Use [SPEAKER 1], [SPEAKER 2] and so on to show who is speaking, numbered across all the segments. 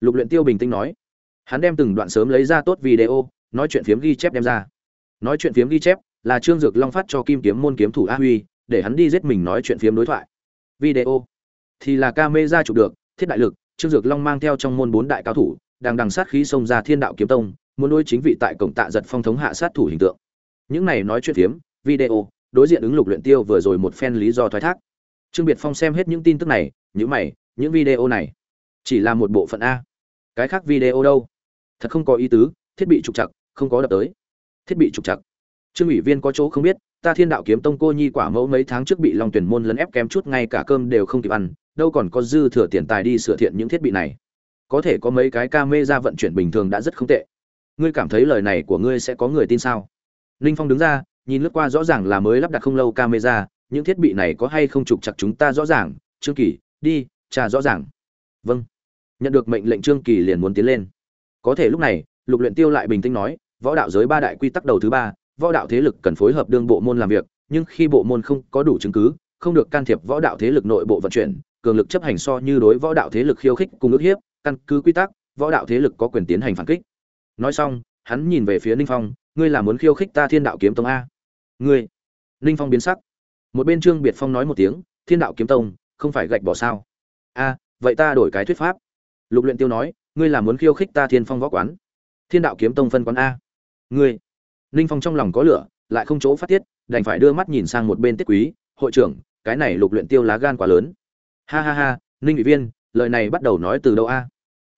[SPEAKER 1] lục luyện tiêu bình tĩnh nói. Hắn đem từng đoạn sớm lấy ra tốt video, nói chuyện phiếm ghi chép đem ra. Nói chuyện phiếm ghi chép là trương dược long phát cho kim kiếm môn kiếm thủ a huy, để hắn đi giết mình nói chuyện phiếm đối thoại. Video. Thì là camera chụp được, thiết đại lực, trương dược long mang theo trong môn bốn đại cao thủ, đang đằng sát khí xông ra thiên đạo kiếm tông, muốn đối chính vị tại cổng tạ giật phong thống hạ sát thủ hình tượng. Những này nói chuyện phiếm, video, đối diện ứng lục luyện tiêu vừa rồi một phen lý do thoái thác. Trương biệt phong xem hết những tin tức này những mày, những video này chỉ là một bộ phận a cái khác video đâu? Thật không có ý tứ, thiết bị trục chặt không có đập tới. Thiết bị trục chặt trương ủy viên có chỗ không biết, ta thiên đạo kiếm tông cô nhi quả mẫu mấy tháng trước bị long tuyển môn lấn ép kém chút, ngay cả cơm đều không kịp ăn, đâu còn có dư thừa tiền tài đi sửa thiện những thiết bị này. Có thể có mấy cái ca mê ra vận chuyển bình thường đã rất không tệ. Ngươi cảm thấy lời này của ngươi sẽ có người tin sao? Ninh phong đứng ra, nhìn lướt qua rõ ràng là mới lắp đặt không lâu camera, những thiết bị này có hay không trục chặt chúng ta rõ ràng? Trương kỳ, đi, trà rõ ràng. Vâng nhận được mệnh lệnh trương kỳ liền muốn tiến lên. Có thể lúc này, lục luyện tiêu lại bình tĩnh nói, võ đạo giới ba đại quy tắc đầu thứ ba, võ đạo thế lực cần phối hợp đương bộ môn làm việc, nhưng khi bộ môn không có đủ chứng cứ, không được can thiệp võ đạo thế lực nội bộ vận chuyển, cường lực chấp hành so như đối võ đạo thế lực khiêu khích cùng ước hiếp, căn cứ quy tắc, võ đạo thế lực có quyền tiến hành phản kích. Nói xong, hắn nhìn về phía ninh phong, ngươi là muốn khiêu khích ta thiên đạo kiếm tông a? Ngươi. Ninh phong biến sắc. Một bên trương biệt phong nói một tiếng, thiên đạo kiếm tông, không phải gạch bỏ sao? A, vậy ta đổi cái thuyết pháp lục luyện tiêu nói, ngươi là muốn khiêu khích ta thiên phong võ quán? Thiên đạo kiếm tông phân quán a. Ngươi? Ninh phong trong lòng có lửa, lại không chỗ phát tiết, đành phải đưa mắt nhìn sang một bên tiết quý, hội trưởng, cái này lục luyện tiêu lá gan quá lớn. Ha ha ha, ninh ủy viên, lời này bắt đầu nói từ đâu a?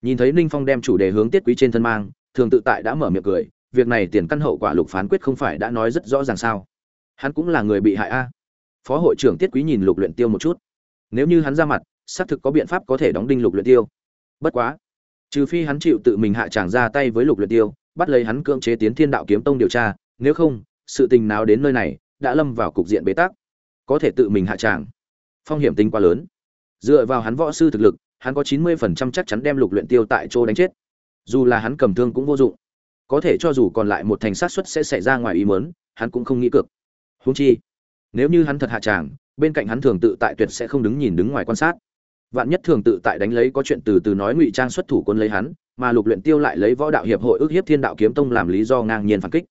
[SPEAKER 1] Nhìn thấy ninh phong đem chủ đề hướng tiết quý trên thân mang, thường tự tại đã mở miệng cười, việc này tiền căn hậu quả lục phán quyết không phải đã nói rất rõ ràng sao? Hắn cũng là người bị hại a. Phó hội trưởng tiết quý nhìn lục luyện tiêu một chút. Nếu như hắn ra mặt, xác thực có biện pháp có thể đóng đinh lục luyện tiêu bất quá, trừ phi hắn chịu tự mình hạ tràng ra tay với lục luyện tiêu, bắt lấy hắn cưỡng chế tiến thiên đạo kiếm tông điều tra, nếu không, sự tình nào đến nơi này đã lâm vào cục diện bế tắc. Có thể tự mình hạ tràng. Phong hiểm tính quá lớn. Dựa vào hắn võ sư thực lực, hắn có chín mươi phần trăm chắc chắn đem lục luyện tiêu tại chỗ đánh chết. Dù là hắn cầm thương cũng vô dụng. Có thể cho dù còn lại một thành sát suất sẽ xảy ra ngoài ý muốn, hắn cũng không nghĩ cược. Huống chi, nếu như hắn thật hạ tràng, bên cạnh hắn thường tự tại tuyệt sẽ không đứng nhìn đứng ngoài quan sát vạn nhất thường tự tại đánh lấy có chuyện từ từ nói ngụy trang xuất thủ quân lấy hắn, mà lục luyện tiêu lại lấy võ đạo hiệp hội ước hiếp thiên đạo kiếm tông làm lý do ngang nhiên phản kích.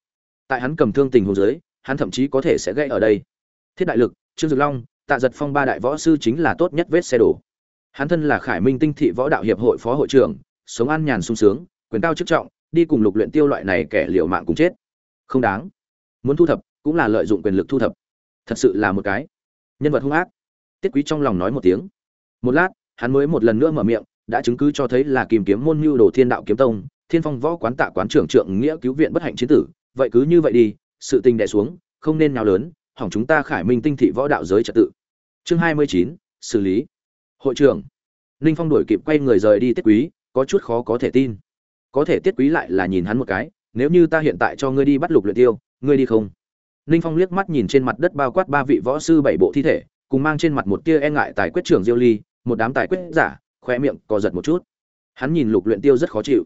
[SPEAKER 1] Tại hắn cầm thương tình huống dưới, hắn thậm chí có thể sẽ gây ở đây. Thiết đại lực, trương dực long, tạ giật phong ba đại võ sư chính là tốt nhất vết xe đổ. Hắn thân là khải minh tinh thị võ đạo hiệp hội phó hội trưởng, sống an nhàn sung sướng, quyền cao chức trọng, đi cùng lục luyện tiêu loại này kẻ liều mạng cùng chết. Không đáng. Muốn thu thập, cũng là lợi dụng quyền lực thu thập. Thật sự là một cái. Nhân vật hung ác. Tiết quý trong lòng nói một tiếng một lát, hắn mới một lần nữa mở miệng, đã chứng cứ cho thấy là kìm kiếm môn mưu đồ thiên đạo kiếm tông, thiên phong võ quán tạ quán trưởng trượng nghĩa cứu viện bất hạnh chiến tử. Vậy cứ như vậy đi, sự tình đè xuống, không nên nào lớn, hỏng chúng ta khải minh tinh thị võ đạo giới trật tự. Chương hai mươi chín, xử lý. Hội trưởng. Ninh phong đuổi kịp quay người rời đi tiết quý, có chút khó có thể tin. Có thể tiết quý lại là nhìn hắn một cái, nếu như ta hiện tại cho ngươi đi bắt lục luyện tiêu, ngươi đi không? Ninh phong liếc mắt nhìn trên mặt đất bao quát ba vị võ sư bảy bộ thi thể, cùng mang trên mặt một tia e ngại tài quyết trưởng diêu ly một đám tài quyết giả, khoe miệng co giật một chút. Hắn nhìn lục luyện tiêu rất khó chịu.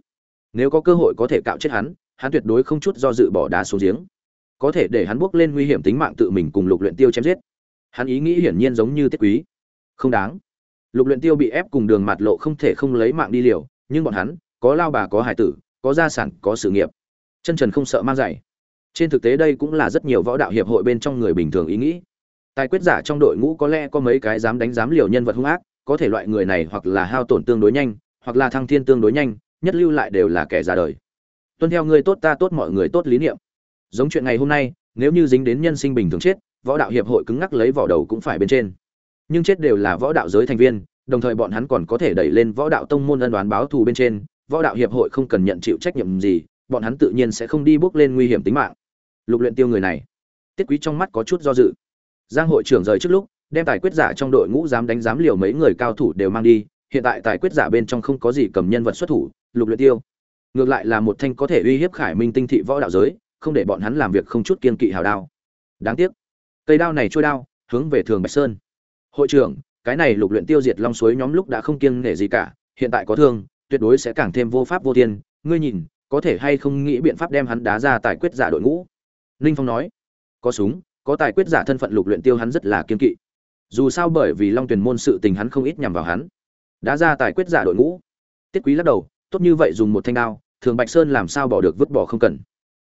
[SPEAKER 1] Nếu có cơ hội có thể cạo chết hắn hắn tuyệt đối không chút do dự bỏ đá xuống giếng. Có thể để hắn bước lên nguy hiểm tính mạng tự mình cùng lục luyện tiêu chém giết. Hắn ý nghĩ hiển nhiên giống như tiết quý. Không đáng. Lục luyện tiêu bị ép cùng đường mặt lộ không thể không lấy mạng đi liều, nhưng bọn hắn, có lao bà có hải tử, có gia sản, có sự nghiệp. Chân trần không sợ mang giày. Trên thực tế đây cũng là rất nhiều võ đạo hiệp hội bên trong người bình thường ý nghĩ. Tài quyết giả trong đội ngũ có lẽ có mấy cái dám đánh dám liều nhân vật hung ác có thể loại người này hoặc là hao tổn tương đối nhanh, hoặc là thăng thiên tương đối nhanh, nhất lưu lại đều là kẻ ra đời. Tuân theo người tốt ta tốt mọi người tốt lý niệm. Giống chuyện ngày hôm nay, nếu như dính đến nhân sinh bình thường chết, võ đạo hiệp hội cứng ngắc lấy vỏ đầu cũng phải bên trên. Nhưng chết đều là võ đạo giới thành viên, đồng thời bọn hắn còn có thể đẩy lên võ đạo tông môn ân đoán báo thù bên trên, võ đạo hiệp hội không cần nhận chịu trách nhiệm gì, bọn hắn tự nhiên sẽ không đi bước lên nguy hiểm tính mạng. Lục luyện tiêu người này, tiết quý trong mắt có chút do dự. Giang hội trưởng rời trước lúc đem tài quyết giả trong đội ngũ dám đánh dám liều mấy người cao thủ đều mang đi, hiện tại tài quyết giả bên trong không có gì cầm nhân vật xuất thủ, lục luyện tiêu. Ngược lại là một thanh có thể uy hiếp khải minh tinh thị võ đạo giới, không để bọn hắn làm việc không chút kiên kỵ hào đao. Đáng tiếc, cây đao này trôi đao, hướng về thường bạch sơn. Hội trưởng, cái này lục luyện tiêu diệt long suối nhóm lúc đã không kiêng nể gì cả, hiện tại có thương, tuyệt đối sẽ càng thêm vô pháp vô thiên. Ngươi nhìn, có thể hay không nghĩ biện pháp đem hắn đá ra tài quyết giả đội ngũ? Ninh phong nói, có súng, có tài quyết giả thân phận lục luyện tiêu hắn rất là kiên kỵ dù sao bởi vì long tuyển môn sự tình hắn không ít nhằm vào hắn. Đã ra tài quyết giả đội ngũ. Tiết quý lắc đầu, tốt như vậy dùng một thanh đao, thường bạch sơn làm sao bỏ được vứt bỏ không cần.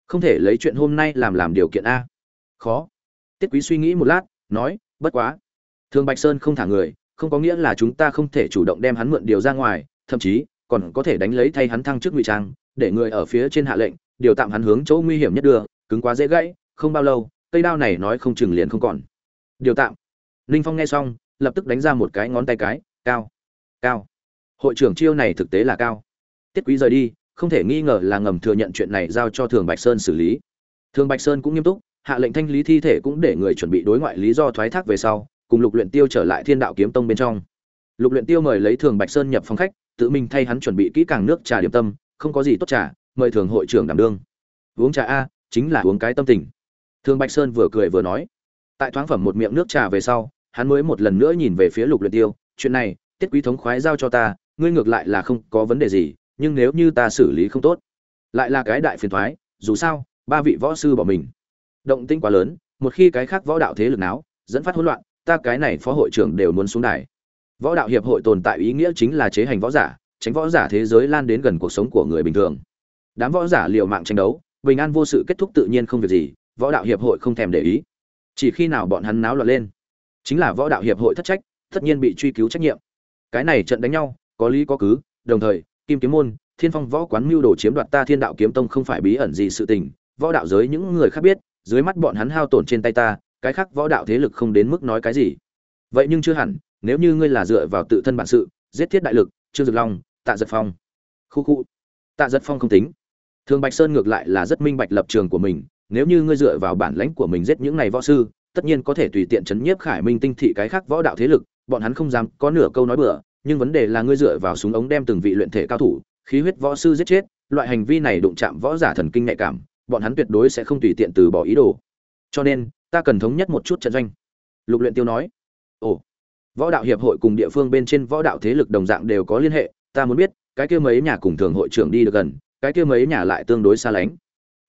[SPEAKER 1] Không thể lấy chuyện hôm nay làm làm điều kiện a. Khó. Tiết quý suy nghĩ một lát, nói, bất quá. Thường bạch sơn không thả người, không có nghĩa là chúng ta không thể chủ động đem hắn mượn điều ra ngoài, thậm chí, còn có thể đánh lấy thay hắn thăng chức ngụy trang, để người ở phía trên hạ lệnh, điều tạm hắn hướng chỗ nguy hiểm nhất đưa cứng quá dễ gãy, không bao lâu, cây đao này nói không chừng liền không còn. Điều tạm ninh phong nghe xong, lập tức đánh ra một cái ngón tay cái, cao cao. Hội trưởng chiêu này thực tế là cao. Tiết quý rời đi, không thể nghi ngờ là ngầm thừa nhận chuyện này giao cho thường bạch sơn xử lý. Thường bạch sơn cũng nghiêm túc, hạ lệnh thanh lý thi thể cũng để người chuẩn bị đối ngoại lý do thoái thác về sau, cùng lục luyện tiêu trở lại thiên đạo kiếm tông bên trong. Lục luyện tiêu mời lấy thường bạch sơn nhập phòng khách, tự mình thay hắn chuẩn bị kỹ càng nước trà điểm tâm, không có gì tốt trà, mời thường hội trưởng đảm đương. Uống trà a, chính là uống cái tâm tình. Thường bạch sơn vừa cười vừa nói, tại thoáng phẩm một miệng nước trà về sau hắn mới một lần nữa nhìn về phía lục luyện tiêu, chuyện này, tiết quý thống khoái giao cho ta, ngươi ngược lại là không có vấn đề gì, nhưng nếu như ta xử lý không tốt, lại là cái đại phiền toái dù sao, ba vị võ sư bỏ mình. Động tĩnh quá lớn, một khi cái khác võ đạo thế lực náo, dẫn phát hỗn loạn, ta cái này phó hội trưởng đều muốn xuống đài. Võ đạo hiệp hội tồn tại ý nghĩa chính là chế hành võ giả, tránh võ giả thế giới lan đến gần cuộc sống của người bình thường. Đám võ giả liều mạng tranh đấu, bình an vô sự kết thúc tự nhiên không việc gì, võ đạo hiệp hội không thèm để ý. Chỉ khi nào bọn hắn náo loạn lên chính là võ đạo hiệp hội thất trách, tất nhiên bị truy cứu trách nhiệm. Cái này trận đánh nhau, có lý có cứ, đồng thời, kim kiếm môn, thiên phong võ quán mưu đồ chiếm đoạt ta thiên đạo kiếm tông không phải bí ẩn gì sự tình, võ đạo giới những người khác biết, dưới mắt bọn hắn hao tổn trên tay ta, cái khác võ đạo thế lực không đến mức nói cái gì. Vậy nhưng chưa hẳn, nếu như ngươi là dựa vào tự thân bản sự, giết thiết đại lực trương dực long tạ giật phong. Khu khu, tạ giật phong không tính. Thường bạch sơn ngược lại là rất minh bạch lập trường của mình, nếu như ngươi dựa vào bản lãnh của mình giết những này võ sư tất nhiên có thể tùy tiện chấn nhiếp khải minh tinh thị cái khác võ đạo thế lực, bọn hắn không dám có nửa câu nói bừa, nhưng vấn đề là ngươi dựa vào súng ống đem từng vị luyện thể cao thủ, khí huyết võ sư giết chết, loại hành vi này đụng chạm võ giả thần kinh nhạy cảm, bọn hắn tuyệt đối sẽ không tùy tiện từ bỏ ý đồ. Cho nên, ta cần thống nhất một chút trận doanh. Lục luyện tiêu nói. Ồ, võ đạo hiệp hội cùng địa phương bên trên võ đạo thế lực đồng dạng đều có liên hệ, ta muốn biết, cái kia mấy nhà cùng thường hội trưởng đi được gần, cái kia mấy nhà lại tương đối xa lánh.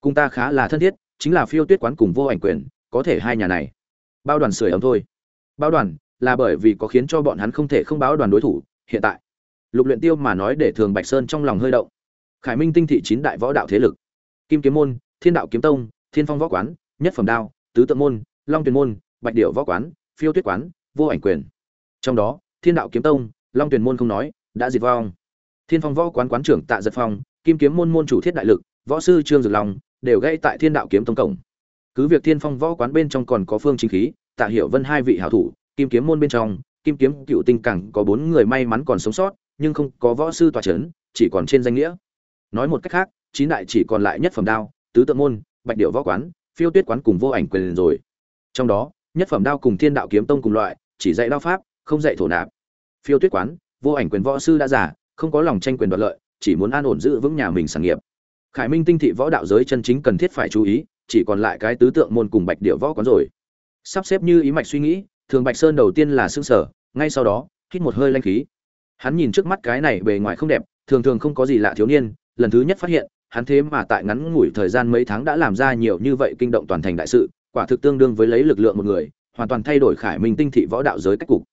[SPEAKER 1] Cùng ta khá là thân thiết, chính là phiêu tuyết quán cùng vô ảnh quyền, có thể hai nhà này bao đoàn sưởi ấm thôi. Bao đoàn là bởi vì có khiến cho bọn hắn không thể không báo đoàn đối thủ, hiện tại. Lục luyện tiêu mà nói để thường bạch sơn trong lòng hơi động. Khải minh tinh thị chín đại võ đạo thế lực. Kim kiếm môn, thiên đạo kiếm tông, thiên phong võ quán, nhất phẩm đao, tứ tượng môn, long tuyền môn, bạch điểu võ quán, phiêu tuyết quán, vô ảnh quyền. Trong đó, thiên đạo kiếm tông, long tuyền môn không nói, đã diệt vong. Thiên phong võ quán quán trưởng tạ giật phong, kim kiếm môn môn chủ thiết đại lực, võ sư trương dực long đều gây tại thiên đạo kiếm tông cổng cứ việc thiên phong võ quán bên trong còn có phương chính khí, tạ hiểu vân hai vị hảo thủ, kim kiếm môn bên trong, kim kiếm cựu tinh cẳng có bốn người may mắn còn sống sót, nhưng không có võ sư tòa chấn, chỉ còn trên danh nghĩa. Nói một cách khác, chín đại chỉ còn lại nhất phẩm đao, tứ tượng môn, bạch điệu võ quán, phiêu tuyết quán cùng vô ảnh quyền rồi. Trong đó, nhất phẩm đao cùng thiên đạo kiếm tông cùng loại, chỉ dạy đao pháp, không dạy thổ nạp. Phiêu tuyết quán, vô ảnh quyền võ sư đã giả không có lòng tranh quyền đoạt lợi, chỉ muốn an ổn giữ vững nhà mình sản nghiệp. Khải minh tinh thị võ đạo giới chân chính cần thiết phải chú ý chỉ còn lại cái tứ tượng môn cùng bạch điệu võ quán rồi. Sắp xếp như ý mạch suy nghĩ, thường bạch sơn đầu tiên là xương sở ngay sau đó, hít một hơi lanh khí. Hắn nhìn trước mắt cái này bề ngoài không đẹp, thường thường không có gì lạ thiếu niên, lần thứ nhất phát hiện, hắn thế mà tại ngắn ngủi thời gian mấy tháng đã làm ra nhiều như vậy kinh động toàn thành đại sự, quả thực tương đương với lấy lực lượng một người, hoàn toàn thay đổi khải minh tinh thị võ đạo giới cách cục.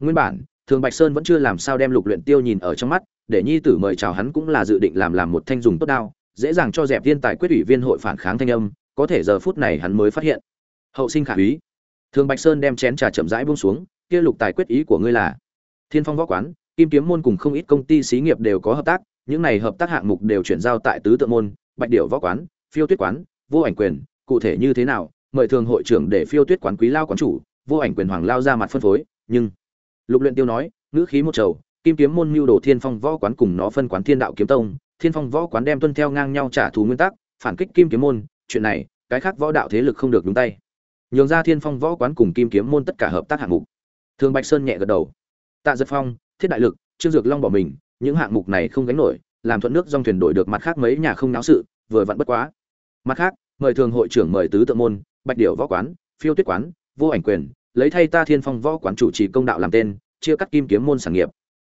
[SPEAKER 1] Nguyên bản, thường bạch sơn vẫn chưa làm sao đem lục luyện tiêu nhìn ở trong mắt, để nhi tử mời chào hắn cũng là dự định làm làm một thanh dùng tốt đao, dễ dàng cho dẹp viên tài quyết ủy viên hội phản kháng thanh âm có thể giờ phút này hắn mới phát hiện. Hậu sinh khả úy. Thường bạch sơn đem chén trà chậm rãi buông xuống, kia lục tài quyết ý của ngươi là, thiên phong võ quán, kim kiếm môn cùng không ít công ty xí nghiệp đều có hợp tác, những này hợp tác hạng mục đều chuyển giao tại tứ tượng môn, bạch điệu võ quán, phiêu tuyết quán, vô ảnh quyền, cụ thể như thế nào, mời thường hội trưởng để phiêu tuyết quán quý lao quán chủ, vô ảnh quyền hoàng lao ra mặt phân phối, nhưng, lục luyện tiêu nói, ngữ khí một trầu, kim kiếm môn mưu đồ thiên phong võ quán cùng nó phân quán thiên đạo kiếm tông, thiên phong võ quán đem tuân theo ngang nhau trả thù nguyên tắc, phản kích kim kiếm môn chuyện này, cái khác võ đạo thế lực không được đúng tay. Nhường ra thiên phong võ quán cùng kim kiếm môn tất cả hợp tác hạng mục. Thường bạch sơn nhẹ gật đầu. Tạ giật phong, thiết đại lực, trương dược long bỏ mình, những hạng mục này không gánh nổi, làm thuận nước dòng thuyền đổi được mặt khác mấy nhà không náo sự, vừa vặn bất quá. Mặt khác, mời thường hội trưởng mời tứ tự môn, bạch điệu võ quán, phiêu tuyết quán, vô ảnh quyền, lấy thay ta thiên phong võ quán chủ trì công đạo làm tên, chia cắt kim kiếm môn sản nghiệp.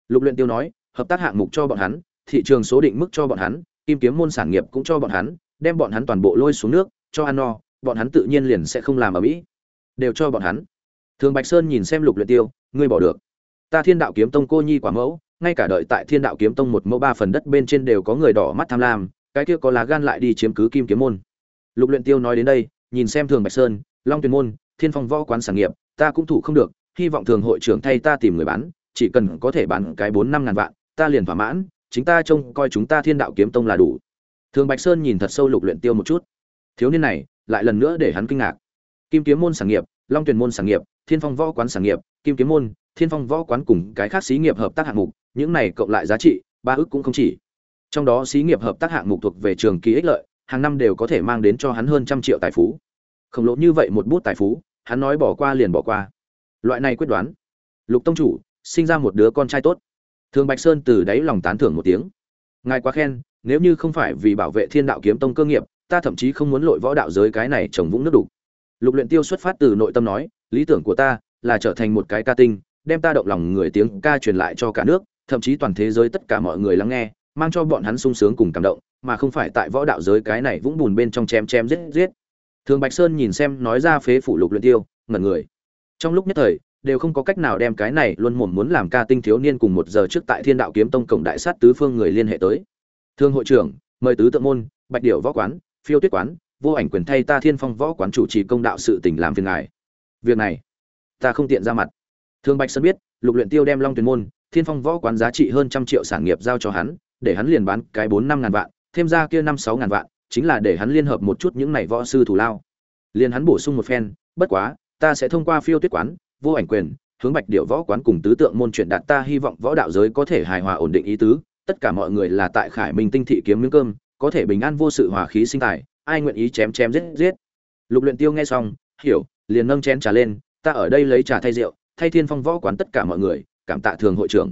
[SPEAKER 1] Lục luyện tiêu nói, hợp tác hạng mục cho bọn hắn, thị trường số định mức cho bọn hắn, kim kiếm môn sản nghiệp cũng cho bọn hắn đem bọn hắn toàn bộ lôi xuống nước, cho ăn no, bọn hắn tự nhiên liền sẽ không làm ở mỹ. Đều cho bọn hắn. Thường bạch sơn nhìn xem lục luyện tiêu, ngươi bỏ được. Ta thiên đạo kiếm tông cô nhi quả mẫu, ngay cả đợi tại thiên đạo kiếm tông một mẫu ba phần đất bên trên đều có người đỏ mắt tham lam, cái kia có lá gan lại đi chiếm cứ kim kiếm môn. Lục luyện tiêu nói đến đây, nhìn xem thường bạch sơn, long tuyền môn, thiên phong võ quán sản nghiệp, ta cũng thủ không được, hy vọng thường hội trưởng thay ta tìm người bán, chỉ cần có thể bán cái bốn năm ngàn vạn, ta liền thỏa mãn, chính ta trông coi chúng ta thiên đạo kiếm tông là đủ thường bạch sơn nhìn thật sâu lục luyện tiêu một chút. Thiếu niên này, lại lần nữa để hắn kinh ngạc. Kim kiếm môn sản nghiệp, long tuyền môn sản nghiệp, thiên phong võ quán sản nghiệp, kim kiếm môn, thiên phong võ quán cùng cái khác xí nghiệp hợp tác hạng mục, những này cộng lại giá trị, ba ước cũng không chỉ. Trong đó xí nghiệp hợp tác hạng mục thuộc về trường kỳ ích lợi, hàng năm đều có thể mang đến cho hắn hơn trăm triệu tài phú. Khổng lồ như vậy một bút tài phú, hắn nói bỏ qua liền bỏ qua. Loại này quyết đoán. Lục tông chủ, sinh ra một đứa con trai tốt. Thường bạch sơn từ đáy lòng tán thưởng một tiếng. Ngài quá khen nếu như không phải vì bảo vệ thiên đạo kiếm tông cơ nghiệp, ta thậm chí không muốn lội võ đạo giới cái này trồng vũng nước đủ lục luyện tiêu xuất phát từ nội tâm nói, lý tưởng của ta là trở thành một cái ca tinh, đem ta động lòng người tiếng ca truyền lại cho cả nước, thậm chí toàn thế giới tất cả mọi người lắng nghe, mang cho bọn hắn sung sướng cùng cảm động, mà không phải tại võ đạo giới cái này vũng bùn bên trong chém chém giết giết. Thường bạch sơn nhìn xem nói ra phế phủ lục luyện tiêu, ngẩn người. Trong lúc nhất thời, đều không có cách nào đem cái này luôn mồm muốn làm ca tinh thiếu niên cùng một giờ trước tại thiên đạo kiếm tông cổng đại sát tứ phương người liên hệ tới thương hội trưởng, mời tứ tượng môn, bạch điểu võ quán, phiêu tuyết quán, vô ảnh quyền thay ta thiên phong võ quán chủ trì công đạo sự tình làm phiền ngài. Việc này, ta không tiện ra mặt. Thương bạch sơn biết, lục luyện tiêu đem long tuyển môn, thiên phong võ quán giá trị hơn trăm triệu sản nghiệp giao cho hắn, để hắn liền bán cái bốn năm ngàn vạn, thêm ra kia năm sáu ngàn vạn, chính là để hắn liên hợp một chút những này võ sư thủ lao. Liền hắn bổ sung một phen, bất quá, ta sẽ thông qua phiêu tuyết quán, vô ảnh quyền, hướng bạch điệu võ quán cùng tứ tượng môn chuyển đạt ta hy vọng võ đạo giới có thể hài hòa ổn định ý tứ tất cả mọi người là tại khải minh tinh thị kiếm miếng cơm, có thể bình an vô sự hòa khí sinh tài, ai nguyện ý chém chém giết giết. Lục luyện tiêu nghe xong, hiểu, liền nâng chén trà lên, ta ở đây lấy trà thay rượu, thay thiên phong võ quán tất cả mọi người, cảm tạ thường hội trưởng.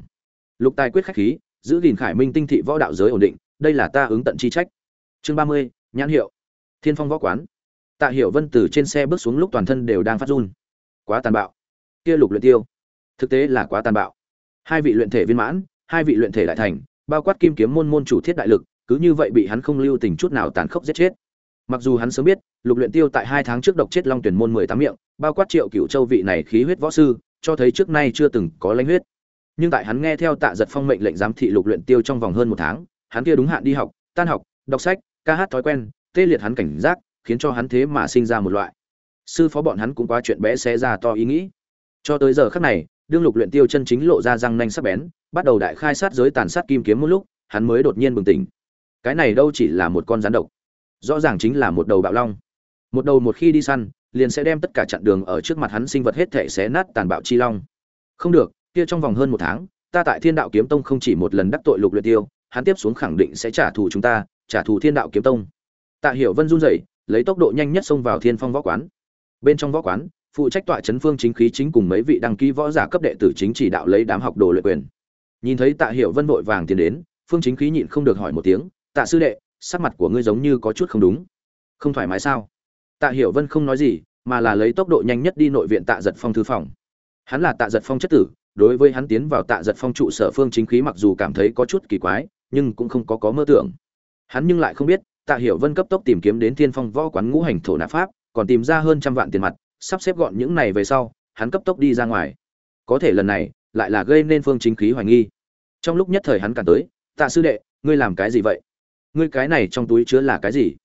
[SPEAKER 1] Lục tài quyết khách khí, giữ gìn khải minh tinh thị võ đạo giới ổn định, đây là ta ứng tận chi trách. Chương ba mươi, nhãn hiệu. Thiên phong võ quán. Tạ hiểu vân từ trên xe bước xuống lúc toàn thân đều đang phát run. Quá tàn bạo. Kia lục luyện tiêu. Thực tế là quá tàn bạo. Hai vị luyện thể viên mãn, hai vị luyện thể lại thành bao quát kim kiếm môn môn chủ thiết đại lực, cứ như vậy bị hắn không lưu tình chút nào tàn khốc giết chết. Mặc dù hắn sớm biết, lục luyện tiêu tại hai tháng trước độc chết long tuyển môn mười tám miệng, bao quát triệu cửu châu vị này khí huyết võ sư, cho thấy trước nay chưa từng có lãnh huyết. Nhưng tại hắn nghe theo tạ giật phong mệnh lệnh giám thị lục luyện tiêu trong vòng hơn một tháng, hắn kia đúng hạn đi học, tan học, đọc sách, ca hát thói quen, tê liệt hắn cảnh giác, khiến cho hắn thế mà sinh ra một loại. Sư phó bọn hắn cũng quá chuyện bé xé ra to ý nghĩ. Cho tới giờ khắc này đương lục luyện tiêu chân chính lộ ra răng nanh sắc bén, bắt đầu đại khai sát giới tàn sát kim kiếm một lúc, hắn mới đột nhiên bừng tỉnh. Cái này đâu chỉ là một con rắn độc, rõ ràng chính là một đầu bạo long. Một đầu một khi đi săn, liền sẽ đem tất cả chặn đường ở trước mặt hắn sinh vật hết thể xé nát tàn bạo chi long. Không được, kia trong vòng hơn một tháng, ta tại thiên đạo kiếm tông không chỉ một lần đắc tội lục luyện tiêu, hắn tiếp xuống khẳng định sẽ trả thù chúng ta, trả thù thiên đạo kiếm tông. Tạ hiểu vân run rẩy, lấy tốc độ nhanh nhất xông vào thiên phong võ quán. Bên trong võ quán phụ trách tọa chấn phương chính khí chính cùng mấy vị đăng ký võ giả cấp đệ tử chính chỉ đạo lấy đám học đồ luyện quyền. Nhìn thấy tạ hiểu vân vội vàng tiến đến, phương chính khí nhịn không được hỏi một tiếng, tạ sư đệ, sắc mặt của ngươi giống như có chút không đúng. Không thoải mái sao? Tạ hiểu vân không nói gì, mà là lấy tốc độ nhanh nhất đi nội viện tạ giật phong thư phòng. Hắn là tạ giật phong chất tử, đối với hắn tiến vào tạ giật phong trụ sở phương chính khí mặc dù cảm thấy có chút kỳ quái, nhưng cũng không có có mơ tưởng. Hắn nhưng lại không biết, tạ hiểu vân cấp tốc tìm kiếm đến thiên phong võ quán ngũ hành thổ nạp pháp, còn tìm ra hơn trăm vạn tiền mặt sắp xếp gọn những này về sau, hắn cấp tốc đi ra ngoài. Có thể lần này, lại là gây nên phương chính khí hoài nghi. Trong lúc nhất thời hắn cản tới, tạ sư đệ, ngươi làm cái gì vậy? Ngươi cái này trong túi chứa là cái gì?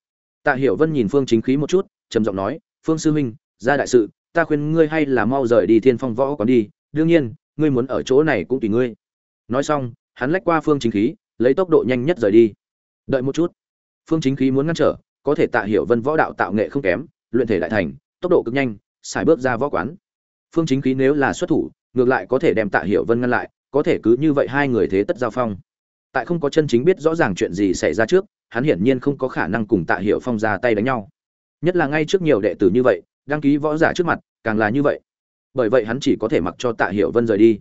[SPEAKER 1] Tạ hiểu vân nhìn phương chính khí một chút, trầm giọng nói, phương sư huynh, ra đại sự, ta khuyên ngươi hay là mau rời đi thiên phong võ còn đi, đương nhiên, ngươi muốn ở chỗ này cũng tùy ngươi. Nói xong, hắn lách qua phương chính khí, lấy tốc độ nhanh nhất rời đi. Đợi một chút. Phương chính khí muốn ngăn trở, có thể tạ hiểu vân võ đạo tạo nghệ không kém, luyện thể đại thành, tốc độ cực nhanh xài bước ra võ quán. Phương chính khí nếu là xuất thủ, ngược lại có thể đem tạ hiểu vân ngăn lại, có thể cứ như vậy hai người thế tất giao phong. Tại không có chân chính biết rõ ràng chuyện gì xảy ra trước, hắn hiển nhiên không có khả năng cùng tạ hiểu phong ra tay đánh nhau. Nhất là ngay trước nhiều đệ tử như vậy, đăng ký võ giả trước mặt, càng là như vậy. Bởi vậy hắn chỉ có thể mặc cho tạ hiểu vân rời đi.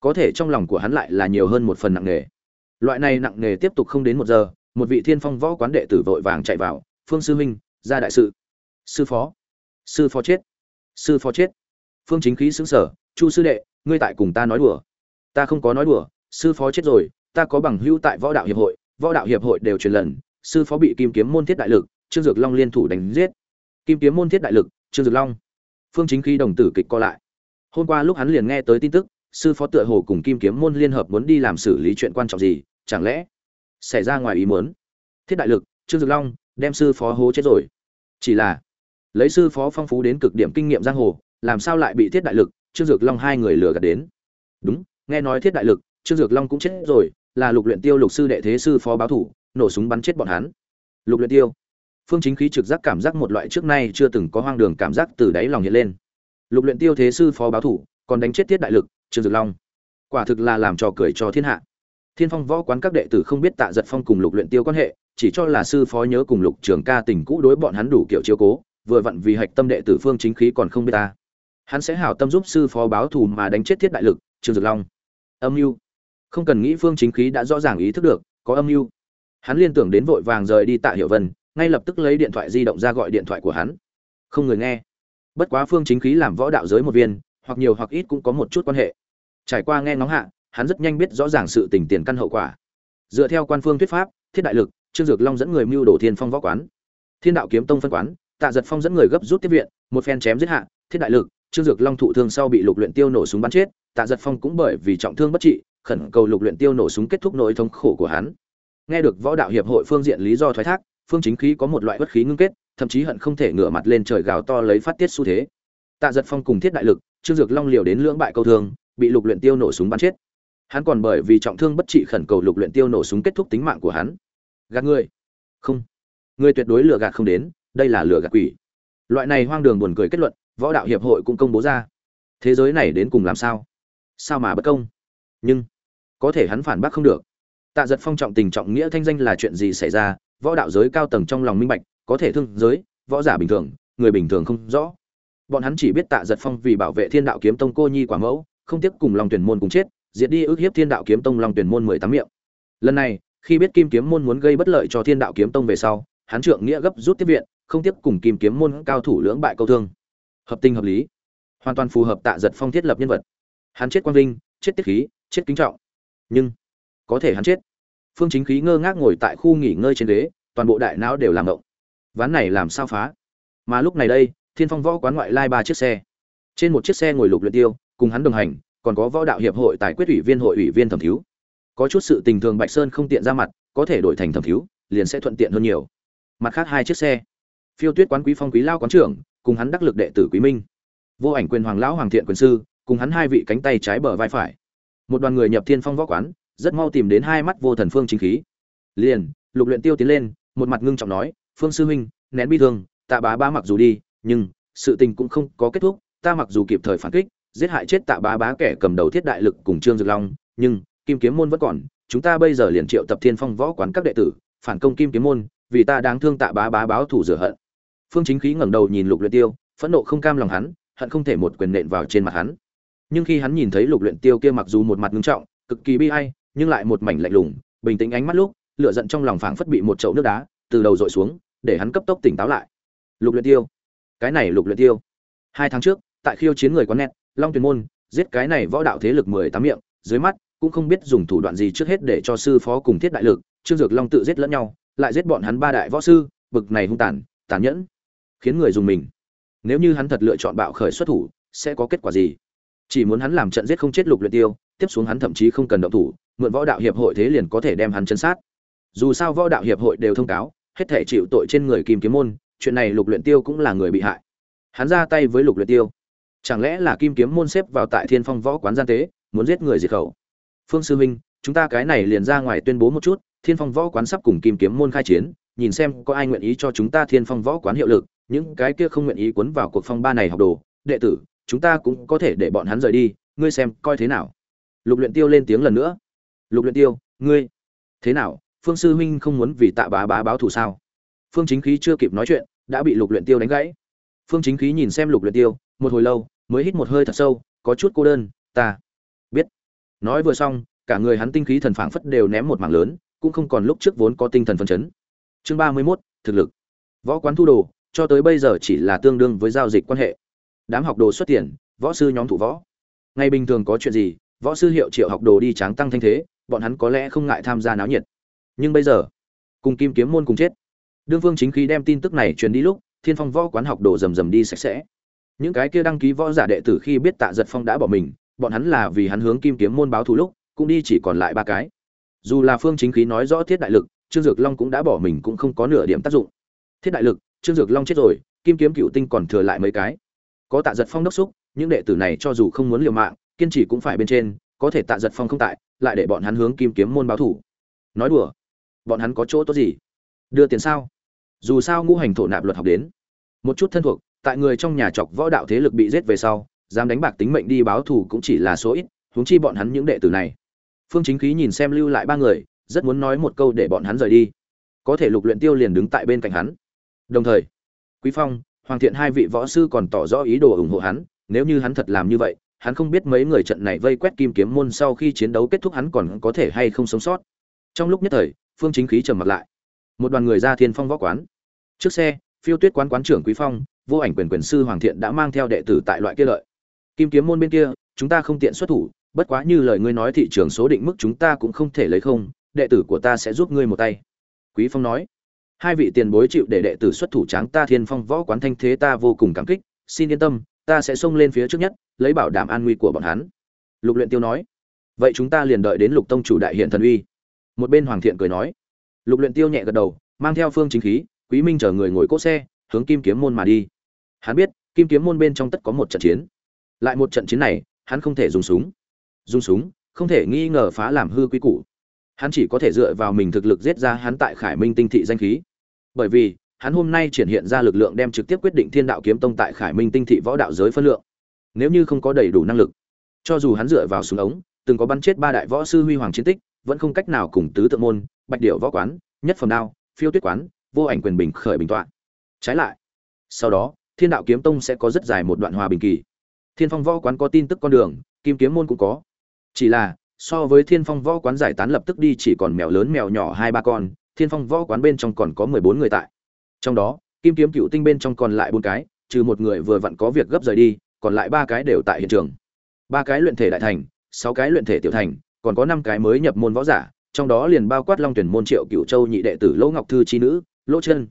[SPEAKER 1] Có thể trong lòng của hắn lại là nhiều hơn một phần nặng nề. Loại này nặng nề tiếp tục không đến một giờ, một vị thiên phong võ quán đệ tử vội vàng chạy vào, phương sư huynh, ra đại sự. Sư phó. Sư phó chết sư phó chết. Phương chính khí xứng sở chu sư đệ, ngươi tại cùng ta nói đùa. Ta không có nói đùa, sư phó chết rồi, ta có bằng hữu tại võ đạo hiệp hội, võ đạo hiệp hội đều truyền lần, sư phó bị kim kiếm môn thiết đại lực, trương dược long liên thủ đánh giết. Kim kiếm môn thiết đại lực, trương dược long. Phương chính khí đồng tử kịch co lại. Hôm qua lúc hắn liền nghe tới tin tức, sư phó tựa hồ cùng kim kiếm môn liên hợp muốn đi làm xử lý chuyện quan trọng gì, chẳng lẽ xảy ra ngoài ý muốn? Thiết đại lực, trương dược long, đem sư phó hố chết rồi. Chỉ là lấy sư phó phong phú đến cực điểm kinh nghiệm giang hồ, làm sao lại bị thiết đại lực, trương dược long hai người lừa gạt đến? Đúng, nghe nói thiết đại lực, trương dược long cũng chết rồi, là lục luyện tiêu lục sư đệ thế sư phó báo thủ, nổ súng bắn chết bọn hắn. Lục luyện tiêu, phương chính khí trực giác cảm giác một loại trước nay chưa từng có hoang đường cảm giác từ đáy lòng hiện lên. Lục luyện tiêu thế sư phó báo thủ, còn đánh chết thiết đại lực, trương dược long. Quả thực là làm trò cười cho thiên hạ. Thiên phong võ quán các đệ tử không biết tạ giật phong cùng lục luyện tiêu quan hệ, chỉ cho là sư phó nhớ cùng lục trường ca tình cũ đối bọn hắn đủ kiểu chiếu cố vừa vặn vì hạch tâm đệ tử phương chính khí còn không biết ta. Hắn sẽ hảo tâm giúp sư phó báo thù mà đánh chết thiết đại lực, trương dược long. Âm mưu. Không cần nghĩ phương chính khí đã rõ ràng ý thức được, có âm mưu. Hắn liên tưởng đến vội vàng rời đi tạ hiệu vân, ngay lập tức lấy điện thoại di động ra gọi điện thoại của hắn. Không người nghe. Bất quá phương chính khí làm võ đạo giới một viên, hoặc nhiều hoặc ít cũng có một chút quan hệ. Trải qua nghe ngóng hạ, hắn rất nhanh biết rõ ràng sự tình tiền căn hậu quả. Dựa theo quan phương thuyết pháp, thiết đại lực, trương dược long dẫn người mưu đồ thiên phong võ quán. Thiên đạo kiếm tông phân quán tạ giật phong dẫn người gấp rút tiếp viện, một phen chém giết hạ, thiết đại lực, trương dược long thụ thương sau bị lục luyện tiêu nổ súng bắn chết, tạ giật phong cũng bởi vì trọng thương bất trị, khẩn cầu lục luyện tiêu nổ súng kết thúc nỗi thống khổ của hắn. Nghe được võ đạo hiệp hội phương diện lý do thoái thác, phương chính khí có một loại bất khí ngưng kết, thậm chí hận không thể ngửa mặt lên trời gào to lấy phát tiết xu thế. Tạ giật phong cùng thiết đại lực, trương dược long liều đến lưỡng bại câu thương, bị lục luyện tiêu nổ súng bắn chết. Hắn còn bởi vì trọng thương bất trị khẩn cầu lục luyện tiêu nổ súng kết thúc tính mạng của hắn. Gạt người. Không. Người tuyệt đối lừa gạt không đến đây là lừa gạt quỷ. Loại này hoang đường buồn cười kết luận, võ đạo hiệp hội cũng công bố ra. Thế giới này đến cùng làm sao? Sao mà bất công? Nhưng, có thể hắn phản bác không được. Tạ giật phong trọng tình trọng nghĩa thanh danh là chuyện gì xảy ra? Võ đạo giới cao tầng trong lòng minh bạch, có thể thương giới, võ giả bình thường, người bình thường không rõ. Bọn hắn chỉ biết tạ giật phong vì bảo vệ thiên đạo kiếm tông cô nhi quả mẫu, không tiếc cùng lòng tuyển môn cùng chết, diệt đi ước hiếp thiên đạo kiếm tông lòng tuyển môn mười tám miệng. Lần này, khi biết kim kiếm môn muốn gây bất lợi cho thiên đạo kiếm tông về sau, hắn trượng nghĩa gấp rút tiếp viện không tiếp cùng kim kiếm môn cao thủ lưỡng bại câu thương. Hợp tình hợp lý. Hoàn toàn phù hợp tạ giật phong thiết lập nhân vật. Hắn chết quang vinh, chết tiết khí, chết kính trọng. Nhưng, có thể hắn chết. Phương chính khí ngơ ngác ngồi tại khu nghỉ ngơi trên ghế, toàn bộ đại não đều làm động ván này làm sao phá? Mà lúc này đây, thiên phong võ quán ngoại lai ba chiếc xe. Trên một chiếc xe ngồi lục luyện tiêu, cùng hắn đồng hành, còn có võ đạo hiệp hội tài quyết ủy viên hội ủy viên thẩm thiếu. Có chút sự tình thường bạch sơn không tiện ra mặt, có thể đổi thành thẩm thiếu, liền sẽ thuận tiện hơn nhiều. Mặt khác hai chiếc xe phiêu tuyết quán quý phong quý lao quán trưởng, cùng hắn đắc lực đệ tử quý minh. Vô ảnh quyền hoàng lão hoàng thiện quyền sư, cùng hắn hai vị cánh tay trái bờ vai phải. Một đoàn người nhập thiên phong võ quán, rất mau tìm đến hai mắt vô thần phương chính khí. Liền, lục luyện tiêu tiến lên, một mặt ngưng trọng nói, phương sư huynh, nén bi thương, tạ bá bá mặc dù đi, nhưng sự tình cũng không có kết thúc, ta mặc dù kịp thời phản kích, giết hại chết tạ bá bá kẻ cầm đầu thiết đại lực cùng trương dược long, nhưng kim kiếm môn vẫn còn, chúng ta bây giờ liền triệu tập thiên phong võ quán các đệ tử, phản công kim kiếm môn, vì ta đáng thương tạ bá bá báo thủ rửa hận phương chính khí ngẩng đầu nhìn lục luyện tiêu, phẫn nộ không cam lòng hắn, hận không thể một quyền nện vào trên mặt hắn. Nhưng khi hắn nhìn thấy lục luyện tiêu kia mặc dù một mặt ngưng trọng, cực kỳ bi ai, nhưng lại một mảnh lạnh lùng, bình tĩnh ánh mắt lúc, lửa giận trong lòng phảng phất bị một chậu nước đá từ đầu dội xuống, để hắn cấp tốc tỉnh táo lại. Lục luyện tiêu, cái này lục luyện tiêu. Hai tháng trước, tại khiêu chiến người quán nét long tuyền môn, giết cái này võ đạo thế lực mười tám miệng, dưới mắt, cũng không biết dùng thủ đoạn gì trước hết để cho sư phó cùng thiết đại lực, trương dược long tự giết lẫn nhau, lại giết bọn hắn ba đại võ sư, bực này hung tàn tàn nhẫn khiến người dùng mình. Nếu như hắn thật lựa chọn bạo khởi xuất thủ, sẽ có kết quả gì? Chỉ muốn hắn làm trận giết không chết lục luyện tiêu, tiếp xuống hắn thậm chí không cần động thủ, mượn võ đạo hiệp hội thế liền có thể đem hắn chân sát. Dù sao võ đạo hiệp hội đều thông cáo, hết thể chịu tội trên người kim kiếm môn, chuyện này lục luyện tiêu cũng là người bị hại. Hắn ra tay với lục luyện tiêu. Chẳng lẽ là kim kiếm môn xếp vào tại thiên phong võ quán gian tế, muốn giết người diệt khẩu? Phương sư minh, chúng ta cái này liền ra ngoài tuyên bố một chút, thiên phong võ quán sắp cùng kim kiếm môn khai chiến, nhìn xem có ai nguyện ý cho chúng ta thiên phong võ quán hiệu lực những cái kia không nguyện ý cuốn vào cuộc phong ba này học đồ đệ tử chúng ta cũng có thể để bọn hắn rời đi ngươi xem coi thế nào. Lục luyện tiêu lên tiếng lần nữa. Lục luyện tiêu ngươi thế nào? Phương sư huynh không muốn vì tạ bá bá báo thù sao? Phương chính khí chưa kịp nói chuyện đã bị lục luyện tiêu đánh gãy. Phương chính khí nhìn xem lục luyện tiêu một hồi lâu mới hít một hơi thật sâu có chút cô đơn ta biết. Nói vừa xong cả người hắn tinh khí thần phảng phất đều ném một mảng lớn cũng không còn lúc trước vốn có tinh thần phấn chấn. Chương ba mươi 31, thực lực. Võ quán thu đồ cho tới bây giờ chỉ là tương đương với giao dịch quan hệ. Đám học đồ xuất tiền, võ sư nhóm thủ võ. Ngày bình thường có chuyện gì, võ sư hiệu triệu học đồ đi tráng tăng thanh thế, bọn hắn có lẽ không ngại tham gia náo nhiệt. Nhưng bây giờ, cùng kim kiếm môn cùng chết. Đương phương chính khí đem tin tức này truyền đi lúc, thiên phong võ quán học đồ rầm rầm đi sạch sẽ. Những cái kia đăng ký võ giả đệ tử khi biết tạ giật phong đã bỏ mình, bọn hắn là vì hắn hướng kim kiếm môn báo thù lúc, cũng đi chỉ còn lại ba cái. Dù là phương chính khí nói rõ thiết đại lực, trương dược long cũng đã bỏ mình cũng không có nửa điểm tác dụng. Thiết đại lực trương dược long chết rồi, kim kiếm cựu tinh còn thừa lại mấy cái. Có tạ giật phong đốc xúc, những đệ tử này cho dù không muốn liều mạng, kiên trì cũng phải bên trên, có thể tạ giật phong không tại, lại để bọn hắn hướng kim kiếm môn báo thủ. Nói đùa, bọn hắn có chỗ tốt gì? Đưa tiền sao? Dù sao ngũ hành thổ nạp luật học đến, một chút thân thuộc, tại người trong nhà chọc võ đạo thế lực bị giết về sau, dám đánh bạc tính mệnh đi báo thù cũng chỉ là số ít, huống chi bọn hắn những đệ tử này. Phương chính khí nhìn xem lưu lại ba người, rất muốn nói một câu để bọn hắn rời đi. Có thể lục luyện tiêu liền đứng tại bên cạnh hắn đồng thời, quý phong, hoàng thiện hai vị võ sư còn tỏ rõ ý đồ ủng hộ hắn, nếu như hắn thật làm như vậy, hắn không biết mấy người trận này vây quét kim kiếm môn sau khi chiến đấu kết thúc hắn còn có thể hay không sống sót. Trong lúc nhất thời, phương chính khí trầm mặt lại. Một đoàn người ra thiên phong võ quán. Trước xe, phiêu tuyết quán quán trưởng quý phong, vô ảnh quyền quyền sư hoàng thiện đã mang theo đệ tử tại loại kia lợi. Kim kiếm môn bên kia, chúng ta không tiện xuất thủ, bất quá như lời ngươi nói thị trường số định mức chúng ta cũng không thể lấy không, đệ tử của ta sẽ giúp ngươi một tay. Quý phong nói hai vị tiền bối chịu để đệ tử xuất thủ tráng ta thiên phong võ quán thanh thế ta vô cùng cảm kích, xin yên tâm, ta sẽ xông lên phía trước nhất, lấy bảo đảm an nguy của bọn hắn. Lục luyện tiêu nói. Vậy chúng ta liền đợi đến lục tông chủ đại hiện thần uy. Một bên hoàng thiện cười nói. Lục luyện tiêu nhẹ gật đầu, mang theo phương chính khí, quý minh chở người ngồi cỗ xe, hướng kim kiếm môn mà đi. Hắn biết, kim kiếm môn bên trong tất có một trận chiến. Lại một trận chiến này, hắn không thể dùng súng. Dùng súng, không thể nghi ngờ phá làm hư quý củ hắn chỉ có thể dựa vào mình thực lực giết ra hắn tại khải minh tinh thị danh khí. Bởi vì, hắn hôm nay triển hiện ra lực lượng đem trực tiếp quyết định thiên đạo kiếm tông tại khải minh tinh thị võ đạo giới phân lượng. Nếu như không có đầy đủ năng lực, cho dù hắn dựa vào súng ống, từng có bắn chết ba đại võ sư huy hoàng chiến tích, vẫn không cách nào cùng tứ tượng môn, bạch điệu võ quán, nhất phẩm đao, phiêu tuyết quán, vô ảnh quyền bình khởi bình tọa. Trái lại, sau đó, thiên đạo kiếm tông sẽ có rất dài một đoạn hòa bình kỳ. Thiên phong võ quán có tin tức con đường, kim kiếm môn cũng có. Chỉ là so với thiên phong võ quán giải tán lập tức đi chỉ còn mèo lớn mèo nhỏ hai ba con, thiên phong võ quán bên trong còn có mười bốn người tại. Trong đó, kim kiếm cựu tinh bên trong còn lại bốn cái, trừ một người vừa vặn có việc gấp rời đi, còn lại ba cái đều tại hiện trường. Ba cái luyện thể đại thành, sáu cái luyện thể tiểu thành, còn có năm cái mới nhập môn võ giả, trong đó liền bao quát long tuyển môn triệu cựu châu nhị đệ tử lỗ ngọc thư chi nữ, lỗ chân.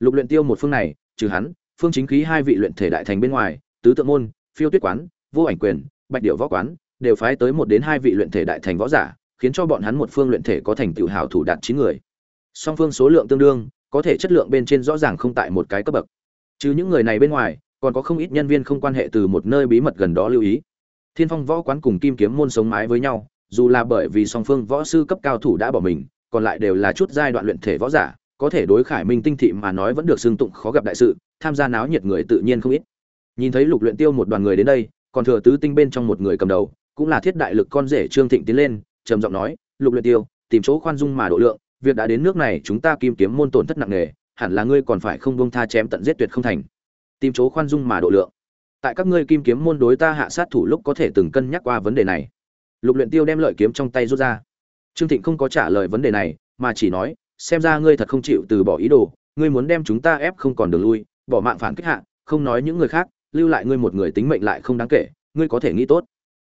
[SPEAKER 1] Lục luyện tiêu một phương này, trừ hắn, phương chính khí hai vị luyện thể đại thành bên ngoài, tứ tượng môn, phiêu tuyết quán, vô ảnh quyền, bạch điệu võ quán đều phái tới một đến hai vị luyện thể đại thành võ giả, khiến cho bọn hắn một phương luyện thể có thành tựu hảo thủ đạt chín người. Song phương số lượng tương đương, có thể chất lượng bên trên rõ ràng không tại một cái cấp bậc. Chứ những người này bên ngoài, còn có không ít nhân viên không quan hệ từ một nơi bí mật gần đó lưu ý. Thiên phong võ quán cùng kim kiếm môn sống mái với nhau, dù là bởi vì song phương võ sư cấp cao thủ đã bỏ mình, còn lại đều là chút giai đoạn luyện thể võ giả, có thể đối khải minh tinh thị mà nói vẫn được xưng tụng khó gặp đại sự, tham gia náo nhiệt người tự nhiên không ít. Nhìn thấy lục luyện tiêu một đoàn người đến đây, còn thừa tứ tinh bên trong một người cầm đầu cũng là thiết đại lực con rể trương thịnh tiến lên, trầm giọng nói, lục luyện tiêu, tìm chỗ khoan dung mà độ lượng, việc đã đến nước này chúng ta kim kiếm môn tổn thất nặng nề, hẳn là ngươi còn phải không buông tha chém tận giết tuyệt không thành. Tìm chỗ khoan dung mà độ lượng. Tại các ngươi kim kiếm môn đối ta hạ sát thủ lúc có thể từng cân nhắc qua vấn đề này. Lục luyện tiêu đem lợi kiếm trong tay rút ra. Trương thịnh không có trả lời vấn đề này, mà chỉ nói, xem ra ngươi thật không chịu từ bỏ ý đồ, ngươi muốn đem chúng ta ép không còn đường lui, bỏ mạng phản kích hạ, không nói những người khác, lưu lại ngươi một người tính mệnh lại không đáng kể, ngươi có thể nghĩ tốt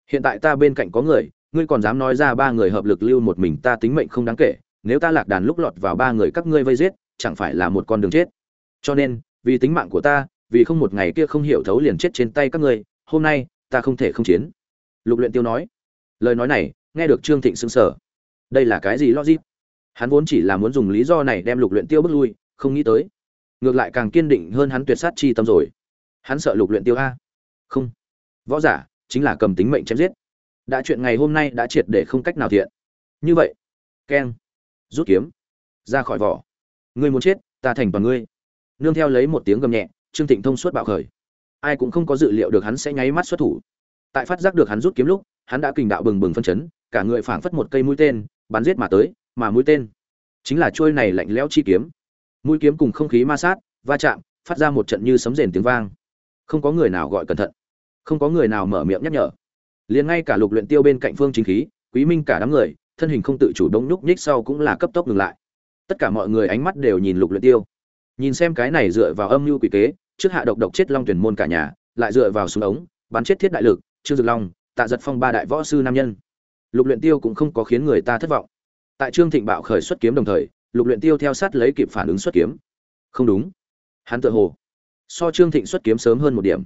[SPEAKER 1] hiện tại ta bên cạnh có người, ngươi còn dám nói ra ba người hợp lực lưu một mình ta tính mệnh không đáng kể, nếu ta lạc đàn lúc lọt vào ba người các ngươi vây giết, chẳng phải là một con đường chết. Cho nên, vì tính mạng của ta, vì không một ngày kia không hiểu thấu liền chết trên tay các ngươi, hôm nay, ta không thể không chiến. Lục luyện tiêu nói. Lời nói này, nghe được trương thịnh sững sờ. Đây là cái gì logic? Hắn vốn chỉ là muốn dùng lý do này đem lục luyện tiêu bước lui, không nghĩ tới. Ngược lại càng kiên định hơn hắn tuyệt sát chi tâm rồi. Hắn sợ lục luyện tiêu a. Không. Võ giả chính là cầm tính mệnh chém giết. Đã chuyện ngày hôm nay đã triệt để không cách nào thiện. Như vậy, keng, rút kiếm, ra khỏi vỏ. Ngươi muốn chết, ta thành toàn ngươi. Nương theo lấy một tiếng gầm nhẹ, trương thịnh thông suốt bạo khởi. Ai cũng không có dự liệu được hắn sẽ nháy mắt xuất thủ. Tại phát giác được hắn rút kiếm lúc, hắn đã kình đạo bừng bừng phân chấn, cả người phảng phất một cây mũi tên, bắn giết mà tới, mà mũi tên chính là trôi này lạnh lẽo chi kiếm. Mũi kiếm cùng không khí ma sát, va chạm, phát ra một trận như sấm rền tiếng vang. Không có người nào gọi cẩn thận không có người nào mở miệng nhắc nhở. Liền ngay cả lục luyện tiêu bên cạnh phương chính khí, quý minh cả đám người, thân hình không tự chủ động nhúc nhích sau cũng là cấp tốc ngừng lại. Tất cả mọi người ánh mắt đều nhìn lục luyện tiêu. Nhìn xem cái này dựa vào âm mưu quỷ kế, trước hạ độc độc chết long tuyển môn cả nhà, lại dựa vào súng ống, bắn chết thiết đại lực, trương dực long, tạ giật phong ba đại võ sư nam nhân. Lục luyện tiêu cũng không có khiến người ta thất vọng. Tại trương thịnh bạo khởi xuất kiếm đồng thời, lục luyện tiêu theo sát lấy kịp phản ứng xuất kiếm. Không đúng. Hắn tự hồ. So trương thịnh xuất kiếm sớm hơn một điểm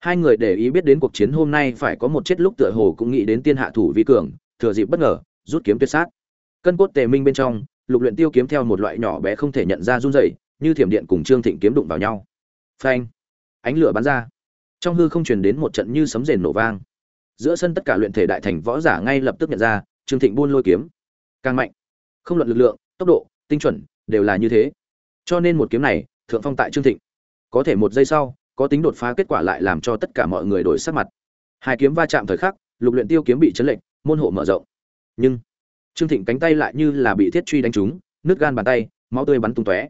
[SPEAKER 1] hai người để ý biết đến cuộc chiến hôm nay phải có một chết lúc tựa hồ cũng nghĩ đến tiên hạ thủ vi cường, thừa dịp bất ngờ, rút kiếm tuyệt sát. Cân cốt tề minh bên trong, lục luyện tiêu kiếm theo một loại nhỏ bé không thể nhận ra run rẩy, như thiểm điện cùng trương thịnh kiếm đụng vào nhau. Phanh! Ánh lửa bắn ra. Trong hư không truyền đến một trận như sấm rền nổ vang. Giữa sân tất cả luyện thể đại thành võ giả ngay lập tức nhận ra, trương thịnh buôn lôi kiếm. Càng mạnh. Không luận lực lượng, tốc độ, tinh chuẩn, đều là như thế. Cho nên một kiếm này, thượng phong tại trương thịnh. Có thể một giây sau có tính đột phá kết quả lại làm cho tất cả mọi người đổi sắc mặt. Hai kiếm va chạm thời khắc, lục luyện tiêu kiếm bị chấn lệnh, môn hộ mở rộng. Nhưng, trương thịnh cánh tay lại như là bị thiết truy đánh trúng nước gan bàn tay, máu tươi bắn tung tóe.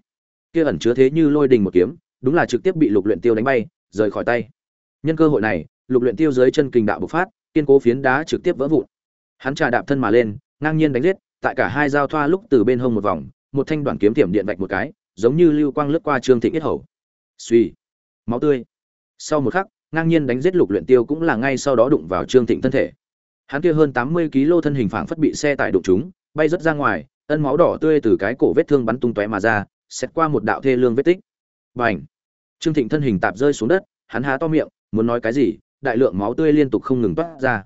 [SPEAKER 1] Kia ẩn chứa thế như lôi đình một kiếm, đúng là trực tiếp bị lục luyện tiêu đánh bay, rời khỏi tay. Nhân cơ hội này, lục luyện tiêu dưới chân kình đạo bộc phát, kiên cố phiến đá trực tiếp vỡ vụn. Hắn trà đạp thân mà lên, ngang nhiên đánh giết, tại cả hai giao thoa lúc từ bên hông một vòng, một thanh đoạn kiếm tiệm điện vạch một cái, giống như lưu quang lướt qua trương thịnh yết hầu. Suy máu tươi. Sau một khắc, ngang nhiên đánh giết lục luyện tiêu cũng là ngay sau đó đụng vào trương thịnh thân thể. Hắn kia hơn tám mươi kg thân hình phảng phất bị xe tải đụng trúng, bay rất ra ngoài, ân máu đỏ tươi từ cái cổ vết thương bắn tung tóe mà ra xét qua một đạo thê lương vết tích. Bành! Trương thịnh thân hình tạp rơi xuống đất, hắn há to miệng, muốn nói cái gì, đại lượng máu tươi liên tục không ngừng toát ra.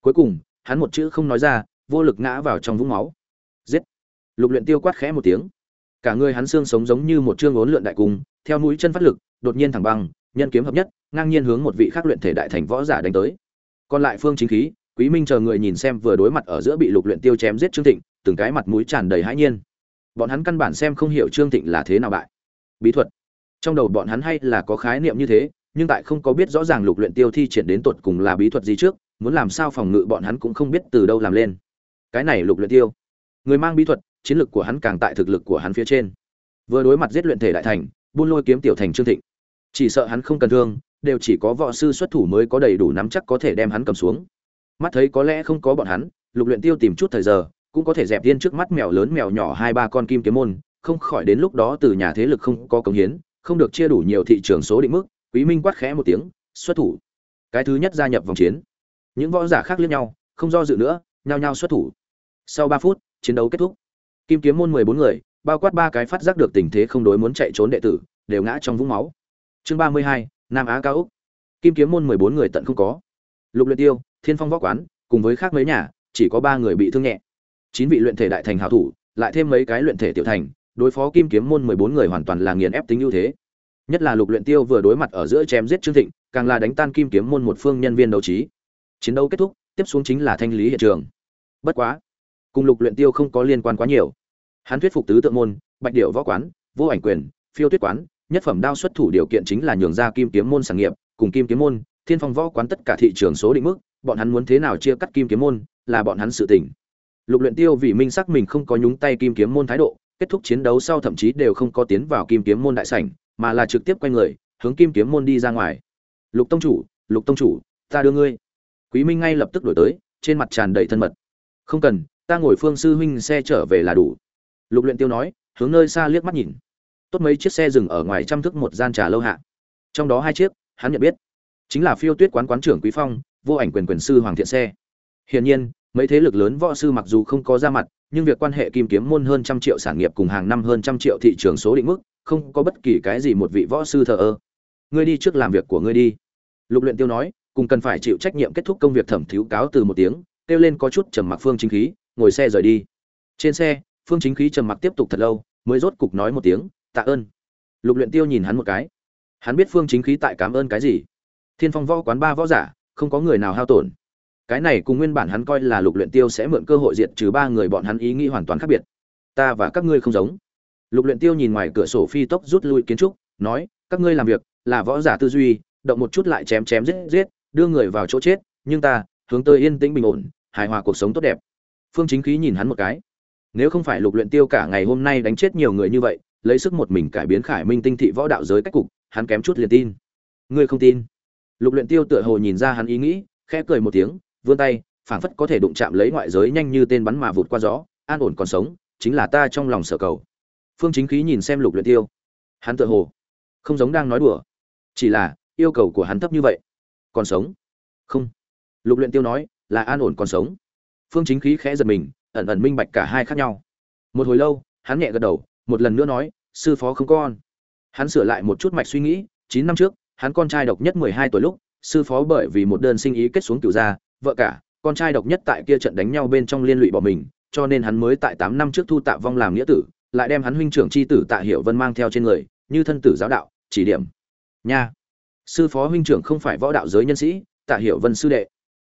[SPEAKER 1] Cuối cùng, hắn một chữ không nói ra, vô lực ngã vào trong vũng máu. Giết! Lục luyện tiêu quát khẽ một tiếng. Cả người hắn xương sống giống như một trương ốn lượn đại cung, theo mũi chân phát lực đột nhiên thẳng băng, nhân kiếm hợp nhất, ngang nhiên hướng một vị khác luyện thể đại thành võ giả đánh tới. Còn lại phương chính khí, quý minh chờ người nhìn xem vừa đối mặt ở giữa bị lục luyện tiêu chém giết trương thịnh, từng cái mặt mũi tràn đầy hãi nhiên. Bọn hắn căn bản xem không hiểu trương thịnh là thế nào bại. Bí thuật. Trong đầu bọn hắn hay là có khái niệm như thế, nhưng tại không có biết rõ ràng lục luyện tiêu thi triển đến tột cùng là bí thuật gì trước, muốn làm sao phòng ngự bọn hắn cũng không biết từ đâu làm lên. Cái này lục luyện tiêu. Người mang bí thuật, chiến lực của hắn càng tại thực lực của hắn phía trên. Vừa đối mặt giết luyện thể đại thành, buôn lôi kiếm tiểu thành trương thịnh chỉ sợ hắn không cần thương, đều chỉ có võ sư xuất thủ mới có đầy đủ nắm chắc có thể đem hắn cầm xuống. Mắt thấy có lẽ không có bọn hắn, lục luyện tiêu tìm chút thời giờ, cũng có thể dẹp yên trước mắt mèo lớn mèo nhỏ hai ba con kim kiếm môn, không khỏi đến lúc đó từ nhà thế lực không có công hiến, không được chia đủ nhiều thị trường số định mức, quý minh quát khẽ một tiếng, xuất thủ. Cái thứ nhất gia nhập vòng chiến. Những võ giả khác liếc nhau, không do dự nữa, nhao nhao xuất thủ. Sau ba phút, chiến đấu kết thúc. Kim kiếm môn mười bốn người, bao quát ba cái phát giác được tình thế không đối muốn chạy trốn đệ tử, đều ngã trong vũng máu chương ba mươi hai, nam á cao úc kim kiếm môn mười bốn người tận không có. Lục luyện tiêu, thiên phong võ quán, cùng với khác mấy nhà, chỉ có ba người bị thương nhẹ. Chín vị luyện thể đại thành hảo thủ, lại thêm mấy cái luyện thể tiểu thành, đối phó kim kiếm môn mười bốn người hoàn toàn là nghiền ép tính ưu thế. Nhất là lục luyện tiêu vừa đối mặt ở giữa chém giết trương thịnh, càng là đánh tan kim kiếm môn một phương nhân viên đấu trí. Chiến đấu kết thúc, tiếp xuống chính là thanh lý hiện trường. Bất quá, cùng lục luyện tiêu không có liên quan quá nhiều. Hắn thuyết phục tứ tượng môn, bạch điệu võ quán, vô ảnh quyền, phiêu tuyết quán nhất phẩm đao xuất thủ điều kiện chính là nhường ra kim kiếm môn sản nghiệp, cùng kim kiếm môn, thiên phong võ quán tất cả thị trường số định mức, bọn hắn muốn thế nào chia cắt kim kiếm môn, là bọn hắn sự tình. Lục luyện tiêu vì minh xác mình không có nhúng tay kim kiếm môn thái độ, kết thúc chiến đấu sau thậm chí đều không có tiến vào kim kiếm môn đại sảnh, mà là trực tiếp quay người, hướng kim kiếm môn đi ra ngoài. Lục tông chủ, lục tông chủ, ta đưa ngươi. Quý minh ngay lập tức đổi tới, trên mặt tràn đầy thân mật. Không cần, ta ngồi phương sư huynh xe trở về là đủ. Lục luyện tiêu nói, hướng nơi xa liếc mắt nhìn tốt mấy chiếc xe dừng ở ngoài trăm thước một gian trà lâu hạ. Trong đó hai chiếc, hắn nhận biết, chính là phiêu tuyết quán quán trưởng quý phong, vô ảnh quyền quyền sư hoàng thiện xe. Hiển nhiên, mấy thế lực lớn võ sư mặc dù không có ra mặt, nhưng việc quan hệ kim kiếm môn hơn trăm triệu sản nghiệp cùng hàng năm hơn trăm triệu thị trường số định mức, không có bất kỳ cái gì một vị võ sư thờ ơ. Ngươi đi trước làm việc của ngươi đi. Lục luyện tiêu nói, cùng cần phải chịu trách nhiệm kết thúc công việc thẩm thiếu cáo từ một tiếng, kêu lên có chút trầm mặc phương chính khí, ngồi xe rời đi. Trên xe, phương chính khí trầm mặc tiếp tục thật lâu, mới rốt cục nói một tiếng tạ ơn. Lục luyện tiêu nhìn hắn một cái. Hắn biết phương chính khí tại cảm ơn cái gì. Thiên phong võ quán ba võ giả, không có người nào hao tổn. Cái này cùng nguyên bản hắn coi là lục luyện tiêu sẽ mượn cơ hội diệt trừ ba người bọn hắn ý nghĩ hoàn toàn khác biệt. Ta và các ngươi không giống. Lục luyện tiêu nhìn ngoài cửa sổ phi tốc rút lui kiến trúc, nói, các ngươi làm việc là võ giả tư duy, động một chút lại chém chém giết giết, đưa người vào chỗ chết, nhưng ta, hướng tới yên tĩnh bình ổn, hài hòa cuộc sống tốt đẹp. Phương chính khí nhìn hắn một cái. Nếu không phải lục luyện tiêu cả ngày hôm nay đánh chết nhiều người như vậy lấy sức một mình cải biến khải minh tinh thị võ đạo giới cách cục, hắn kém chút liền tin. Ngươi không tin? Lục luyện tiêu tựa hồ nhìn ra hắn ý nghĩ, khẽ cười một tiếng, vươn tay, phảng phất có thể đụng chạm lấy ngoại giới nhanh như tên bắn mà vụt qua gió, an ổn còn sống, chính là ta trong lòng sở cầu. Phương chính khí nhìn xem lục luyện tiêu. Hắn tựa hồ không giống đang nói đùa, chỉ là yêu cầu của hắn thấp như vậy. Còn sống? Không. Lục luyện tiêu nói, là an ổn còn sống. Phương chính khí khẽ giật mình, ẩn ẩn minh bạch cả hai khác nhau. Một hồi lâu, hắn nhẹ gật đầu một lần nữa nói, sư phó không con. Hắn sửa lại một chút mạch suy nghĩ, chín năm trước, hắn con trai độc nhất mười hai tuổi lúc, sư phó bởi vì một đơn sinh ý kết xuống cửu gia, vợ cả, con trai độc nhất tại kia trận đánh nhau bên trong liên lụy bỏ mình, cho nên hắn mới tại tám năm trước thu tạ vong làm nghĩa tử, lại đem hắn huynh trưởng chi tử tạ hiểu vân mang theo trên người, như thân tử giáo đạo, chỉ điểm. Nha. Sư phó huynh trưởng không phải võ đạo giới nhân sĩ, tạ hiểu vân sư đệ.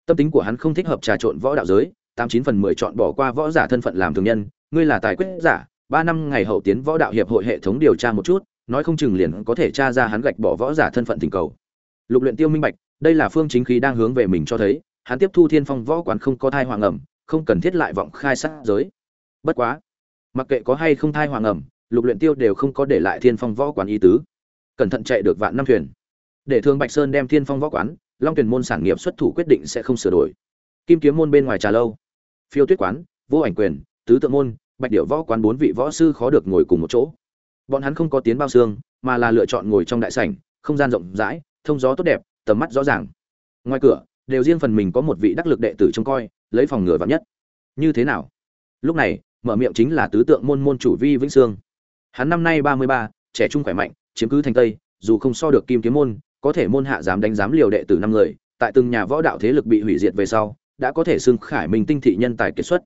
[SPEAKER 1] Tâm tính của hắn không thích hợp trà trộn võ đạo giới, tám chín phần mười chọn bỏ qua võ giả thân phận làm thường nhân, ngươi là tài quyết giả ba năm ngày hậu tiến võ đạo hiệp hội hệ thống điều tra một chút, nói không chừng liền có thể tra ra hắn gạch bỏ võ giả thân phận tình cầu. Lục luyện tiêu minh bạch, đây là phương chính khí đang hướng về mình cho thấy, hắn tiếp thu thiên phong võ quán không có thai hoàng ẩm, không cần thiết lại vọng khai sát giới. Bất quá, mặc kệ có hay không thai hoàng ẩm, lục luyện tiêu đều không có để lại thiên phong võ quán ý tứ. Cẩn thận chạy được vạn năm thuyền. Để thương bạch sơn đem thiên phong võ quán, long tuyển môn sản nghiệp xuất thủ quyết định sẽ không sửa đổi. Kim kiếm môn bên ngoài trà lâu. Phiêu tuyết quán, vô ảnh quyền, tứ tượng môn bạch điệu võ quán bốn vị võ sư khó được ngồi cùng một chỗ. Bọn hắn không có tiến bao xương, mà là lựa chọn ngồi trong đại sảnh, không gian rộng rãi, thông gió tốt đẹp, tầm mắt rõ ràng. Ngoài cửa, đều riêng phần mình có một vị đắc lực đệ tử trông coi, lấy phòng ngừa vắng nhất. Như thế nào? Lúc này, mở miệng chính là tứ tượng môn môn chủ vi vĩnh sương. Hắn năm nay ba mươi ba, trẻ trung khỏe mạnh, chiếm cứ thành tây, dù không so được kim kiếm môn, có thể môn hạ dám đánh giám liều đệ tử năm người, tại từng nhà võ đạo thế lực bị hủy diệt về sau, đã có thể xưng khải minh tinh thị nhân tài kiệt xuất.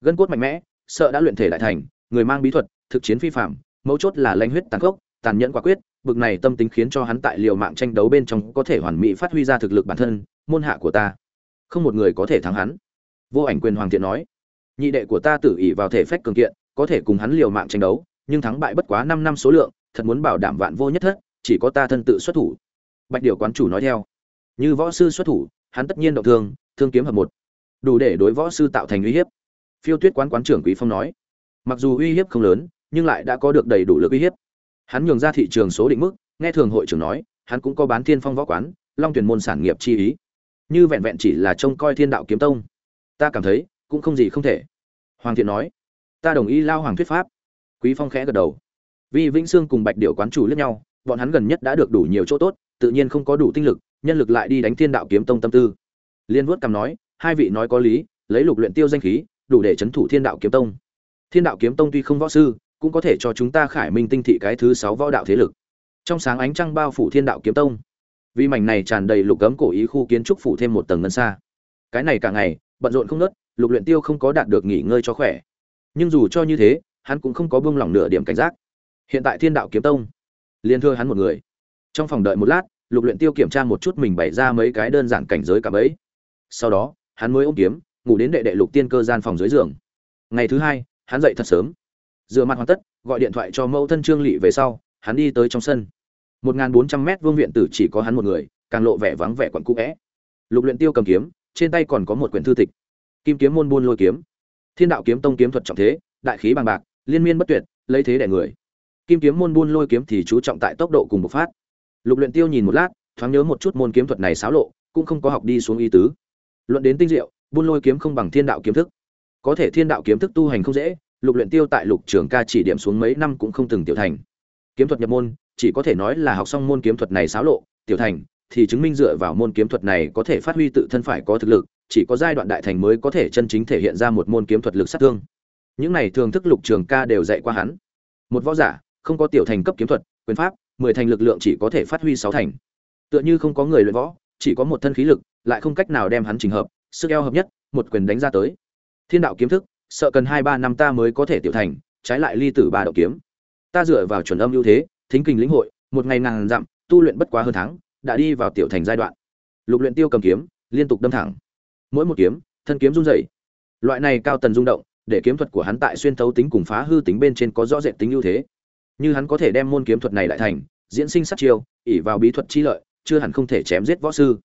[SPEAKER 1] Gân cốt mạnh mẽ sợ đã luyện thể lại thành, người mang bí thuật, thực chiến phi phạm mấu chốt là lanh huyết tàn khốc, tàn nhẫn quả quyết, bực này tâm tính khiến cho hắn tại liều mạng tranh đấu bên trong có thể hoàn mỹ phát huy ra thực lực bản thân, môn hạ của ta. Không một người có thể thắng hắn. Vô ảnh quyền hoàng thiện nói. Nhị đệ của ta tự ỷ vào thể phách cường kiện, có thể cùng hắn liều mạng tranh đấu, nhưng thắng bại bất quá năm năm số lượng, thật muốn bảo đảm vạn vô nhất thất, chỉ có ta thân tự xuất thủ. Bạch điều quán chủ nói theo. Như võ sư xuất thủ, hắn tất nhiên động thương thương kiếm hợp một. Đủ để đối võ sư tạo thành uy hiếp phiêu tuyết quán quán trưởng quý phong nói. Mặc dù uy hiếp không lớn, nhưng lại đã có được đầy đủ lực uy hiếp. Hắn nhường ra thị trường số định mức, nghe thường hội trưởng nói, hắn cũng có bán thiên phong võ quán, long tuyển môn sản nghiệp chi ý. Như vẹn vẹn chỉ là trông coi thiên đạo kiếm tông. Ta cảm thấy, cũng không gì không thể. Hoàng thiện nói. Ta đồng ý lao hoàng thuyết pháp. Quý phong khẽ gật đầu. Vì vĩnh sương cùng bạch điệu quán chủ lẫn nhau, bọn hắn gần nhất đã được đủ nhiều chỗ tốt, tự nhiên không có đủ tinh lực, nhân lực lại đi đánh thiên đạo kiếm tông tâm tư. Liên vuốt cầm nói, hai vị nói có lý, lấy lục luyện tiêu danh khí đủ để chấn thủ thiên đạo kiếm tông. Thiên đạo kiếm tông tuy không võ sư, cũng có thể cho chúng ta khải minh tinh thị cái thứ sáu võ đạo thế lực. Trong sáng ánh trăng bao phủ thiên đạo kiếm tông. Vì mảnh này tràn đầy lục cấm cổ ý khu kiến trúc phủ thêm một tầng ngân xa. Cái này cả ngày, bận rộn không nớt lục luyện tiêu không có đạt được nghỉ ngơi cho khỏe. Nhưng dù cho như thế, hắn cũng không có buông lỏng nửa điểm cảnh giác. Hiện tại thiên đạo kiếm tông liên thưa hắn một người. Trong phòng đợi một lát, lục luyện tiêu kiểm tra một chút mình bày ra mấy cái đơn giản cảnh giới cả bấy. Sau đó, hắn mới ôm kiếm ngủ đến đệ đệ lục tiên cơ gian phòng dưới giường. Ngày thứ hai, hắn dậy thật sớm. Rửa mặt hoàn tất, gọi điện thoại cho mẫu thân trương lỵ về sau, hắn đi tới trong sân. Một nghìn bốn trăm mét vương viện tử chỉ có hắn một người, càng lộ vẻ vắng vẻ quặn cũ vẽ lục luyện tiêu cầm kiếm, trên tay còn có một quyển thư tịch. Kim kiếm môn buôn lôi kiếm. Thiên đạo kiếm tông kiếm thuật trọng thế, đại khí bằng bạc, liên miên bất tuyệt, lấy thế đẻ người. Kim kiếm môn buôn lôi kiếm thì chú trọng tại tốc độ cùng bộc phát. Lục luyện tiêu nhìn một lát, thoáng nhớ một chút môn kiếm thuật này xáo lộ, cũng không có học đi xuống ý tứ. Luận đến tinh diệu buôn lôi kiếm không bằng thiên đạo kiếm thức. Có thể thiên đạo kiếm thức tu hành không dễ, lục luyện tiêu tại lục trường ca chỉ điểm xuống mấy năm cũng không từng tiểu thành. Kiếm thuật nhập môn, chỉ có thể nói là học xong môn kiếm thuật này xáo lộ, tiểu thành, thì chứng minh dựa vào môn kiếm thuật này có thể phát huy tự thân phải có thực lực, chỉ có giai đoạn đại thành mới có thể chân chính thể hiện ra một môn kiếm thuật lực sát thương. Những này thường thức lục trường ca đều dạy qua hắn. Một võ giả, không có tiểu thành cấp kiếm thuật, quyền pháp, mười thành lực lượng chỉ có thể phát huy sáu thành. Tựa như không có người luyện võ, chỉ có một thân khí lực, lại không cách nào đem hắn trình hợp sức eo hợp nhất, một quyền đánh ra tới. Thiên đạo kiếm thức, sợ cần hai ba năm ta mới có thể tiểu thành, trái lại ly tử ba đạo kiếm. Ta dựa vào chuẩn âm ưu thế, thính kinh lĩnh hội, một ngày ngàn dặm, tu luyện bất quá hơn tháng, đã đi vào tiểu thành giai đoạn. Lục luyện tiêu cầm kiếm, liên tục đâm thẳng. Mỗi một kiếm, thân kiếm rung rẩy. Loại này cao tần rung động, để kiếm thuật của hắn tại xuyên thấu tính cùng phá hư tính bên trên có rõ rệt tính ưu thế. Như hắn có thể đem môn kiếm thuật này lại thành, diễn sinh sát chiêu ỉ vào bí thuật chi lợi, chưa hẳn không thể chém giết võ sư.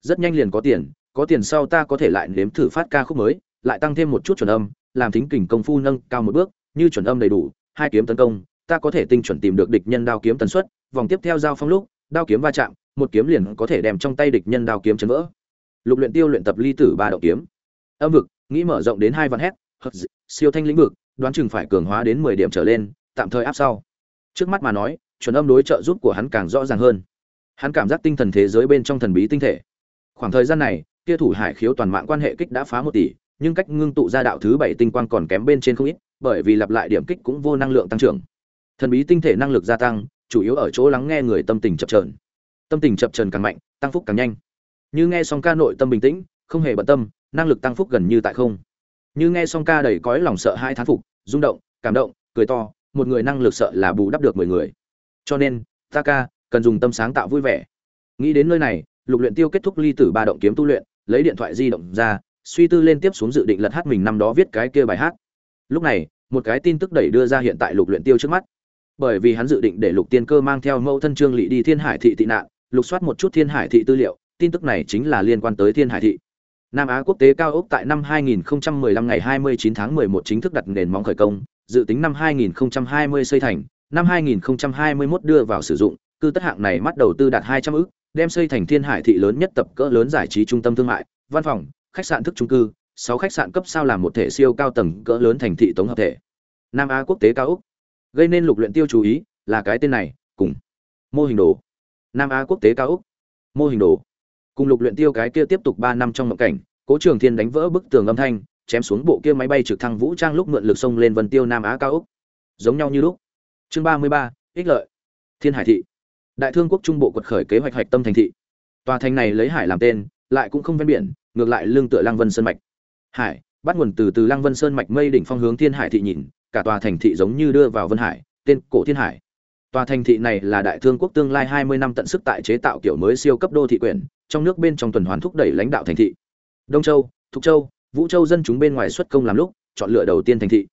[SPEAKER 1] Rất nhanh liền có tiền có tiền sau ta có thể lại nếm thử phát ca khúc mới, lại tăng thêm một chút chuẩn âm, làm thính kình công phu nâng cao một bước, như chuẩn âm đầy đủ, hai kiếm tấn công, ta có thể tinh chuẩn tìm được địch nhân đao kiếm tần suất, vòng tiếp theo giao phong lúc, đao kiếm va chạm, một kiếm liền có thể đem trong tay địch nhân đao kiếm chấn vỡ. Lục luyện tiêu luyện tập ly tử ba động kiếm. Âm vực, nghĩ mở rộng đến hai vạn hét siêu thanh lĩnh vực, đoán chừng phải cường hóa đến mười điểm trở lên, tạm thời áp sau. Trước mắt mà nói, chuẩn âm đối trợ giúp của hắn càng rõ ràng hơn. Hắn cảm giác tinh thần thế giới bên trong thần bí tinh thể. Khoảng thời gian này kia thủ hải khiếu toàn mạng quan hệ kích đã phá một tỷ, nhưng cách ngưng tụ ra đạo thứ bảy tinh quang còn kém bên trên không ít, bởi vì lặp lại điểm kích cũng vô năng lượng tăng trưởng. Thần bí tinh thể năng lực gia tăng, chủ yếu ở chỗ lắng nghe người tâm tình chập trờn tâm tình chập trờn càng mạnh, tăng phúc càng nhanh. Như nghe xong ca nội tâm bình tĩnh, không hề bận tâm, năng lực tăng phúc gần như tại không. Như nghe xong ca đầy cõi lòng sợ hai thán phục, rung động, cảm động, cười to, một người năng lực sợ là bù đắp được mười người. Cho nên, ta ca, cần dùng tâm sáng tạo vui vẻ. Nghĩ đến nơi này, lục luyện tiêu kết thúc ly tử ba động kiếm tu luyện lấy điện thoại di động ra, suy tư lên tiếp xuống dự định lật hát mình năm đó viết cái kia bài hát. Lúc này, một cái tin tức đẩy đưa ra hiện tại lục luyện tiêu trước mắt. Bởi vì hắn dự định để lục tiên cơ mang theo mẫu thân trương lỵ đi thiên hải thị tị nạn, lục soát một chút thiên hải thị tư liệu, tin tức này chính là liên quan tới thiên hải thị. Nam á quốc tế cao ốc tại năm 2015 ngày 29 tháng 11 chính thức đặt nền móng khởi công, dự tính năm 2020 xây thành, năm 2021 đưa vào sử dụng, cư tất hạng này mắt đầu tư đạt 200 ức đem xây thành thiên hải thị lớn nhất tập cỡ lớn giải trí trung tâm thương mại, văn phòng, khách sạn thức trung cư, sáu khách sạn cấp sao làm một thể siêu cao tầng cỡ lớn thành thị tổng hợp thể. Nam á quốc tế cao úc. Gây nên lục luyện tiêu chú ý là cái tên này, cùng mô hình đồ. Nam á quốc tế cao úc. Mô hình đồ. Cùng lục luyện tiêu cái kia tiếp tục ba năm trong mộng cảnh, cố trường thiên đánh vỡ bức tường âm thanh, chém xuống bộ kia máy bay trực thăng vũ trang lúc mượn lực sông lên vân tiêu nam á cao úc. Giống nhau như lúc. Chương ba mươi ba, ích lợi. Thiên hải thị đại thương quốc trung bộ quật khởi kế hoạch hoạch tâm thành thị. Tòa thành này lấy hải làm tên, lại cũng không ven biển, ngược lại lương tựa lăng vân sơn mạch. Hải, bắt nguồn từ từ lăng vân sơn mạch mây đỉnh phong hướng thiên hải thị nhìn, cả tòa thành thị giống như đưa vào vân hải, tên cổ thiên hải. Tòa thành thị này là đại thương quốc tương lai 20 năm tận sức tại chế tạo kiểu mới siêu cấp đô thị quyền trong nước bên trong tuần hoàn thúc đẩy lãnh đạo thành thị. Đông châu, thục châu, vũ châu dân chúng bên ngoài xuất công làm lúc, chọn lựa đầu tiên thành thị.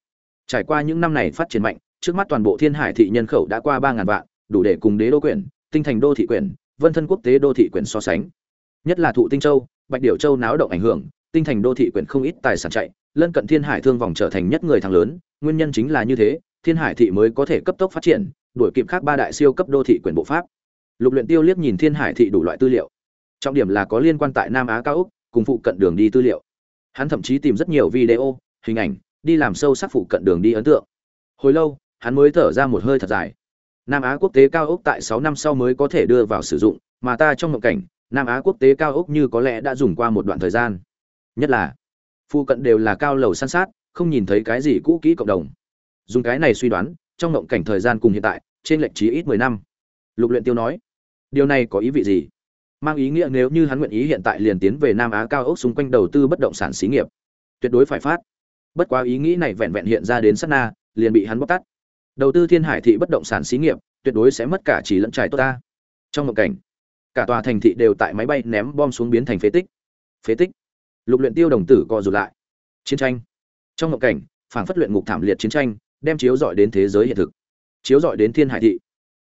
[SPEAKER 1] Trải qua những năm này phát triển mạnh, trước mắt toàn bộ thiên hải thị nhân khẩu đã qua ba ngàn vạn đủ để cùng đế đô quyển, tinh thành đô thị quyển, vân thân quốc tế đô thị quyển so sánh. Nhất là thụ tinh châu, bạch điểu châu náo động ảnh hưởng, tinh thành đô thị quyển không ít tài sản chạy, lân cận thiên hải thương vòng trở thành nhất người thắng lớn, nguyên nhân chính là như thế, thiên hải thị mới có thể cấp tốc phát triển, đuổi kịp khác ba đại siêu cấp đô thị quyển bộ pháp. Lục luyện tiêu liếc nhìn thiên hải thị đủ loại tư liệu. Trọng điểm là có liên quan tại nam á cao úc cùng phụ cận đường đi tư liệu. Hắn thậm chí tìm rất nhiều video, hình ảnh, đi làm sâu sắc phụ cận đường đi ấn tượng. Hồi lâu, hắn mới thở ra một hơi thật dài nam á quốc tế cao ốc tại sáu năm sau mới có thể đưa vào sử dụng, mà ta trong mộng cảnh, nam á quốc tế cao ốc như có lẽ đã dùng qua một đoạn thời gian. Nhất là phụ cận đều là cao lầu san sát, không nhìn thấy cái gì cũ kỹ cộng đồng. Dùng cái này suy đoán, trong mộng cảnh thời gian cùng hiện tại, trên lệch chí ít mười năm. Lục luyện tiêu nói, điều này có ý vị gì? Mang ý nghĩa nếu như hắn nguyện ý hiện tại liền tiến về nam á cao ốc xung quanh đầu tư bất động sản xí nghiệp. Tuyệt đối phải phát. Bất quá ý nghĩ này vẹn vẹn hiện ra đến sát na, liền bị hắn bóc tát đầu tư thiên hải thị bất động sản xí nghiệp, tuyệt đối sẽ mất cả chỉ lẫn trải tốt ta. Trong một cảnh, cả tòa thành thị đều tại máy bay ném bom xuống biến thành phế tích. Phế tích. Lục luyện tiêu đồng tử co rụt lại. Chiến tranh. Trong một cảnh, phảng phất luyện ngục thảm liệt chiến tranh, đem chiếu dọi đến thế giới hiện thực. Chiếu dọi đến thiên hải thị.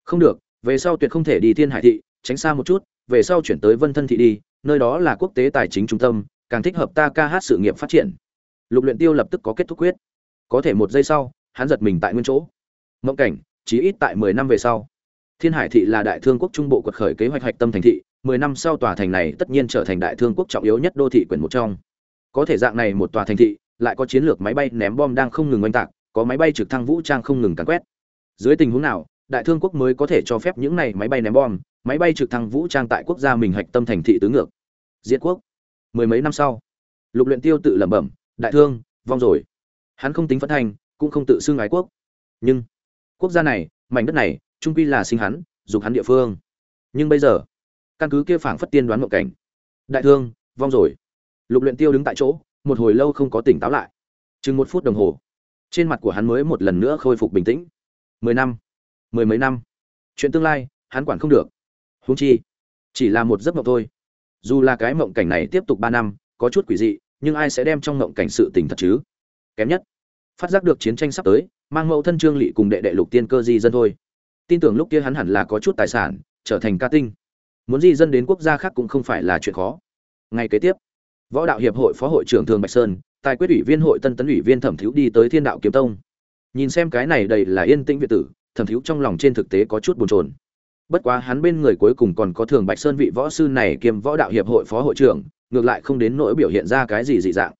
[SPEAKER 1] Không được, về sau tuyệt không thể đi thiên hải thị, tránh xa một chút, về sau chuyển tới vân thân thị đi, nơi đó là quốc tế tài chính trung tâm, càng thích hợp ta ca hát sự nghiệp phát triển. Lục luyện tiêu lập tức có kết thúc quyết. Có thể một giây sau, hắn giật mình tại nguyên chỗ mộng cảnh, chí ít tại mười năm về sau. Thiên hải thị là đại thương quốc trung bộ quật khởi kế hoạch hoạch tâm thành thị, mười năm sau tòa thành này tất nhiên trở thành đại thương quốc trọng yếu nhất đô thị quyền một trong. Có thể dạng này một tòa thành thị, lại có chiến lược máy bay ném bom đang không ngừng oanh tạc, có máy bay trực thăng vũ trang không ngừng càn quét. Dưới tình huống nào, đại thương quốc mới có thể cho phép những này máy bay ném bom, máy bay trực thăng vũ trang tại quốc gia mình hạch tâm thành thị tứ ngược. Diệt quốc. Mười mấy năm sau, lục luyện tiêu tự lẩm bẩm, đại thương, vong rồi. Hắn không tính phẫn thành, cũng không tự xưng ái quốc. Nhưng quốc gia này, mảnh đất này trung quy là sinh hắn, dục hắn địa phương. Nhưng bây giờ, căn cứ kia phảng phất tiên đoán mộng cảnh. Đại thương, vong rồi. Lục luyện tiêu đứng tại chỗ, một hồi lâu không có tỉnh táo lại. Chừng một phút đồng hồ, trên mặt của hắn mới một lần nữa khôi phục bình tĩnh. Mười năm, mười mấy năm. Chuyện tương lai, hắn quản không được. Huống chi, chỉ là một giấc mộng thôi. Dù là cái mộng cảnh này tiếp tục ba năm, có chút quỷ dị, nhưng ai sẽ đem trong mộng cảnh sự tình thật chứ? Kém nhất, phát giác được chiến tranh sắp tới mang mẫu thân trương lị cùng đệ đệ lục tiên cơ di dân thôi. Tin tưởng lúc kia hắn hẳn là có chút tài sản, trở thành ca tinh. Muốn di dân đến quốc gia khác cũng không phải là chuyện khó. Ngay kế tiếp, võ đạo hiệp hội phó hội trưởng thường bạch sơn, tài quyết ủy viên hội tân tấn ủy viên thẩm thiếu đi tới thiên đạo kiếm tông. Nhìn xem cái này đầy là yên tĩnh việt tử, thẩm thiếu trong lòng trên thực tế có chút buồn chồn. Bất quá hắn bên người cuối cùng còn có thường bạch sơn vị võ sư này kiêm võ đạo hiệp hội phó hội trưởng, ngược lại không đến nỗi biểu hiện ra cái gì dị dạng.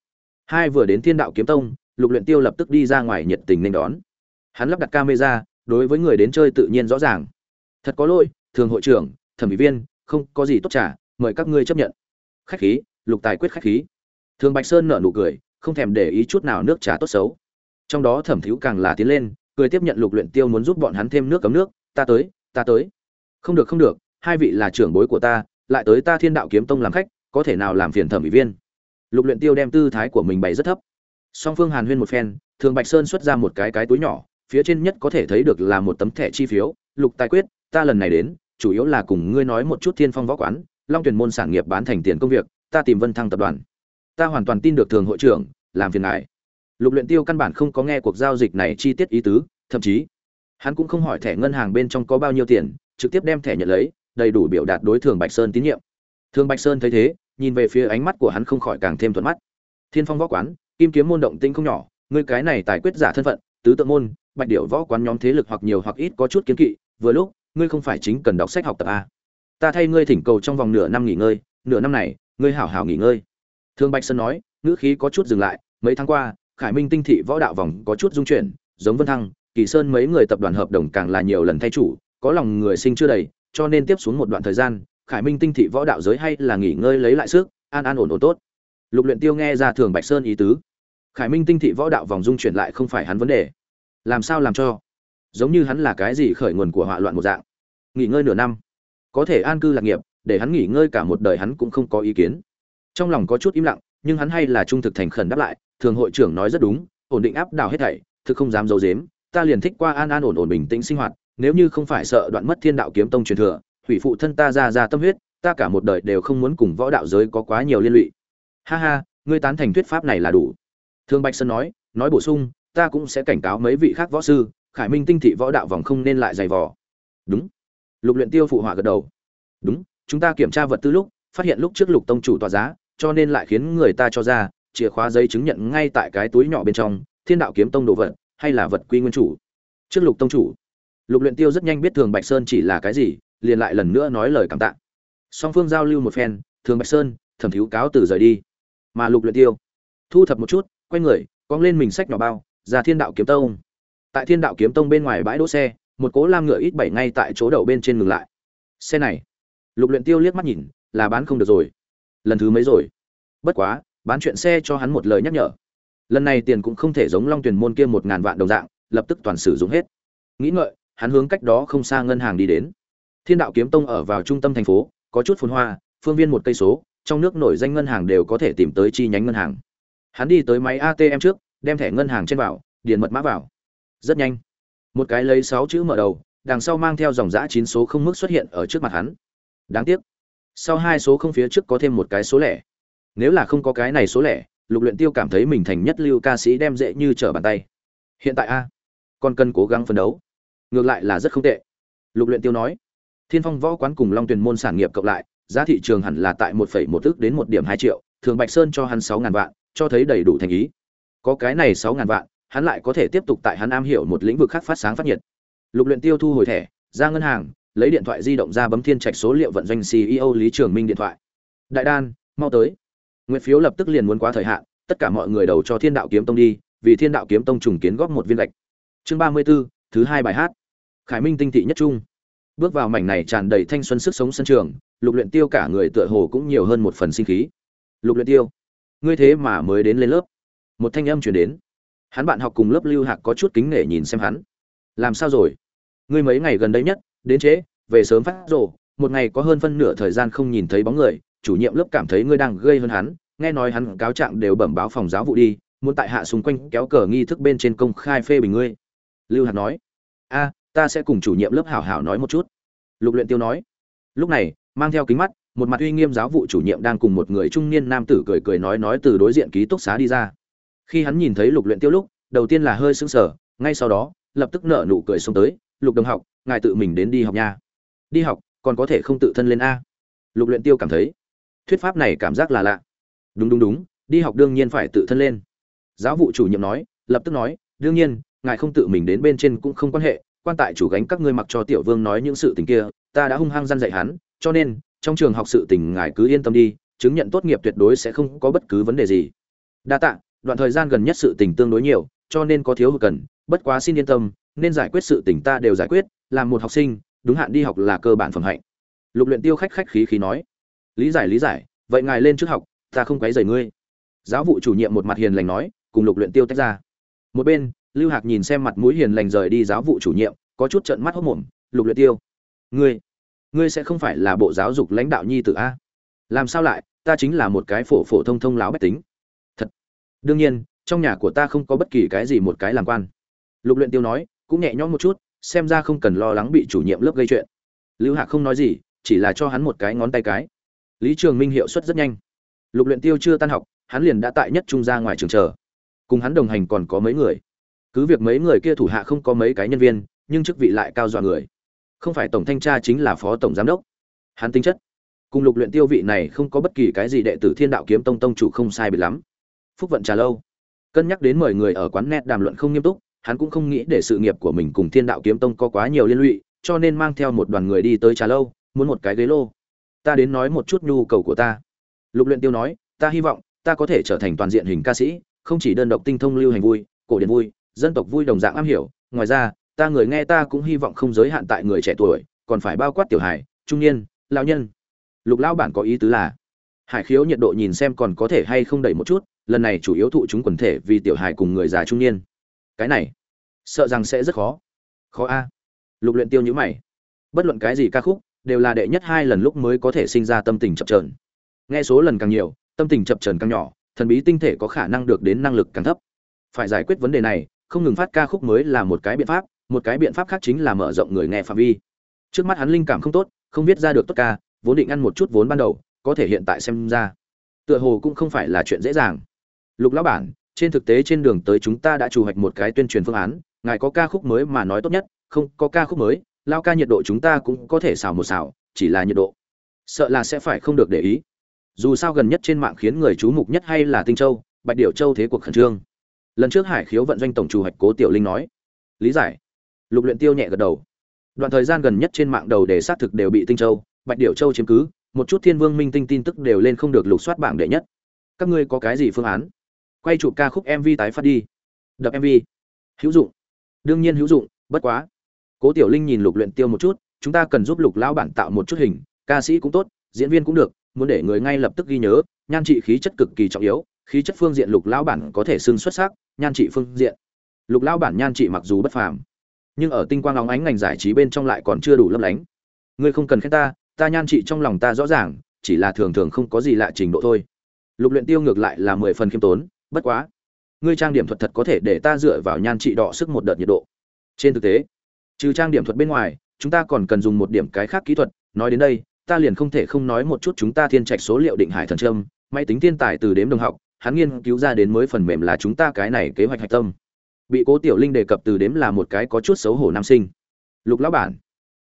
[SPEAKER 1] Hai vừa đến thiên đạo kiếm tông lục luyện tiêu lập tức đi ra ngoài nhiệt tình nên đón. Hắn lắp đặt camera, đối với người đến chơi tự nhiên rõ ràng. Thật có lỗi, thường hội trưởng, thẩm ủy viên, không có gì tốt trả, mời các ngươi chấp nhận. Khách khí, lục tài quyết khách khí. Thường bạch sơn nở nụ cười, không thèm để ý chút nào nước trà tốt xấu. Trong đó thẩm thiếu càng là tiến lên, cười tiếp nhận lục luyện tiêu muốn giúp bọn hắn thêm nước cấm nước, ta tới ta tới. Không được không được, hai vị là trưởng bối của ta, lại tới ta thiên đạo kiếm tông làm khách, có thể nào làm phiền thẩm ủy viên? Lục luyện tiêu đem tư thái của mình bày rất thấp song phương hàn huyên một phen, thường bạch sơn xuất ra một cái cái túi nhỏ, phía trên nhất có thể thấy được là một tấm thẻ chi phiếu, lục tài quyết, ta lần này đến, chủ yếu là cùng ngươi nói một chút thiên phong võ quán, long tuyển môn sản nghiệp bán thành tiền công việc, ta tìm vân thăng tập đoàn. Ta hoàn toàn tin được thường hội trưởng, làm phiền ngài. Lục luyện tiêu căn bản không có nghe cuộc giao dịch này chi tiết ý tứ, thậm chí, hắn cũng không hỏi thẻ ngân hàng bên trong có bao nhiêu tiền, trực tiếp đem thẻ nhận lấy, đầy đủ biểu đạt đối thường bạch sơn tín nhiệm. Thường bạch sơn thấy thế, nhìn về phía ánh mắt của hắn không khỏi càng thêm thuận mắt. Thiên phong võ quán kim kiếm môn động tinh không nhỏ, ngươi cái này tài quyết giả thân phận, tứ tượng môn, bạch điệu võ quán nhóm thế lực hoặc nhiều hoặc ít có chút kiến kỵ, vừa lúc, ngươi không phải chính cần đọc sách học tập a ta thay ngươi thỉnh cầu trong vòng nửa năm nghỉ ngơi, nửa năm này, ngươi hảo hảo nghỉ ngơi. Thương bạch sơn nói, ngữ khí có chút dừng lại, mấy tháng qua, khải minh tinh thị võ đạo vòng có chút dung chuyển, giống vân thăng, kỳ sơn mấy người tập đoàn hợp đồng càng là nhiều lần thay chủ, có lòng người sinh chưa đầy, cho nên tiếp xuống một đoạn thời gian, khải minh tinh thị võ đạo giới hay là nghỉ ngơi lấy lại sức, an an ổn ổn tốt lục luyện tiêu nghe ra thường bạch sơn ý tứ. Khải minh tinh thị võ đạo vòng dung chuyển lại không phải hắn vấn đề. Làm sao làm cho? Giống như hắn là cái gì khởi nguồn của họa loạn một dạng. Nghỉ ngơi nửa năm. Có thể an cư lạc nghiệp, để hắn nghỉ ngơi cả một đời hắn cũng không có ý kiến. Trong lòng có chút im lặng, nhưng hắn hay là trung thực thành khẩn đáp lại, thường hội trưởng nói rất đúng, ổn định áp đảo hết thảy, thực không dám giấu dếm ta liền thích qua an an ổn ổn bình tĩnh sinh hoạt, nếu như không phải sợ đoạn mất thiên đạo kiếm tông truyền thừa, hủy phụ thân ta ra ra tâm huyết, ta cả một đời đều không muốn cùng võ đạo giới có quá nhiều liên lụy ha ha, ngươi tán thành thuyết pháp này là đủ. Thương bạch sơn nói nói bổ sung, ta cũng sẽ cảnh cáo mấy vị khác võ sư, khải minh tinh thị võ đạo vòng không nên lại dày vò. Đúng. Lục luyện tiêu phụ họa gật đầu. Đúng, chúng ta kiểm tra vật tư lúc, phát hiện lúc trước lục tông chủ tòa giá, cho nên lại khiến người ta cho ra, chìa khóa giấy chứng nhận ngay tại cái túi nhỏ bên trong, thiên đạo kiếm tông đồ vật, hay là vật quy nguyên chủ. Trước lục tông chủ, lục luyện tiêu rất nhanh biết thường bạch sơn chỉ là cái gì, liền lại lần nữa nói lời cảm tạ. Song phương giao lưu một phen, thường bạch sơn, thẩm thiếu cáo từ rời đi mà lục luyện tiêu. Thu thập một chút, quay người, cong lên mình sách nhỏ bao, ra thiên đạo kiếm tông. Tại thiên đạo kiếm tông bên ngoài bãi đỗ xe, một cố lam ngựa ít bảy ngay tại chỗ đậu bên trên ngừng lại. Xe này, lục luyện tiêu liếc mắt nhìn, là bán không được rồi. Lần thứ mấy rồi? Bất quá, bán chuyện xe cho hắn một lời nhắc nhở. Lần này tiền cũng không thể giống long tuyển môn kia một ngàn vạn đồng dạng, lập tức toàn sử dụng hết. Nghĩ ngợi, hắn hướng cách đó không xa ngân hàng đi đến. Thiên đạo kiếm tông ở vào trung tâm thành phố, có chút phồn hoa, phương viên một cây số trong nước nổi danh ngân hàng đều có thể tìm tới chi nhánh ngân hàng. Hắn đi tới máy atm trước, đem thẻ ngân hàng trên vào, điền mật mã vào. Rất nhanh. Một cái lấy sáu chữ mở đầu, đằng sau mang theo dòng giã chín số không mức xuất hiện ở trước mặt hắn. Đáng tiếc. Sau hai số không phía trước có thêm một cái số lẻ. Nếu là không có cái này số lẻ, lục luyện tiêu cảm thấy mình thành nhất lưu ca sĩ đem dễ như trở bàn tay. Hiện tại a, còn cần cố gắng phấn đấu. Ngược lại là rất không tệ. Lục luyện tiêu nói. Thiên phong võ quán cùng long tuyền môn sản nghiệp cộng lại giá thị trường hẳn là tại một phẩy một ức đến một điểm hai triệu thường bạch sơn cho hắn sáu ngàn vạn cho thấy đầy đủ thành ý. Có cái này sáu ngàn vạn hắn lại có thể tiếp tục tại hắn am hiểu một lĩnh vực khác phát sáng phát nhiệt. Lục luyện tiêu thu hồi thẻ ra ngân hàng lấy điện thoại di động ra bấm thiên trạch số liệu vận doanh ceo lý trường minh điện thoại. Đại đan mau tới. Nguyệt phiếu lập tức liền muốn quá thời hạn tất cả mọi người đầu cho thiên đạo kiếm tông đi vì thiên đạo kiếm tông trùng kiến góp một viên lạch. chương ba mươi 34, thứ hai bài hát. Khải minh tinh thị nhất trung. Bước vào mảnh này tràn đầy thanh xuân sức sống sân trường lục luyện tiêu cả người tựa hồ cũng nhiều hơn một phần sinh khí. Lục luyện tiêu, ngươi thế mà mới đến lên lớp. Một thanh âm truyền đến. Hắn bạn học cùng lớp lưu hạc có chút kính nể nhìn xem hắn. Làm sao rồi? Ngươi mấy ngày gần đây nhất, đến trễ, về sớm phát rồ. Một ngày có hơn phân nửa thời gian không nhìn thấy bóng người. Chủ nhiệm lớp cảm thấy ngươi đang gây hơn hắn. Nghe nói hắn cáo trạng đều bẩm báo phòng giáo vụ đi. Muốn tại hạ xung quanh kéo cờ nghi thức bên trên công khai phê bình ngươi. Lưu hạc nói. A, ta sẽ cùng chủ nhiệm lớp hảo hảo nói một chút. Lục luyện tiêu nói. Lúc này mang theo kính mắt, một mặt uy nghiêm giáo vụ chủ nhiệm đang cùng một người trung niên nam tử cười cười nói nói từ đối diện ký túc xá đi ra. Khi hắn nhìn thấy lục luyện tiêu lúc, đầu tiên là hơi sững sờ, ngay sau đó, lập tức nở nụ cười xông tới, lục đồng học, ngài tự mình đến đi học nha. Đi học, còn có thể không tự thân lên a. Lục luyện tiêu cảm thấy, thuyết pháp này cảm giác là lạ. Đúng đúng đúng, đi học đương nhiên phải tự thân lên. Giáo vụ chủ nhiệm nói, lập tức nói, đương nhiên, ngài không tự mình đến bên trên cũng không quan hệ, quan tại chủ gánh các ngươi mặc cho tiểu vương nói những sự tình kia, ta đã hung hăng gian dạy hắn cho nên, trong trường học sự tình ngài cứ yên tâm đi, chứng nhận tốt nghiệp tuyệt đối sẽ không có bất cứ vấn đề gì. Đa tạ, đoạn thời gian gần nhất sự tình tương đối nhiều, cho nên có thiếu hụt cần, bất quá xin yên tâm, nên giải quyết sự tình ta đều giải quyết, làm một học sinh, đúng hạn đi học là cơ bản phẩm hạnh. Lục luyện tiêu khách khách khí khí nói. Lý giải lý giải, vậy ngài lên trước học, ta không quấy rầy ngươi. Giáo vụ chủ nhiệm một mặt hiền lành nói, cùng lục luyện tiêu tách ra. Một bên, lưu hạc nhìn xem mặt mũi hiền lành rời đi giáo vụ chủ nhiệm, có chút trợn mắt hốt mồm, lục luyện tiêu. Ngươi ngươi sẽ không phải là bộ giáo dục lãnh đạo nhi tử a? Làm sao lại, ta chính là một cái phổ phổ thông thông láo bách tính. Thật. Đương nhiên, trong nhà của ta không có bất kỳ cái gì một cái làm quan. Lục luyện tiêu nói, cũng nhẹ nhõm một chút, xem ra không cần lo lắng bị chủ nhiệm lớp gây chuyện. Lưu hạc không nói gì, chỉ là cho hắn một cái ngón tay cái. Lý trường minh hiệu suất rất nhanh. Lục luyện tiêu chưa tan học, hắn liền đã tại nhất trung ra ngoài trường chờ. Cùng hắn đồng hành còn có mấy người. Cứ việc mấy người kia thủ hạ không có mấy cái nhân viên, nhưng chức vị lại cao dọa người không phải tổng thanh tra chính là phó tổng giám đốc. Hắn tính chất, cùng lục luyện tiêu vị này không có bất kỳ cái gì đệ tử thiên đạo kiếm tông tông chủ không sai biệt lắm. Phúc vận trà lâu, cân nhắc đến mời người ở quán net đàm luận không nghiêm túc, hắn cũng không nghĩ để sự nghiệp của mình cùng thiên đạo kiếm tông có quá nhiều liên lụy, cho nên mang theo một đoàn người đi tới trà lâu, muốn một cái ghế lô. Ta đến nói một chút nhu cầu của ta. Lục luyện tiêu nói, ta hy vọng, ta có thể trở thành toàn diện hình ca sĩ, không chỉ đơn độc tinh thông lưu hành vui, cổ điển vui, dân tộc vui đồng dạng am hiểu. Ngoài ra ta người nghe ta cũng hy vọng không giới hạn tại người trẻ tuổi, còn phải bao quát tiểu hài, trung niên, lão nhân. Lục lão bản có ý tứ là, hải khiếu nhiệt độ nhìn xem còn có thể hay không đẩy một chút, lần này chủ yếu thụ chúng quần thể vì tiểu hài cùng người già trung niên. Cái này, sợ rằng sẽ rất khó. Khó a. Lục luyện tiêu nhíu mày. Bất luận cái gì ca khúc, đều là đệ nhất hai lần lúc mới có thể sinh ra tâm tình chập chờn. Nghe số lần càng nhiều, tâm tình chập chờn càng nhỏ, thần bí tinh thể có khả năng được đến năng lực càng thấp. Phải giải quyết vấn đề này, không ngừng phát ca khúc mới là một cái biện pháp một cái biện pháp khác chính là mở rộng người nghe phạm vi. Trước mắt hắn linh cảm không tốt, không viết ra được tốt ca, vốn định ăn một chút vốn ban đầu, có thể hiện tại xem ra, tựa hồ cũng không phải là chuyện dễ dàng. Lục lão bản, trên thực tế trên đường tới chúng ta đã chủ hoạch một cái tuyên truyền phương án, ngài có ca khúc mới mà nói tốt nhất, không, có ca khúc mới, lao ca nhiệt độ chúng ta cũng có thể xào một xào, chỉ là nhiệt độ. Sợ là sẽ phải không được để ý. Dù sao gần nhất trên mạng khiến người chú mục nhất hay là tinh châu, bạch điệu châu thế cuộc khẩn trương. Lần trước hải khiếu vận doanh tổng chủ hoạch cố tiểu linh nói, lý giải lục luyện tiêu nhẹ gật đầu. Đoạn thời gian gần nhất trên mạng đầu đề xác thực đều bị tinh châu, bạch điểu châu chiếm cứ, một chút thiên vương minh tinh tin tức đều lên không được lục soát bảng đệ nhất. Các ngươi có cái gì phương án? Quay chụp ca khúc mv tái phát đi. Đập mv hữu dụng. Đương nhiên hữu dụng, bất quá. Cố tiểu linh nhìn lục luyện tiêu một chút, chúng ta cần giúp lục lão bản tạo một chút hình, ca sĩ cũng tốt, diễn viên cũng được, muốn để người ngay lập tức ghi nhớ, nhan trị khí chất cực kỳ trọng yếu, khí chất phương diện lục lão bản có thể xưng xuất sắc, nhan trị phương diện. Lục lão bản nhan trị mặc dù bất phàm nhưng ở tinh quang óng ánh ngành giải trí bên trong lại còn chưa đủ lấp lánh. Ngươi không cần khen ta ta nhan trị trong lòng ta rõ ràng, chỉ là thường thường không có gì lạ trình độ thôi. Lục luyện tiêu ngược lại là mười phần khiêm tốn, bất quá. Ngươi trang điểm thuật thật có thể để ta dựa vào nhan trị đọ sức một đợt nhiệt độ. Trên thực tế, trừ trang điểm thuật bên ngoài, chúng ta còn cần dùng một điểm cái khác kỹ thuật. Nói đến đây, ta liền không thể không nói một chút chúng ta thiên trạch số liệu định hải thần trâm máy tính thiên tài từ đếm đồng học, hắn nghiên cứu ra đến mới phần mềm là chúng ta cái này kế hoạch hạch tâm bị cố tiểu linh đề cập từ đếm là một cái có chút xấu hổ nam sinh. Lục lão bản.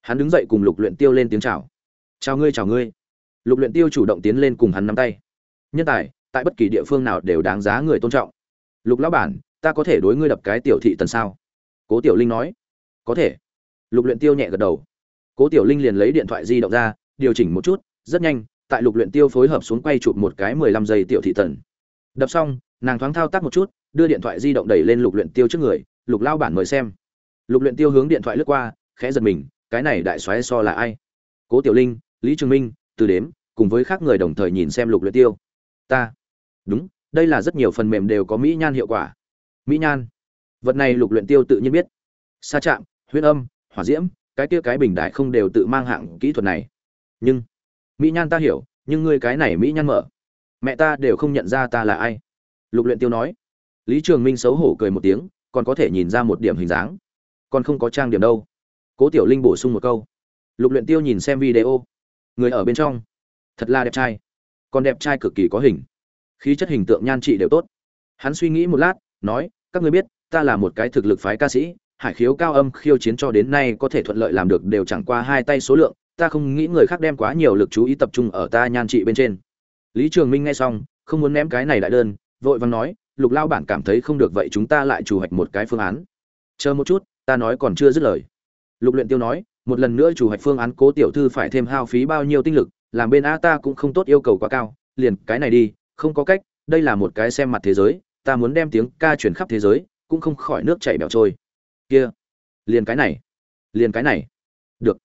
[SPEAKER 1] Hắn đứng dậy cùng lục luyện tiêu lên tiếng chào. Chào ngươi chào ngươi. Lục luyện tiêu chủ động tiến lên cùng hắn nắm tay. Nhân tài, tại bất kỳ địa phương nào đều đáng giá người tôn trọng. Lục lão bản, ta có thể đối ngươi đập cái tiểu thị tần sao? Cố tiểu linh nói. Có thể. Lục luyện tiêu nhẹ gật đầu. Cố tiểu linh liền lấy điện thoại di động ra, điều chỉnh một chút, rất nhanh, tại lục luyện tiêu phối hợp xuống quay chụp một cái mười lăm giây tiểu thị tần. Đập xong, nàng thoáng thao tác một chút đưa điện thoại di động đẩy lên lục luyện tiêu trước người, lục lao bản mời xem. Lục luyện tiêu hướng điện thoại lướt qua, khẽ giật mình, cái này đại soái so là ai? Cố tiểu linh, lý trường minh, từ đếm, cùng với khác người đồng thời nhìn xem lục luyện tiêu. Ta. Đúng, đây là rất nhiều phần mềm đều có mỹ nhan hiệu quả. Mỹ nhan? Vật này lục luyện tiêu tự nhiên biết. Sa chạm huyết âm, hỏa diễm, cái kia cái bình đại không đều tự mang hạng kỹ thuật này. Nhưng mỹ nhan ta hiểu, nhưng ngươi cái này mỹ nhan mở. Mẹ ta đều không nhận ra ta là ai. Lục luyện tiêu nói lý trường minh xấu hổ cười một tiếng, còn có thể nhìn ra một điểm hình dáng. Còn không có trang điểm đâu. Cố tiểu linh bổ sung một câu. Lục luyện tiêu nhìn xem video. Người ở bên trong. Thật là đẹp trai. Còn đẹp trai cực kỳ có hình. Khí chất hình tượng nhan trị đều tốt. Hắn suy nghĩ một lát, nói, các ngươi biết, ta là một cái thực lực phái ca sĩ, hải khiếu cao âm khiêu chiến cho đến nay có thể thuận lợi làm được đều chẳng qua hai tay số lượng, ta không nghĩ người khác đem quá nhiều lực chú ý tập trung ở ta nhan trị bên trên. Lý trường minh nghe xong, không muốn ném cái này đại đơn, vội vàng nói lục lao bản cảm thấy không được vậy chúng ta lại chủ hoạch một cái phương án. Chờ một chút, ta nói còn chưa dứt lời. Lục luyện tiêu nói, một lần nữa chủ hoạch phương án cố tiểu thư phải thêm hao phí bao nhiêu tinh lực, làm bên a ta cũng không tốt yêu cầu quá cao, liền cái này đi, không có cách, đây là một cái xem mặt thế giới, ta muốn đem tiếng ca truyền khắp thế giới, cũng không khỏi nước chảy bèo trôi. Kia, liền cái này, liền cái này. Được.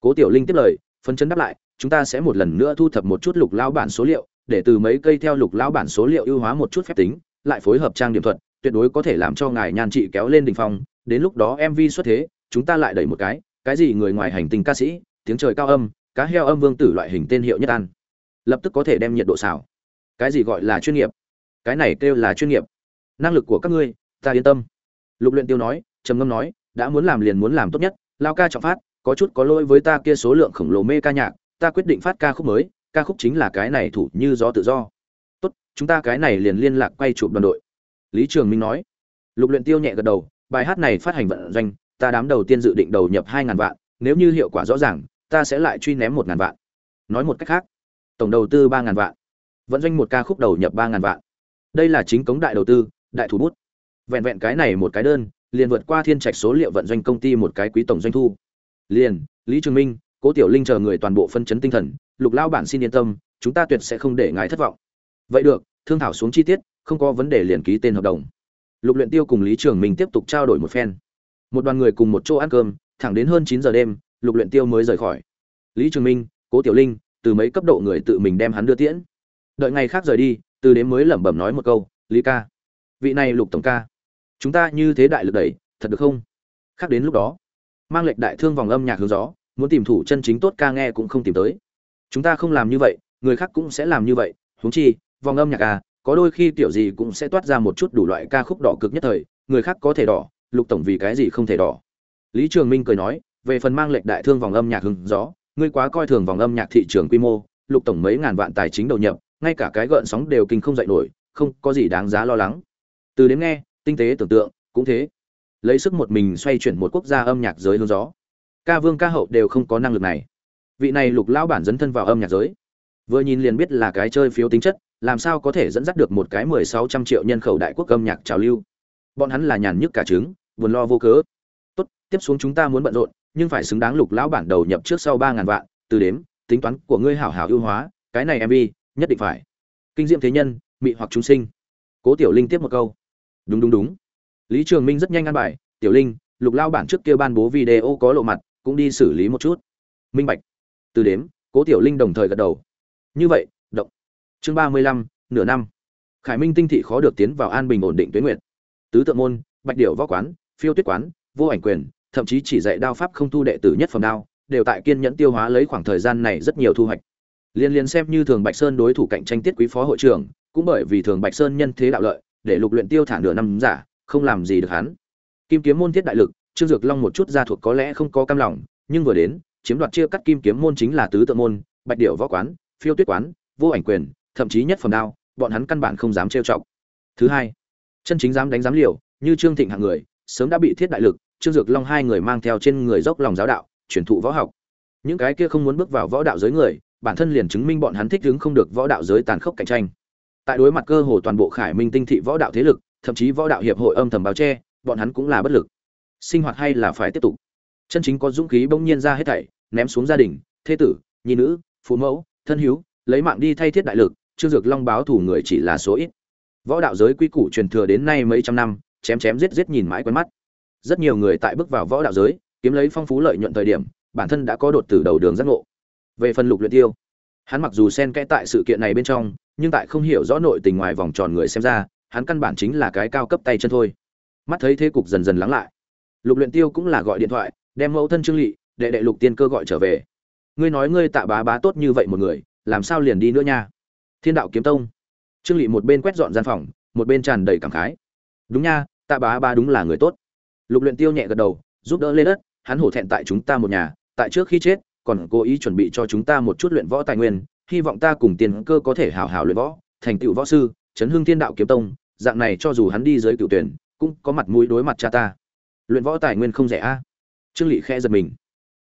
[SPEAKER 1] Cố tiểu linh tiếp lời, phân chân đáp lại, chúng ta sẽ một lần nữa thu thập một chút lục lao bản số liệu, để từ mấy cây theo lục lao bản số liệu ưu hóa một chút phép tính lại phối hợp trang điểm thuật, tuyệt đối có thể làm cho ngài nhan trị kéo lên đỉnh phong. Đến lúc đó mv xuất thế, chúng ta lại đẩy một cái cái gì người ngoài hành tinh ca sĩ, tiếng trời cao âm, cá heo âm vương tử loại hình tên hiệu nhất ăn lập tức có thể đem nhiệt độ xào cái gì gọi là chuyên nghiệp? Cái này kêu là chuyên nghiệp. Năng lực của các ngươi, ta yên tâm. Lục luyện tiêu nói, trầm ngâm nói, đã muốn làm liền muốn làm tốt nhất. Lao ca trọng phát, có chút có lỗi với ta kia số lượng khổng lồ mê ca nhạc, ta quyết định phát ca khúc mới, ca khúc chính là cái này thủ như gió tự do chúng ta cái này liền liên lạc quay chụp đoàn đội. Lý trường minh nói. Lục luyện tiêu nhẹ gật đầu, bài hát này phát hành vận doanh, ta đám đầu tiên dự định đầu nhập hai ngàn vạn, nếu như hiệu quả rõ ràng, ta sẽ lại truy ném một ngàn vạn. Nói một cách khác, tổng đầu tư ba ngàn vạn, vận doanh một ca khúc đầu nhập ba ngàn vạn. Đây là chính cống đại đầu tư, đại thủ bút. Vẹn vẹn cái này một cái đơn, liền vượt qua thiên trạch số liệu vận doanh công ty một cái quý tổng doanh thu. Liền, lý trường minh, cố tiểu linh chờ người toàn bộ phân chấn tinh thần, lục lao bản xin yên tâm, chúng ta tuyệt sẽ không để ngài thất vọng vậy được, thương thảo xuống chi tiết, không có vấn đề liền ký tên hợp đồng. Lục luyện tiêu cùng lý trường minh tiếp tục trao đổi một phen. Một đoàn người cùng một chỗ ăn cơm, thẳng đến hơn chín giờ đêm, lục luyện tiêu mới rời khỏi. Lý trường minh, cố tiểu linh, từ mấy cấp độ người tự mình đem hắn đưa tiễn. Đợi ngày khác rời đi, từ đến mới lẩm bẩm nói một câu, lý ca, vị này lục tổng ca, chúng ta như thế đại lực đẩy, thật được không? Khác đến lúc đó, mang lệch đại thương vòng âm nhạc hướng gió, muốn tìm thủ chân chính tốt ca nghe cũng không tìm tới. Chúng ta không làm như vậy, người khác cũng sẽ làm như vậy, huống chi vòng âm nhạc à có đôi khi tiểu gì cũng sẽ toát ra một chút đủ loại ca khúc đỏ cực nhất thời, người khác có thể đỏ, lục tổng vì cái gì không thể đỏ. Lý trường minh cười nói, về phần mang lệch đại thương vòng âm nhạc hứng gió, ngươi quá coi thường vòng âm nhạc thị trường quy mô, lục tổng mấy ngàn vạn tài chính đầu nhập, ngay cả cái gợn sóng đều kinh không dậy nổi, không có gì đáng giá lo lắng. Từ đến nghe, tinh tế tưởng tượng, cũng thế. Lấy sức một mình xoay chuyển một quốc gia âm nhạc giới hướng gió. Ca vương ca hậu đều không có năng lực này. Vị này lục lão bản dấn thân vào âm nhạc giới. Vừa nhìn liền biết là cái chơi phiếu tính chất làm sao có thể dẫn dắt được một cái mười sáu trăm triệu nhân khẩu đại quốc âm nhạc trào lưu? Bọn hắn là nhàn nhức cả trứng, buồn lo vô cớ. Tốt, tiếp xuống chúng ta muốn bận rộn, nhưng phải xứng đáng lục lão bản đầu nhập trước sau ba ngàn vạn, từ đếm, tính toán của ngươi hảo hảo ưu hóa, cái này mv nhất định phải. Kinh diệm thế nhân, mị hoặc chúng sinh. Cố tiểu linh tiếp một câu. Đúng đúng đúng. Lý trường minh rất nhanh ăn bài. Tiểu linh, lục lao bản trước kia ban bố video có lộ mặt, cũng đi xử lý một chút. Minh bạch. Từ đếm, cố tiểu linh đồng thời gật đầu. Như vậy chương ba mươi lăm, nửa năm. Khải minh tinh thị khó được tiến vào an bình ổn định tuyến nguyện tứ tượng môn, bạch điệu võ quán, phiêu tuyết quán, vô ảnh quyền, thậm chí chỉ dạy đao pháp không thu đệ tử nhất phẩm đao, đều tại kiên nhẫn tiêu hóa lấy khoảng thời gian này rất nhiều thu hoạch. Liên liên xem như thường bạch sơn đối thủ cạnh tranh tiết quý phó hội trưởng, cũng bởi vì thường bạch sơn nhân thế đạo lợi, để lục luyện tiêu thả nửa năm giả, không làm gì được hắn. Kim kiếm môn thiết đại lực, trương dược long một chút gia thuộc có lẽ không có cam lòng, nhưng vừa đến, chiếm đoạt chia cắt kim kiếm môn chính là tứ tự môn, bạch điểu võ quán, phiêu tuyết quán, vô ảnh quyền thậm chí nhất phẩm đao, bọn hắn căn bản không dám trêu chọc. Thứ hai, chân chính dám đánh dám liều, như trương thịnh hạng người, sớm đã bị thiết đại lực, trương dược long hai người mang theo trên người dốc lòng giáo đạo, truyền thụ võ học. Những cái kia không muốn bước vào võ đạo giới người, bản thân liền chứng minh bọn hắn thích ứng không được võ đạo giới tàn khốc cạnh tranh. Tại đối mặt cơ hồ toàn bộ khải minh tinh thị võ đạo thế lực, thậm chí võ đạo hiệp hội âm thầm báo che, bọn hắn cũng là bất lực. Sinh hoạt hay là phải tiếp tục. Chân chính có dũng khí bỗng nhiên ra hết thảy, ném xuống gia đình thế tử, nhi nữ, phụ mẫu, thân hiếu, lấy mạng đi thay thiết đại lực trương dược long báo thủ người chỉ là số ít. Võ đạo giới quy củ truyền thừa đến nay mấy trăm năm chém chém giết giết nhìn mãi quen mắt. Rất nhiều người tại bước vào võ đạo giới kiếm lấy phong phú lợi nhuận thời điểm bản thân đã có đột từ đầu đường giác ngộ. Về phần lục luyện tiêu hắn mặc dù xen kẽ tại sự kiện này bên trong nhưng tại không hiểu rõ nội tình ngoài vòng tròn người xem ra hắn căn bản chính là cái cao cấp tay chân thôi. Mắt thấy thế cục dần dần lắng lại. Lục luyện tiêu cũng là gọi điện thoại đem mẫu thân trương Lệ, đệ đệ lục tiên cơ gọi trở về. Ngươi nói ngươi tạ bá bá tốt như vậy một người làm sao liền đi nữa nha? Thiên đạo kiếm tông. Trương lỵ một bên quét dọn gian phòng, một bên tràn đầy cảm khái. Đúng nha tạ bá bá đúng là người tốt. Lục luyện tiêu nhẹ gật đầu, giúp đỡ lên đất, hắn hổ thẹn tại chúng ta một nhà, tại trước khi chết, còn cố ý chuẩn bị cho chúng ta một chút luyện võ tài nguyên, hy vọng ta cùng tiền cơ có thể hảo hảo luyện võ, thành tựu võ sư, chấn hưng thiên đạo kiếm tông, dạng này cho dù hắn đi dưới cựu tuyển, cũng có mặt mũi đối mặt cha ta. Luyện võ tài nguyên không rẻ a. Trương lỵ khẽ giật mình.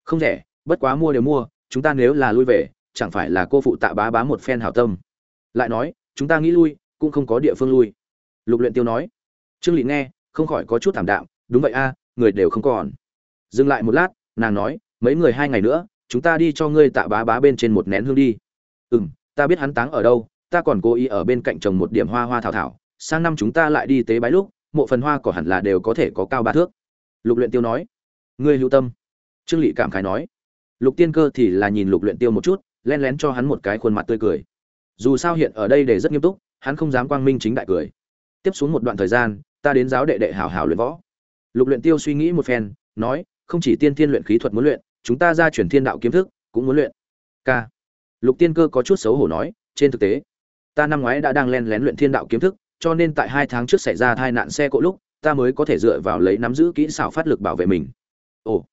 [SPEAKER 1] Không rẻ, bất quá mua đều mua, chúng ta nếu là lui về, chẳng phải là cô phụ tạ bá bá một phen hảo tâm lại nói, chúng ta nghĩ lui, cũng không có địa phương lui. Lục luyện tiêu nói. Trương lỵ nghe, không khỏi có chút thảm đạm, đúng vậy a, người đều không còn. Dừng lại một lát, nàng nói, mấy người hai ngày nữa, chúng ta đi cho ngươi tạ bá bá bên trên một nén hương đi. Ừm, ta biết hắn táng ở đâu, ta còn cố ý ở bên cạnh trồng một điểm hoa hoa thảo thảo, sang năm chúng ta lại đi tế bái lúc, mộ phần hoa của hẳn là đều có thể có cao ba thước. Lục luyện tiêu nói. Ngươi hữu tâm. Trương lỵ cảm khái nói. Lục tiên cơ thì là nhìn lục luyện tiêu một chút len lén cho hắn một cái khuôn mặt tươi cười dù sao hiện ở đây để rất nghiêm túc, hắn không dám quang minh chính đại cười. Tiếp xuống một đoạn thời gian, ta đến giáo đệ đệ hảo hảo luyện võ. Lục luyện tiêu suy nghĩ một phen, nói, không chỉ tiên thiên luyện khí thuật muốn luyện, chúng ta ra chuyển thiên đạo kiếm thức, cũng muốn luyện. K. Lục tiên cơ có chút xấu hổ nói, trên thực tế, ta năm ngoái đã đang len lén luyện thiên đạo kiếm thức, cho nên tại hai tháng trước xảy ra tai nạn xe cộ lúc, ta mới có thể dựa vào lấy nắm giữ kỹ xảo phát lực bảo vệ mình. Ồ.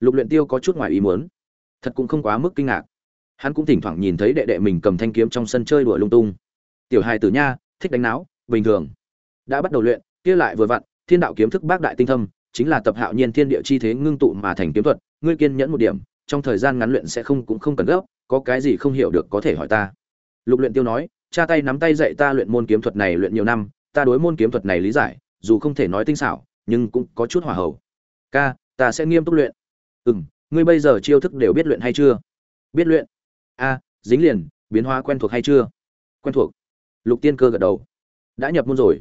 [SPEAKER 1] Lục luyện tiêu có chút ngoài ý muốn. Thật cũng không quá mức kinh ngạc hắn cũng thỉnh thoảng nhìn thấy đệ đệ mình cầm thanh kiếm trong sân chơi đùa lung tung. Tiểu hài tử nha, thích đánh náo, bình thường. Đã bắt đầu luyện, kia lại vừa vặn, thiên đạo kiếm thức bác đại tinh thâm, chính là tập hạo nhiên thiên địa chi thế ngưng tụ mà thành kiếm thuật, ngươi kiên nhẫn một điểm, trong thời gian ngắn luyện sẽ không cũng không cần gấp, có cái gì không hiểu được có thể hỏi ta. Lục luyện tiêu nói, cha tay nắm tay dạy ta luyện môn kiếm thuật này luyện nhiều năm, ta đối môn kiếm thuật này lý giải, dù không thể nói tinh xảo, nhưng cũng có chút hòa hậu. Ca, ta sẽ nghiêm túc luyện. Ừm, ngươi bây giờ chiêu thức đều biết luyện hay chưa? Biết luyện a, dính liền, biến hóa quen thuộc hay chưa? Quen thuộc. Lục tiên cơ gật đầu. Đã nhập môn rồi.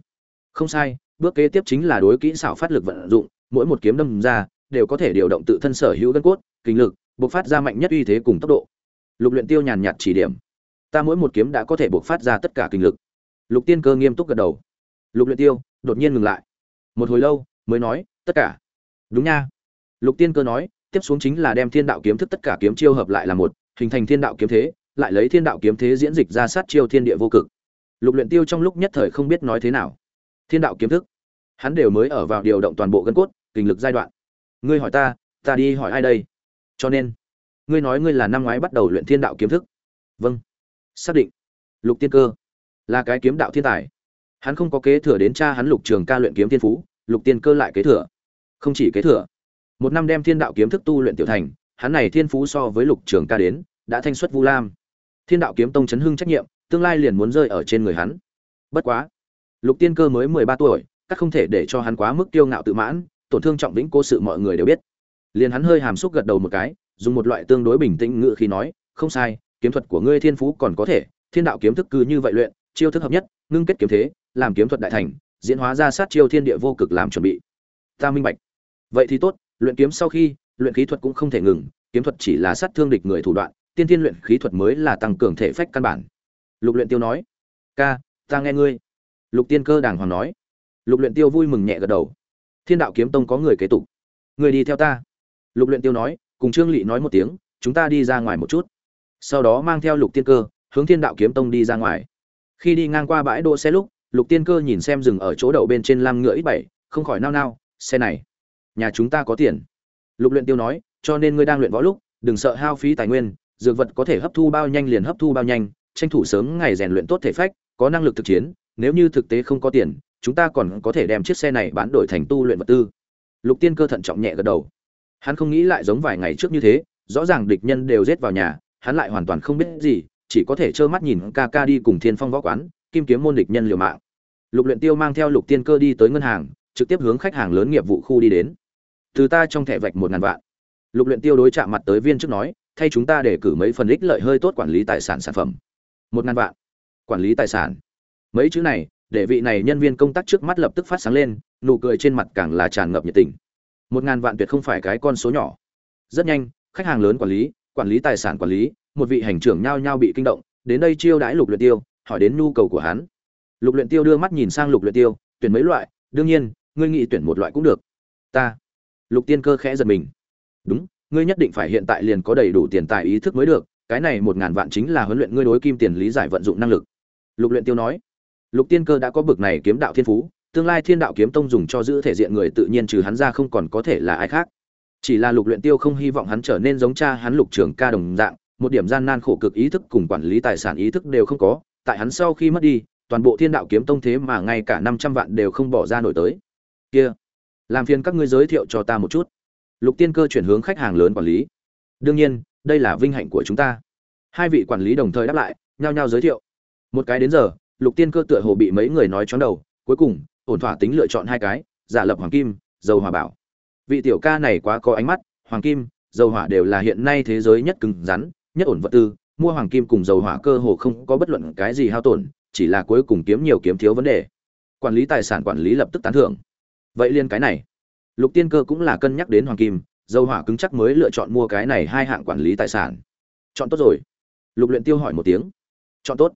[SPEAKER 1] Không sai, bước kế tiếp chính là đối kỹ xảo phát lực vận dụng, mỗi một kiếm đâm ra, đều có thể điều động tự thân sở hữu gân cốt, kinh lực, bộc phát ra mạnh nhất uy thế cùng tốc độ. Lục luyện tiêu nhàn nhạt chỉ điểm. Ta mỗi một kiếm đã có thể bộc phát ra tất cả kinh lực. Lục tiên cơ nghiêm túc gật đầu. Lục luyện tiêu, đột nhiên ngừng lại. Một hồi lâu, mới nói, tất cả. Đúng nha. Lục tiên cơ nói, tiếp xuống chính là đem thiên đạo kiếm thức tất cả kiếm chiêu hợp lại là một hình thành thiên đạo kiếm thế, lại lấy thiên đạo kiếm thế diễn dịch ra sát chiêu thiên địa vô cực. Lục luyện tiêu trong lúc nhất thời không biết nói thế nào. Thiên đạo kiếm thức. Hắn đều mới ở vào điều động toàn bộ gân cốt, kinh lực giai đoạn. Ngươi hỏi ta ta đi hỏi ai đây? Cho nên, ngươi nói ngươi là năm ngoái bắt đầu luyện thiên đạo kiếm thức. Vâng. Xác định. Lục tiên cơ. Là cái kiếm đạo thiên tài. Hắn không có kế thừa đến cha hắn lục trường ca luyện kiếm thiên phú, lục tiên cơ lại kế thừa. Không chỉ kế thừa. Một năm đem thiên đạo kiếm thức tu luyện tiểu thành hắn này thiên phú so với lục trường ca đến, đã thanh xuất vu lam. Thiên đạo kiếm tông chấn hưng trách nhiệm, tương lai liền muốn rơi ở trên người hắn. Bất quá, lục tiên cơ mới mười ba tuổi, các không thể để cho hắn quá mức kiêu ngạo tự mãn, tổn thương trọng vĩnh cô sự mọi người đều biết. Liền hắn hơi hàm xúc gật đầu một cái, dùng một loại tương đối bình tĩnh ngự khi nói, không sai, kiếm thuật của ngươi thiên phú còn có thể, thiên đạo kiếm thức cứ như vậy luyện, chiêu thức hợp nhất, ngưng kết kiếm thế, làm kiếm thuật đại thành, diễn hóa ra sát chiêu thiên địa vô cực làm chuẩn bị. Ta minh bạch. Vậy thì tốt, luyện kiếm sau khi luyện khí thuật cũng không thể ngừng, kiếm thuật chỉ là sát thương địch người thủ đoạn, tiên tiên luyện khí thuật mới là tăng cường thể phách căn bản. Lục luyện tiêu nói, ca, ta nghe ngươi. Lục tiên cơ đàng hoàng nói. Lục luyện tiêu vui mừng nhẹ gật đầu. Thiên đạo kiếm tông có người kế tục. Người đi theo ta. Lục luyện tiêu nói, cùng trương lỵ nói một tiếng, chúng ta đi ra ngoài một chút. Sau đó mang theo lục tiên cơ, hướng thiên đạo kiếm tông đi ra ngoài. Khi đi ngang qua bãi đỗ xe lúc, lục tiên cơ nhìn xem dừng ở chỗ đậu bên trên lam ngựa ít bảy, không khỏi nao nao, xe này, nhà chúng ta có tiền lục luyện tiêu nói, cho nên ngươi đang luyện võ lúc, đừng sợ hao phí tài nguyên, dược vật có thể hấp thu bao nhanh liền hấp thu bao nhanh, tranh thủ sớm ngày rèn luyện tốt thể phách, có năng lực thực chiến, nếu như thực tế không có tiền, chúng ta còn có thể đem chiếc xe này bán đổi thành tu luyện vật tư. Lục tiên cơ thận trọng nhẹ gật đầu. Hắn không nghĩ lại giống vài ngày trước như thế, rõ ràng địch nhân đều giết vào nhà, hắn lại hoàn toàn không biết gì, chỉ có thể trơ mắt nhìn ca ca đi cùng thiên phong võ quán, kim kiếm môn địch nhân liều mạng. Lục luyện tiêu mang theo lục tiên cơ đi tới ngân hàng, trực tiếp hướng khách hàng lớn nghiệp vụ khu đi đến từ ta trong thẻ vạch một ngàn vạn. Lục luyện tiêu đối chạm mặt tới viên trước nói, thay chúng ta để cử mấy phần ích lợi hơi tốt quản lý tài sản sản phẩm. Một ngàn vạn. Quản lý tài sản. Mấy chữ này, để vị này nhân viên công tác trước mắt lập tức phát sáng lên, nụ cười trên mặt càng là tràn ngập nhiệt tình. Một ngàn vạn tuyệt không phải cái con số nhỏ. Rất nhanh, khách hàng lớn quản lý quản lý tài sản quản lý, một vị hành trưởng nhao nhao bị kinh động, đến đây chiêu đãi lục luyện tiêu, hỏi đến nhu cầu của hắn. Lục luyện tiêu đưa mắt nhìn sang lục luyện tiêu, tuyển mấy loại? Đương nhiên, ngươi nghĩ tuyển một loại cũng được. Ta lục tiên cơ khẽ giật mình. Đúng, ngươi nhất định phải hiện tại liền có đầy đủ tiền tài ý thức mới được, cái này một ngàn vạn chính là huấn luyện ngươi đối kim tiền lý giải vận dụng năng lực. Lục luyện tiêu nói. Lục tiên cơ đã có bực này kiếm đạo thiên phú, tương lai thiên đạo kiếm tông dùng cho giữ thể diện người tự nhiên trừ hắn ra không còn có thể là ai khác. Chỉ là lục luyện tiêu không hy vọng hắn trở nên giống cha hắn lục trường ca đồng dạng, một điểm gian nan khổ cực ý thức cùng quản lý tài sản ý thức đều không có, tại hắn sau khi mất đi, toàn bộ thiên đạo kiếm tông thế mà ngay cả năm trăm vạn đều không bỏ ra nổi tới. Kia! Làm phiền các ngươi giới thiệu cho ta một chút. Lục tiên cơ chuyển hướng khách hàng lớn quản lý. Đương nhiên, đây là vinh hạnh của chúng ta. Hai vị quản lý đồng thời đáp lại, nhao nhao giới thiệu. Một cái đến giờ, lục tiên cơ tựa hồ bị mấy người nói chóng đầu, cuối cùng, ổn thỏa tính lựa chọn hai cái, giả lập hoàng kim, dầu hỏa bảo. Vị tiểu ca này quá có ánh mắt, hoàng kim, dầu hỏa đều là hiện nay thế giới nhất cứng rắn, nhất ổn vật tư, mua hoàng kim cùng dầu hỏa cơ hồ không có bất luận cái gì hao tổn, chỉ là cuối cùng kiếm nhiều kiếm thiếu vấn đề. Quản lý tài sản quản lý lập tức tán thưởng vậy liên cái này. Lục tiên cơ cũng là cân nhắc đến hoàng kim dầu hỏa cứng chắc mới lựa chọn mua cái này hai hạng quản lý tài sản. Chọn tốt rồi. Lục luyện tiêu hỏi một tiếng. Chọn tốt.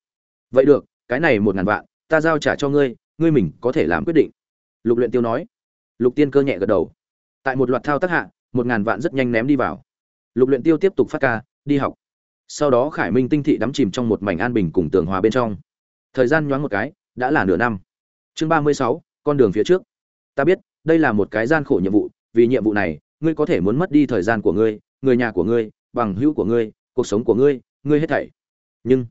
[SPEAKER 1] Vậy được, cái này một ngàn vạn, ta giao trả cho ngươi ngươi mình có thể làm quyết định. Lục luyện tiêu nói. Lục tiên cơ nhẹ gật đầu. Tại một loạt thao tác hạ, một ngàn vạn rất nhanh ném đi vào. Lục luyện tiêu tiếp tục phát ca, đi học. Sau đó khải minh tinh thị đắm chìm trong một mảnh an bình cùng tường hòa bên trong. Thời gian nhoáng một cái, đã là nửa năm. Chương ba mươi sáu, con đường phía trước ta biết, đây là một cái gian khổ nhiệm vụ, vì nhiệm vụ này, ngươi có thể muốn mất đi thời gian của ngươi, người nhà của ngươi, bằng hữu của ngươi, cuộc sống của ngươi ngươi hết thảy. Nhưng,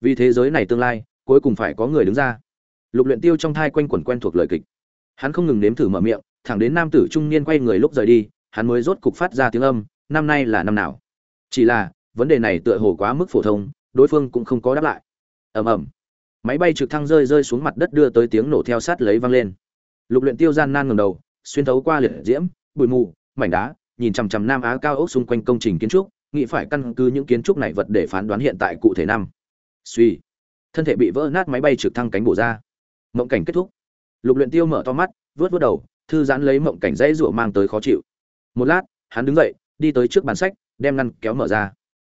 [SPEAKER 1] vì thế giới này tương lai, cuối cùng phải có người đứng ra. Lục luyện tiêu trong thai quanh quẩn quen thuộc lời kịch. Hắn không ngừng nếm thử mở miệng, thẳng đến nam tử trung niên quay người lúc rời đi, hắn mới rốt cục phát ra tiếng âm, năm nay là năm nào? Chỉ là, vấn đề này tựa hồ quá mức phổ thông, đối phương cũng không có đáp lại. Ầm ầm. Máy bay trực thăng rơi rơi xuống mặt đất đưa tới tiếng nổ theo sát lấy vang lên lục luyện tiêu gian nan ngẩng đầu, xuyên thấu qua liệt diễm, bụi mù, mảnh đá, nhìn chằm chằm nam á cao ốc xung quanh công trình kiến trúc, nghĩ phải căn cứ những kiến trúc này vật để phán đoán hiện tại cụ thể năm. Suy. Thân thể bị vỡ nát máy bay trực thăng cánh bổ ra. Mộng cảnh kết thúc. Lục luyện tiêu mở to mắt vớt vớt đầu, thư giãn lấy mộng cảnh dãy rủa mang tới khó chịu. Một lát, hắn đứng dậy, đi tới trước bàn sách, đem ngăn kéo mở ra.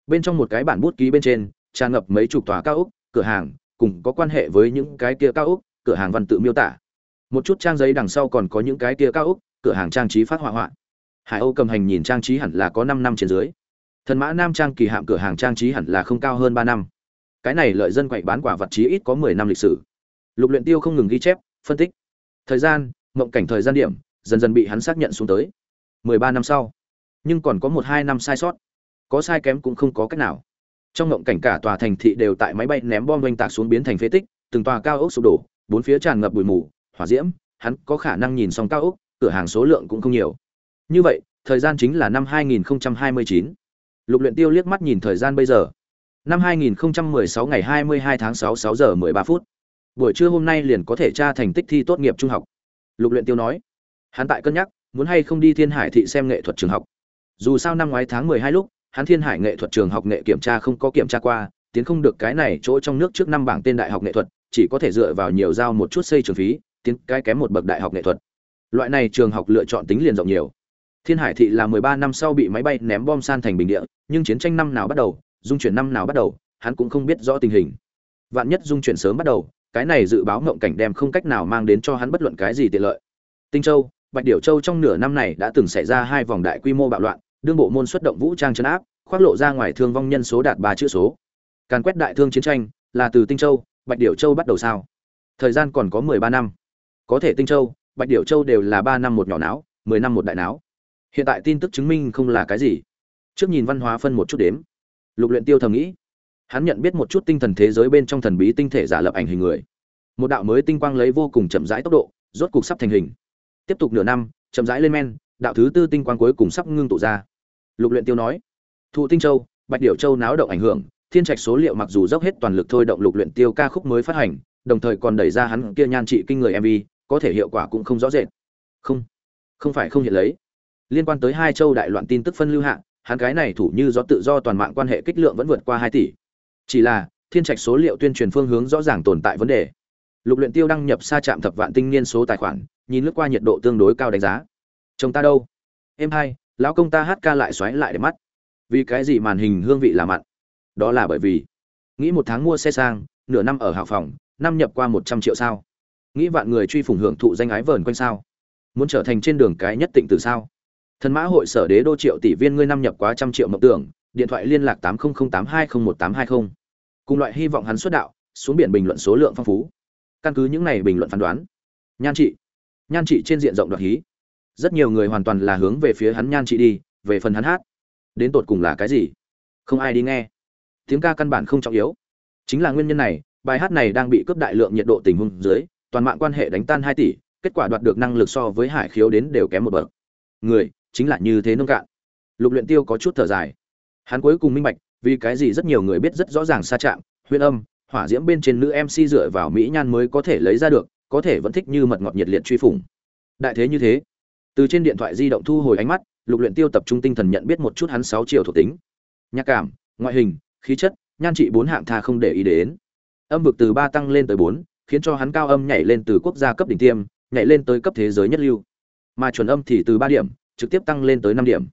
[SPEAKER 1] Bên trong một cái bản bút ký bên trên, tràn ngập mấy chục tòa cao ốc, cửa hàng, cùng có quan hệ với những cái kia cao ốc, cửa hàng văn tự miêu tả một chút trang giấy đằng sau còn có những cái kia cao ốc cửa hàng trang trí phát họa họa. Hải âu cầm hành nhìn trang trí hẳn là có năm năm trên dưới. Thần mã nam trang kỳ hạm cửa hàng trang trí hẳn là không cao hơn ba năm. Cái này lợi dân quậy bán quả vật chí ít có mười năm lịch sử. Lục luyện tiêu không ngừng ghi chép, phân tích. Thời gian, mộng cảnh thời gian điểm, dần dần bị hắn xác nhận xuống tới. Mười ba năm sau. Nhưng còn có một hai năm sai sót. Có sai kém cũng không có cách nào. Trong mộng cảnh cả tòa thành thị đều tại máy bay ném bom oanh tạc xuống biến thành phế tích, từng tòa cao ốc sụp đổ, bốn phía tràn ngập bụi mù hỏa diễm, hắn có khả năng nhìn xong cao ốc, cửa hàng số lượng cũng không nhiều. Như vậy, thời gian chính là năm 2029. lục luyện tiêu liếc mắt nhìn thời gian bây giờ. Năm 2016 ngày 22 tháng 6 6 giờ 13 phút. Buổi trưa hôm nay liền có thể tra thành tích thi tốt nghiệp trung học. Lục luyện tiêu nói. Hắn tại cân nhắc, muốn hay không đi thiên hải thị xem nghệ thuật trường học. Dù sao năm ngoái tháng 12 lúc, hắn thiên hải nghệ thuật trường học nghệ kiểm tra không có kiểm tra qua, tiến không được cái này chỗ trong nước trước năm bảng tên đại học nghệ thuật, chỉ có thể dựa vào nhiều giao một chút xây trường phí tiến cái kém một bậc đại học nghệ thuật. Loại này trường học lựa chọn tính liền rộng nhiều. Thiên hải thị là 13 năm sau bị máy bay ném bom san thành bình địa, nhưng chiến tranh năm nào bắt đầu, dung chuyển năm nào bắt đầu, hắn cũng không biết rõ tình hình. Vạn nhất dung chuyển sớm bắt đầu, cái này dự báo ngộng cảnh đem không cách nào mang đến cho hắn bất luận cái gì tiện lợi. Tinh châu, bạch điểu châu trong nửa năm này đã từng xảy ra hai vòng đại quy mô bạo loạn, đương bộ môn xuất động vũ trang chấn áp, khoác lộ ra ngoài thương vong nhân số đạt ba chữ số. Càn quét đại thương chiến tranh là từ tinh châu, bạch điểu châu bắt đầu sao? Thời gian còn có mười ba năm có thể tinh châu, bạch điểu châu đều là ba năm một nhỏ não mười năm một đại não hiện tại tin tức chứng minh không là cái gì. Trước nhìn văn hóa phân một chút đếm. Lục luyện tiêu thầm nghĩ. Hắn nhận biết một chút tinh thần thế giới bên trong thần bí tinh thể giả lập ảnh hình người. Một đạo mới tinh quang lấy vô cùng chậm rãi tốc độ, rốt cục sắp thành hình. Tiếp tục nửa năm, chậm rãi lên men, đạo thứ tư tinh quang cuối cùng sắp ngưng tụ ra. Lục luyện tiêu nói. Thụ tinh châu, bạch điểu châu náo động ảnh hưởng, thiên trạch số liệu mặc dù dốc hết toàn lực thôi động lục luyện tiêu ca khúc mới phát hành, đồng thời còn đẩy ra hắn kia nhan trị kinh người mv có thể hiệu quả cũng không rõ rệt. Không không phải không hiện lấy. Liên quan tới hai châu đại loạn tin tức phân lưu hạng, hắn cái này thủ như do tự do toàn mạng quan hệ kích lượng vẫn vượt qua hai tỷ. Chỉ là thiên trạch số liệu tuyên truyền phương hướng rõ ràng tồn tại vấn đề. Lục luyện tiêu đăng nhập xa chạm thập vạn tinh niên số tài khoản nhìn lướt qua nhiệt độ tương đối cao đánh giá. Chồng ta đâu? Em hai lão công ta hát ca lại xoáy lại để mắt. Vì cái gì màn hình hương vị là mặn? Đó là bởi vì nghĩ một tháng mua xe sang nửa năm ở hào phòng năm nhập qua một trăm triệu sao nghĩ vạn người truy phủng hưởng thụ danh ái vờn quanh sao? Muốn trở thành trên đường cái nhất tịnh từ sao? Thần mã hội sở đế đô triệu tỷ viên, ngươi năm nhập quá trăm triệu mộng tưởng, điện thoại liên lạc tám nghìn tám hai không một tám hai không. Cùng loại hy vọng hắn xuất đạo, xuống biển bình luận số lượng phong phú. Căn cứ những này bình luận phán đoán. Nhan trị. Nhan trị trên diện rộng đoạt hí. Rất nhiều người hoàn toàn là hướng về phía hắn nhan trị đi, về phần hắn hát. Đến tột cùng là cái gì? Không ai đi nghe. Tiếng ca căn bản không trọng yếu. Chính là nguyên nhân này, bài hát này đang bị cướp đại lượng nhiệt độ tình huống dưới toàn mạng quan hệ đánh tan hai tỷ, kết quả đoạt được năng lực so với hải khiếu đến đều kém một bậc. Người, chính là như thế nông cạn. Lục luyện tiêu có chút thở dài. Hắn cuối cùng minh bạch, vì cái gì rất nhiều người biết rất rõ ràng xa chạm huyên âm, hỏa diễm bên trên nữ mc dựa vào mỹ nhan mới có thể lấy ra được, có thể vẫn thích như mật ngọt nhiệt liệt truy phủng. Đại thế như thế. Từ trên điện thoại di động thu hồi ánh mắt, lục luyện tiêu tập trung tinh thần nhận biết một chút hắn sáu triệu thuộc tính. Nhạc cảm, ngoại hình, khí chất, nhan trị bốn hạng tha không để ý đến. Âm vực từ ba tăng lên tới bốn khiến cho hắn cao âm nhảy lên từ quốc gia cấp đỉnh tiêm nhảy lên tới cấp thế giới nhất lưu. Mà chuẩn âm thì từ ba điểm trực tiếp tăng lên tới năm điểm.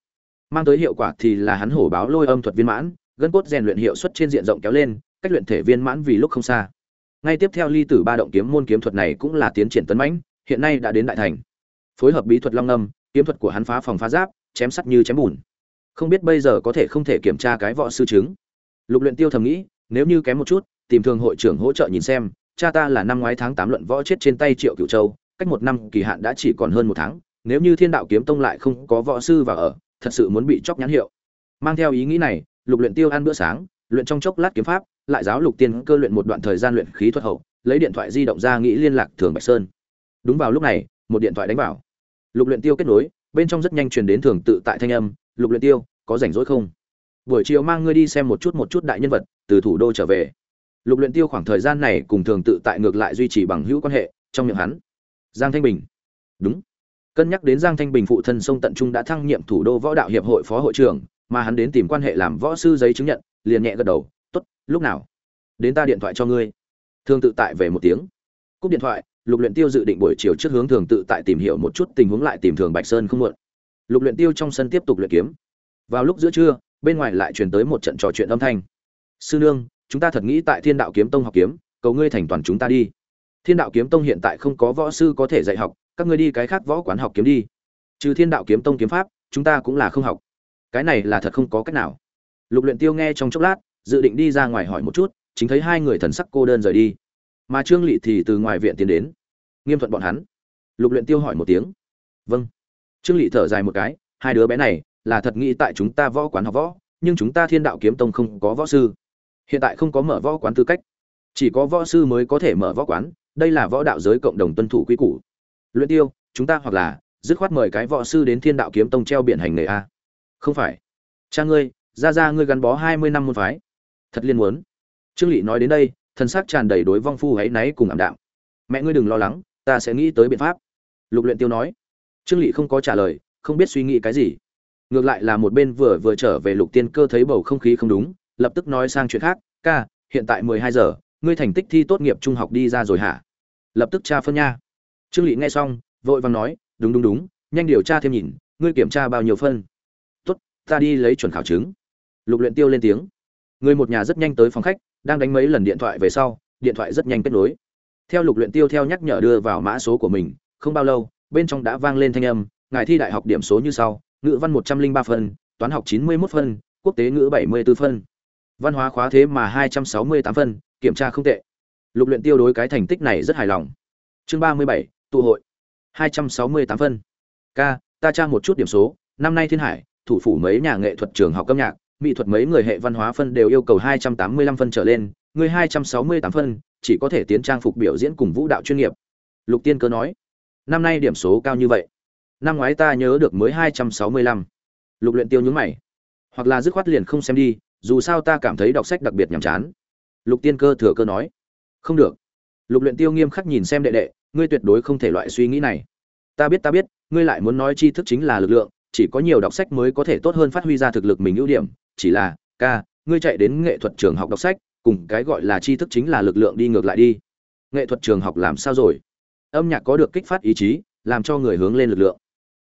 [SPEAKER 1] Mang tới hiệu quả thì là hắn hổ báo lôi âm thuật viên mãn gân cốt rèn luyện hiệu suất trên diện rộng kéo lên cách luyện thể viên mãn vì lúc không xa. Ngay tiếp theo ly tử ba động kiếm môn kiếm thuật này cũng là tiến triển tấn mãnh hiện nay đã đến đại thành. Phối hợp bí thuật long ngâm, kiếm thuật của hắn phá phòng phá giáp chém sắt như chém bùn. Không biết bây giờ có thể không thể kiểm tra cái võ sư chứng. Lục luyện tiêu thầm nghĩ nếu như kém một chút tìm thường hội trưởng hỗ trợ nhìn xem cha ta là năm ngoái tháng tám luận võ chết trên tay triệu cửu châu, cách một năm kỳ hạn đã chỉ còn hơn một tháng, nếu như thiên đạo kiếm tông lại không có võ sư vào ở, thật sự muốn bị chọc nhãn hiệu. Mang theo ý nghĩ này, lục luyện tiêu ăn bữa sáng, luyện trong chốc lát kiếm pháp, lại giáo lục tiên cơ luyện một đoạn thời gian luyện khí thuật hậu, lấy điện thoại di động ra nghĩ liên lạc thường bạch sơn. Đúng vào lúc này, một điện thoại đánh vào. Lục luyện tiêu kết nối, bên trong rất nhanh truyền đến thường tự tại thanh âm, lục luyện tiêu, có rảnh rỗi không? Buổi chiều mang ngươi đi xem một chút một chút đại nhân vật, từ thủ đô trở về lục luyện tiêu khoảng thời gian này cùng thường tự tại ngược lại duy trì bằng hữu quan hệ, trong miệng hắn. Giang thanh bình. Đúng. Cân nhắc đến giang thanh bình phụ thân sông tận trung đã thăng nhiệm thủ đô võ đạo hiệp hội phó hội trưởng, mà hắn đến tìm quan hệ làm võ sư giấy chứng nhận, liền nhẹ gật đầu, tốt, lúc nào? Đến ta điện thoại cho ngươi. Thường tự tại về một tiếng. Cúp điện thoại, lục luyện tiêu dự định buổi chiều trước hướng thường tự tại tìm hiểu một chút tình huống lại tìm thường bạch sơn không muộn. Lục luyện tiêu trong sân tiếp tục luyện kiếm. Vào lúc giữa trưa, bên ngoài lại truyền tới một trận trò chuyện âm thanh. Sư nương chúng ta thật nghĩ tại thiên đạo kiếm tông học kiếm, cầu ngươi thành toàn chúng ta đi. Thiên đạo kiếm tông hiện tại không có võ sư có thể dạy học, các ngươi đi cái khác võ quán học kiếm đi. Trừ thiên đạo kiếm tông kiếm pháp, chúng ta cũng là không học. Cái này là thật không có cách nào. Lục luyện tiêu nghe trong chốc lát, dự định đi ra ngoài hỏi một chút, chính thấy hai người thần sắc cô đơn rời đi. Mà trương Lệ thì từ ngoài viện tiến đến, nghiêm thuận bọn hắn. Lục luyện tiêu hỏi một tiếng. Vâng. Trương Lệ thở dài một cái, hai đứa bé này là thật nghĩ tại chúng ta võ quán học võ, nhưng chúng ta thiên đạo kiếm tông không có võ sư hiện tại không có mở võ quán tư cách. Chỉ có võ sư mới có thể mở võ quán, đây là võ đạo giới cộng đồng tuân thủ quy củ. Luyện tiêu, chúng ta hoặc là dứt khoát mời cái võ sư đến thiên đạo kiếm tông treo biển hành nghề a. Không phải. Cha ngươi, ra ra ngươi gắn bó hai mươi năm môn phái. Thật liên muốn. Trương lị nói đến đây thân xác tràn đầy đối vong phu hãy náy cùng ảm đạm. Mẹ ngươi đừng lo lắng, ta sẽ nghĩ tới biện pháp. Lục luyện tiêu nói. Trương lị không có trả lời, không biết suy nghĩ cái gì. Ngược lại là một bên vừa vừa trở về lục tiên cơ thấy bầu không khí không đúng lập tức nói sang chuyện khác, ca, hiện tại mười hai giờ, ngươi thành tích thi tốt nghiệp trung học đi ra rồi hả? Lập tức tra phân nha. Trương lị nghe xong, vội vàng nói, đúng đúng đúng, nhanh điều tra thêm nhìn, ngươi kiểm tra bao nhiêu phân? Tốt, ta đi lấy chuẩn khảo chứng. Lục luyện tiêu lên tiếng. Người một nhà rất nhanh tới phòng khách, đang đánh mấy lần điện thoại về sau, điện thoại rất nhanh kết nối. Theo lục luyện tiêu theo nhắc nhở đưa vào mã số của mình, không bao lâu, bên trong đã vang lên thanh âm, ngài thi đại học điểm số như sau, ngữ văn một trăm linh ba phân, toán học chín mươi 91 phân, quốc tế ngữ bảy mươi 74 phân văn hóa khóa thế mà hai trăm sáu mươi tám phân, kiểm tra không tệ. Lục luyện tiêu đối cái thành tích này rất hài lòng. Chương ba mươi bảy, tụ hội. hai trăm sáu mươi tám phân. Ca, ta tra một chút điểm số. Năm nay thiên hải, thủ phủ mấy nhà nghệ thuật trường học âm nhạc, mỹ thuật mấy người hệ văn hóa phân đều yêu cầu hai trăm tám mươi lăm phân trở lên, người hai trăm sáu mươi tám phân, chỉ có thể tiến trang phục biểu diễn cùng vũ đạo chuyên nghiệp. Lục tiên cơ nói, năm nay điểm số cao như vậy. Năm ngoái ta nhớ được mới hai trăm sáu mươi lăm. Lục luyện tiêu nhướng mày, hoặc là dứt khoát liền không xem đi dù sao ta cảm thấy đọc sách đặc biệt nhàm chán. Lục tiên cơ thừa cơ nói. Không được. Lục luyện tiêu nghiêm khắc nhìn xem đệ đệ, ngươi tuyệt đối không thể loại suy nghĩ này. Ta biết ta biết, ngươi lại muốn nói tri thức chính là lực lượng, chỉ có nhiều đọc sách mới có thể tốt hơn phát huy ra thực lực mình ưu điểm. Chỉ là, ca, ngươi chạy đến nghệ thuật trường học đọc sách, cùng cái gọi là tri thức chính là lực lượng đi ngược lại đi. Nghệ thuật trường học làm sao rồi? Âm nhạc có được kích phát ý chí, làm cho người hướng lên lực lượng.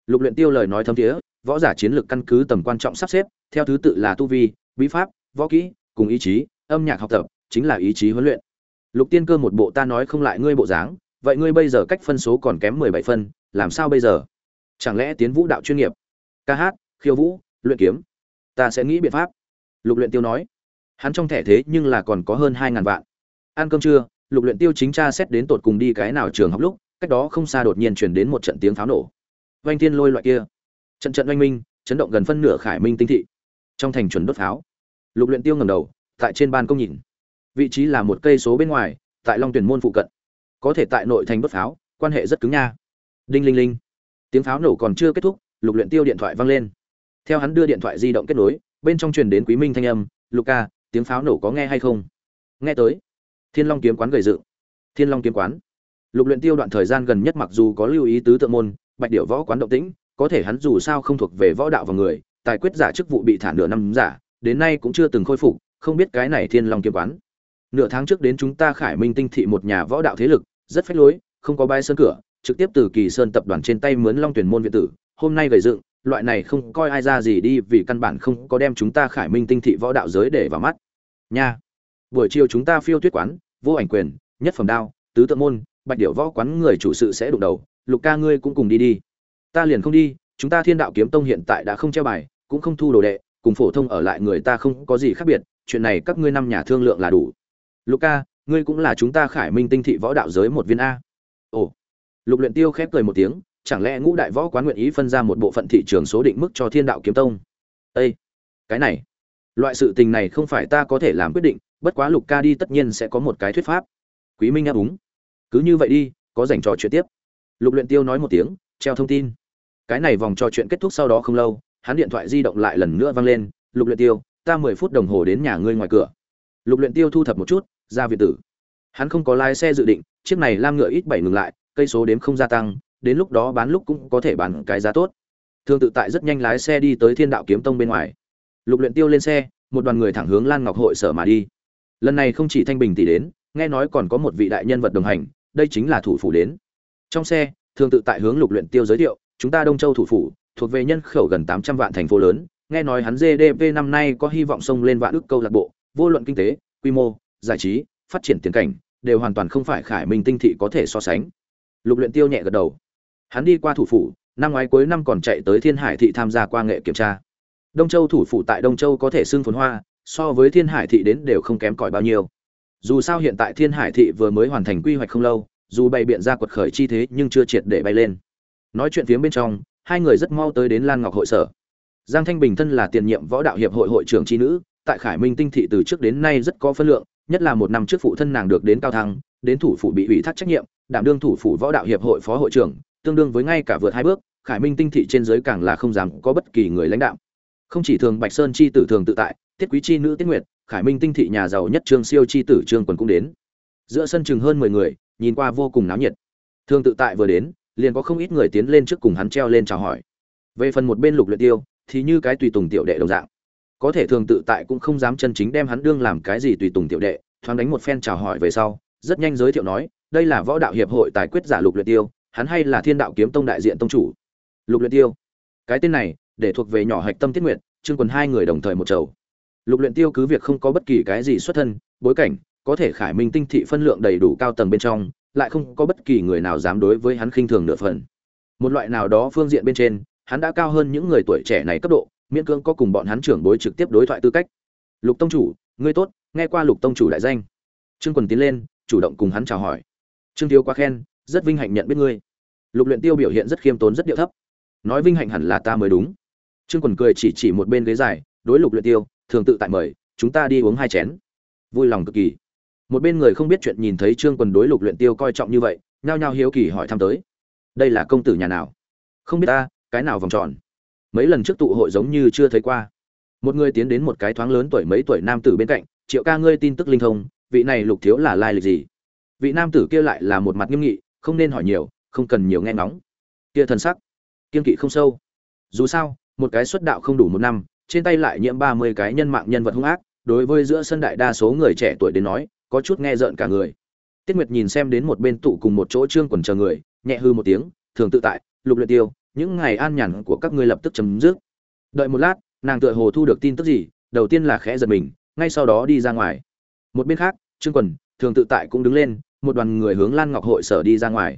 [SPEAKER 1] Lục luyện tiêu lời nói thâm thiế, võ giả chiến lược căn cứ tầm quan trọng sắp xếp, theo thứ tự là tu vi bí pháp, võ kỹ, cùng ý chí, âm nhạc học tập, chính là ý chí huấn luyện. Lục tiên cơ một bộ ta nói không lại ngươi bộ dáng, vậy ngươi bây giờ cách phân số còn kém mười bảy phân, làm sao bây giờ? Chẳng lẽ tiến vũ đạo chuyên nghiệp? Ca hát, khiêu vũ, luyện kiếm. Ta sẽ nghĩ biện pháp. Lục luyện tiêu nói. Hắn trong thẻ thế nhưng là còn có hơn hai ngàn vạn. Ăn cơm trưa, lục luyện tiêu chính tra xét đến tột cùng đi cái nào trường học lúc, cách đó không xa đột nhiên truyền đến một trận tiếng pháo nổ. Vang thiên lôi loại kia. Trận trận oanh minh, chấn động gần phân nửa khải minh tinh thị. Trong thành chuẩn đốt pháo lục luyện tiêu ngẩng đầu tại trên ban công nhìn. Vị trí là một cây số bên ngoài tại long tuyển môn phụ cận. Có thể tại nội thành bất pháo quan hệ rất cứng nha. Đinh linh linh. Tiếng pháo nổ còn chưa kết thúc lục luyện tiêu điện thoại vang lên. Theo hắn đưa điện thoại di động kết nối bên trong truyền đến quý minh thanh âm luca tiếng pháo nổ có nghe hay không? Nghe tới. Thiên long kiếm quán gầy dự, thiên long kiếm quán. Lục luyện tiêu đoạn thời gian gần nhất mặc dù có lưu ý tứ tượng môn bạch điểu võ quán động tĩnh có thể hắn dù sao không thuộc về võ đạo và người tài quyết giả chức vụ bị thả nửa năm giả đến nay cũng chưa từng khôi phục, không biết cái này thiên long kiếm quán. Nửa tháng trước đến chúng ta khải minh tinh thị một nhà võ đạo thế lực, rất phách lối, không có bãi sơn cửa, trực tiếp từ kỳ sơn tập đoàn trên tay mướn long tuyển môn viện tử, hôm nay gầy dựng, loại này không coi ai ra gì đi vì căn bản không có đem chúng ta khải minh tinh thị võ đạo giới để vào mắt. Nha. Buổi chiều chúng ta phiêu tuyết quán, vô ảnh quyền, nhất phẩm đao, tứ tượng môn, bạch điệu võ quán người chủ sự sẽ đụng đầu, lục ca ngươi cũng cùng đi đi. Ta liền không đi, chúng ta thiên đạo kiếm tông hiện tại đã không treo bài, cũng không thu đồ đệ cùng phổ thông ở lại người ta không có gì khác biệt, chuyện này các ngươi năm nhà thương lượng là đủ. Luca ngươi cũng là chúng ta khải minh tinh thị võ đạo giới một viên a. Ồ. Lục luyện tiêu khép cười một tiếng, chẳng lẽ ngũ đại võ quán nguyện ý phân ra một bộ phận thị trường số định mức cho thiên đạo kiếm tông? Ê! cái này. Loại sự tình này không phải ta có thể làm quyết định, bất quá lục ca đi tất nhiên sẽ có một cái thuyết pháp. Quý minh áp đúng cứ như vậy đi, có dành trò chuyện tiếp. Lục luyện tiêu nói một tiếng, treo thông tin. Cái này vòng trò chuyện kết thúc sau đó không lâu hắn điện thoại di động lại lần nữa vang lên, lục luyện tiêu, ta mười phút đồng hồ đến nhà ngươi ngoài cửa. Lục luyện tiêu thu thập một chút ra viện tử. Hắn không có lái xe dự định, chiếc này lam ngựa ít bảy ngừng lại, cây số đếm không gia tăng, đến lúc đó bán lúc cũng có thể bán cái giá tốt. Thương tự tại rất nhanh lái xe đi tới thiên đạo kiếm tông bên ngoài. Lục luyện tiêu lên xe, một đoàn người thẳng hướng lan ngọc hội sở mà đi. Lần này không chỉ thanh bình tỷ đến, nghe nói còn có một vị đại nhân vật đồng hành, đây chính là thủ phủ đến. Trong xe, thương tự tại hướng lục luyện tiêu giới thiệu, chúng ta đông châu thủ phủ thuộc về nhân khẩu gần 800 vạn thành phố lớn. Nghe nói hắn gdp năm nay có hy vọng xông lên vạn ước câu lạc bộ. Vô luận kinh tế, quy mô, giải trí, phát triển tiền cảnh, đều hoàn toàn không phải khải minh tinh thị có thể so sánh. Lục luyện tiêu nhẹ gật đầu. Hắn đi qua thủ phủ, năm ngoái cuối năm còn chạy tới thiên hải thị tham gia qua nghệ kiểm tra. Đông châu thủ phủ tại đông châu có thể xưng phồn hoa, so với thiên hải thị đến đều không kém cỏi bao nhiêu. Dù sao hiện tại thiên hải thị vừa mới hoàn thành quy hoạch không lâu, dù bày biện ra quật khởi chi thế nhưng chưa triệt để bay lên. Nói chuyện phía bên trong hai người rất mau tới đến lan ngọc hội sở. Giang thanh bình thân là tiền nhiệm võ đạo hiệp hội hội trưởng tri nữ, tại khải minh tinh thị từ trước đến nay rất có phân lượng, nhất là một năm trước phụ thân nàng được đến cao thăng, đến thủ phủ bị ủy thác trách nhiệm, đảm đương thủ phủ võ đạo hiệp hội phó hội trưởng, tương đương với ngay cả vượt hai bước, khải minh tinh thị trên giới càng là không dám có bất kỳ người lãnh đạo. Không chỉ thường bạch sơn chi tử thường tự tại, tiết quý chi nữ tiết nguyệt, khải minh tinh thị nhà giàu nhất trương siêu chi tử trương quần cũng đến. Giữa sân chừng hơn mười người, nhìn qua vô cùng náo nhiệt. Thường tự tại vừa đến liền có không ít người tiến lên trước cùng hắn treo lên chào hỏi. Về phần một bên lục luyện tiêu, thì như cái tùy tùng tiểu đệ đồng dạng. Có thể thường tự tại cũng không dám chân chính đem hắn đương làm cái gì tùy tùng tiểu đệ, thoáng đánh một phen chào hỏi về sau, rất nhanh giới thiệu nói, đây là võ đạo hiệp hội tài quyết giả lục luyện tiêu, hắn hay là thiên đạo kiếm tông đại diện tông chủ. Lục luyện tiêu. Cái tên này, để thuộc về nhỏ hạch tâm tiết nguyệt trương quần hai người đồng thời một chầu. Lục luyện tiêu cứ việc không có bất kỳ cái gì xuất thân, bối cảnh, có thể khải minh tinh thị phân lượng đầy đủ cao tầng bên trong lại không có bất kỳ người nào dám đối với hắn khinh thường nửa phần. Một loại nào đó phương diện bên trên, hắn đã cao hơn những người tuổi trẻ này cấp độ, miễn cưỡng có cùng bọn hắn trưởng bối trực tiếp đối thoại tư cách. Lục tông chủ, ngươi tốt, nghe qua lục tông chủ đại danh. Trương quần tiến lên, chủ động cùng hắn chào hỏi. Trương thiếu quá khen, rất vinh hạnh nhận biết ngươi. Lục luyện tiêu biểu hiện rất khiêm tốn, rất điệu thấp. Nói vinh hạnh hẳn là ta mới đúng. Trương quần cười chỉ chỉ một bên ghế dài, đối lục luyện tiêu, thường tự tại mời, chúng ta đi uống hai chén. Vui lòng cực kỳ một bên người không biết chuyện nhìn thấy trương quần đối lục luyện tiêu coi trọng như vậy, nhao nhao hiếu kỳ hỏi thăm tới. Đây là công tử nhà nào? Không biết ta, cái nào vòng tròn? Mấy lần trước tụ hội giống như chưa thấy qua. Một người tiến đến một cái thoáng lớn tuổi mấy tuổi nam tử bên cạnh, triệu ca ngươi tin tức linh thông, vị này lục thiếu là lai lịch gì? Vị nam tử kia lại là một mặt nghiêm nghị, không nên hỏi nhiều, không cần nhiều nghe ngóng. Kia thần sắc kiên kỵ không sâu. Dù sao, một cái xuất đạo không đủ một năm, trên tay lại nhiễm ba mươi cái nhân mạng nhân vật hung ác, đối với giữa sân đại đa số người trẻ tuổi đến nói có chút nghe rợn cả người. Tiết nguyệt nhìn xem đến một bên tụ cùng một chỗ trương quần chờ người, nhẹ hư một tiếng, thường tự tại, lục luyện tiêu, những ngày an nhàn của các ngươi lập tức chấm dứt. Đợi một lát, nàng tựa hồ thu được tin tức gì, đầu tiên là khẽ giật mình, ngay sau đó đi ra ngoài. Một bên khác, trương quần, thường tự tại cũng đứng lên, một đoàn người hướng lan ngọc hội sở đi ra ngoài.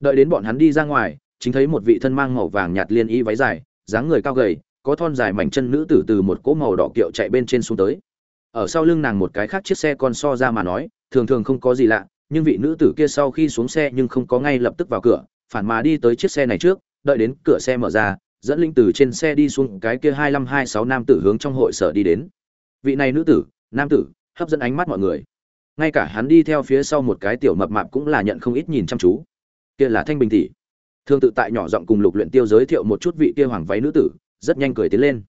[SPEAKER 1] Đợi đến bọn hắn đi ra ngoài, chính thấy một vị thân mang màu vàng nhạt liên y váy dài, dáng người cao gầy, có thon dài mảnh chân nữ tử từ một cỗ màu đỏ kiệu chạy bên trên xuống tới ở sau lưng nàng một cái khác chiếc xe con so ra mà nói, thường thường không có gì lạ, nhưng vị nữ tử kia sau khi xuống xe nhưng không có ngay lập tức vào cửa, phản mà đi tới chiếc xe này trước, đợi đến cửa xe mở ra, dẫn linh từ trên xe đi xuống cái kia hai năm hai sáu nam tử hướng trong hội sở đi đến. Vị này nữ tử, nam tử, hấp dẫn ánh mắt mọi người. Ngay cả hắn đi theo phía sau một cái tiểu mập mạp cũng là nhận không ít nhìn chăm chú. Kia là thanh bình tỷ thương tự tại nhỏ giọng cùng lục luyện tiêu giới thiệu một chút vị kia hoàng váy nữ tử, rất nhanh cười tiến lên.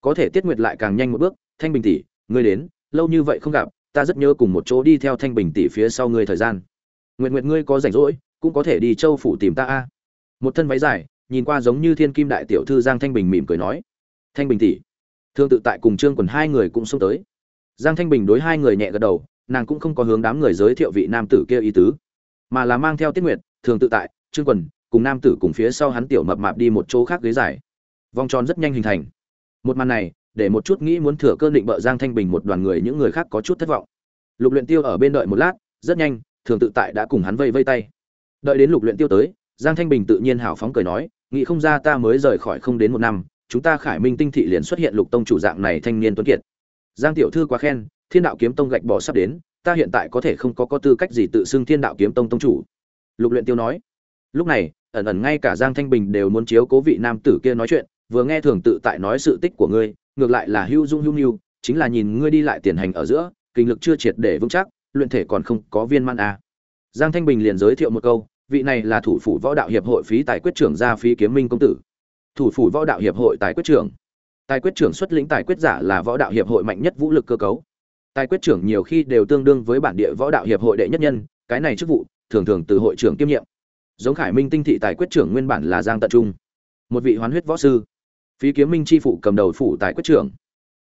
[SPEAKER 1] Có thể tiết nguyệt lại càng nhanh một bước, thanh bình tỷ ngươi đến, lâu như vậy không gặp, ta rất nhớ cùng một chỗ đi theo thanh bình tỷ phía sau ngươi thời gian. Nguyện nguyện ngươi có rảnh rỗi, cũng có thể đi châu phủ tìm ta a. Một thân váy dài, nhìn qua giống như thiên kim đại tiểu thư giang thanh bình mỉm cười nói, thanh bình tỷ, thương tự tại cùng trương quần hai người cũng xông tới. Giang thanh bình đối hai người nhẹ gật đầu, nàng cũng không có hướng đám người giới thiệu vị nam tử kia ý tứ, mà là mang theo tiết nguyệt thường tự tại, trương quần, cùng nam tử cùng phía sau hắn tiểu mập mạp đi một chỗ khác ghế dài. Vòng tròn rất nhanh hình thành. Một màn này để một chút nghĩ muốn thừa cơ định bợ giang thanh bình một đoàn người những người khác có chút thất vọng. Lục luyện tiêu ở bên đợi một lát, rất nhanh, thường tự tại đã cùng hắn vây vây tay. Đợi đến lục luyện tiêu tới, giang thanh bình tự nhiên hào phóng cười nói, nghĩ không ra ta mới rời khỏi không đến một năm, chúng ta khải minh tinh thị liền xuất hiện lục tông chủ dạng này thanh niên tuấn kiệt. Giang tiểu thư quá khen, thiên đạo kiếm tông gạch bỏ sắp đến, ta hiện tại có thể không có có tư cách gì tự xưng thiên đạo kiếm tông tông chủ. Lục luyện tiêu nói. Lúc này, ẩn ẩn ngay cả giang thanh bình đều muốn chiếu cố vị nam tử kia nói chuyện, vừa nghe thường tự tại nói sự tích của ngươi ngược lại là hưu dung hưu nhu, chính là nhìn ngươi đi lại tiền hành ở giữa, kinh lực chưa triệt để vững chắc, luyện thể còn không có viên man à. giang thanh bình liền giới thiệu một câu, vị này là thủ phủ võ đạo hiệp hội phí tài quyết trưởng gia phí kiếm minh công tử. Thủ phủ võ đạo hiệp hội tài quyết trưởng. Tài quyết trưởng xuất lĩnh tài quyết giả là võ đạo hiệp hội mạnh nhất vũ lực cơ cấu. Tài quyết trưởng nhiều khi đều tương đương với bản địa võ đạo hiệp hội đệ nhất nhân, cái này chức vụ, thường thường từ hội trưởng kiêm nhiệm. Giống khải minh tinh thị tài quyết trưởng nguyên bản là giang tận trung, một vị hoán huyết võ sư phí kiếm minh chi phụ cầm đầu phủ tại quyết trưởng.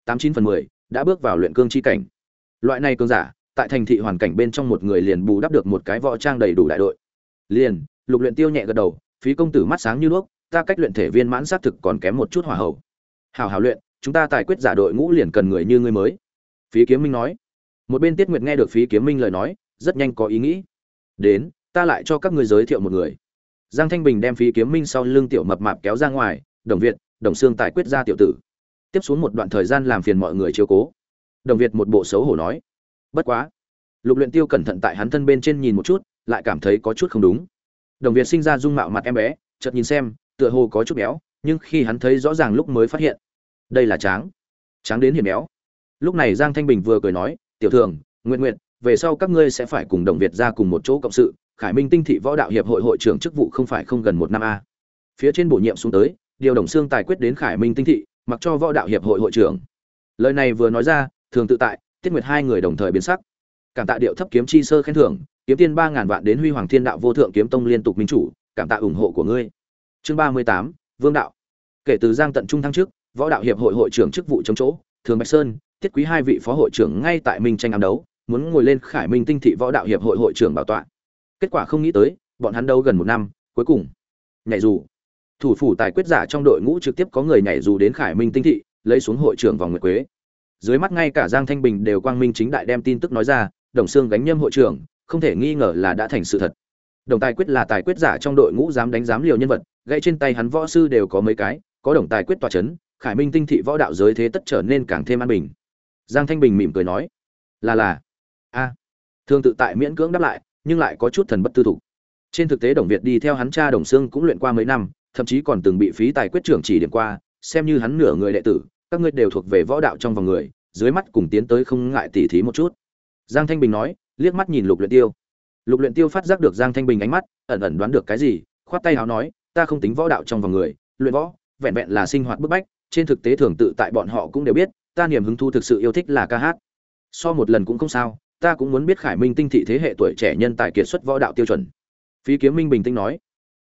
[SPEAKER 1] Tám chín phần mười, đã bước vào luyện cương chi cảnh. Loại này cương giả, tại thành thị hoàn cảnh bên trong một người liền bù đắp được một cái võ trang đầy đủ đại đội. Liền, lục luyện tiêu nhẹ gật đầu, phí công tử mắt sáng như đuốc, ta cách luyện thể viên mãn xác thực còn kém một chút hỏa hậu hào hào luyện, chúng ta tài quyết giả đội ngũ liền cần người như ngươi mới. Phí kiếm minh nói. Một bên tiết nguyệt nghe được phí kiếm minh lời nói, rất nhanh có ý nghĩ. Đến, ta lại cho các ngươi giới thiệu một người. Giang thanh bình đem phí kiếm minh sau lưng tiểu mập mạp kéo ra ngoài, đồng việt đồng xương tài quyết ra tiểu tử. Tiếp xuống một đoạn thời gian làm phiền mọi người chiếu cố. Đồng việt một bộ xấu hổ nói. Bất quá. Lục luyện tiêu cẩn thận tại hắn thân bên trên nhìn một chút, lại cảm thấy có chút không đúng. Đồng việt sinh ra dung mạo mặt em bé, chợt nhìn xem, tựa hồ có chút béo, nhưng khi hắn thấy rõ ràng lúc mới phát hiện. Đây là tráng. Tráng đến hiền béo. Lúc này giang thanh bình vừa cười nói, tiểu thường nguyện nguyện về sau các ngươi sẽ phải cùng đồng việt ra cùng một chỗ cộng sự, khải minh tinh thị võ đạo hiệp hội hội trưởng chức vụ không phải không gần một năm a. Phía trên bổ nhiệm xuống tới điều đồng xương tài quyết đến khải minh tinh thị, mặc cho võ đạo hiệp hội hội trưởng. Lời này vừa nói ra, thường tự tại, tiết nguyệt hai người đồng thời biến sắc. Cảm tạ điệu thấp kiếm chi sơ khen thưởng, kiếm tiên ba ngàn vạn đến huy hoàng thiên đạo vô thượng kiếm tông liên tục minh chủ, cảm tạ ủng hộ của ngươi. Chương ba mươi tám, vương đạo. Kể từ giang tận trung thăng trước võ đạo hiệp hội hội trưởng chức vụ chống chỗ, thường bạch sơn, tiết quý hai vị phó hội trưởng ngay tại minh tranh ám đấu, muốn ngồi lên khải minh tinh thị võ đạo hiệp hội hội trưởng bảo tọa. Kết quả không nghĩ tới, bọn hắn đâu gần một năm, cuối cùng, nhảy dù thủ phủ tài quyết giả trong đội ngũ trực tiếp có người nhảy dù đến khải minh tinh thị, lấy xuống hội trưởng vòng nguyệt quế. Dưới mắt ngay cả giang thanh bình đều quang minh chính đại đem tin tức nói ra, đồng xương gánh nhâm hội trưởng, không thể nghi ngờ là đã thành sự thật. Đồng tài quyết là tài quyết giả trong đội ngũ dám đánh dám liều nhân vật, gãy trên tay hắn võ sư đều có mấy cái, có đồng tài quyết tòa chấn, khải minh tinh thị võ đạo giới thế tất trở nên càng thêm an bình. Giang thanh bình mỉm cười nói, là là, a. Thường tự tại miễn cưỡng đáp lại, nhưng lại có chút thần bất tư thủ. Trên thực tế đồng việt đi theo hắn cha đồng xương cũng luyện qua mấy năm thậm chí còn từng bị phí tài quyết trưởng chỉ điểm qua, xem như hắn nửa người đệ tử, các ngươi đều thuộc về võ đạo trong vòng người, dưới mắt cùng tiến tới không ngại tỉ thí một chút. Giang thanh bình nói, liếc mắt nhìn lục luyện tiêu. Lục luyện tiêu phát giác được giang thanh bình ánh mắt, ẩn ẩn đoán được cái gì, khoát tay áo nói, ta không tính võ đạo trong vòng người, luyện võ, vẹn vẹn là sinh hoạt bức bách, trên thực tế thường tự tại bọn họ cũng đều biết, ta niềm hứng thú thực sự yêu thích là ca hát. So một lần cũng không sao, ta cũng muốn biết khải minh tinh thị thế hệ tuổi trẻ nhân tài kiệt xuất võ đạo tiêu chuẩn. Phí kiếm minh bình tĩnh nói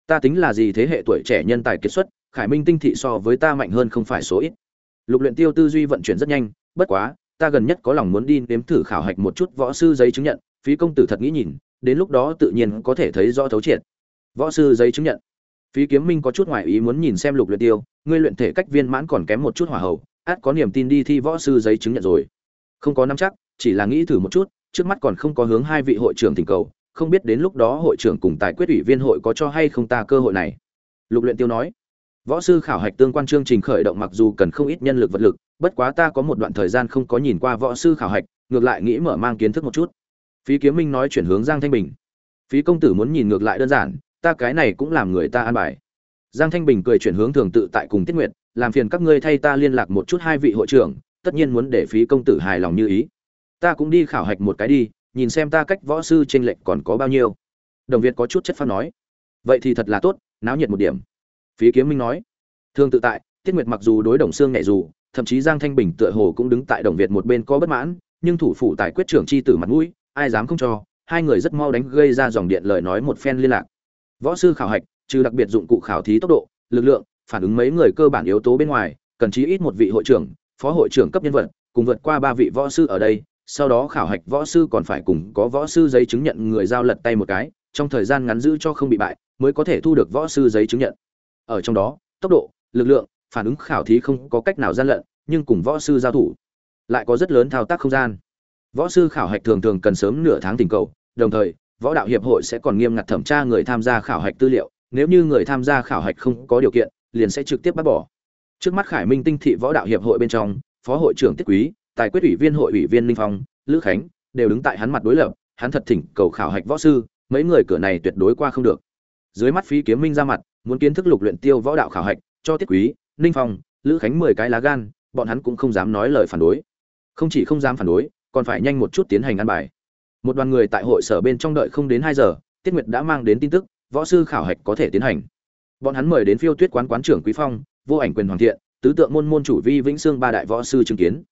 [SPEAKER 1] ta tính là gì thế hệ tuổi trẻ nhân tài kiệt xuất, khải minh tinh thị so với ta mạnh hơn không phải số ít. Lục luyện tiêu tư duy vận chuyển rất nhanh, bất quá, ta gần nhất có lòng muốn đi nếm thử khảo hạch một chút võ sư giấy chứng nhận, phí công tử thật nghĩ nhìn, đến lúc đó tự nhiên có thể thấy rõ thấu triệt. Võ sư giấy chứng nhận. Phí kiếm minh có chút ngoại ý muốn nhìn xem lục luyện tiêu, ngươi luyện thể cách viên mãn còn kém một chút hỏa hậu át có niềm tin đi thi võ sư giấy chứng nhận rồi. Không có nắm chắc, chỉ là nghĩ thử một chút, trước mắt còn không có hướng hai vị hội trưởng thỉnh cầu không biết đến lúc đó hội trưởng cùng tài quyết ủy viên hội có cho hay không ta cơ hội này. Lục luyện tiêu nói. Võ sư khảo hạch tương quan chương trình khởi động mặc dù cần không ít nhân lực vật lực, bất quá ta có một đoạn thời gian không có nhìn qua võ sư khảo hạch, ngược lại nghĩ mở mang kiến thức một chút. Phí kiếm minh nói chuyển hướng giang thanh bình. Phí công tử muốn nhìn ngược lại đơn giản, ta cái này cũng làm người ta an bài. Giang thanh bình cười chuyển hướng thường tự tại cùng tiết nguyệt, làm phiền các ngươi thay ta liên lạc một chút hai vị hội trưởng, tất nhiên muốn để phí công tử hài lòng như ý. Ta cũng đi khảo hạch một cái đi nhìn xem ta cách võ sư trên lệnh còn có bao nhiêu. Đồng việt có chút chất phát nói. Vậy thì thật là tốt, náo nhiệt một điểm. Phí kiếm minh nói. Thương tự tại, tiết nguyệt mặc dù đối đồng xương nhẹ dù, thậm chí giang thanh bình tựa hồ cũng đứng tại đồng việt một bên có bất mãn, nhưng thủ phủ tài quyết trưởng chi tử mặt mũi, ai dám không cho, hai người rất mau đánh gây ra dòng điện lời nói một phen liên lạc. Võ sư khảo hạch, trừ đặc biệt dụng cụ khảo thí tốc độ, lực lượng, phản ứng mấy người cơ bản yếu tố bên ngoài, cần chí ít một vị hội trưởng, phó hội trưởng cấp nhân vật, cùng vượt qua ba vị võ sư ở đây sau đó khảo hạch võ sư còn phải cùng có võ sư giấy chứng nhận người giao lật tay một cái, trong thời gian ngắn giữ cho không bị bại, mới có thể thu được võ sư giấy chứng nhận. Ở trong đó, tốc độ, lực lượng, phản ứng khảo thí không có cách nào gian lận, nhưng cùng võ sư giao thủ, lại có rất lớn thao tác không gian. Võ sư khảo hạch thường thường cần sớm nửa tháng tình cầu, đồng thời, võ đạo hiệp hội sẽ còn nghiêm ngặt thẩm tra người tham gia khảo hạch tư liệu, nếu như người tham gia khảo hạch không có điều kiện, liền sẽ trực tiếp bắt bỏ. Trước mắt khải minh tinh thị võ đạo hiệp hội bên trong, phó hội trưởng tiết quý tài quyết ủy viên hội ủy viên ninh phong, lữ khánh đều đứng tại hắn mặt đối lập, hắn thật thỉnh cầu khảo hạch võ sư, mấy người cửa này tuyệt đối qua không được. Dưới mắt phí kiếm minh ra mặt, muốn kiến thức lục luyện tiêu võ đạo khảo hạch, cho tiết quý, ninh phong, lữ khánh mười cái lá gan, bọn hắn cũng không dám nói lời phản đối. Không chỉ không dám phản đối, còn phải nhanh một chút tiến hành ăn bài. Một đoàn người tại hội sở bên trong đợi không đến hai giờ, tiết nguyệt đã mang đến tin tức, võ sư khảo hạch có thể tiến hành. Bọn hắn mời đến phiêu tuyết quán quán trưởng quý phong, vô ảnh quyền hoàng thiện, tứ tượng môn môn chủ vi vĩnh sương ba đại võ sư chứng kiến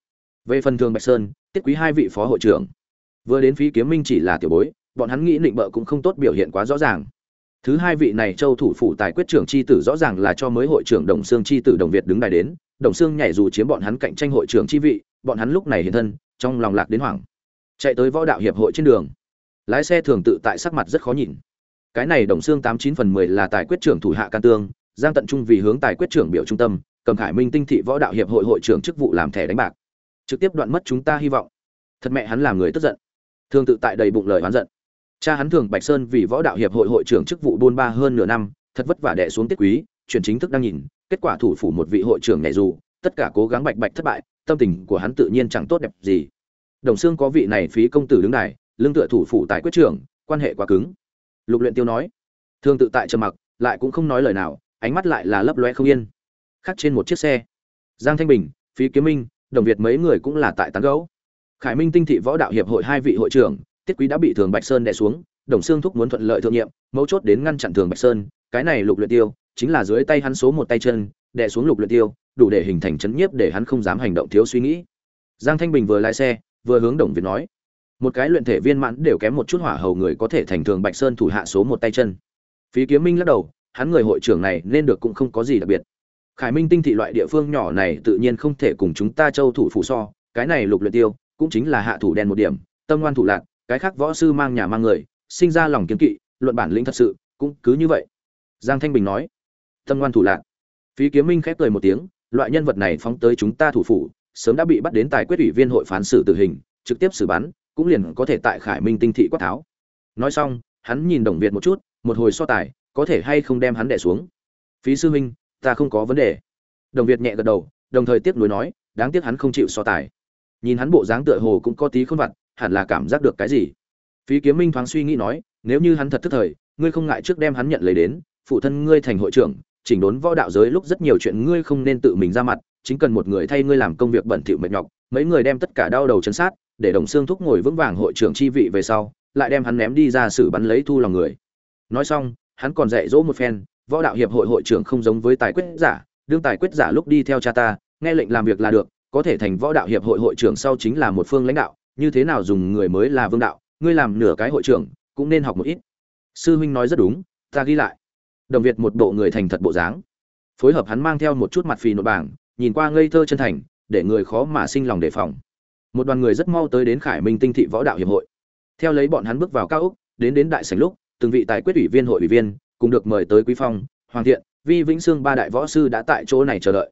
[SPEAKER 1] về phần thường bạch sơn, tiết quý hai vị phó hội trưởng. Vừa đến phí kiếm minh chỉ là tiểu bối, bọn hắn nghĩ định bợ cũng không tốt biểu hiện quá rõ ràng. Thứ hai vị này châu thủ phủ tài quyết trưởng chi tử rõ ràng là cho mới hội trưởng đồng xương chi tử đồng việt đứng đài đến, đồng xương nhảy dù chiếm bọn hắn cạnh tranh hội trưởng chi vị, bọn hắn lúc này hiện thân, trong lòng lạc đến hoảng. Chạy tới võ đạo hiệp hội trên đường. Lái xe thường tự tại sắc mặt rất khó nhìn. Cái này đồng xương tám chín phần mười là tài quyết trưởng thủ hạ can tương, giang tận trung vì hướng tài quyết trưởng biểu trung tâm, cầm khải minh tinh thị võ đạo hiệp hội hội trưởng chức vụ làm thẻ đánh bạc trực tiếp đoạn mất chúng ta hy vọng. Thật mẹ hắn làm người tức giận. Thường tự tại đầy bụng lời oán giận. Cha hắn thường bạch sơn vì võ đạo hiệp hội hội trưởng chức vụ buôn ba hơn nửa năm, thật vất vả đẻ xuống tiết quý, chuyển chính thức đang nhìn, kết quả thủ phủ một vị hội trưởng nhảy dù, tất cả cố gắng bạch bạch thất bại, tâm tình của hắn tự nhiên chẳng tốt đẹp gì. Đồng xương có vị này phí công tử đứng đài lương tựa thủ phủ tại quyết trưởng, quan hệ quá cứng. Lục luyện tiêu nói thường tự tại trầm mặc, lại cũng không nói lời nào, ánh mắt lại là lấp loe không yên. Khác trên một chiếc xe. Giang thanh bình, phí kiếm minh đồng việt mấy người cũng là tại tán gấu khải minh tinh thị võ đạo hiệp hội hai vị hội trưởng, tiết quý đã bị thường bạch sơn đè xuống, đồng xương thúc muốn thuận lợi thượng nhiệm, mấu chốt đến ngăn chặn thường bạch sơn, cái này lục luyện tiêu, chính là dưới tay hắn số một tay chân, đè xuống lục luyện tiêu, đủ để hình thành chấn nhiếp để hắn không dám hành động thiếu suy nghĩ. Giang thanh bình vừa lái xe, vừa hướng đồng việt nói, một cái luyện thể viên mãn đều kém một chút hỏa hầu người có thể thành thường bạch sơn thủ hạ số một tay chân. Phí kiếm minh lắc đầu, hắn người hội trưởng này nên được cũng không có gì đặc biệt khải minh tinh thị loại địa phương nhỏ này tự nhiên không thể cùng chúng ta châu thủ phủ so, cái này lục luyện tiêu, cũng chính là hạ thủ đen một điểm, tâm ngoan thủ lạc, cái khác võ sư mang nhà mang người, sinh ra lòng kiến kỵ, luận bản lĩnh thật sự, cũng cứ như vậy. Giang thanh bình nói, tâm ngoan thủ lạc. Phí kiếm minh khép cười một tiếng, loại nhân vật này phóng tới chúng ta thủ phủ, sớm đã bị bắt đến tài quyết ủy viên hội phán xử tử hình, trực tiếp xử bắn, cũng liền có thể tại khải minh tinh thị quát tháo. Nói xong, hắn nhìn đồng việt một chút, một hồi so tài, có thể hay không đem hắn đẻ xuống. Phí sư huynh ta không có vấn đề. Đồng việt nhẹ gật đầu, đồng thời tiếc nuối nói, đáng tiếc hắn không chịu so tài. Nhìn hắn bộ dáng tựa hồ cũng có tí khôn vặt, hẳn là cảm giác được cái gì. Phí kiếm minh thoáng suy nghĩ nói, nếu như hắn thật thức thời, ngươi không ngại trước đem hắn nhận lấy đến, phụ thân ngươi thành hội trưởng, chỉnh đốn võ đạo giới lúc rất nhiều chuyện ngươi không nên tự mình ra mặt, chính cần một người thay ngươi làm công việc bẩn thỉu mệt nhọc, mấy người đem tất cả đau đầu chấn sát, để đồng xương thúc ngồi vững vàng hội trưởng chi vị về sau, lại đem hắn ném đi ra xử bắn lấy thu lòng người. Nói xong, hắn còn dạy dỗ một phen võ đạo hiệp hội hội trưởng không giống với tài quyết giả, đương tài quyết giả lúc đi theo cha ta, nghe lệnh làm việc là được, có thể thành võ đạo hiệp hội hội trưởng sau chính là một phương lãnh đạo, như thế nào dùng người mới là vương đạo, ngươi làm nửa cái hội trưởng, cũng nên học một ít. Sư huynh nói rất đúng, ta ghi lại. Đồng việt một bộ người thành thật bộ dáng. Phối hợp hắn mang theo một chút mặt phì nội bảng, nhìn qua ngây thơ chân thành, để người khó mà sinh lòng đề phòng. Một đoàn người rất mau tới đến khải minh tinh thị võ đạo hiệp hội. Theo lấy bọn hắn bước vào cao úc đến đến đại sảnh lúc, từng vị tài quyết ủy viên hội ủy viên cùng được mời tới quý phong, hoàng thiện, vi vĩnh sương ba đại võ sư đã tại chỗ này chờ đợi.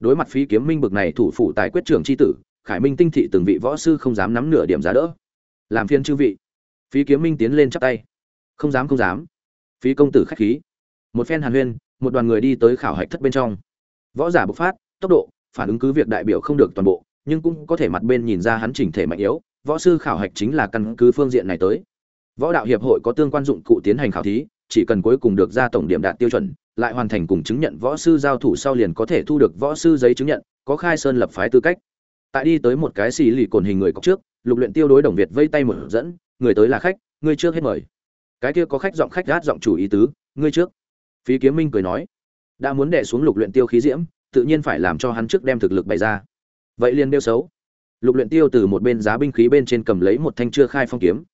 [SPEAKER 1] Đối mặt phí kiếm minh bực này thủ phủ tài quyết trưởng chi tử, khải minh tinh thị từng vị võ sư không dám nắm nửa điểm giá đỡ. Làm phiên chư vị. Phí kiếm minh tiến lên chắp tay. Không dám không dám. Phí công tử khách khí. Một phen hàn huyên, một đoàn người đi tới khảo hạch thất bên trong. Võ giả bộc phát, tốc độ, phản ứng cứ việc đại biểu không được toàn bộ, nhưng cũng có thể mặt bên nhìn ra hắn chỉnh thể mạnh yếu. Võ sư khảo hạch chính là căn cứ phương diện này tới. Võ đạo hiệp hội có tương quan dụng cụ tiến hành khảo thí chỉ cần cuối cùng được ra tổng điểm đạt tiêu chuẩn, lại hoàn thành cùng chứng nhận võ sư giao thủ sau liền có thể thu được võ sư giấy chứng nhận, có khai sơn lập phái tư cách. Tại đi tới một cái xì lì cồn hình người cọc trước, lục luyện tiêu đối đồng việt vây tay một dẫn, người tới là khách, ngươi trước hết mời. Cái kia có khách giọng khách gát giọng chủ ý tứ, ngươi trước. Phí kiếm minh cười nói, đã muốn đè xuống lục luyện tiêu khí diễm, tự nhiên phải làm cho hắn trước đem thực lực bày ra. Vậy liền đeo xấu. Lục luyện tiêu từ một bên giá binh khí bên trên cầm lấy một thanh chưa khai phong kiếm.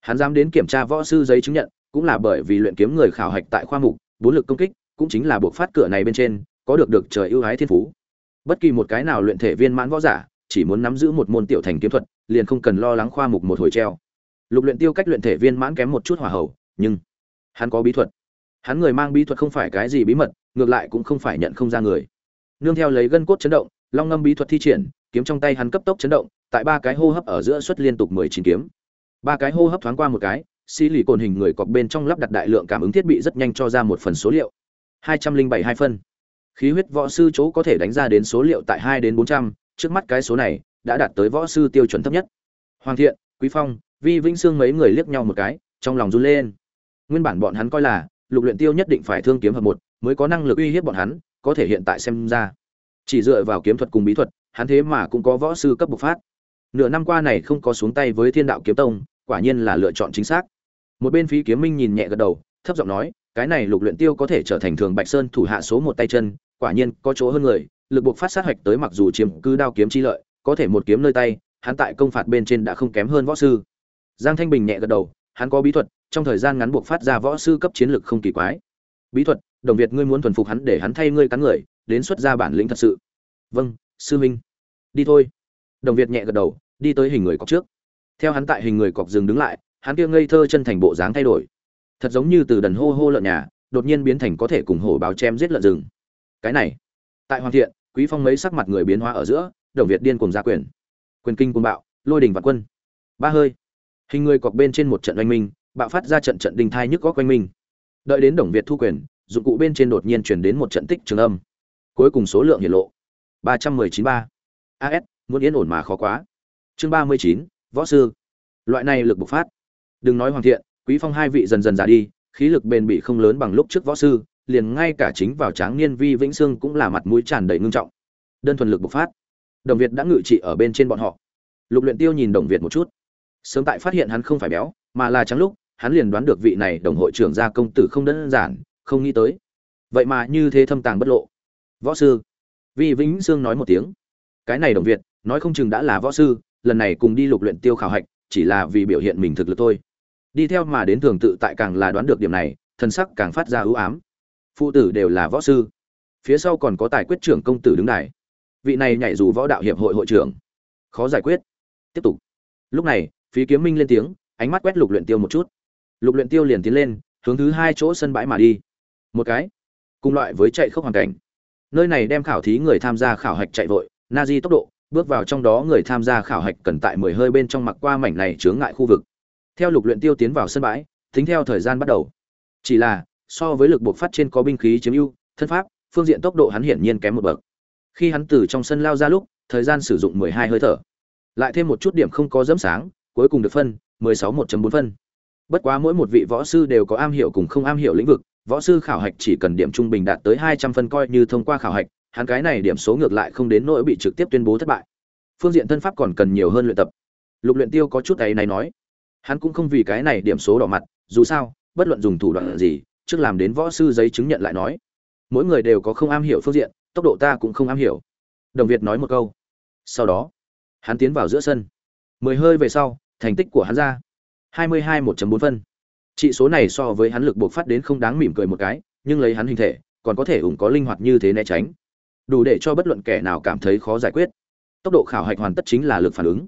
[SPEAKER 1] Hắn dám đến kiểm tra võ sư giấy chứng nhận cũng là bởi vì luyện kiếm người khảo hạch tại khoa mục, bốn lực công kích, cũng chính là buộc phát cửa này bên trên, có được được trời ưu ái thiên phú. Bất kỳ một cái nào luyện thể viên mãn võ giả, chỉ muốn nắm giữ một môn tiểu thành kiếm thuật, liền không cần lo lắng khoa mục một hồi treo. Lục luyện tiêu cách luyện thể viên mãn kém một chút hỏa hậu nhưng hắn có bí thuật. Hắn người mang bí thuật không phải cái gì bí mật, ngược lại cũng không phải nhận không ra người. Nương theo lấy gân cốt chấn động, long ngâm bí thuật thi triển, kiếm trong tay hắn cấp tốc chấn động, tại ba cái hô hấp ở giữa xuất liên tục mười chín kiếm. Ba cái hô hấp thoáng qua một cái xí lì cồn hình người cọc bên trong lắp đặt đại lượng cảm ứng thiết bị rất nhanh cho ra một phần số liệu. Hai trăm linh bảy hai phân. Khí huyết võ sư chỗ có thể đánh ra đến số liệu tại hai đến bốn trăm. Trước mắt cái số này đã đạt tới võ sư tiêu chuẩn thấp nhất. Hoàng thiện, quý phong, vi vĩnh sương mấy người liếc nhau một cái, trong lòng run lên. Nguyên bản bọn hắn coi là lục luyện tiêu nhất định phải thương kiếm hợp một, mới có năng lực uy hiếp bọn hắn, có thể hiện tại xem ra. Chỉ dựa vào kiếm thuật cùng bí thuật, hắn thế mà cũng có võ sư cấp bộc phát. Nửa năm qua này không có xuống tay với thiên đạo kiếm tông, quả nhiên là lựa chọn chính xác một bên phí kiếm minh nhìn nhẹ gật đầu, thấp giọng nói, cái này lục luyện tiêu có thể trở thành thường bạch sơn thủ hạ số một tay chân, quả nhiên có chỗ hơn người, lực buộc phát sát hoạch tới mặc dù chiếm cứ đao kiếm chi lợi, có thể một kiếm nơi tay, hắn tại công phạt bên trên đã không kém hơn võ sư. Giang thanh bình nhẹ gật đầu, hắn có bí thuật, trong thời gian ngắn buộc phát ra võ sư cấp chiến lực không kỳ quái. Bí thuật, đồng việt ngươi muốn thuần phục hắn để hắn thay ngươi cắn người, đến xuất ra bản lĩnh thật sự. Vâng sư minh đi thôi. Đồng việt nhẹ gật đầu, đi tới hình người cọc trước. Theo hắn tại hình người cọc dừng đứng lại hắn kia ngây thơ chân thành bộ dáng thay đổi. Thật giống như từ đần hô hô lợn nhà, đột nhiên biến thành có thể cùng hổ báo chém giết lợn rừng. Cái này, tại hoàng thiện, quý phong mấy sắc mặt người biến hóa ở giữa, đồng việt điên cùng gia quyền. Quyền kinh quân bạo, lôi đình vạn quân. Ba hơi. Hình người cọc bên trên một trận oanh minh, bạo phát ra trận trận đình thai nhức góc oanh minh. Đợi đến đồng việt thu quyền, dụng cụ bên trên đột nhiên chuyển đến một trận tích trường âm. Cuối cùng số lượng hiện lộ. Ba trăm mười chín ba. As muốn yên ổn mà khó quá. Chương ba mươi chín, võ sư. Loại này lực bộc phát đừng nói hoàng thiện, quý phong hai vị dần dần già đi, khí lực bền bị không lớn bằng lúc trước võ sư, liền ngay cả chính vào tráng niên vi vĩnh sương cũng là mặt mũi tràn đầy ngưng trọng. Đơn thuần lực bộc phát. Đồng việt đã ngự trị ở bên trên bọn họ. Lục luyện tiêu nhìn đồng việt một chút. Sớm tại phát hiện hắn không phải béo, mà là trắng lúc, hắn liền đoán được vị này đồng hội trưởng gia công tử không đơn giản, không nghĩ tới. Vậy mà như thế thâm tàng bất lộ. Võ sư. Vi vĩnh sương nói một tiếng. Cái này đồng việt, nói không chừng đã là võ sư, lần này cùng đi lục luyện tiêu khảo hạch, chỉ là vì biểu hiện mình thực lực thôi đi theo mà đến thường tự tại càng là đoán được điểm này thần sắc càng phát ra ưu ám. Phụ tử đều là võ sư. Phía sau còn có tài quyết trưởng công tử đứng đài. Vị này nhảy dù võ đạo hiệp hội hội trưởng. Khó giải quyết. Tiếp tục. Lúc này phí kiếm minh lên tiếng, ánh mắt quét lục luyện tiêu một chút. Lục luyện tiêu liền tiến lên, hướng thứ hai chỗ sân bãi mà đi. Một cái. Cùng loại với chạy khốc hoàn cảnh. Nơi này đem khảo thí người tham gia khảo hạch chạy vội, na di tốc độ, bước vào trong đó người tham gia khảo hạch cần tại mười hơi bên trong mặc qua mảnh này chướng ngại khu vực theo lục luyện tiêu tiến vào sân bãi, tính theo thời gian bắt đầu. Chỉ là, so với lực buộc phát trên có binh khí chiếm ưu, thân pháp, phương diện tốc độ hắn hiển nhiên kém một bậc. Khi hắn từ trong sân lao ra lúc, thời gian sử dụng mười hai hơi thở. Lại thêm một chút điểm không có dẫm sáng, cuối cùng được phân, mười sáu một bốn phân. Bất quá mỗi một vị võ sư đều có am hiểu cùng không am hiểu lĩnh vực, võ sư khảo hạch chỉ cần điểm trung bình đạt tới hai trăm phân coi như thông qua khảo hạch, hắn cái này điểm số ngược lại không đến nỗi bị trực tiếp tuyên bố thất bại. Phương diện thân pháp còn cần nhiều hơn luyện tập. Lục luyện tiêu có chút ấy này nói hắn cũng không vì cái này điểm số đỏ mặt, dù sao, bất luận dùng thủ đoạn gì, trước làm đến võ sư giấy chứng nhận lại nói. Mỗi người đều có không am hiểu phương diện, tốc độ ta cũng không am hiểu. Đồng việt nói một câu. Sau đó, hắn tiến vào giữa sân. Mười hơi về sau, thành tích của hắn ra. Hai mươi hai một bốn phân. Trị số này so với hắn lực buộc phát đến không đáng mỉm cười một cái, nhưng lấy hắn hình thể, còn có thể ủng có linh hoạt như thế né tránh. Đủ để cho bất luận kẻ nào cảm thấy khó giải quyết. Tốc độ khảo hạch hoàn tất chính là lực phản ứng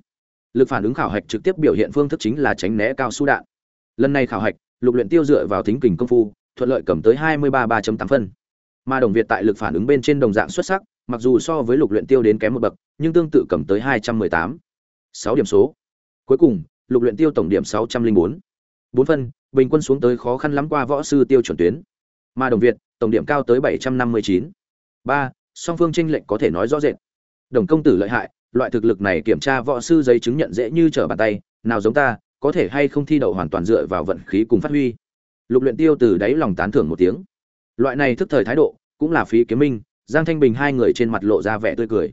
[SPEAKER 1] lực phản ứng khảo hạch trực tiếp biểu hiện phương thức chính là tránh né cao su đạn. Lần này khảo hạch, lục luyện tiêu dựa vào thính kình công phu, thuận lợi cầm tới hai mươi ba ba tám phân. Mà đồng việt tại lực phản ứng bên trên đồng dạng xuất sắc, mặc dù so với lục luyện tiêu đến kém một bậc, nhưng tương tự cầm tới hai trăm mười tám. Sáu điểm số. Cuối cùng, lục luyện tiêu tổng điểm sáu trăm linh bốn. Bốn phân, bình quân xuống tới khó khăn lắm qua võ sư tiêu chuẩn tuyến. Mà đồng việt, tổng điểm cao tới bảy trăm năm mươi chín. Ba, song phương tranh lệnh có thể nói rõ rệt. Đồng công tử lợi hại loại thực lực này kiểm tra võ sư giấy chứng nhận dễ như trở bàn tay, nào giống ta, có thể hay không thi đậu hoàn toàn dựa vào vận khí cùng phát huy. Lục luyện tiêu từ đáy lòng tán thưởng một tiếng. Loại này thức thời thái độ, cũng là phí kiếm minh, giang thanh bình hai người trên mặt lộ ra vẻ tươi cười.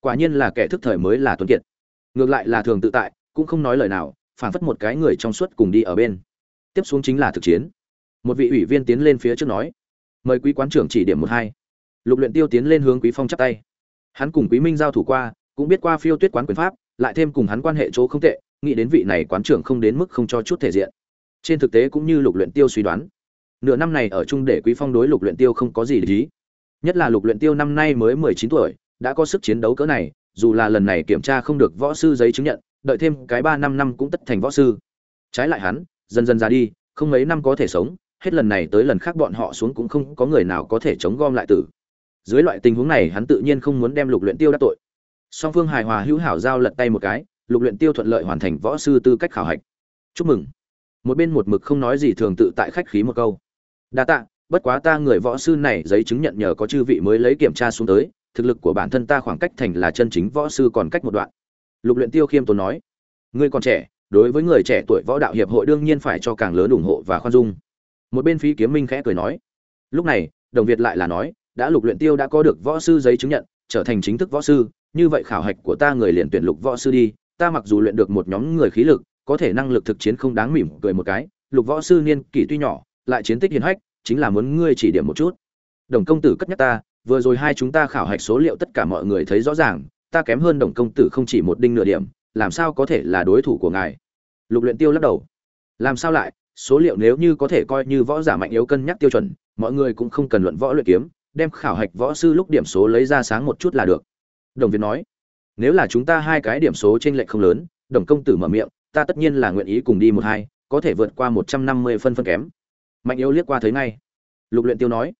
[SPEAKER 1] Quả nhiên là kẻ thức thời mới là tuấn kiệt. Ngược lại là thường tự tại, cũng không nói lời nào, phản phất một cái người trong suốt cùng đi ở bên. Tiếp xuống chính là thực chiến. Một vị ủy viên tiến lên phía trước nói, mời quý quán trưởng chỉ điểm một hai. Lục luyện tiêu tiến lên hướng quý phong chắp tay. Hắn cùng quý minh giao thủ qua cũng biết qua phiêu tuyết quán quyền pháp, lại thêm cùng hắn quan hệ chỗ không tệ, nghĩ đến vị này quán trưởng không đến mức không cho chút thể diện. Trên thực tế cũng như lục luyện tiêu suy đoán. Nửa năm này ở chung để quý phong đối lục luyện tiêu không có gì để ý. Nhất là lục luyện tiêu năm nay mới 19 tuổi, đã có sức chiến đấu cỡ này, dù là lần này kiểm tra không được võ sư giấy chứng nhận, đợi thêm cái ba năm năm cũng tất thành võ sư. Trái lại hắn, dần dần ra đi, không mấy năm có thể sống, hết lần này tới lần khác bọn họ xuống cũng không có người nào có thể chống gom lại tử. Dưới loại tình huống này hắn tự nhiên không muốn đem lục luyện tiêu đắc tội song phương hài hòa hữu hảo giao lật tay một cái, lục luyện tiêu thuận lợi hoàn thành võ sư tư cách khảo hạch. Chúc mừng. Một bên một mực không nói gì thường tự tại khách khí một câu. Đa tạ, bất quá ta người võ sư này giấy chứng nhận nhờ có chư vị mới lấy kiểm tra xuống tới, thực lực của bản thân ta khoảng cách thành là chân chính võ sư còn cách một đoạn. Lục luyện tiêu khiêm tốn nói. Ngươi còn trẻ, đối với người trẻ tuổi võ đạo hiệp hội đương nhiên phải cho càng lớn ủng hộ và khoan dung. Một bên phí kiếm minh khẽ cười nói. Lúc này, đồng việt lại là nói, đã lục luyện tiêu đã có được võ sư giấy chứng nhận trở thành chính thức võ sư, như vậy khảo hạch của ta người liền tuyển lục võ sư đi, ta mặc dù luyện được một nhóm người khí lực, có thể năng lực thực chiến không đáng mỉm cười một cái, lục võ sư niên kỷ tuy nhỏ, lại chiến tích hiển hách, chính là muốn ngươi chỉ điểm một chút. Đồng công tử cất nhắc ta, vừa rồi hai chúng ta khảo hạch số liệu tất cả mọi người thấy rõ ràng, ta kém hơn đồng công tử không chỉ một đinh nửa điểm, làm sao có thể là đối thủ của ngài? Lục luyện tiêu lắc đầu. Làm sao lại? Số liệu nếu như có thể coi như võ giả mạnh yếu cân nhắc tiêu chuẩn, mọi người cũng không cần luận võ luyện kiếm đem khảo hạch võ sư lúc điểm số lấy ra sáng một chút là được. Đồng việt nói, nếu là chúng ta hai cái điểm số trên lệch không lớn, đồng công tử mở miệng, ta tất nhiên là nguyện ý cùng đi một hai, có thể vượt qua một trăm năm mươi phân phân kém. Mạnh yếu liếc qua thấy ngay. Lục luyện tiêu nói,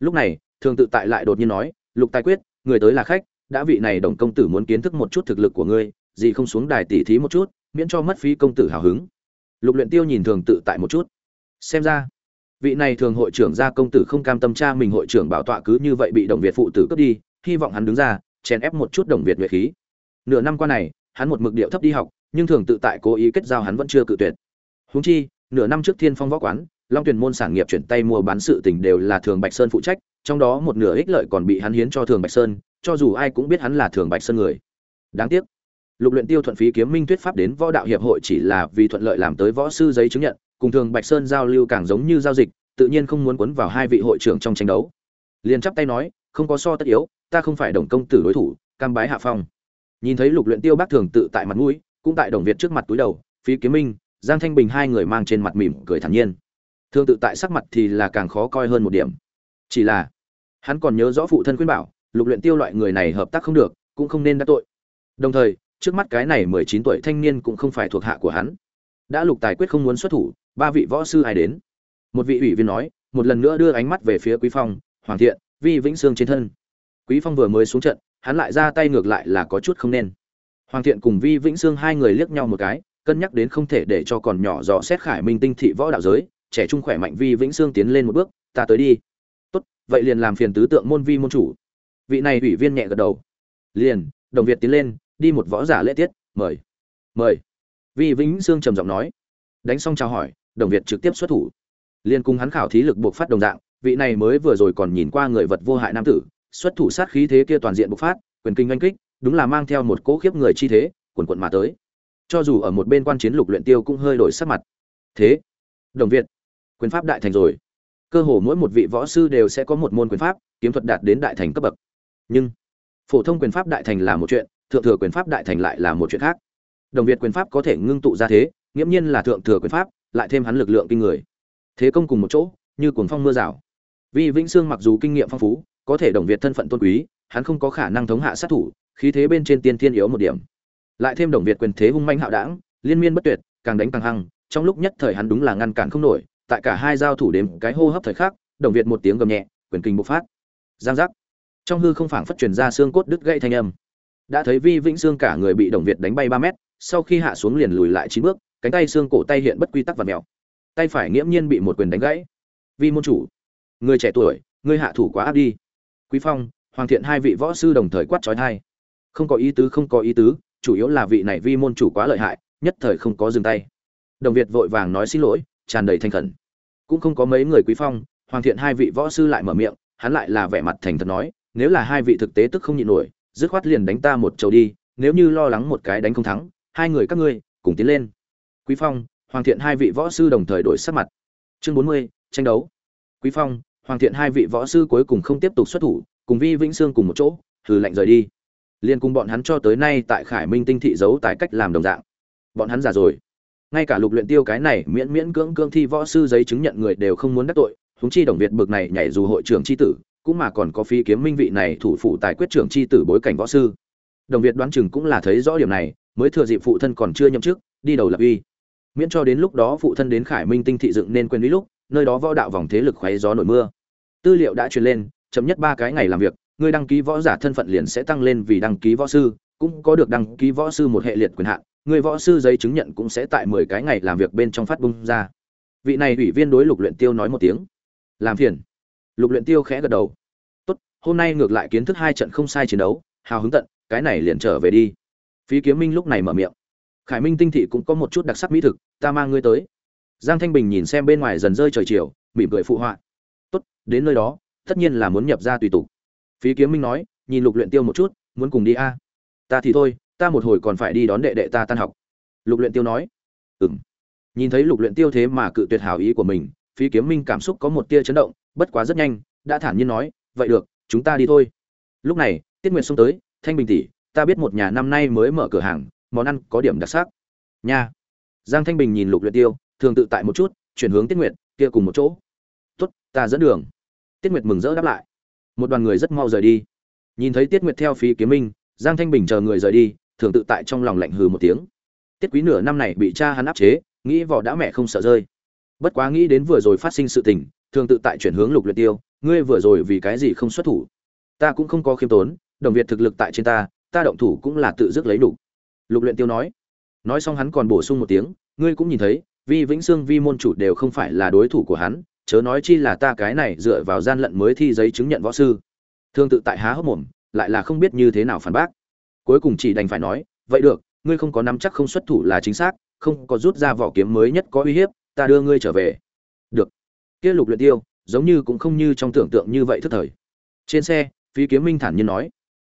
[SPEAKER 1] lúc này, thường tự tại lại đột nhiên nói, lục tài quyết, người tới là khách, đã vị này đồng công tử muốn kiến thức một chút thực lực của ngươi, gì không xuống đài tỉ thí một chút, miễn cho mất phí công tử hào hứng. Lục luyện tiêu nhìn thường tự tại một chút, xem ra vị này thường hội trưởng gia công tử không cam tâm cha mình hội trưởng bảo tọa cứ như vậy bị đồng việt phụ tử cướp đi, hy vọng hắn đứng ra, chèn ép một chút đồng việt nhuệ khí. Nửa năm qua này, hắn một mực điệu thấp đi học, nhưng thường tự tại cố ý kết giao hắn vẫn chưa cự tuyệt. Huống chi, nửa năm trước thiên phong võ quán, long tuyển môn sản nghiệp chuyển tay mua bán sự tình đều là thường bạch sơn phụ trách, trong đó một nửa ích lợi còn bị hắn hiến cho thường bạch sơn, cho dù ai cũng biết hắn là thường bạch sơn người. Đáng tiếc, lục luyện tiêu thuận phí kiếm minh tuyết pháp đến võ đạo hiệp hội chỉ là vì thuận lợi làm tới võ sư giấy chứng nhận cùng thường bạch sơn giao lưu càng giống như giao dịch, tự nhiên không muốn cuốn vào hai vị hội trưởng trong tranh đấu. Liền chắp tay nói, không có so tất yếu, ta không phải đồng công tử đối thủ, cam bái hạ phong. Nhìn thấy lục luyện tiêu bác thường tự tại mặt mũi, cũng tại đồng việt trước mặt túi đầu, phí kiếm minh, giang thanh bình hai người mang trên mặt mỉm cười thản nhiên. Thương tự tại sắc mặt thì là càng khó coi hơn một điểm. Chỉ là, hắn còn nhớ rõ phụ thân khuyên bảo, lục luyện tiêu loại người này hợp tác không được, cũng không nên đắc tội. Đồng thời, trước mắt cái này mười chín tuổi thanh niên cũng không phải thuộc hạ của hắn. Đã lục tài quyết không muốn xuất thủ ba vị võ sư ai đến? Một vị ủy viên nói, một lần nữa đưa ánh mắt về phía quý phong, hoàng thiện, vi vĩnh sương trên thân. Quý phong vừa mới xuống trận, hắn lại ra tay ngược lại là có chút không nên. Hoàng thiện cùng vi vĩnh sương hai người liếc nhau một cái, cân nhắc đến không thể để cho còn nhỏ dò xét khải minh tinh thị võ đạo giới, trẻ trung khỏe mạnh vi vĩnh sương tiến lên một bước, ta tới đi. Tốt, vậy liền làm phiền tứ tượng môn vi môn chủ. Vị này ủy viên nhẹ gật đầu. Liền, đồng việt tiến lên, đi một võ giả lễ tiết, mời. Mời. Vi vĩnh sương trầm giọng nói. Đánh xong chào hỏi đồng việt trực tiếp xuất thủ. Liên cùng hắn khảo thí lực buộc phát đồng dạng, vị này mới vừa rồi còn nhìn qua người vật vô hại nam tử, xuất thủ sát khí thế kia toàn diện bộc phát, quyền kinh oanh kích, đúng là mang theo một cỗ khiếp người chi thế quần quận mà tới. Cho dù ở một bên quan chiến lục luyện tiêu cũng hơi đổi sắc mặt. Thế, đồng việt, quyền pháp đại thành rồi. Cơ hồ mỗi một vị võ sư đều sẽ có một môn quyền pháp, kiếm thuật đạt đến đại thành cấp bậc. Nhưng, phổ thông quyền pháp đại thành là một chuyện, thượng thừa quyền pháp đại thành lại là một chuyện khác. Đồng việt quyền pháp có thể ngưng tụ ra thế, nghiễm nhiên là thượng thừa quyền pháp lại thêm hắn lực lượng kinh người. Thế công cùng một chỗ, như cuồng phong mưa rào. Vì vĩnh sương mặc dù kinh nghiệm phong phú, có thể đồng việt thân phận tôn quý, hắn không có khả năng thống hạ sát thủ, khí thế bên trên tiên thiên yếu một điểm. Lại thêm đồng việt quyền thế hung manh hạo đảng, liên miên bất tuyệt, càng đánh càng hăng, trong lúc nhất thời hắn đúng là ngăn cản không nổi, tại cả hai giao thủ đếm cái hô hấp thời khắc, đồng việt một tiếng gầm nhẹ, quyền kinh bộc phát. Giang giác. Trong hư không phảng phất truyền ra xương cốt đứt gãy thanh âm. Đã thấy vi vĩnh xương cả người bị đồng việt đánh bay ba mét, sau khi hạ xuống liền lùi lại chín bước cánh tay xương cổ tay hiện bất quy tắc và mèo. Tay phải nghiễm nhiên bị một quyền đánh gãy. Vi môn chủ, người trẻ tuổi, người hạ thủ quá áp đi. Quý phong, hoàng thiện hai vị võ sư đồng thời quát trói thai không có ý tứ, không có ý tứ, chủ yếu là vị này vi môn chủ quá lợi hại, nhất thời không có dừng tay. Đồng việt vội vàng nói xin lỗi, tràn đầy thanh khẩn. Cũng không có mấy người quý phong, hoàng thiện hai vị võ sư lại mở miệng, hắn lại là vẻ mặt thành thật nói, nếu là hai vị thực tế tức không nhịn nổi, dứt khoát liền đánh ta một chầu đi, nếu như lo lắng một cái đánh không thắng, hai người các ngươi cùng tiến lên quý phong hoàng thiện hai vị võ sư đồng thời đổi sắc mặt. Chương 40, tranh đấu. Quý phong hoàng thiện hai vị võ sư cuối cùng không tiếp tục xuất thủ cùng vi vĩnh sương cùng một chỗ thử lạnh rời đi. Liên cùng bọn hắn cho tới nay tại khải minh tinh thị giấu tại cách làm đồng dạng. Bọn hắn già rồi. Ngay cả lục luyện tiêu cái này miễn miễn cưỡng cưỡng thi võ sư giấy chứng nhận người đều không muốn đắc tội chúng chi đồng việt bực này nhảy dù hội trưởng chi tử cũng mà còn có phi kiếm minh vị này thủ phụ tài quyết trưởng chi tử bối cảnh võ sư. Đồng việt đoán chừng cũng là thấy rõ điểm này mới thừa dịp phụ thân còn chưa nhậm chức đi đầu lập uy miễn cho đến lúc đó phụ thân đến khải minh tinh thị dựng nên quên lý lúc, nơi đó võ đạo vòng thế lực khoáy gió nổi mưa. Tư liệu đã truyền lên, chậm nhất ba cái ngày làm việc, người đăng ký võ giả thân phận liền sẽ tăng lên vì đăng ký võ sư, cũng có được đăng ký võ sư một hệ liệt quyền hạn, người võ sư giấy chứng nhận cũng sẽ tại mười cái ngày làm việc bên trong phát bung ra. Vị này ủy viên đối lục luyện tiêu nói một tiếng. Làm phiền. Lục luyện tiêu khẽ gật đầu. Tốt, hôm nay ngược lại kiến thức hai trận không sai chiến đấu, hào hứng tận, cái này liền trở về đi. Phí kiếm minh lúc này mở miệng khải minh tinh thị cũng có một chút đặc sắc mỹ thực, ta mang ngươi tới. Giang thanh bình nhìn xem bên ngoài dần rơi trời chiều, mỉm cười phụ họa. Tốt, đến nơi đó, tất nhiên là muốn nhập ra tùy tục. Phí kiếm minh nói, nhìn lục luyện tiêu một chút, muốn cùng đi a? Ta thì thôi, ta một hồi còn phải đi đón đệ đệ ta tan học. Lục luyện tiêu nói. Ừm. Nhìn thấy lục luyện tiêu thế mà cự tuyệt hảo ý của mình, phí kiếm minh cảm xúc có một tia chấn động, bất quá rất nhanh, đã thản nhiên nói, vậy được, chúng ta đi thôi. Lúc này, tiết nguyệt xông tới, thanh bình tỷ, ta biết một nhà năm nay mới mở cửa hàng món ăn có điểm đặc sắc. Nha. Giang thanh bình nhìn lục luyện tiêu, thường tự tại một chút, chuyển hướng tiết nguyệt, kia cùng một chỗ. Tốt, ta dẫn đường. Tiết nguyệt mừng rỡ đáp lại. Một đoàn người rất mau rời đi. Nhìn thấy tiết nguyệt theo phí kiếm minh, giang thanh bình chờ người rời đi, thường tự tại trong lòng lạnh hừ một tiếng. Tiết quý nửa năm này bị cha hắn áp chế, nghĩ vỏ đã mẹ không sợ rơi. Bất quá nghĩ đến vừa rồi phát sinh sự tình, thường tự tại chuyển hướng lục luyện tiêu, ngươi vừa rồi vì cái gì không xuất thủ? Ta cũng không có khiêm tốn, đồng việt thực lực tại trên ta ta động thủ cũng là tự dứt lấy đủ lục luyện tiêu nói. Nói xong hắn còn bổ sung một tiếng, ngươi cũng nhìn thấy, vi vĩnh xương vi môn chủ đều không phải là đối thủ của hắn, chớ nói chi là ta cái này dựa vào gian lận mới thi giấy chứng nhận võ sư. Thương tự tại há hốc mồm, lại là không biết như thế nào phản bác. Cuối cùng chỉ đành phải nói, vậy được, ngươi không có nắm chắc không xuất thủ là chính xác, không có rút ra vỏ kiếm mới nhất có uy hiếp, ta đưa ngươi trở về. Được. Kia lục luyện tiêu, giống như cũng không như trong tưởng tượng như vậy thức thời. Trên xe, phí kiếm minh thản nhiên nói,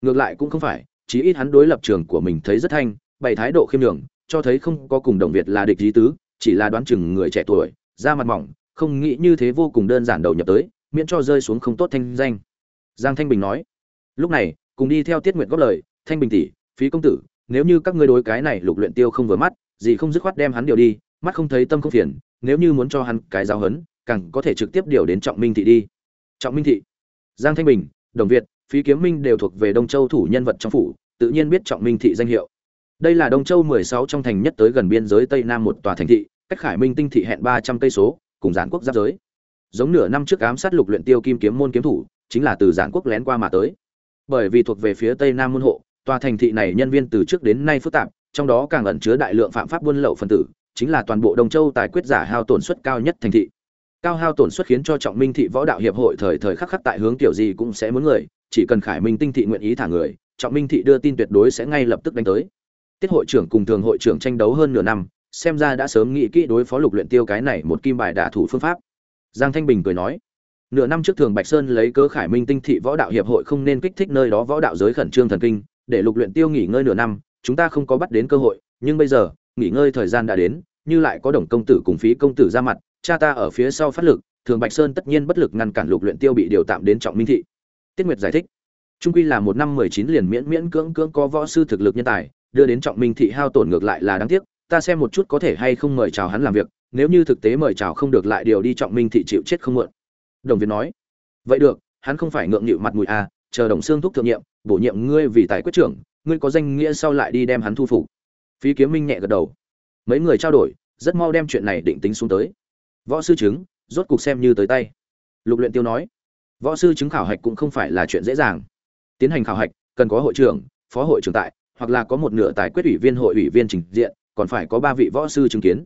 [SPEAKER 1] ngược lại cũng không phải chí ít hắn đối lập trường của mình thấy rất thanh, bày thái độ khiêm nhường, cho thấy không có cùng đồng việt là địch lý tứ, chỉ là đoán chừng người trẻ tuổi, da mặt mỏng, không nghĩ như thế vô cùng đơn giản đầu nhập tới, miễn cho rơi xuống không tốt thanh danh. Giang thanh bình nói, lúc này, cùng đi theo tiết nguyệt góp lời, thanh bình tỷ, phí công tử, nếu như các ngươi đối cái này lục luyện tiêu không vừa mắt, gì không dứt khoát đem hắn điều đi, mắt không thấy tâm không phiền, nếu như muốn cho hắn cái giáo hấn càng có thể trực tiếp điều đến trọng minh thị đi. Trọng minh thị? Giang thanh bình, đồng việt, phí kiếm minh đều thuộc về đông châu thủ nhân vật trong phủ tự nhiên biết trọng minh thị danh hiệu. Đây là đông châu 16 trong thành nhất tới gần biên giới tây nam một tòa thành thị, cách khải minh tinh thị hẹn 300 cây số, cùng giản quốc giáp giới. Giống nửa năm trước ám sát lục luyện tiêu kim kiếm môn kiếm thủ, chính là từ giản quốc lén qua mà tới. Bởi vì thuộc về phía tây nam môn hộ, tòa thành thị này nhân viên từ trước đến nay phức tạp, trong đó càng ẩn chứa đại lượng phạm pháp buôn lậu phân tử, chính là toàn bộ đông châu tài quyết giả hao tổn suất cao nhất thành thị. Cao hao tổn suất khiến cho trọng minh thị võ đạo hiệp hội thời thời khắc khắc tại hướng tiểu gì cũng sẽ muốn người, chỉ cần khải minh tinh thị nguyện ý thả người trọng minh thị đưa tin tuyệt đối sẽ ngay lập tức đánh tới. Tiết hội trưởng cùng thường hội trưởng tranh đấu hơn nửa năm, xem ra đã sớm nghĩ kỹ đối phó lục luyện tiêu cái này một kim bài đả thủ phương pháp. Giang thanh bình cười nói, nửa năm trước thường bạch sơn lấy cớ khải minh tinh thị võ đạo hiệp hội không nên kích thích nơi đó võ đạo giới khẩn trương thần kinh, để lục luyện tiêu nghỉ ngơi nửa năm, chúng ta không có bắt đến cơ hội, nhưng bây giờ, nghỉ ngơi thời gian đã đến, như lại có đồng công tử cùng phí công tử ra mặt, cha ta ở phía sau phát lực, thường bạch sơn tất nhiên bất lực ngăn cản lục luyện tiêu bị điều tạm đến trọng minh thị. Tiết nguyệt giải thích trung quy là một năm mười chín liền miễn miễn cưỡng cưỡng có võ sư thực lực nhân tài, đưa đến trọng minh thị hao tổn ngược lại là đáng tiếc, ta xem một chút có thể hay không mời chào hắn làm việc, nếu như thực tế mời chào không được lại điều đi trọng minh thị chịu chết không mượn. Đồng việt nói, vậy được, hắn không phải ngượng nghịu mặt mũi à chờ đồng xương thúc thượng nhiệm, bổ nhiệm ngươi vì tài quyết trưởng, ngươi có danh nghĩa sau lại đi đem hắn thu phục. Phí kiếm minh nhẹ gật đầu. Mấy người trao đổi, rất mau đem chuyện này định tính xuống tới. Võ sư chứng, rốt cục xem như tới tay. Lục luyện tiêu nói, võ sư chứng khảo hạch cũng không phải là chuyện dễ dàng tiến hành khảo hạch, cần có hội trưởng, phó hội trưởng tại, hoặc là có một nửa tài quyết ủy viên hội ủy viên trình diện, còn phải có ba vị võ sư chứng kiến.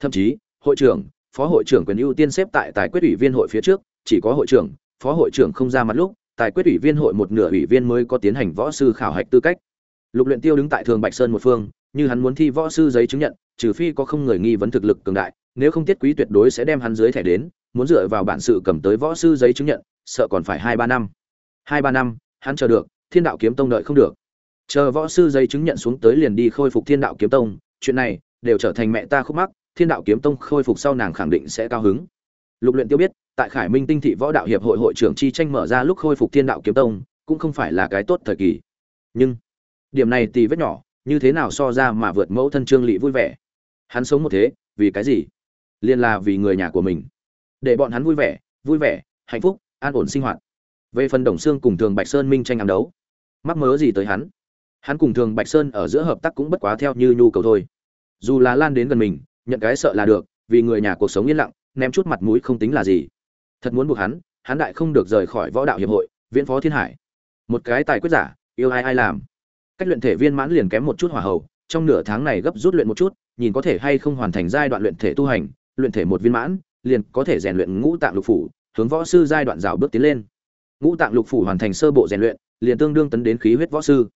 [SPEAKER 1] Thậm chí, hội trưởng, phó hội trưởng quyền ưu tiên xếp tại tài quyết ủy viên hội phía trước, chỉ có hội trưởng, phó hội trưởng không ra mặt lúc, tài quyết ủy viên hội một nửa ủy viên mới có tiến hành võ sư khảo hạch tư cách. Lục luyện tiêu đứng tại thường bạch sơn một phương, như hắn muốn thi võ sư giấy chứng nhận, trừ phi có không người nghi vấn thực lực cường đại, nếu không tiết quý tuyệt đối sẽ đem hắn dưới thẻ đến, muốn dựa vào bản sự cầm tới võ sư giấy chứng nhận, sợ còn phải hai ba năm. Hai ba năm hắn chờ được, thiên đạo kiếm tông đợi không được. Chờ võ sư giấy chứng nhận xuống tới liền đi khôi phục thiên đạo kiếm tông, chuyện này đều trở thành mẹ ta khúc mắc, thiên đạo kiếm tông khôi phục sau nàng khẳng định sẽ cao hứng. Lục luyện tiêu biết, tại khải minh tinh thị võ đạo hiệp hội hội trưởng chi tranh mở ra lúc khôi phục thiên đạo kiếm tông, cũng không phải là cái tốt thời kỳ. Nhưng, điểm này tì vết nhỏ, như thế nào so ra mà vượt mẫu thân trương lị vui vẻ? Hắn sống một thế, vì cái gì? Liên là vì người nhà của mình. Để bọn hắn vui vẻ vui vẻ, hạnh phúc, an ổn sinh hoạt về phần đồng xương cùng thường bạch sơn minh tranh ám đấu, mắc mớ gì tới hắn? Hắn cùng thường bạch sơn ở giữa hợp tác cũng bất quá theo như nhu cầu thôi. Dù là lan đến gần mình, nhận cái sợ là được, vì người nhà cuộc sống yên lặng, ném chút mặt mũi không tính là gì. Thật muốn buộc hắn hắn đại không được rời khỏi võ đạo hiệp hội, viễn phó thiên hải. Một cái tài quyết giả, yêu ai ai làm. Cách luyện thể viên mãn liền kém một chút hỏa hầu, trong nửa tháng này gấp rút luyện một chút, nhìn có thể hay không hoàn thành giai đoạn luyện thể tu hành, luyện thể một viên mãn, liền có thể rèn luyện ngũ tạng lục phủ, hướng võ sư giai đoạn rào bước tiến lên ngũ tạng lục phủ hoàn thành sơ bộ rèn luyện, liền tương đương tấn đến khí huyết võ sư.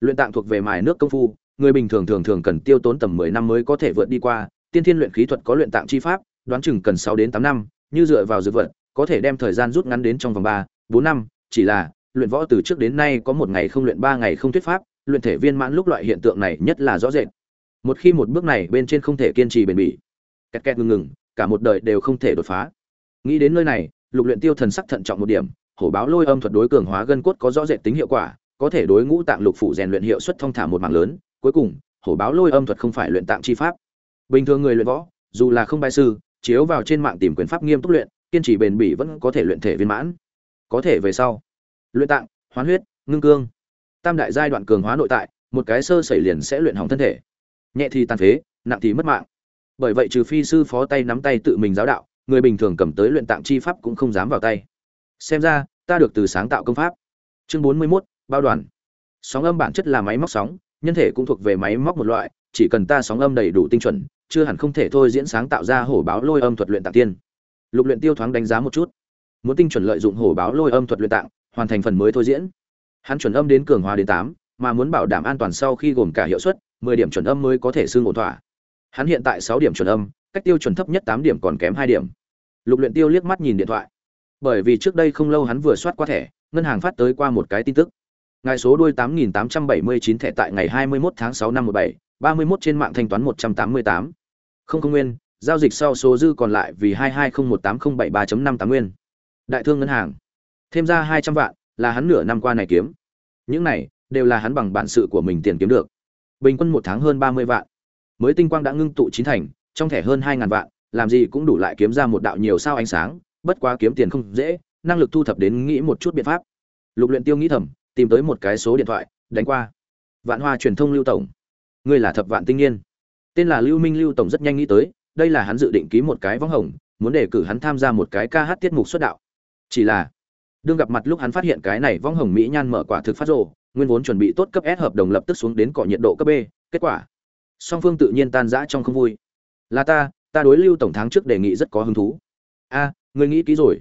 [SPEAKER 1] Luyện tạng thuộc về mài nước công phu, người bình thường thường thường cần tiêu tốn tầm mười năm mới có thể vượt đi qua, tiên thiên luyện khí thuật có luyện tạng chi pháp, đoán chừng cần sáu đến tám năm, như dựa vào dược vật, có thể đem thời gian rút ngắn đến trong vòng ba, bốn năm, chỉ là, luyện võ từ trước đến nay có một ngày không luyện ba ngày không thuyết pháp, luyện thể viên mãn lúc loại hiện tượng này nhất là rõ rệt. Một khi một bước này bên trên không thể kiên trì bền bỉ, kẹt kẹt ngừng ngừng, cả một đời đều không thể đột phá. Nghĩ đến nơi này, lục luyện tiêu thần sắc thận trọng một điểm hổ báo lôi âm thuật đối cường hóa gân cốt có rõ rệt tính hiệu quả, có thể đối ngũ tạng lục phủ rèn luyện hiệu suất thông thả một mảng lớn. Cuối cùng, hổ báo lôi âm thuật không phải luyện tạng chi pháp. Bình thường người luyện võ, dù là không bài sư, chiếu vào trên mạng tìm quyền pháp nghiêm túc luyện, kiên trì bền bỉ vẫn có thể luyện thể viên mãn. Có thể về sau, luyện tạng, hoán huyết, ngưng cương, tam đại giai đoạn cường hóa nội tại, một cái sơ sẩy liền sẽ luyện hỏng thân thể. Nhẹ thì tàn phế, nặng thì mất mạng. Bởi vậy trừ phi sư phó tay nắm tay tự mình giáo đạo, người bình thường cầm tới luyện tạng chi pháp cũng không dám vào tay xem ra ta được từ sáng tạo công pháp. Chương bốn mươi 41, bao đoàn. Sóng âm bản chất là máy móc sóng nhân thể cũng thuộc về máy móc một loại chỉ cần ta sóng âm đầy đủ tinh chuẩn chưa hẳn không thể thôi diễn sáng tạo ra hổ báo lôi âm thuật luyện tạng tiên. Lục luyện tiêu thoáng đánh giá một chút. Muốn tinh chuẩn lợi dụng hổ báo lôi âm thuật luyện tạng hoàn thành phần mới thôi diễn. Hắn chuẩn âm đến cường hóa đến tám mà muốn bảo đảm an toàn sau khi gồm cả hiệu suất mười điểm chuẩn âm mới có thể xương ổn thỏa. Hắn hiện tại sáu điểm chuẩn âm cách tiêu chuẩn thấp nhất tám điểm còn kém hai điểm. Lục luyện tiêu liếc mắt nhìn điện thoại bởi vì trước đây không lâu hắn vừa soát qua thẻ, ngân hàng phát tới qua một cái tin tức. Ngài số đuôi tám nghìn tám trăm bảy mươi chín thẻ tại ngày hai mươi 21 tháng sáu năm một bảy, ba mươi 31 trên mạng thanh toán một trăm tám mươi tám. Không công nguyên, giao dịch sau số dư còn lại vì hai hai không một tám không bảy ba năm tám nguyên. Đại thương ngân hàng. Thêm ra hai trăm vạn là hắn nửa năm qua này kiếm. Những này đều là hắn bằng bản sự của mình tiền kiếm được. Bình quân một tháng hơn ba mươi vạn. Mới tinh quang đã ngưng tụ chín thành, trong thẻ hơn hai ngàn vạn, làm gì cũng đủ lại kiếm ra một đạo nhiều sao ánh sáng bất quá kiếm tiền không dễ năng lực thu thập đến nghĩ một chút biện pháp. Lục luyện tiêu nghĩ thầm tìm tới một cái số điện thoại đánh qua. Vạn hoa truyền thông lưu tổng. Ngươi là thập vạn tinh niên. Tên là lưu minh lưu tổng rất nhanh nghĩ tới đây là hắn dự định ký một cái võng hồng muốn đề cử hắn tham gia một cái ca hát tiết mục xuất đạo. Chỉ là đương gặp mặt lúc hắn phát hiện cái này võng hồng mỹ nhan mở quả thực phát rồ nguyên vốn chuẩn bị tốt cấp S hợp đồng lập tức xuống đến cọ nhiệt độ cấp B, kết quả song phương tự nhiên tan rã trong không vui. Là ta ta đối lưu tổng tháng trước đề nghị rất có hứng thú. A à, người nghĩ kỹ rồi.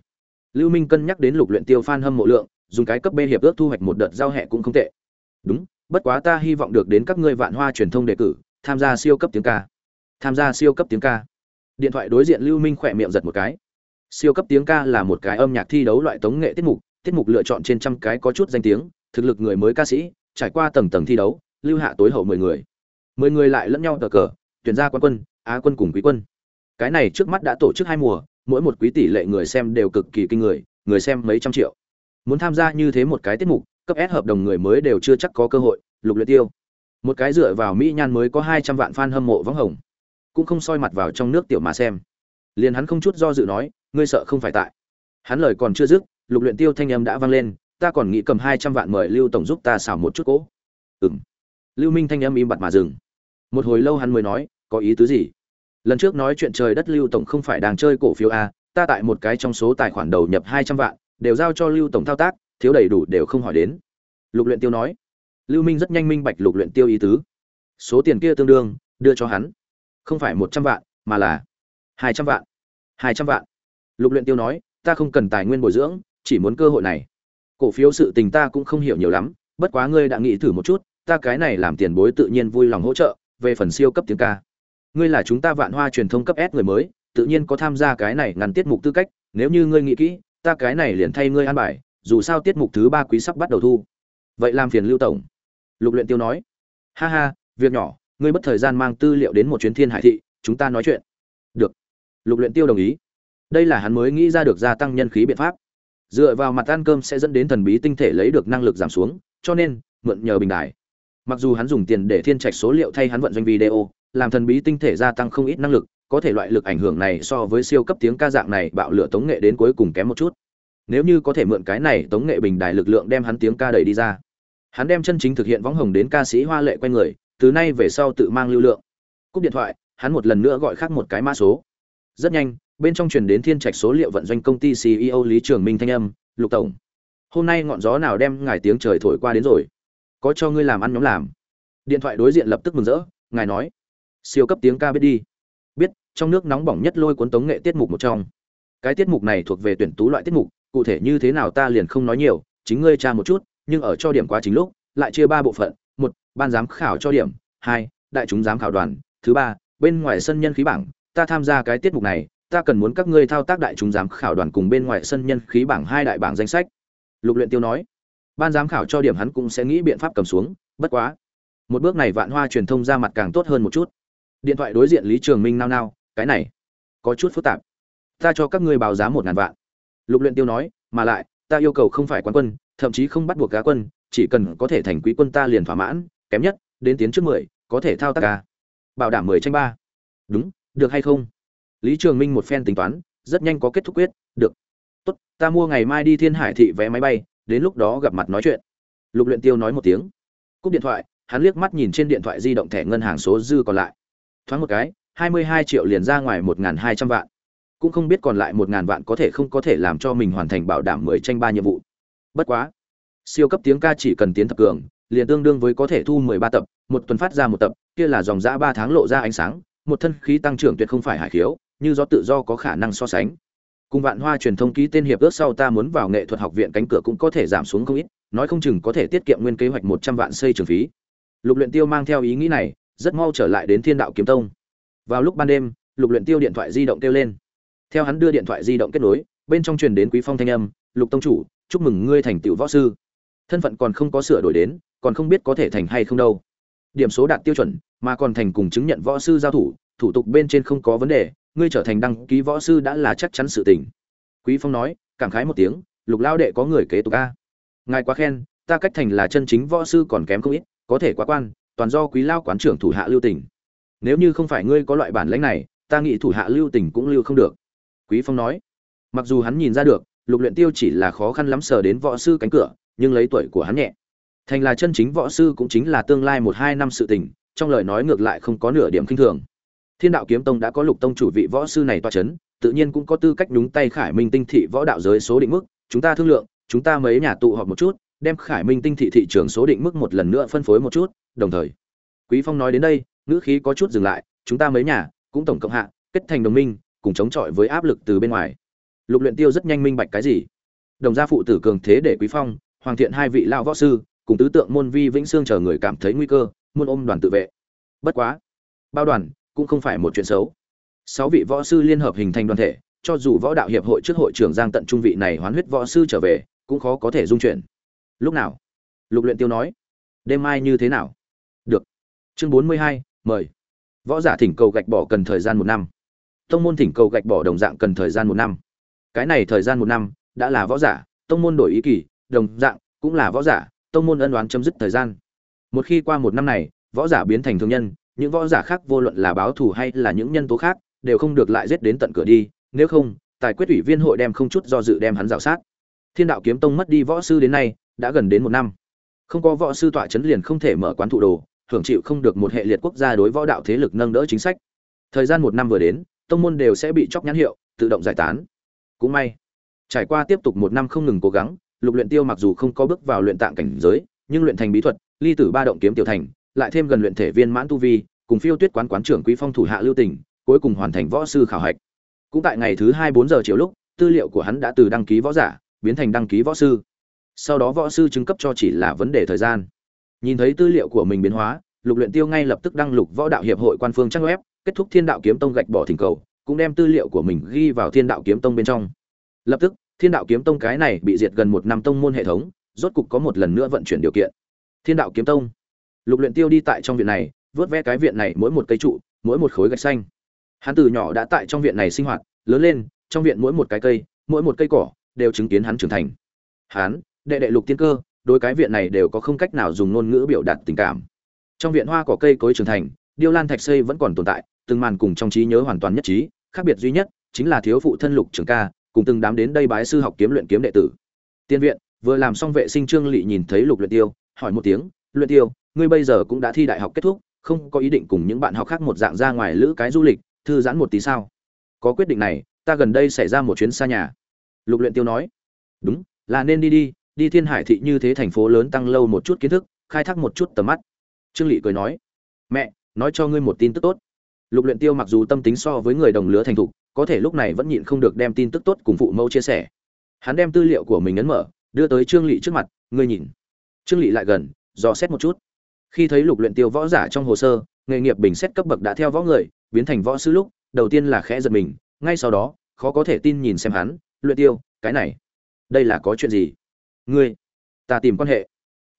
[SPEAKER 1] Lưu minh cân nhắc đến lục luyện tiêu phan hâm mộ lượng, dùng cái cấp b hiệp ước thu hoạch một đợt giao hẹ cũng không tệ. Đúng, bất quá ta hy vọng được đến các ngươi vạn hoa truyền thông đề cử, tham gia siêu cấp tiếng ca. Tham gia siêu cấp tiếng ca. Điện thoại đối diện lưu minh khỏe miệng giật một cái. Siêu cấp tiếng ca là một cái âm nhạc thi đấu loại tống nghệ tiết mục tiết mục lựa chọn trên trăm cái có chút danh tiếng, thực lực người mới ca sĩ, trải qua tầng tầng thi đấu, lưu hạ tối hậu mười người. Mười người lại lẫn nhau cờ cờ, tuyển ra quán quân, á quân cùng quý quân. Cái này trước mắt đã tổ chức hai mùa mỗi một quý tỷ lệ người xem đều cực kỳ kinh người người xem mấy trăm triệu. Muốn tham gia như thế một cái tiết mục, cấp s hợp đồng người mới đều chưa chắc có cơ hội, lục luyện tiêu. Một cái dựa vào mỹ nhan mới có hai trăm vạn fan hâm mộ vắng hồng. Cũng không soi mặt vào trong nước tiểu mà xem. Liền hắn không chút do dự nói, ngươi sợ không phải tại. Hắn lời còn chưa dứt, lục luyện tiêu thanh âm đã vang lên, ta còn nghĩ cầm hai trăm vạn mời lưu tổng giúp ta xảo một chút cố. Ừm. Lưu minh thanh âm im bặt mà dừng. Một hồi lâu hắn mới nói, có ý tứ gì? Lần trước nói chuyện trời đất lưu tổng không phải đang chơi cổ phiếu a, ta tại một cái trong số tài khoản đầu nhập hai trăm vạn, đều giao cho lưu tổng thao tác, thiếu đầy đủ đều không hỏi đến. Lục luyện tiêu nói. Lưu minh rất nhanh minh bạch lục luyện tiêu ý tứ. Số tiền kia tương đương, đưa cho hắn. Không phải một trăm vạn, mà là hai trăm vạn. Hai trăm vạn. Lục luyện tiêu nói, ta không cần tài nguyên bồi dưỡng, chỉ muốn cơ hội này. Cổ phiếu sự tình ta cũng không hiểu nhiều lắm, bất quá ngươi đã nghĩ thử một chút, ta cái này làm tiền bối tự nhiên vui lòng hỗ trợ, về phần siêu cấp tiếng ca ngươi là chúng ta vạn hoa truyền thông cấp s người mới, tự nhiên có tham gia cái này ngăn tiết mục tư cách, nếu như ngươi nghĩ kỹ, ta cái này liền thay ngươi an bài, dù sao tiết mục thứ ba quý sắp bắt đầu thu. Vậy làm phiền lưu tổng. Lục luyện tiêu nói. Ha ha, việc nhỏ, ngươi mất thời gian mang tư liệu đến một chuyến thiên hải thị, chúng ta nói chuyện. Được. Lục luyện tiêu đồng ý. Đây là hắn mới nghĩ ra được gia tăng nhân khí biện pháp. Dựa vào mặt ăn cơm sẽ dẫn đến thần bí tinh thể lấy được năng lực giảm xuống, cho nên, mượn nhờ bình đài. Mặc dù hắn dùng tiền để thiên trạch số liệu thay hắn vận doanh video làm thần bí tinh thể gia tăng không ít năng lực, có thể loại lực ảnh hưởng này so với siêu cấp tiếng ca dạng này bạo lửa tống nghệ đến cuối cùng kém một chút. Nếu như có thể mượn cái này tống nghệ bình đài lực lượng đem hắn tiếng ca đẩy đi ra. Hắn đem chân chính thực hiện võng hồng đến ca sĩ hoa lệ q người, từ nay về sau tự mang lưu lượng. Cúp điện thoại, hắn một lần nữa gọi khác một cái mã số. Rất nhanh, bên trong truyền đến thiên trạch số liệu vận doanh công ty ceo lý trường minh thanh âm, lục tổng, hôm nay ngọn gió nào đem ngài tiếng trời thổi qua đến rồi? Có cho ngươi làm ăn nhóm làm. Điện thoại đối diện lập tức mừng rỡ, ngài nói siêu cấp tiếng ca biết đi. Biết, trong nước nóng bỏng nhất lôi cuốn tống nghệ tiết mục một trong. Cái tiết mục này thuộc về tuyển tú loại tiết mục, cụ thể như thế nào ta liền không nói nhiều, chính ngươi tra một chút, nhưng ở cho điểm quá chính lúc, lại chia ba bộ phận. Một, ban giám khảo cho điểm. Hai, đại chúng giám khảo đoàn. Thứ ba, bên ngoài sân nhân khí bảng. Ta tham gia cái tiết mục này, ta cần muốn các ngươi thao tác đại chúng giám khảo đoàn cùng bên ngoài sân nhân khí bảng hai đại bảng danh sách. Lục luyện tiêu nói. Ban giám khảo cho điểm hắn cũng sẽ nghĩ biện pháp cầm xuống, bất quá. Một bước này vạn hoa truyền thông ra mặt càng tốt hơn một chút điện thoại đối diện lý trường minh nao nao, cái này, có chút phức tạp. Ta cho các ngươi báo giá một ngàn vạn. Lục luyện tiêu nói, mà lại, ta yêu cầu không phải quán quân, thậm chí không bắt buộc cá quân, chỉ cần có thể thành quý quân ta liền thỏa mãn, kém nhất, đến tiến trước mười, có thể thao tác ca bảo đảm mười tranh ba. Đúng, được hay không? Lý trường minh một phen tính toán, rất nhanh có kết thúc quyết, được. Tốt, ta mua ngày mai đi thiên hải thị vé máy bay, đến lúc đó gặp mặt nói chuyện. Lục luyện tiêu nói một tiếng. Cúp điện thoại, hắn liếc mắt nhìn trên điện thoại di động thẻ ngân hàng số dư còn lại thoáng một cái, hai mươi hai triệu liền ra ngoài một hai trăm vạn. Cũng không biết còn lại một ngàn vạn có thể không có thể làm cho mình hoàn thành bảo đảm mười tranh ba nhiệm vụ. Bất quá, siêu cấp tiếng ca chỉ cần tiến thập cường, liền tương đương với có thể thu mười ba tập, một tuần phát ra một tập, kia là dòng dã ba tháng lộ ra ánh sáng, một thân khí tăng trưởng tuyệt không phải hải khiếu, như do tự do có khả năng so sánh. Cùng vạn hoa truyền thông ký tên hiệp ước sau ta muốn vào nghệ thuật học viện cánh cửa cũng có thể giảm xuống không ít, nói không chừng có thể tiết kiệm nguyên kế hoạch một trăm vạn xây trường phí. Lục luyện tiêu mang theo ý nghĩ này rất mau trở lại đến thiên đạo kiếm tông. Vào lúc ban đêm, lục luyện tiêu điện thoại di động kêu lên. Theo hắn đưa điện thoại di động kết nối, bên trong truyền đến quý phong thanh âm, lục tông chủ, chúc mừng ngươi thành tiểu võ sư. Thân phận còn không có sửa đổi đến, còn không biết có thể thành hay không đâu. Điểm số đạt tiêu chuẩn, mà còn thành cùng chứng nhận võ sư giao thủ thủ tục bên trên không có vấn đề, ngươi trở thành đăng ký võ sư đã là chắc chắn sự tình. Quý phong nói, cảm khái một tiếng, lục lao đệ có người kế tục a. Ngài quá khen, ta cách thành là chân chính võ sư còn kém không ít, có thể quá quan toàn do quý lao quán trưởng thủ hạ lưu tình. Nếu như không phải ngươi có loại bản lãnh này, ta nghĩ thủ hạ lưu tình cũng lưu không được. Quý phong nói. Mặc dù hắn nhìn ra được, lục luyện tiêu chỉ là khó khăn lắm sờ đến võ sư cánh cửa, nhưng lấy tuổi của hắn nhẹ. Thành là chân chính võ sư cũng chính là tương lai một hai năm sự tình, trong lời nói ngược lại không có nửa điểm kinh thường. Thiên đạo kiếm tông đã có lục tông chủ vị võ sư này toa chấn, tự nhiên cũng có tư cách nhúng tay khải minh tinh thị võ đạo giới số định mức, chúng ta thương lượng, chúng ta mấy nhà tụ họp một chút đem khải minh tinh thị thị trường số định mức một lần nữa phân phối một chút, đồng thời, quý phong nói đến đây, ngữ khí có chút dừng lại, chúng ta mấy nhà, cũng tổng cộng hạ, kết thành đồng minh, cùng chống chọi với áp lực từ bên ngoài. Lục luyện tiêu rất nhanh minh bạch cái gì. Đồng gia phụ tử cường thế để quý phong, hoàng thiện hai vị lão võ sư, cùng tứ tượng môn vi vĩnh xương chờ người cảm thấy nguy cơ muôn ôm đoàn tự vệ. Bất quá, bao đoàn cũng không phải một chuyện xấu. Sáu vị võ sư liên hợp hình thành đoàn thể, cho dù võ đạo hiệp hội trước hội trưởng giang tận trung vị này hoán huyết võ sư trở về, cũng khó có thể dung chuyện lúc nào? Lục luyện tiêu nói. Đêm mai như thế nào? Được. Chương bốn mươi hai, mời. Võ giả thỉnh cầu gạch bỏ cần thời gian một năm. Tông môn thỉnh cầu gạch bỏ đồng dạng cần thời gian một năm. Cái này thời gian một năm đã là võ giả, tông môn đổi ý kỳ, đồng dạng cũng là võ giả, tông môn ân đoán chấm dứt thời gian. Một khi qua một năm này, võ giả biến thành thương nhân, những võ giả khác vô luận là báo thù hay là những nhân tố khác, đều không được lại giết đến tận cửa đi, nếu không, tài quyết ủy viên hội đem không chút do dự đem hắn dạo sát. Thiên đạo kiếm tông mất đi võ sư đến nay đã gần đến một năm. Không có võ sư tọa chấn liền không thể mở quán thụ đồ, hưởng chịu không được một hệ liệt quốc gia đối võ đạo thế lực nâng đỡ chính sách. Thời gian một năm vừa đến, tông môn đều sẽ bị chóc nhãn hiệu, tự động giải tán. Cũng may, trải qua tiếp tục một năm không ngừng cố gắng, lục luyện tiêu mặc dù không có bước vào luyện tạng cảnh giới, nhưng luyện thành bí thuật, ly tử ba động kiếm tiểu thành, lại thêm gần luyện thể viên mãn tu vi, cùng phiêu tuyết quán quán trưởng quý phong thủ hạ lưu tình, cuối cùng hoàn thành võ sư khảo hạch. Cũng tại ngày thứ hai bốn giờ chiều lúc, tư liệu của hắn đã từ đăng ký võ giả, biến thành đăng ký võ sư sau đó võ sư chứng cấp cho chỉ là vấn đề thời gian. Nhìn thấy tư liệu của mình biến hóa, lục luyện tiêu ngay lập tức đăng lục võ đạo hiệp hội quan phương trang web, kết thúc thiên đạo kiếm tông gạch bỏ thỉnh cầu, cũng đem tư liệu của mình ghi vào thiên đạo kiếm tông bên trong. Lập tức, thiên đạo kiếm tông cái này bị diệt gần một năm tông môn hệ thống, rốt cục có một lần nữa vận chuyển điều kiện. Thiên đạo kiếm tông. Lục luyện tiêu đi tại trong viện này, vớt ve cái viện này mỗi một cây trụ, mỗi một khối gạch xanh. Hắn từ nhỏ đã tại trong viện này sinh hoạt, lớn lên, trong viện mỗi một cái cây, mỗi một cây cỏ đều chứng kiến hắn trưởng thành. Hắn đệ đệ lục tiên cơ, đối cái viện này đều có không cách nào dùng ngôn ngữ biểu đạt tình cảm. Trong viện hoa cỏ cây cối trưởng thành, điêu lan thạch xây vẫn còn tồn tại, từng màn cùng trong trí nhớ hoàn toàn nhất trí, khác biệt duy nhất chính là thiếu phụ thân lục trường ca, cùng từng đám đến đây bái sư học kiếm luyện kiếm đệ tử. Tiên viện, vừa làm xong vệ sinh trương lị nhìn thấy lục luyện tiêu, hỏi một tiếng, luyện tiêu, ngươi bây giờ cũng đã thi đại học kết thúc, không có ý định cùng những bạn học khác một dạng ra ngoài lữ cái du lịch, thư giãn một tí sao? Có quyết định này, ta gần đây xảy ra một chuyến xa nhà. Lục luyện tiêu nói. Đúng, là nên đi đi đi thiên hải thị như thế thành phố lớn tăng lâu một chút kiến thức, khai thác một chút tầm mắt. Trương lị cười nói, mẹ, nói cho ngươi một tin tức tốt. Lục luyện tiêu mặc dù tâm tính so với người đồng lứa thành thục, có thể lúc này vẫn nhịn không được đem tin tức tốt cùng phụ mẫu chia sẻ. Hắn đem tư liệu của mình ấn mở, đưa tới trương lị trước mặt, ngươi nhìn. Trương lị lại gần, dò xét một chút. Khi thấy lục luyện tiêu võ giả trong hồ sơ, nghề nghiệp bình xét cấp bậc đã theo võ người, biến thành võ sư lúc, đầu tiên là khẽ giật mình, ngay sau đó, khó có thể tin nhìn xem hắn, luyện tiêu, cái này, đây là có chuyện gì? Ngươi, ta tìm quan hệ.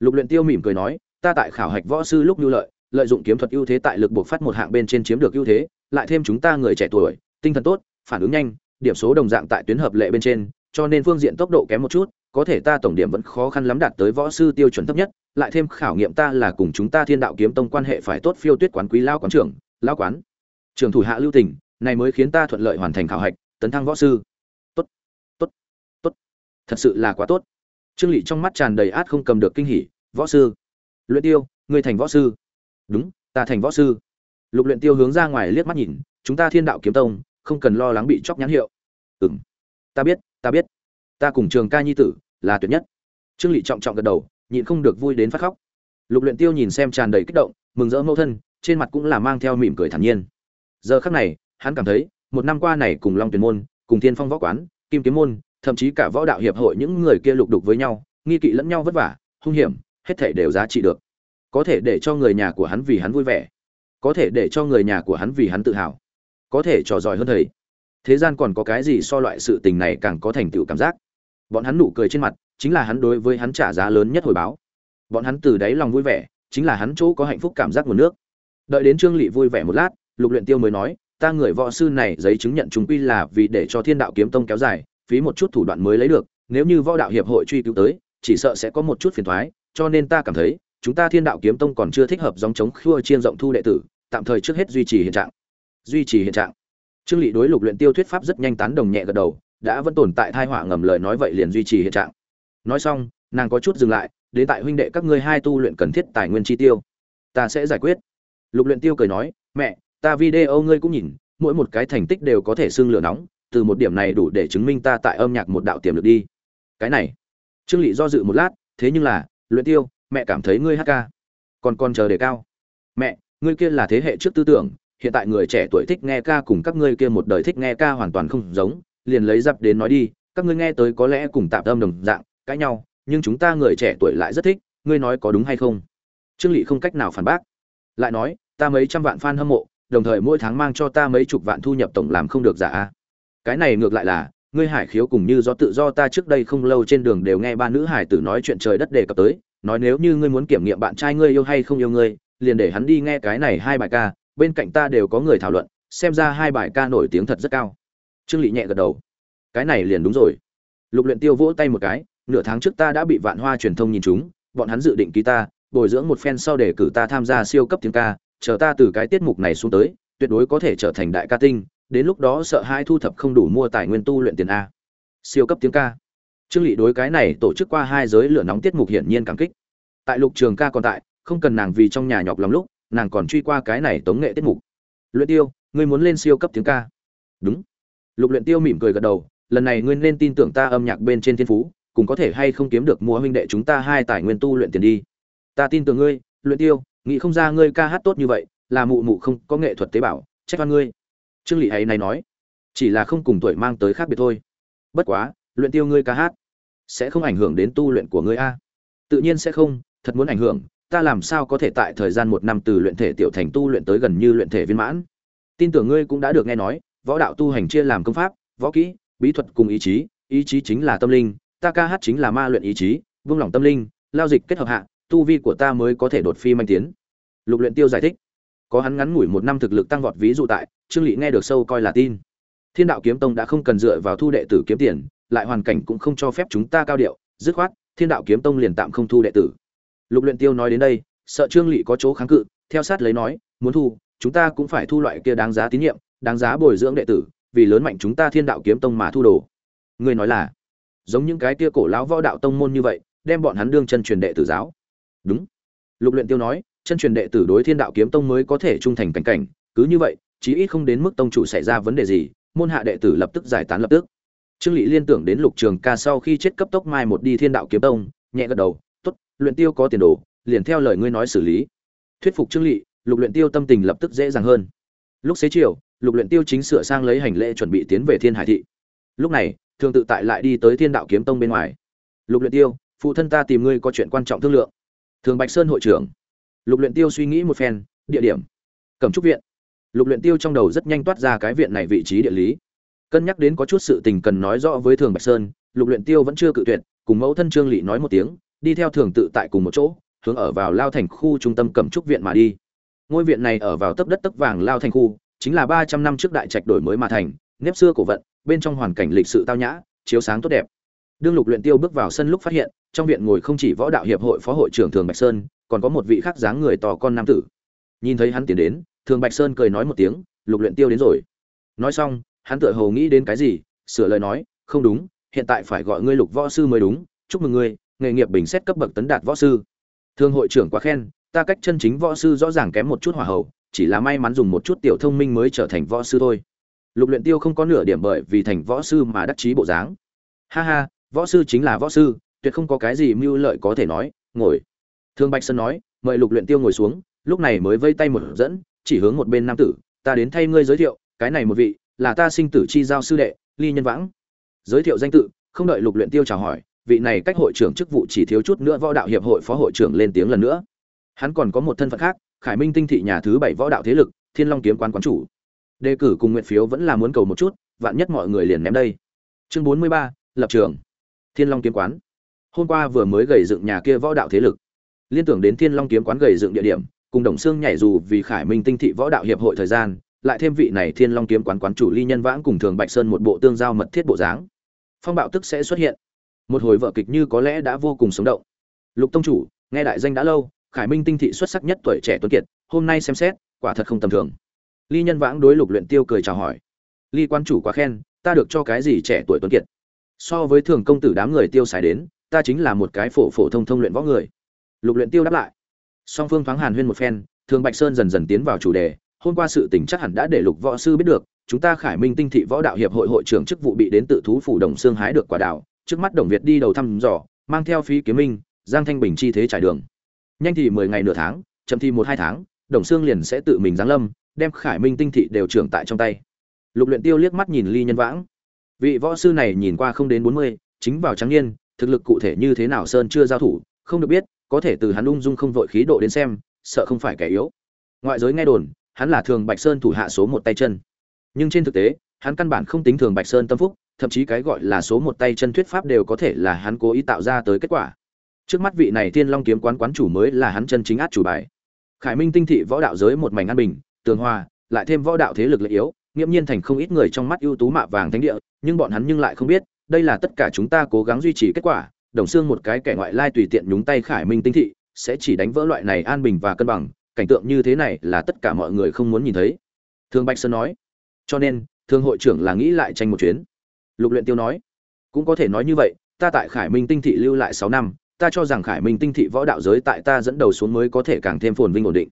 [SPEAKER 1] Lục luyện tiêu mỉm cười nói, ta tại khảo hạch võ sư lúc lưu lợi lợi dụng kiếm thuật ưu thế tại lực buộc phát một hạng bên trên chiếm được ưu thế, lại thêm chúng ta người trẻ tuổi, tinh thần tốt, phản ứng nhanh, điểm số đồng dạng tại tuyến hợp lệ bên trên, cho nên phương diện tốc độ kém một chút, có thể ta tổng điểm vẫn khó khăn lắm đạt tới võ sư tiêu chuẩn thấp nhất, lại thêm khảo nghiệm ta là cùng chúng ta thiên đạo kiếm tông quan hệ phải tốt phiêu tuyết quán quý lao quán trưởng, lao quán. Trưởng thủ hạ lưu tình, này mới khiến ta thuận lợi hoàn thành khảo hạch, tấn thăng võ sư. Tốt tốt tốt. Thật sự là quá tốt trương lị trong mắt tràn đầy át không cầm được kinh hỉ, võ sư, luyện tiêu người thành võ sư. Đúng, ta thành võ sư. Lục luyện tiêu hướng ra ngoài liếc mắt nhìn, chúng ta thiên đạo kiếm tông, không cần lo lắng bị chọc nhãn hiệu. Ừm, ta biết ta biết. Ta cùng trường ca nhi tử là tuyệt nhất. Trương lị trọng trọng gật đầu, nhịn không được vui đến phát khóc. Lục luyện tiêu nhìn xem tràn đầy kích động, mừng rỡ mẫu thân, trên mặt cũng là mang theo mỉm cười thản nhiên. Giờ khắc này, hắn cảm thấy, một năm qua này cùng long tuyển môn, cùng thiên phong võ quán, kim kiếm môn thậm chí cả võ đạo hiệp hội những người kia lục đục với nhau, nghi kỵ lẫn nhau vất vả, hung hiểm, hết thể đều giá trị được. Có thể để cho người nhà của hắn vì hắn vui vẻ, có thể để cho người nhà của hắn vì hắn tự hào, có thể trò giỏi hơn thầy. Thế gian còn có cái gì so loại sự tình này càng có thành tựu cảm giác? Bọn hắn nụ cười trên mặt, chính là hắn đối với hắn trả giá lớn nhất hồi báo. Bọn hắn từ đáy lòng vui vẻ, chính là hắn chỗ có hạnh phúc cảm giác nguồn nước. Đợi đến trương lị vui vẻ một lát, lục luyện tiêu mới nói, ta người võ sư này giấy chứng nhận chúng quy là vì để cho thiên đạo kiếm tông kéo dài phí một chút thủ đoạn mới lấy được, nếu như võ đạo hiệp hội truy cứu tới, chỉ sợ sẽ có một chút phiền thoái, cho nên ta cảm thấy, chúng ta thiên đạo kiếm tông còn chưa thích hợp dòng chống khua chiên rộng thu đệ tử, tạm thời trước hết duy trì hiện trạng. Duy trì hiện trạng. Trương lị đối lục luyện tiêu thuyết pháp rất nhanh tán đồng nhẹ gật đầu, đã vẫn tồn tại thai họa ngầm lời nói vậy liền duy trì hiện trạng. Nói xong, nàng có chút dừng lại, đến tại huynh đệ các ngươi hai tu luyện cần thiết tài nguyên chi tiêu. Ta sẽ giải quyết. Lục luyện tiêu cười nói, mẹ, ta video ngươi cũng nhìn, mỗi một cái thành tích đều có thể xương lửa nóng từ một điểm này đủ để chứng minh ta tại âm nhạc một đạo tiềm lực đi. Cái này, trương lị do dự một lát, thế nhưng là, luyện tiêu, mẹ cảm thấy ngươi hát ca. Còn còn chờ đề cao. Mẹ, ngươi kia là thế hệ trước tư tưởng, hiện tại người trẻ tuổi thích nghe ca cùng các ngươi kia một đời thích nghe ca hoàn toàn không giống, liền lấy dập đến nói đi, các ngươi nghe tới có lẽ cùng tạm âm đồng dạng, cãi nhau, nhưng chúng ta người trẻ tuổi lại rất thích, ngươi nói có đúng hay không? Trương lị không cách nào phản bác. Lại nói, ta mấy trăm vạn fan hâm mộ, đồng thời mỗi tháng mang cho ta mấy chục vạn thu nhập tổng làm không được giả a cái này ngược lại là, ngươi hải khiếu cùng như do tự do ta trước đây không lâu trên đường đều nghe ba nữ hải tử nói chuyện trời đất đề cập tới, nói nếu như ngươi muốn kiểm nghiệm bạn trai ngươi yêu hay không yêu ngươi, liền để hắn đi nghe cái này hai bài ca, bên cạnh ta đều có người thảo luận, xem ra hai bài ca nổi tiếng thật rất cao. Trương lị nhẹ gật đầu. Cái này liền đúng rồi. Lục luyện tiêu vỗ tay một cái, nửa tháng trước ta đã bị vạn hoa truyền thông nhìn chúng, bọn hắn dự định ký ta, bồi dưỡng một phen sau để cử ta tham gia siêu cấp tiếng ca, chờ ta từ cái tiết mục này xuống tới, tuyệt đối có thể trở thành đại ca tinh đến lúc đó sợ hai thu thập không đủ mua tài nguyên tu luyện tiền a. Siêu cấp tiếng ca. Trương lị đối cái này tổ chức qua hai giới lửa nóng tiết mục hiển nhiên cảm kích. Tại lục trường ca còn tại, không cần nàng vì trong nhà nhọc lòng lúc, nàng còn truy qua cái này tống nghệ tiết mục. Luyện tiêu, ngươi muốn lên siêu cấp tiếng ca? Đúng. Lục luyện tiêu mỉm cười gật đầu, lần này ngươi nên tin tưởng ta âm nhạc bên trên thiên phú, cùng có thể hay không kiếm được mua huynh đệ chúng ta hai tài nguyên tu luyện tiền đi. Ta tin tưởng ngươi, luyện tiêu, nghĩ không ra ngươi ca hát tốt như vậy, là mụ mụ không có nghệ thuật tế bào, trách oan ngươi trương lị ấy này nói, chỉ là không cùng tuổi mang tới khác biệt thôi. Bất quá, luyện tiêu ngươi ca hát, sẽ không ảnh hưởng đến tu luyện của ngươi a. Tự nhiên sẽ không, thật muốn ảnh hưởng, ta làm sao có thể tại thời gian một năm từ luyện thể tiểu thành tu luyện tới gần như luyện thể viên mãn. Tin tưởng ngươi cũng đã được nghe nói, võ đạo tu hành chia làm công pháp, võ kỹ, bí thuật cùng ý chí ý chí chính là tâm linh, ta ca hát chính là ma luyện ý chí vương lòng tâm linh, lao dịch kết hợp hạ, tu vi của ta mới có thể đột phi manh tiến. Lục luyện tiêu giải thích, có hắn ngắn ngủi một năm thực lực tăng vọt ví dụ tại trương lị nghe được sâu coi là tin. Thiên đạo kiếm tông đã không cần dựa vào thu đệ tử kiếm tiền, lại hoàn cảnh cũng không cho phép chúng ta cao điệu. Dứt khoát, thiên đạo kiếm tông liền tạm không thu đệ tử. Lục luyện tiêu nói đến đây, sợ trương lị có chỗ kháng cự, theo sát lấy nói, muốn thu, chúng ta cũng phải thu loại kia đáng giá tín nhiệm, đáng giá bồi dưỡng đệ tử, vì lớn mạnh chúng ta thiên đạo kiếm tông mà thu đồ. Ngươi nói là, giống những cái kia cổ lão võ đạo tông môn như vậy, đem bọn hắn đương chân truyền đệ tử giáo. Đúng. Lục luyện tiêu nói, chân truyền đệ tử đối thiên đạo kiếm tông mới có thể trung thành cảnh cảnh, cứ như vậy chí ít không đến mức tông chủ xảy ra vấn đề gì môn hạ đệ tử lập tức giải tán lập tức. Trương Lệ liên tưởng đến lục trường ca sau khi chết cấp tốc mai một đi thiên đạo kiếm tông nhẹ gật đầu tốt luyện tiêu có tiền đồ liền theo lời ngươi nói xử lý. Thuyết phục trương Lệ, lục luyện tiêu tâm tình lập tức dễ dàng hơn. Lúc xế chiều lục luyện tiêu chính sửa sang lấy hành lễ chuẩn bị tiến về thiên hải thị. Lúc này thường tự tại lại đi tới thiên đạo kiếm tông bên ngoài. Lục luyện tiêu phụ thân ta tìm ngươi có chuyện quan trọng thương lượng. Thường bạch sơn hội trưởng. Lục luyện tiêu suy nghĩ một phen địa điểm. Cẩm trúc viện lục luyện tiêu trong đầu rất nhanh toát ra cái viện này vị trí địa lý. Cân nhắc đến có chút sự tình cần nói rõ với thường bạch sơn, lục luyện tiêu vẫn chưa cự tuyệt, cùng mẫu thân trương lỵ nói một tiếng, đi theo thường tự tại cùng một chỗ, hướng ở vào lao thành khu trung tâm cẩm trúc viện mà đi. Ngôi viện này ở vào tấp đất tấp vàng lao thành khu, chính là ba trăm năm trước đại trạch đổi mới mà thành, nếp xưa cổ vận, bên trong hoàn cảnh lịch sự tao nhã, chiếu sáng tốt đẹp. Đương lục luyện tiêu bước vào sân lúc phát hiện, trong viện ngồi không chỉ võ đạo hiệp hội phó hội trưởng thường bạch sơn, còn có một vị khác dáng người to con nam tử. Nhìn thấy hắn tiến đến thường bạch sơn cười nói một tiếng, lục luyện tiêu đến rồi. Nói xong, hắn tựa hồ nghĩ đến cái gì, sửa lời nói, không đúng, hiện tại phải gọi ngươi lục võ sư mới đúng, chúc mừng ngươi, nghề nghiệp bình xét cấp bậc tấn đạt võ sư. Thường hội trưởng quá khen, ta cách chân chính võ sư rõ ràng kém một chút hỏa hậu chỉ là may mắn dùng một chút tiểu thông minh mới trở thành võ sư thôi. Lục luyện tiêu không có nửa điểm bởi vì thành võ sư mà đắc chí bộ dáng. Ha ha, võ sư chính là võ sư, tuyệt không có cái gì mưu lợi có thể nói, ngồi. Thương bạch sơn nói, mời lục luyện tiêu ngồi xuống, lúc này mới vây tay một dẫn chỉ hướng một bên nam tử, ta đến thay ngươi giới thiệu, cái này một vị, là ta sinh tử chi giao sư đệ, ly nhân vãng. Giới thiệu danh tự, không đợi lục luyện tiêu chào hỏi, vị này cách hội trưởng chức vụ chỉ thiếu chút nữa võ đạo hiệp hội phó hội trưởng lên tiếng lần nữa. Hắn còn có một thân phận khác, khải minh tinh thị nhà thứ bảy võ đạo thế lực, thiên long kiếm quán quán chủ. Đề cử cùng nguyện phiếu vẫn là muốn cầu một chút, vạn nhất mọi người liền ném đây. Chương bốn mươi ba, lập trường. Thiên long kiếm quán. Hôm qua vừa mới gầy dựng nhà kia võ đạo thế lực. Liên tưởng đến thiên long kiếm quán gầy dựng địa điểm cùng đồng xương nhảy dù vì khải minh tinh thị võ đạo hiệp hội thời gian, lại thêm vị này thiên long kiếm quán quán chủ ly nhân vãng cùng thường bạch sơn một bộ tương giao mật thiết bộ dáng. Phong bạo tức sẽ xuất hiện. Một hồi vợ kịch như có lẽ đã vô cùng sống động. Lục tông chủ, nghe đại danh đã lâu, khải minh tinh thị xuất sắc nhất tuổi trẻ tuấn kiệt, hôm nay xem xét, quả thật không tầm thường. Ly nhân vãng đối lục luyện tiêu cười chào hỏi. Ly quan chủ quá khen, ta được cho cái gì trẻ tuổi tuấn kiệt? So với thường công tử đám người tiêu xài đến, ta chính là một cái phổ phổ thông thông luyện võ người. Lục luyện tiêu đáp lại song phương thoáng hàn huyên một phen, thường bạch sơn dần dần tiến vào chủ đề, hôm qua sự tình chắc hẳn đã để lục võ sư biết được, chúng ta khải minh tinh thị võ đạo hiệp hội hội trưởng chức vụ bị đến tự thú phủ đồng xương hái được quả đào, trước mắt đồng việt đi đầu thăm dò, mang theo phí kiếm minh, giang thanh bình chi thế trải đường. Nhanh thì mười ngày nửa tháng, chậm thì một hai tháng, đồng xương liền sẽ tự mình giáng lâm, đem khải minh tinh thị đều trưởng tại trong tay. Lục luyện tiêu liếc mắt nhìn ly nhân vãng. Vị võ sư này nhìn qua không đến bốn mươi, chính vào trắng niên, thực lực cụ thể như thế nào sơn chưa giao thủ, không được biết có thể từ hắn ung dung không vội khí độ đến xem, sợ không phải kẻ yếu. Ngoại giới nghe đồn, hắn là thường bạch sơn thủ hạ số một tay chân. Nhưng trên thực tế, hắn căn bản không tính thường bạch sơn tâm phúc, thậm chí cái gọi là số một tay chân thuyết pháp đều có thể là hắn cố ý tạo ra tới kết quả. Trước mắt vị này thiên long kiếm quán quán chủ mới là hắn chân chính át chủ bài. Khải minh tinh thị võ đạo giới một mảnh an bình, tường hòa, lại thêm võ đạo thế lực lợi yếu, nghiễm nhiên thành không ít người trong mắt ưu tú mạ vàng thánh địa, nhưng bọn hắn nhưng lại không biết, đây là tất cả chúng ta cố gắng duy trì kết quả đồng xương một cái kẻ ngoại lai tùy tiện nhúng tay khải minh tinh thị, sẽ chỉ đánh vỡ loại này an bình và cân bằng, cảnh tượng như thế này là tất cả mọi người không muốn nhìn thấy. Thương bạch sơn nói. Cho nên, thương hội trưởng là nghĩ lại tranh một chuyến. Lục luyện tiêu nói. Cũng có thể nói như vậy, ta tại khải minh tinh thị lưu lại sáu năm, ta cho rằng khải minh tinh thị võ đạo giới tại ta dẫn đầu xuống mới có thể càng thêm phồn vinh ổn định.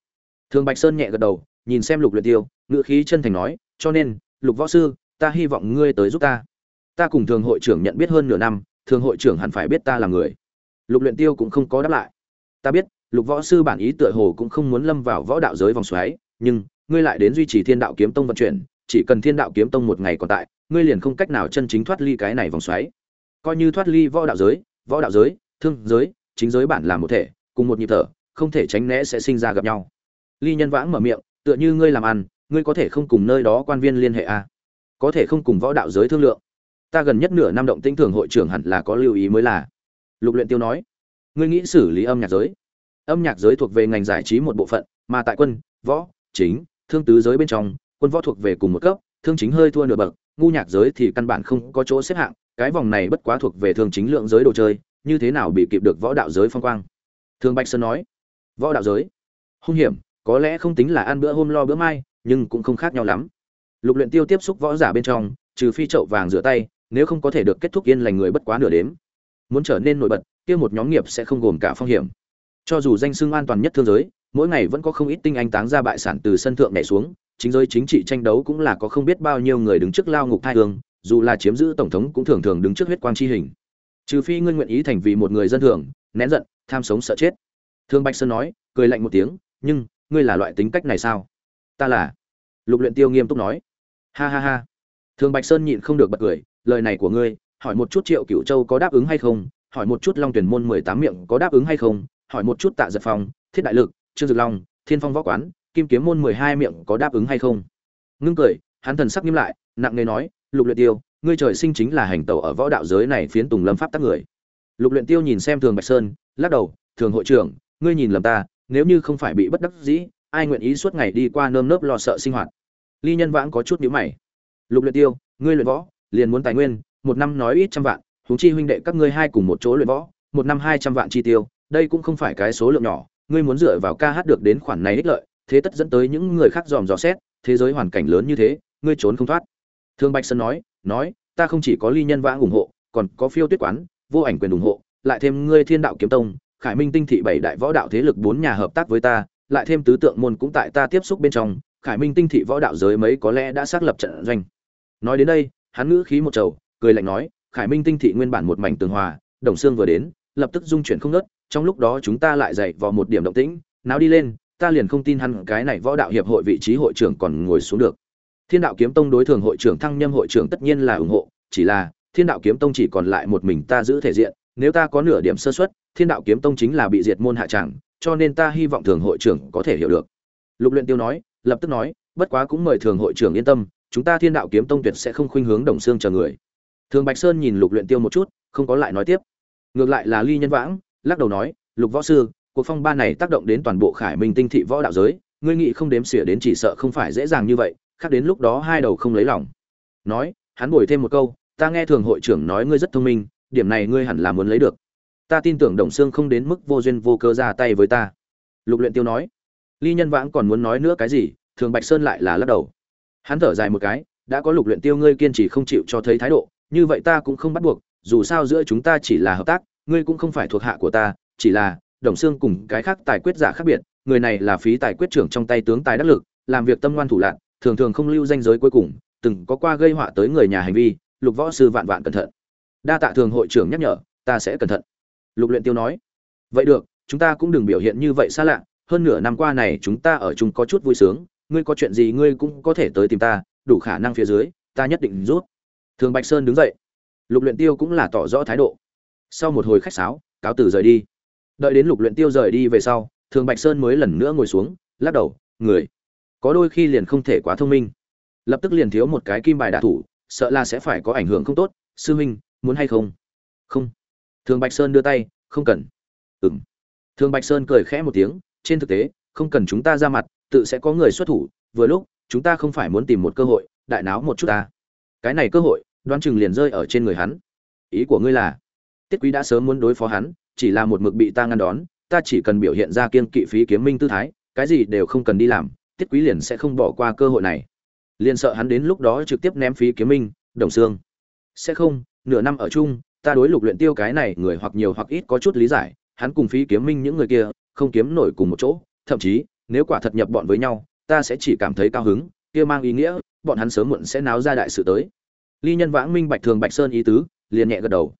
[SPEAKER 1] Thương bạch sơn nhẹ gật đầu, nhìn xem lục luyện tiêu ngựa khí chân thành nói, cho nên, lục võ sư, ta hy vọng ngươi tới giúp ta. Ta cùng thường hội trưởng nhận biết hơn nửa năm thường hội trưởng hẳn phải biết ta là người. Lục luyện tiêu cũng không có đáp lại. Ta biết, lục võ sư bản ý tựa hồ cũng không muốn lâm vào võ đạo giới vòng xoáy, nhưng, ngươi lại đến duy trì thiên đạo kiếm tông vận chuyển, chỉ cần thiên đạo kiếm tông một ngày còn tại, ngươi liền không cách nào chân chính thoát ly cái này vòng xoáy. Coi như thoát ly võ đạo giới, võ đạo giới, thương giới, chính giới bản là một thể, cùng một nhịp thở, không thể tránh né sẽ sinh ra gặp nhau. Ly nhân vãng mở miệng, tựa như ngươi làm ăn, ngươi có thể không cùng nơi đó quan viên liên hệ à? có thể không cùng võ đạo giới thương lượng ta gần nhất nửa năm động tĩnh thường hội trưởng hẳn là có lưu ý mới là. Lục luyện tiêu nói, ngươi nghĩ xử lý âm nhạc giới. Âm nhạc giới thuộc về ngành giải trí một bộ phận, mà tại quân, võ, chính, thương tứ giới bên trong, quân võ thuộc về cùng một cấp, thương chính hơi thua nửa bậc, ngu nhạc giới thì căn bản không có chỗ xếp hạng, cái vòng này bất quá thuộc về thương chính lượng giới đồ chơi, như thế nào bị kịp được võ đạo giới phong quang? Thương bạch sơn nói, võ đạo giới? Hung hiểm, có lẽ không tính là ăn bữa hôm lo bữa mai, nhưng cũng không khác nhau lắm. Lục luyện tiêu tiếp xúc võ giả bên trong, trừ phi chậu vàng rửa tay nếu không có thể được kết thúc yên lành người bất quá nửa đếm. Muốn trở nên nổi bật, kia một nhóm nghiệp sẽ không gồm cả phong hiểm. Cho dù danh xưng an toàn nhất thương giới, mỗi ngày vẫn có không ít tinh anh táng ra bại sản từ sân thượng nhảy xuống, chính giới chính trị tranh đấu cũng là có không biết bao nhiêu người đứng trước lao ngục thai hương, dù là chiếm giữ tổng thống cũng thường thường đứng trước huyết quang chi hình. Trừ phi ngươi nguyện ý thành vì một người dân thường, nén giận, tham sống sợ chết. Thương bạch sơn nói, cười lạnh một tiếng, nhưng, ngươi là loại tính cách này sao? Ta là. Lục luyện tiêu nghiêm túc nói. Ha ha ha. Thương bạch sơn nhịn không được bật cười lời này của ngươi, hỏi một chút triệu cựu châu có đáp ứng hay không, hỏi một chút long tuyển môn mười tám miệng có đáp ứng hay không, hỏi một chút tạ giật phong, thiết đại lực, trương dực long, thiên phong võ quán, kim kiếm môn mười hai miệng có đáp ứng hay không. Ngưng cười, hắn thần sắc nghiêm lại, nặng nề nói, lục luyện tiêu, ngươi trời sinh chính là hành tẩu ở võ đạo giới này phiến tùng lâm pháp tác người. Lục luyện tiêu nhìn xem thường bạch sơn, lắc đầu, thường hội trưởng, ngươi nhìn lầm ta, nếu như không phải bị bất đắc dĩ, ai nguyện ý suốt ngày đi qua nơm nớp lo sợ sinh hoạt? Ly nhân vãng có chút nhíu mày. Lục luyện tiêu, ngươi luyện võ liền muốn tài nguyên, một năm nói ít trăm vạn, huống chi huynh đệ các ngươi hai cùng một chỗ luyện võ, một năm hai trăm vạn chi tiêu, đây cũng không phải cái số lượng nhỏ, ngươi muốn dựa vào ca hát được đến khoản này ích lợi, thế tất dẫn tới những người khác dòm dò xét, thế giới hoàn cảnh lớn như thế, ngươi trốn không thoát. Thương bạch sơn nói nói, ta không chỉ có ly nhân vãng ủng hộ, còn có phiêu tuyết quán, vô ảnh quyền ủng hộ, lại thêm ngươi thiên đạo kiếm tông, khải minh tinh thị bảy đại võ đạo thế lực bốn nhà hợp tác với ta, lại thêm tứ tượng môn cũng tại ta tiếp xúc bên trong, khải minh tinh thị võ đạo giới mấy có lẽ đã xác lập trận doanh. Nói đến đây hắn ngữ khí một trầu, cười lạnh nói, khải minh tinh thị nguyên bản một mảnh tường hòa, đồng xương vừa đến, lập tức dung chuyển không nớt trong lúc đó chúng ta lại dậy vào một điểm động tĩnh náo đi lên, ta liền không tin hắn cái này võ đạo hiệp hội vị trí hội trưởng còn ngồi xuống được. Thiên đạo kiếm tông đối thường hội trưởng thăng nhâm hội trưởng tất nhiên là ủng hộ, chỉ là, thiên đạo kiếm tông chỉ còn lại một mình ta giữ thể diện, nếu ta có nửa điểm sơ xuất thiên đạo kiếm tông chính là bị diệt môn hạ tràng cho nên ta hy vọng thường hội trưởng có thể hiểu được. Lục luyện tiêu nói, lập tức nói, bất quá cũng mời thường hội trưởng yên tâm chúng ta thiên đạo kiếm tông tuyệt sẽ không khuynh hướng đồng xương chờ người. Thường bạch sơn nhìn lục luyện tiêu một chút, không có lại nói tiếp. Ngược lại là ly nhân vãng, lắc đầu nói, lục võ sư, cuộc phong ba này tác động đến toàn bộ khải minh tinh thị võ đạo giới, ngươi nghĩ không đếm xỉa đến chỉ sợ không phải dễ dàng như vậy, khác đến lúc đó hai đầu không lấy lòng. Nói, hắn bồi thêm một câu, ta nghe thường hội trưởng nói ngươi rất thông minh, điểm này ngươi hẳn là muốn lấy được. Ta tin tưởng đồng xương không đến mức vô duyên vô cơ ra tay với ta. Lục luyện tiêu nói. Ly nhân vãng còn muốn nói nữa cái gì, thường bạch sơn lại là lắc đầu hắn thở dài một cái, đã có lục luyện tiêu ngươi kiên trì không chịu cho thấy thái độ, như vậy ta cũng không bắt buộc, dù sao giữa chúng ta chỉ là hợp tác, ngươi cũng không phải thuộc hạ của ta, chỉ là đồng xương cùng cái khác tài quyết giả khác biệt, người này là phí tài quyết trưởng trong tay tướng tài đắc lực, làm việc tâm ngoan thủ lạn, thường thường không lưu danh giới cuối cùng, từng có qua gây họa tới người nhà hành vi, lục võ sư vạn vạn cẩn thận. Đa tạ thường hội trưởng nhắc nhở, ta sẽ cẩn thận. Lục luyện tiêu nói, vậy được, chúng ta cũng đừng biểu hiện như vậy xa lạ, hơn nửa năm qua này chúng ta ở chung có chút vui sướng ngươi có chuyện gì ngươi cũng có thể tới tìm ta, đủ khả năng phía dưới, ta nhất định rút thường bạch sơn đứng dậy. Lục luyện tiêu cũng là tỏ rõ thái độ. Sau một hồi khách sáo, cáo từ rời đi. Đợi đến lục luyện tiêu rời đi về sau, thường bạch sơn mới lần nữa ngồi xuống, lắc đầu, người, có đôi khi liền không thể quá thông minh. Lập tức liền thiếu một cái kim bài đả thủ, sợ là sẽ phải có ảnh hưởng không tốt. Sư huynh muốn hay không? Không. Thường bạch sơn đưa tay, không cần. Ừm. Thường bạch sơn cười khẽ một tiếng, trên thực tế, không cần chúng ta ra mặt tự sẽ có người xuất thủ, vừa lúc, chúng ta không phải muốn tìm một cơ hội, đại náo một chút ta. Cái này cơ hội, đoán chừng liền rơi ở trên người hắn. Ý của ngươi là, tiết quý đã sớm muốn đối phó hắn, chỉ là một mực bị ta ngăn đón, ta chỉ cần biểu hiện ra kiên kỵ phí kiếm minh tư thái, cái gì đều không cần đi làm, tiết quý liền sẽ không bỏ qua cơ hội này. Liền sợ hắn đến lúc đó trực tiếp ném phí kiếm minh, đồng xương. Sẽ không, nửa năm ở chung, ta đối lục luyện tiêu cái này người hoặc nhiều hoặc ít có chút lý giải, hắn cùng phí kiếm minh những người kia, không kiếm nổi cùng một chỗ, thậm chí nếu quả thật nhập bọn với nhau ta sẽ chỉ cảm thấy cao hứng kia mang ý nghĩa bọn hắn sớm muộn sẽ náo ra đại sự tới. Ly nhân vãng minh bạch thường bạch sơn ý tứ liền nhẹ gật đầu.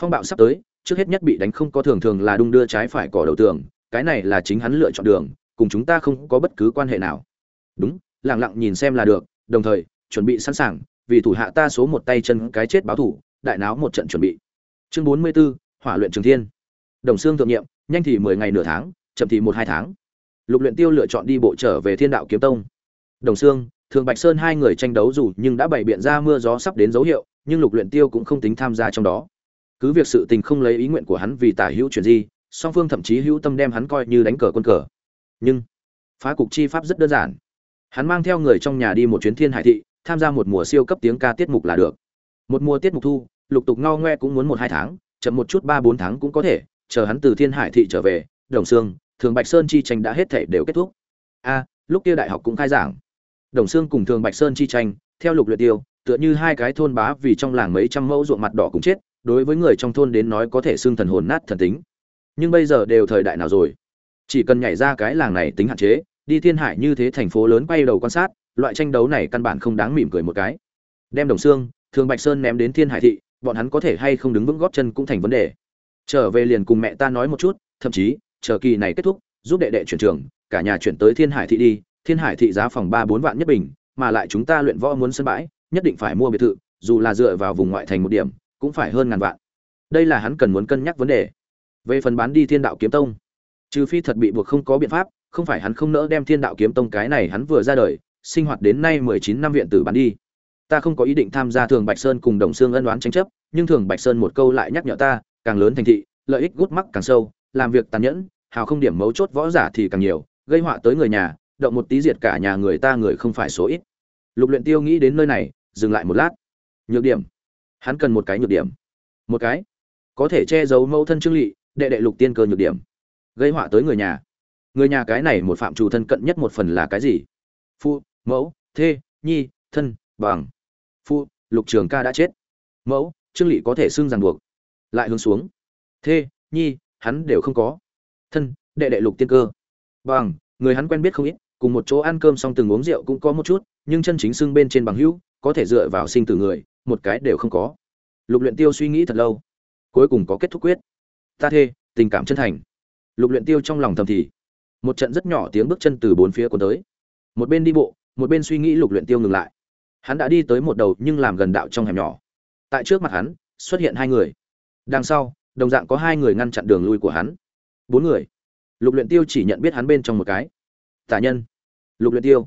[SPEAKER 1] Phong bạo sắp tới trước hết nhất bị đánh không có thường thường là đung đưa trái phải cỏ đầu tường cái này là chính hắn lựa chọn đường cùng chúng ta không có bất cứ quan hệ nào. Đúng lặng lặng nhìn xem là được đồng thời chuẩn bị sẵn sàng vì thủ hạ ta số một tay chân cái chết báo thủ đại náo một trận chuẩn bị. Chương bốn mươi 44, hỏa luyện trường thiên. Đồng xương thượng nhiệm nhanh thì mười ngày nửa tháng chậm thì một hai tháng lục luyện tiêu lựa chọn đi bộ trở về thiên đạo kiếm tông. Đồng xương thường bạch sơn hai người tranh đấu dù nhưng đã bày biện ra mưa gió sắp đến dấu hiệu, nhưng lục luyện tiêu cũng không tính tham gia trong đó. Cứ việc sự tình không lấy ý nguyện của hắn vì tả hữu chuyện gì, song phương thậm chí hữu tâm đem hắn coi như đánh cờ quân cờ. Nhưng, phá cục chi pháp rất đơn giản. Hắn mang theo người trong nhà đi một chuyến thiên hải thị, tham gia một mùa siêu cấp tiếng ca tiết mục là được. Một mùa tiết mục thu, lục tục ngao ngoe cũng muốn một hai tháng, chậm một chút ba bốn tháng cũng có thể, chờ hắn từ thiên hải thị trở về, đồng xương thường bạch sơn chi tranh đã hết thể đều kết thúc. A, lúc kia đại học cũng khai giảng. Đồng sương cùng thường bạch sơn chi tranh, theo lục luyện tiêu, tựa như hai cái thôn bá vì trong làng mấy trăm mẫu ruộng mặt đỏ cũng chết, đối với người trong thôn đến nói có thể xương thần hồn nát thần tính. Nhưng bây giờ đều thời đại nào rồi? Chỉ cần nhảy ra cái làng này tính hạn chế, đi thiên hải như thế thành phố lớn quay đầu quan sát, loại tranh đấu này căn bản không đáng mỉm cười một cái. Đem đồng xương thường bạch sơn ném đến thiên hải thị, bọn hắn có thể hay không đứng vững gót chân cũng thành vấn đề. Trở về liền cùng mẹ ta nói một chút, thậm chí chờ kỳ này kết thúc, giúp đệ đệ chuyển trường, cả nhà chuyển tới thiên hải thị đi. Thiên hải thị giá phòng ba bốn vạn nhất bình, mà lại chúng ta luyện võ muốn sân bãi, nhất định phải mua biệt thự, dù là dựa vào vùng ngoại thành một điểm, cũng phải hơn ngàn vạn. Đây là hắn cần muốn cân nhắc vấn đề. Về phần bán đi thiên đạo kiếm tông, trừ phi thật bị buộc không có biện pháp, không phải hắn không nỡ đem thiên đạo kiếm tông cái này hắn vừa ra đời, sinh hoạt đến nay mười chín năm viện tử bán đi. Ta không có ý định tham gia thường bạch sơn cùng đồng Sương ân oán tranh chấp, nhưng thường bạch sơn một câu lại nhắc nhở ta, càng lớn thành thị, lợi ích gút mắc càng sâu, làm việc tàn nhẫn hào không điểm mấu chốt võ giả thì càng nhiều, gây họa tới người nhà, động một tí diệt cả nhà người ta người không phải số ít. Lục luyện tiêu nghĩ đến nơi này, dừng lại một lát. Nhược điểm. Hắn cần một cái nhược điểm. Một cái. Có thể che giấu mâu thân trương lị đệ đệ lục tiên cơ nhược điểm. Gây họa tới người nhà. Người nhà cái này một phạm chủ thân cận nhất một phần là cái gì? Phụ mẫu, thê, nhi, thân, bằng. Phụ lục trường ca đã chết. Mẫu, trương lị có thể xưng ràng buộc. Lại hướng xuống. Thê, nhi, hắn đều không có thân, đệ đệ lục tiên cơ. Bằng, người hắn quen biết không ít, cùng một chỗ ăn cơm xong từng uống rượu cũng có một chút, nhưng chân chính xưng bên trên bằng hữu, có thể dựa vào sinh tử người, một cái đều không có. Lục luyện tiêu suy nghĩ thật lâu. Cuối cùng có kết thúc quyết. Ta thê, tình cảm chân thành. Lục luyện tiêu trong lòng thầm thì, một trận rất nhỏ tiếng bước chân từ bốn phía cuốn tới. Một bên đi bộ, một bên suy nghĩ lục luyện tiêu ngừng lại. Hắn đã đi tới một đầu nhưng làm gần đạo trong hẻm nhỏ. Tại trước mặt hắn, xuất hiện hai người. Đằng sau, đồng dạng có hai người ngăn chặn đường lui của hắn bốn người. Lục luyện tiêu chỉ nhận biết hắn bên trong một cái. Tả nhân. Lục luyện tiêu.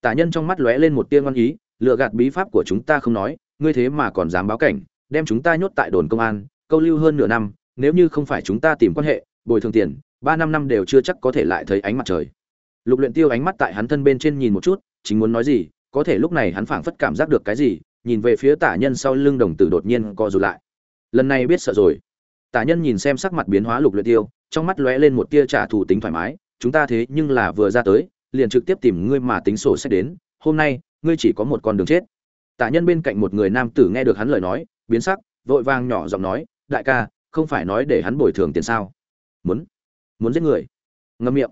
[SPEAKER 1] Tả nhân trong mắt lóe lên một tia ngon ý, lừa gạt bí pháp của chúng ta không nói, ngươi thế mà còn dám báo cảnh, đem chúng ta nhốt tại đồn công an, câu lưu hơn nửa năm, nếu như không phải chúng ta tìm quan hệ, bồi thường tiền, ba năm năm đều chưa chắc có thể lại thấy ánh mặt trời. Lục luyện tiêu ánh mắt tại hắn thân bên trên nhìn một chút, chính muốn nói gì, có thể lúc này hắn phảng phất cảm giác được cái gì, nhìn về phía tả nhân sau lưng đồng tử đột nhiên co rụt lại. Lần này biết sợ rồi. Tả nhân nhìn xem sắc mặt biến hóa lục luyện tiêu trong mắt lóe lên một tia trả thù tính thoải mái, chúng ta thế nhưng là vừa ra tới, liền trực tiếp tìm ngươi mà tính sổ sách đến, hôm nay, ngươi chỉ có một con đường chết. Tạ nhân bên cạnh một người nam tử nghe được hắn lời nói, biến sắc, vội vàng nhỏ giọng nói, đại ca, không phải nói để hắn bồi thường tiền sao? Muốn muốn giết người. Ngâm miệng,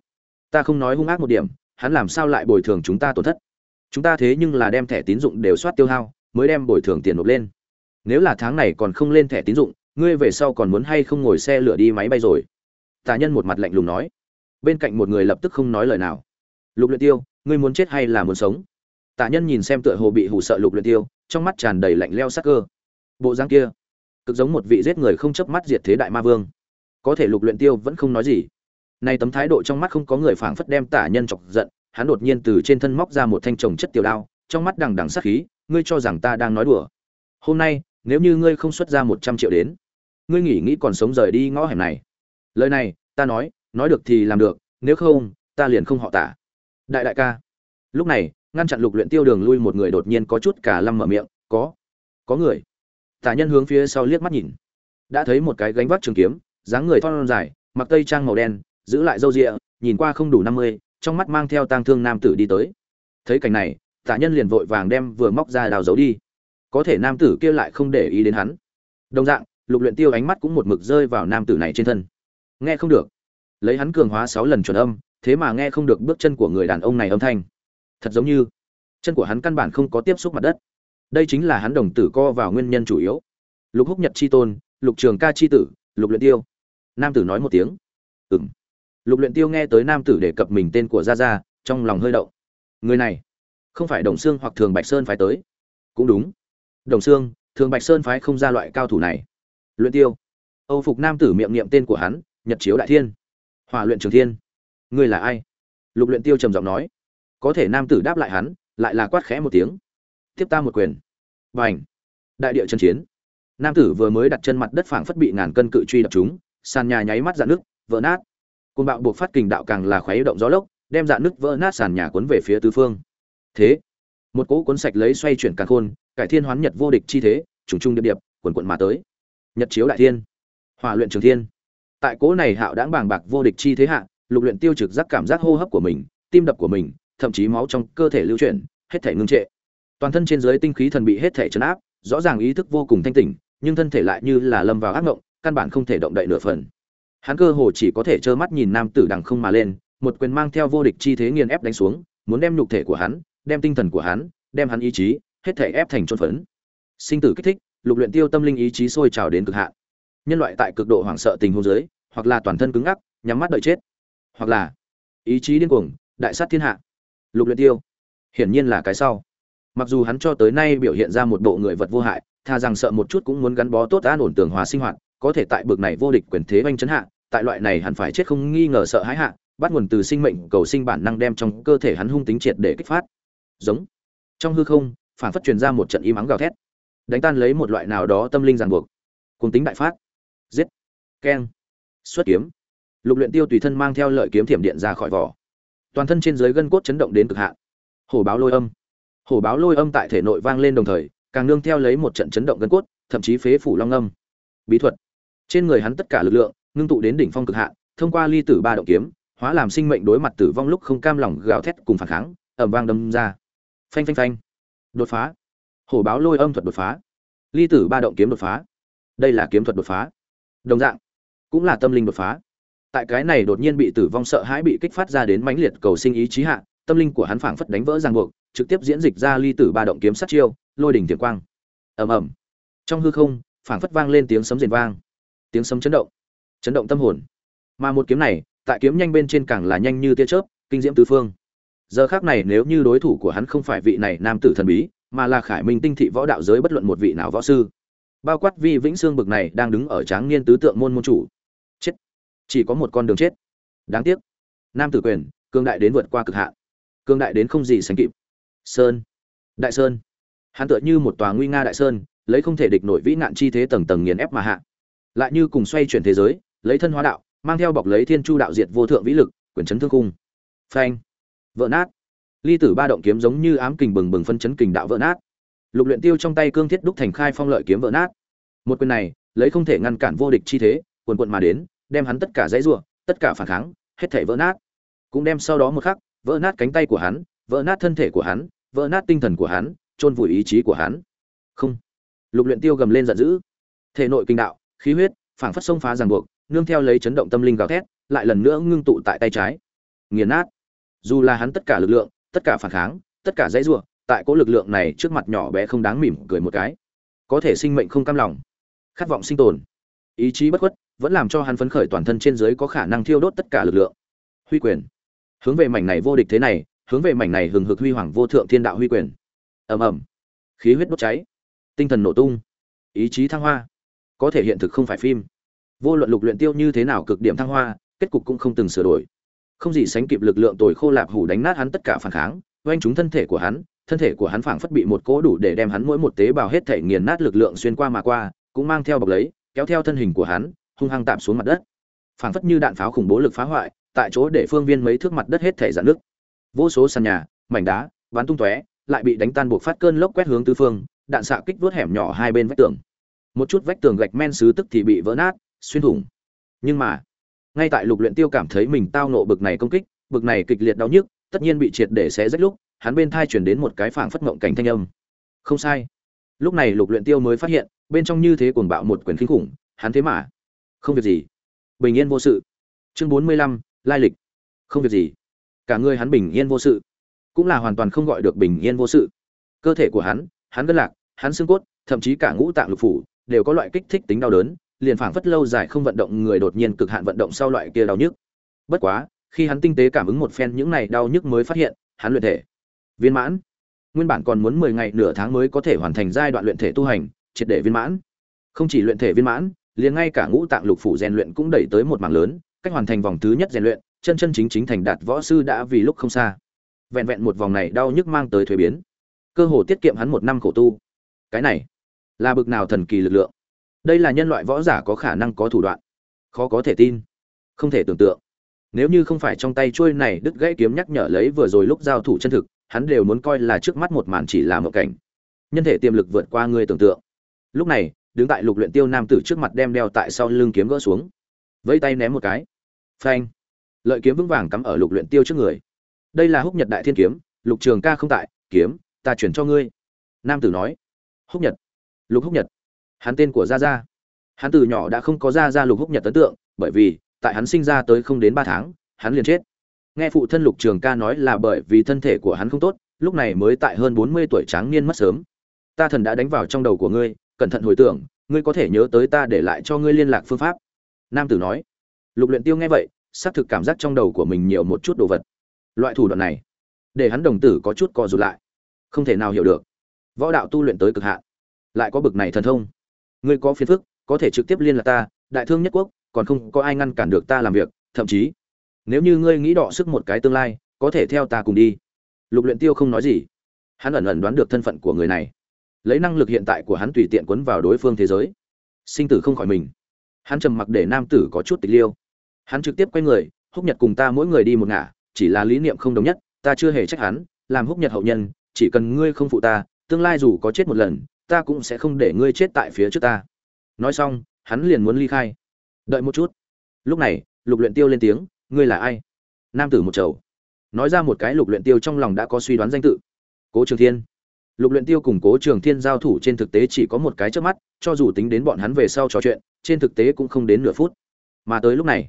[SPEAKER 1] ta không nói hung ác một điểm, hắn làm sao lại bồi thường chúng ta tổn thất? Chúng ta thế nhưng là đem thẻ tín dụng đều soát tiêu hao, mới đem bồi thường tiền nộp lên. Nếu là tháng này còn không lên thẻ tín dụng, ngươi về sau còn muốn hay không ngồi xe lửa đi máy bay rồi? Tà nhân một mặt lạnh lùng nói. Bên cạnh một người lập tức không nói lời nào. Lục luyện tiêu, ngươi muốn chết hay là muốn sống? Tà nhân nhìn xem tựa hồ bị hù sợ lục luyện tiêu, trong mắt tràn đầy lạnh lẽo sắc cơ. Bộ dáng kia, cực giống một vị giết người không chớp mắt diệt thế đại ma vương. Có thể lục luyện tiêu vẫn không nói gì. Nay tấm thái độ trong mắt không có người phảng phất đem tả nhân chọc giận, hắn đột nhiên từ trên thân móc ra một thanh trồng chất tiểu đao, trong mắt đằng đằng sát khí, ngươi cho rằng ta đang nói đùa. Hôm nay, nếu như ngươi không xuất ra một trăm triệu đến, ngươi nghĩ nghĩ còn sống rời đi ngõ hẻm này lời này, ta nói nói được thì làm được, nếu không, ta liền không họ tả. Đại đại ca. Lúc này, ngăn chặn lục luyện tiêu đường lui một người đột nhiên có chút cả lâm mở miệng, có có người. Tả nhân hướng phía sau liếc mắt nhìn. Đã thấy một cái gánh vác trường kiếm, dáng người thon dài, mặc tây trang màu đen, giữ lại râu ria nhìn qua không đủ năm mươi, trong mắt mang theo tang thương nam tử đi tới. Thấy cảnh này, tả nhân liền vội vàng đem vừa móc ra đào giấu đi. Có thể nam tử kia lại không để ý đến hắn. Đồng dạng, lục luyện tiêu ánh mắt cũng một mực rơi vào nam tử này trên thân nghe không được. Lấy hắn cường hóa sáu lần chuẩn âm, thế mà nghe không được bước chân của người đàn ông này âm thanh. Thật giống như, chân của hắn căn bản không có tiếp xúc mặt đất. Đây chính là hắn đồng tử co vào nguyên nhân chủ yếu. Lục húc nhật chi tôn, lục trường ca chi tử, lục luyện tiêu. Nam tử nói một tiếng. Ừm. Lục luyện tiêu nghe tới nam tử đề cập mình tên của gia gia, trong lòng hơi động. Người này, không phải đồng xương hoặc thường bạch sơn phái tới. Cũng đúng. Đồng xương, thường bạch sơn phái không ra loại cao thủ này. Luyện tiêu. Âu phục nam tử miệng niệm tên của hắn nhật chiếu đại thiên. Hỏa luyện trường thiên. Ngươi là ai? Lục luyện tiêu trầm giọng nói. Có thể nam tử đáp lại hắn, lại là quát khẽ một tiếng. Tiếp ta một quyền. Bành. Đại địa chân chiến. Nam tử vừa mới đặt chân mặt đất phảng phất bị ngàn cân cự truy đập chúng sàn nhà nháy mắt dạn nước vỡ nát. Côn bạo buộc phát kình đạo càng là khuấy động gió lốc, đem dạn nước vỡ nát sàn nhà cuốn về phía tứ phương. Thế, một cỗ cuốn sạch lấy xoay chuyển càn khôn, cải thiên hoán nhật vô địch chi thế, trùng trung điệp điệp, quần quận mà tới. Nhật chiếu đại thiên. Hỏa luyện trường thiên tại cố này hạo đáng bàng bạc vô địch chi thế hạ, lục luyện tiêu trực giác cảm giác hô hấp của mình, tim đập của mình, thậm chí máu trong cơ thể lưu chuyển, hết thể ngưng trệ. Toàn thân trên dưới tinh khí thần bị hết thể chấn áp, rõ ràng ý thức vô cùng thanh tỉnh, nhưng thân thể lại như là lâm vào ác ngộng căn bản không thể động đậy nửa phần. Hắn cơ hồ chỉ có thể trơ mắt nhìn nam tử đằng không mà lên, một quyền mang theo vô địch chi thế nghiền ép đánh xuống, muốn đem nhục thể của hắn, đem tinh thần của hắn, đem hắn ý chí, hết thể ép thành trôn phấn. Sinh tử kích thích, lục luyện tiêu tâm linh ý chí sôi trào đến cực hạn nhân loại tại cực độ hoảng sợ tình huống dưới, hoặc là toàn thân cứng ngắc, nhắm mắt đợi chết. Hoặc là, ý chí điên cuồng, đại sát thiên hạ. Lục luyện tiêu, hiển nhiên là cái sau. Mặc dù hắn cho tới nay biểu hiện ra một bộ người vật vô hại, tha rằng sợ một chút cũng muốn gắn bó tốt an ổn tường hòa sinh hoạt, có thể tại bực này vô địch quyền thế oanh chấn hạ, tại loại này hẳn phải chết không nghi ngờ sợ hãi hạ, bắt nguồn từ sinh mệnh cầu sinh bản năng đem trong cơ thể hắn hung tính triệt để kích phát. Giống. Trong hư không, phản phất truyền ra một trận im ắng gào thét. Đánh tan lấy một loại nào đó tâm linh ràng buộc. Cùng tính đại phát giết. Keng. Xuất kiếm. Lục luyện tiêu tùy thân mang theo lợi kiếm thiểm điện ra khỏi vỏ. Toàn thân trên dưới gân cốt chấn động đến cực hạn. Hổ báo lôi âm. Hổ báo lôi âm tại thể nội vang lên đồng thời, càng nương theo lấy một trận chấn động gân cốt, thậm chí phế phủ long âm. Bí thuật. Trên người hắn tất cả lực lượng, ngưng tụ đến đỉnh phong cực hạn, thông qua ly tử ba động kiếm, hóa làm sinh mệnh đối mặt tử vong lúc không cam lòng gào thét cùng phản kháng, ầm vang đâm ra. Phanh phanh phanh. Đột phá. Hổ báo lôi âm thuật đột phá. Ly tử ba động kiếm đột phá. Đây là kiếm thuật đột phá đồng dạng, cũng là tâm linh đột phá. Tại cái này đột nhiên bị tử vong sợ hãi bị kích phát ra đến mãnh liệt cầu sinh ý chí hạ, tâm linh của hắn phảng phất đánh vỡ ràng buộc, trực tiếp diễn dịch ra ly tử ba động kiếm sát chiêu, lôi đỉnh tiềm quang. Ầm ầm. Trong hư không, phảng phất vang lên tiếng sấm rền vang, tiếng sấm chấn động chấn động tâm hồn. Mà một kiếm này, tại kiếm nhanh bên trên càng là nhanh như tia chớp, kinh diễm tứ phương. Giờ khác này nếu như đối thủ của hắn không phải vị này nam tử thần bí, mà là khải minh tinh thị võ đạo giới bất luận một vị nào võ sư bao quát vi vĩnh xương bực này đang đứng ở tráng niên tứ tượng môn môn chủ. Chết. Chỉ có một con đường chết. Đáng tiếc. Nam tử quyền cương đại đến vượt qua cực hạn. Cương đại đến không gì sánh kịp. Sơn. Đại sơn. Hắn tựa như một tòa nguy nga đại sơn, lấy không thể địch nổi vĩ nạn chi thế tầng tầng nghiền ép mà hạ. Lại như cùng xoay chuyển thế giới, lấy thân hóa đạo, mang theo bọc lấy thiên chu đạo diệt vô thượng vĩ lực, quyền chấn thương cung phanh. Vỡ nát. Ly tử ba động kiếm giống như ám kình bừng bừng phân chấn kình đạo vỡ nát lục luyện tiêu trong tay cương thiết đúc thành khai phong lợi kiếm vỡ nát. Một quyền này, lấy không thể ngăn cản vô địch chi thế quần quận mà đến, đem hắn tất cả dãy rủa, tất cả phản kháng, hết thảy vỡ nát. Cũng đem sau đó một khắc, vỡ nát cánh tay của hắn, vỡ nát thân thể của hắn, vỡ nát tinh thần của hắn trôn vùi ý chí của hắn. Không. Lục luyện tiêu gầm lên giận dữ. Thể nội kinh đạo, khí huyết, phảng phất sông phá ràng buộc, nương theo lấy chấn động tâm linh gào thét, lại lần nữa ngưng tụ tại tay trái. Nghiền nát. Dù là hắn tất cả lực lượng, tất cả phản kháng, tất cả dãy rủa tại cỗ lực lượng này trước mặt nhỏ bé không đáng mỉm cười một cái. Có thể sinh mệnh không cam lòng, khát vọng sinh tồn. Ý chí bất khuất vẫn làm cho hắn phấn khởi toàn thân trên dưới có khả năng thiêu đốt tất cả lực lượng. Huy quyền. Hướng về mảnh này vô địch thế này, hướng về mảnh này hừng hực huy hoàng vô thượng thiên đạo huy quyền. Ầm ầm. Khí huyết đốt cháy. Tinh thần nổ tung. Ý chí thăng hoa. Có thể hiện thực không phải phim. Vô luận lục luyện tiêu như thế nào cực điểm thăng hoa, kết cục cũng không từng sửa đổi. Không gì sánh kịp lực lượng tồi khô lạp hủ đánh nát hắn tất cả phản kháng, oanh chúng thân thể của hắn thân thể của hắn phảng phất bị một cỗ đủ để đem hắn mỗi một tế bào hết thể nghiền nát lực lượng xuyên qua mà qua, cũng mang theo bọc lấy, kéo theo thân hình của hắn, hung hăng tạm xuống mặt đất. Phảng phất như đạn pháo khủng bố lực phá hoại, tại chỗ để phương viên mấy thước mặt đất hết thể giãn nước vô số sàn nhà, mảnh đá bắn tung tóe, lại bị đánh tan buộc phát cơn lốc quét hướng tứ phương, đạn xạ kích vút hẻm nhỏ hai bên vách tường. Một chút vách tường gạch men sứ tức thì bị vỡ nát, xuyên thủng. Nhưng mà, ngay tại lục luyện tiêu cảm thấy mình tao nộ bực này công kích, bực này kịch liệt đau nhức, tất nhiên bị triệt để xé rách lúc hắn bên thai chuyển đến một cái phảng phất mộng cảnh thanh âm. Không sai. Lúc này lục luyện tiêu mới phát hiện bên trong như thế cuồng bạo một quyền kinh khủng hắn thế mà. Không việc gì. Bình yên vô sự. Chương 45, lai lịch. Không việc gì. Cả người hắn bình yên vô sự. Cũng là hoàn toàn không gọi được bình yên vô sự. Cơ thể của hắn hắn gân lạc hắn xương cốt thậm chí cả ngũ tạng lục phủ đều có loại kích thích tính đau đớn liền phảng phất lâu dài không vận động người đột nhiên cực hạn vận động sau loại kia đau nhức. Bất quá khi hắn tinh tế cảm ứng một phen những này đau nhức mới phát hiện hắn luyện thể viên mãn. Nguyên bản còn muốn mười ngày nửa tháng mới có thể hoàn thành giai đoạn luyện thể tu hành, triệt để viên mãn. Không chỉ luyện thể viên mãn, liền ngay cả ngũ tạng lục phủ rèn luyện cũng đẩy tới một mảng lớn, cách hoàn thành vòng thứ nhất rèn luyện, chân chân chính chính thành đạt võ sư đã vì lúc không xa. Vẹn vẹn một vòng này đau nhức mang tới thuế biến. Cơ hồ tiết kiệm hắn một năm khổ tu. Cái này là bực nào thần kỳ lực lượng? Đây là nhân loại võ giả có khả năng có thủ đoạn. Khó có thể tin. Không thể tưởng tượng. Nếu như không phải trong tay trôi này đứt gãy kiếm nhắc nhở lấy vừa rồi lúc giao thủ chân thực hắn đều muốn coi là trước mắt một màn chỉ là một cảnh. Nhân thể tiềm lực vượt qua người tưởng tượng. Lúc này, đứng tại lục luyện tiêu nam tử trước mặt đem đeo tại sau lưng kiếm gỡ xuống. Vẫy tay ném một cái. Phanh. Lợi kiếm vững vàng cắm ở lục luyện tiêu trước người. Đây là húc nhật đại thiên kiếm, lục trường ca không tại, kiếm, ta chuyển cho ngươi. Nam tử nói. Húc nhật. Lục húc nhật. Hắn tên của gia gia. Hắn từ nhỏ đã không có gia gia lục húc nhật ấn tượng, bởi vì, tại hắn sinh ra tới không đến ba tháng, hắn liền chết nghe phụ thân lục trường ca nói là bởi vì thân thể của hắn không tốt, lúc này mới tại hơn bốn mươi tuổi tráng niên mất sớm. Ta thần đã đánh vào trong đầu của ngươi, cẩn thận hồi tưởng, ngươi có thể nhớ tới ta để lại cho ngươi liên lạc phương pháp. Nam tử nói. Lục luyện tiêu nghe vậy, xác thực cảm giác trong đầu của mình nhiều một chút đồ vật. Loại thủ đoạn này, để hắn đồng tử có chút co rụt lại. Không thể nào hiểu được. Võ đạo tu luyện tới cực hạn, lại có bực này thần thông. Ngươi có phiền phức, có thể trực tiếp liên lạc ta, đại thương nhất quốc, còn không có ai ngăn cản được ta làm việc, thậm chí nếu như ngươi nghĩ đọ sức một cái tương lai, có thể theo ta cùng đi. Lục luyện tiêu không nói gì. Hắn ẩn ẩn đoán được thân phận của người này. Lấy năng lực hiện tại của hắn tùy tiện quấn vào đối phương thế giới. Sinh tử không khỏi mình. Hắn trầm mặc để nam tử có chút tịch liêu. Hắn trực tiếp quay người, húc nhật cùng ta mỗi người đi một ngả, chỉ là lý niệm không đồng nhất, ta chưa hề trách hắn, làm húc nhật hậu nhân, chỉ cần ngươi không phụ ta, tương lai dù có chết một lần, ta cũng sẽ không để ngươi chết tại phía trước ta. Nói xong, hắn liền muốn ly khai. Đợi một chút. Lúc này, lục luyện tiêu lên tiếng ngươi là ai? Nam tử một chầu nói ra một cái lục luyện tiêu trong lòng đã có suy đoán danh tự. Cố trường thiên. Lục luyện tiêu cùng cố trường thiên giao thủ trên thực tế chỉ có một cái chớp mắt, cho dù tính đến bọn hắn về sau trò chuyện, trên thực tế cũng không đến nửa phút. Mà tới lúc này,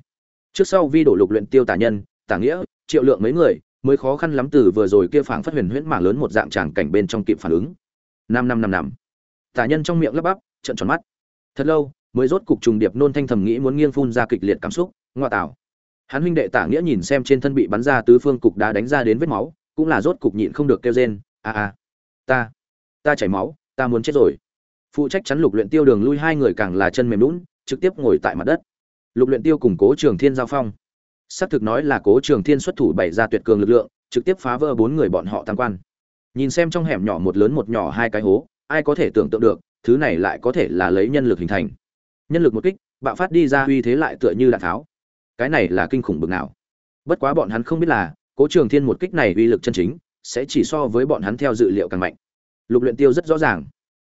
[SPEAKER 1] trước sau vi đổ lục luyện tiêu tả nhân, tả nghĩa, triệu lượng mấy người, mới khó khăn lắm từ vừa rồi kia phảng phất huyền huyễn mảng lớn một dạng tràng cảnh bên trong kịp phản ứng. Năm năm năm năm. Tả nhân trong miệng lắp bắp, trợn tròn mắt. Thật lâu, mới rốt cục trùng điệp nôn thanh thầm nghĩ muốn nghiêng phun ra kịch liệt cảm xúc, ngoa tảo hắn huynh đệ tả nghĩa nhìn xem trên thân bị bắn ra tứ phương cục đá đánh ra đến vết máu, cũng là rốt cục nhịn không được kêu rên, a a, ta ta chảy máu, ta muốn chết rồi. Phụ trách chắn lục luyện tiêu đường lui hai người càng là chân mềm lún, trực tiếp ngồi tại mặt đất. Lục luyện tiêu cùng cố trường thiên giao phong. Xác thực nói là cố trường thiên xuất thủ bày ra tuyệt cường lực lượng, trực tiếp phá vỡ bốn người bọn họ tam quan. Nhìn xem trong hẻm nhỏ một lớn một nhỏ hai cái hố, ai có thể tưởng tượng được, thứ này lại có thể là lấy nhân lực hình thành. Nhân lực một kích, bạo phát đi ra uy thế lại tựa như đạn tháo cái này là kinh khủng bực nào. Bất quá bọn hắn không biết là, cố trường thiên một kích này uy lực chân chính, sẽ chỉ so với bọn hắn theo dự liệu càng mạnh. Lục luyện tiêu rất rõ ràng.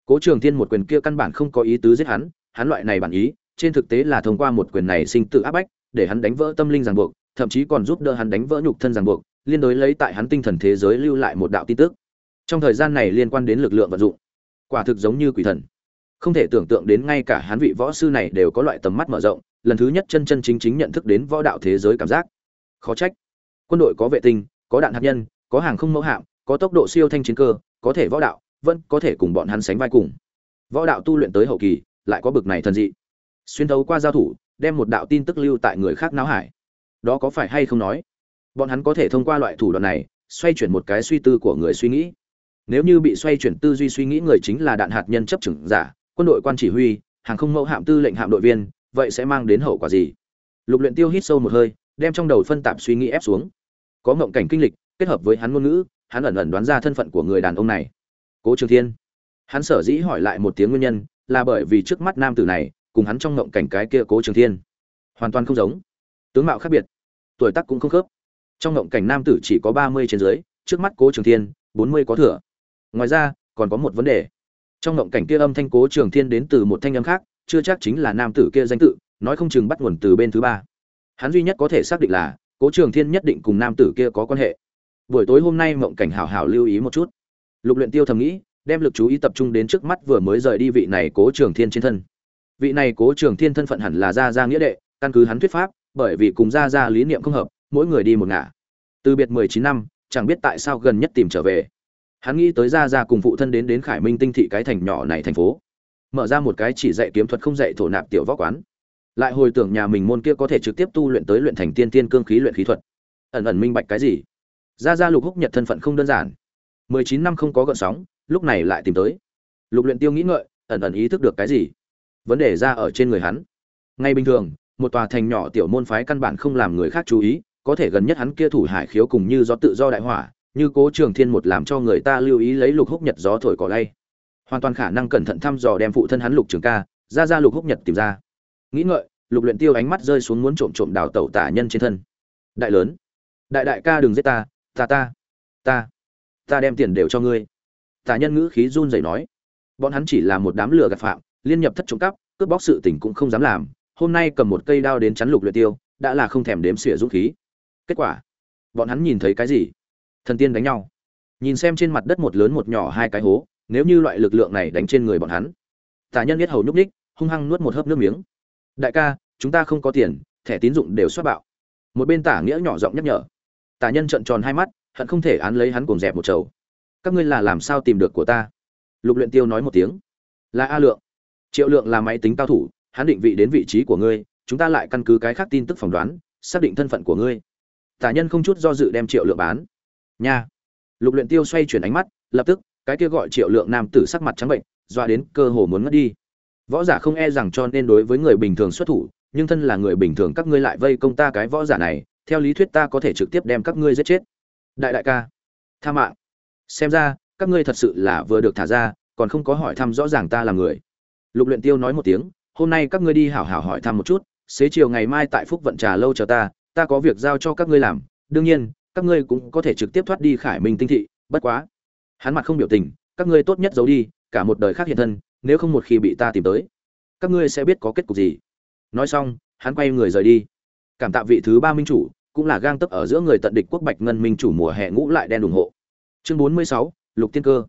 [SPEAKER 1] Cố trường thiên một quyền kia căn bản không có ý tứ giết hắn hắn loại này bản ý, trên thực tế là thông qua một quyền này sinh tự áp bách, để hắn đánh vỡ tâm linh ràng buộc, thậm chí còn giúp đỡ hắn đánh vỡ nhục thân ràng buộc, liên đối lấy tại hắn tinh thần thế giới lưu lại một đạo tin tức. Trong thời gian này liên quan đến lực lượng vận dụng, quả thực giống như quỷ thần. Không thể tưởng tượng đến ngay cả hắn vị võ sư này đều có loại tầm mắt mở rộng lần thứ nhất chân chân chính chính nhận thức đến võ đạo thế giới cảm giác. Khó trách. Quân đội có vệ tinh, có đạn hạt nhân, có hàng không mẫu hạm, có tốc độ siêu thanh chiến cơ, có thể võ đạo, vẫn có thể cùng bọn hắn sánh vai cùng. Võ đạo tu luyện tới hậu kỳ, lại có bực này thần dị. Xuyên thấu qua giao thủ, đem một đạo tin tức lưu tại người khác não hải. Đó có phải hay không nói? Bọn hắn có thể thông qua loại thủ đoạn này, xoay chuyển một cái suy tư của người suy nghĩ. Nếu như bị xoay chuyển tư duy suy nghĩ người chính là đạn hạt nhân chấp chừng giả, quân đội quan chỉ huy, hàng không mẫu hạm tư lệnh hạm đội viên vậy sẽ mang đến hậu quả gì? Lục luyện tiêu hít sâu một hơi, đem trong đầu phân tạp suy nghĩ ép xuống. Có ngộng cảnh kinh lịch, kết hợp với hắn ngôn ngữ, hắn ẩn ẩn đoán ra thân phận của người đàn ông này. Cố trường thiên. Hắn sở dĩ hỏi lại một tiếng nguyên nhân, là bởi vì trước mắt nam tử này, cùng hắn trong ngộng cảnh cái kia cố trường thiên, hoàn toàn không giống. Tướng mạo khác biệt, tuổi tác cũng không khớp. Trong ngộng cảnh nam tử chỉ có ba mươi trên dưới, trước mắt cố trường thiên, bốn mươi có thừa. Ngoài ra, còn có một vấn đề. Trong ngộng cảnh kia âm thanh cố trường thiên đến từ một thanh âm khác chưa chắc chính là nam tử kia danh tự, nói không chừng bắt nguồn từ bên thứ ba. Hắn duy nhất có thể xác định là, cố trường thiên nhất định cùng nam tử kia có quan hệ. Buổi tối hôm nay mộng cảnh hảo hảo lưu ý một chút. Lục luyện tiêu thầm nghĩ, đem lực chú ý tập trung đến trước mắt vừa mới rời đi vị này cố trường thiên trên thân. Vị này cố trường thiên thân phận hẳn là gia gia nghĩa đệ, căn cứ hắn thuyết pháp, bởi vì cùng gia gia lý niệm không hợp, mỗi người đi một ngả. Từ biệt mười chín năm, chẳng biết tại sao gần nhất tìm trở về. Hắn nghĩ tới gia gia cùng phụ thân đến đến khải minh tinh thị cái thành nhỏ này thành phố mở ra một cái chỉ dạy kiếm thuật không dạy thổ nạp tiểu võ quán. Lại hồi tưởng nhà mình môn kia có thể trực tiếp tu luyện tới luyện thành tiên tiên cương khí luyện khí thuật. Ẩn ẩn minh bạch cái gì? Gia gia lục húc nhật thân phận không đơn giản. Mười chín năm không có gợn sóng, lúc này lại tìm tới. Lục luyện tiêu nghĩ ngợi, ẩn ẩn ý thức được cái gì? Vấn đề ra ở trên người hắn. Ngay bình thường, một tòa thành nhỏ tiểu môn phái căn bản không làm người khác chú ý, có thể gần nhất hắn kia thủ hải khiếu cùng như gió tự do đại hỏa, như cố trường thiên một làm cho người ta lưu ý lấy lục húc nhật gió thổi cỏ lay hoàn toàn khả năng cẩn thận thăm dò đem phụ thân hắn lục trường ca, ra ra lục húc nhật tìm ra. Nghĩ ngợi, lục luyện tiêu ánh mắt rơi xuống muốn trộm trộm đào tẩu tả nhân trên thân. Đại lớn, đại đại ca đừng giết ta ta ta ta ta đem tiền đều cho ngươi. Tả nhân ngữ khí run rẩy nói. Bọn hắn chỉ là một đám lừa gạt phạm, liên nhập thất trộm cắp, cướp bóc sự tình cũng không dám làm. Hôm nay cầm một cây đao đến chắn lục luyện tiêu, đã là không thèm đếm xỉa dũng khí. Kết quả, bọn hắn nhìn thấy cái gì? Thần tiên đánh nhau. Nhìn xem trên mặt đất một lớn một nhỏ hai cái hố nếu như loại lực lượng này đánh trên người bọn hắn. Tà nhân biết hầu nhúc ních hung hăng nuốt một hớp nước miếng. Đại ca, chúng ta không có tiền, thẻ tín dụng đều xuất bạo. Một bên tả nghĩa nhỏ giọng nhắc nhở. Tà nhân trợn tròn hai mắt, hận không thể án lấy hắn cùng dẹp một chầu. Các ngươi là làm sao tìm được của ta? Lục luyện tiêu nói một tiếng. Là a lượng. Triệu lượng là máy tính cao thủ, hắn định vị đến vị trí của ngươi, chúng ta lại căn cứ cái khác tin tức phỏng đoán, xác định thân phận của ngươi. Tả nhân không chút do dự đem triệu lượng bán. Nha. Lục luyện tiêu xoay chuyển ánh mắt, lập tức cái kia gọi triệu lượng nam tử sắc mặt trắng bệnh, doa đến cơ hồ muốn ngất đi. Võ giả không e rằng cho nên đối với người bình thường xuất thủ, nhưng thân là người bình thường các ngươi lại vây công ta cái võ giả này, theo lý thuyết ta có thể trực tiếp đem các ngươi giết chết. Đại đại ca, tha mạng. Xem ra, các ngươi thật sự là vừa được thả ra, còn không có hỏi thăm rõ ràng ta là người. Lục luyện tiêu nói một tiếng, hôm nay các ngươi đi hảo hảo hỏi thăm một chút, xế chiều ngày mai tại phúc vận trà lâu chờ ta ta có việc giao cho các ngươi làm. Đương nhiên, các ngươi cũng có thể trực tiếp thoát đi khải minh tinh thị, bất quá hắn mặt không biểu tình, các ngươi tốt nhất giấu đi, cả một đời khác hiện thân, nếu không một khi bị ta tìm tới, các ngươi sẽ biết có kết cục gì. Nói xong, hắn quay người rời đi. Cảm tạ vị thứ ba minh chủ, cũng là gang tấp ở giữa người tận địch quốc bạch ngân minh chủ mùa hè ngũ lại đen ủng hộ. Chương bốn mươi sáu, lục tiên cơ.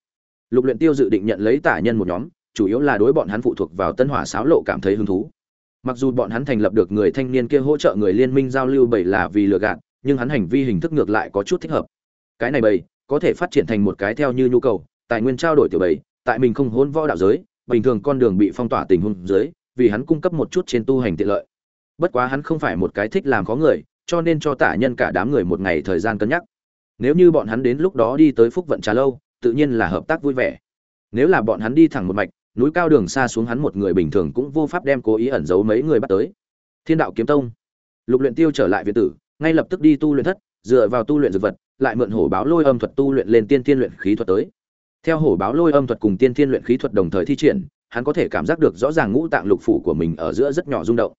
[SPEAKER 1] Lục luyện tiêu dự định nhận lấy tả nhân một nhóm, chủ yếu là đối bọn hắn phụ thuộc vào tân hỏa sáo lộ cảm thấy hứng thú. Mặc dù bọn hắn thành lập được người thanh niên kia hỗ trợ người liên minh giao lưu bảy là vì lừa gạt, nhưng hắn hành vi hình thức ngược lại có chút thích hợp. Cái này bảy có thể phát triển thành một cái theo như nhu cầu, tài nguyên trao đổi tiểu bảy tại mình không hôn võ đạo giới, bình thường con đường bị phong tỏa tình huống dưới, vì hắn cung cấp một chút trên tu hành tiện lợi. Bất quá hắn không phải một cái thích làm có người, cho nên cho tả nhân cả đám người một ngày thời gian cân nhắc. Nếu như bọn hắn đến lúc đó đi tới phúc vận trà lâu, tự nhiên là hợp tác vui vẻ. Nếu là bọn hắn đi thẳng một mạch, núi cao đường xa xuống hắn một người bình thường cũng vô pháp đem cố ý ẩn giấu mấy người bắt tới. Thiên đạo kiếm tông. Lục luyện tiêu trở lại viện tử, ngay lập tức đi tu luyện thất, dựa vào tu luyện dược vật lại mượn hổ báo lôi âm thuật tu luyện lên tiên tiên luyện khí thuật tới. Theo hổ báo lôi âm thuật cùng tiên tiên luyện khí thuật đồng thời thi triển, hắn có thể cảm giác được rõ ràng ngũ tạng lục phủ của mình ở giữa rất nhỏ rung động.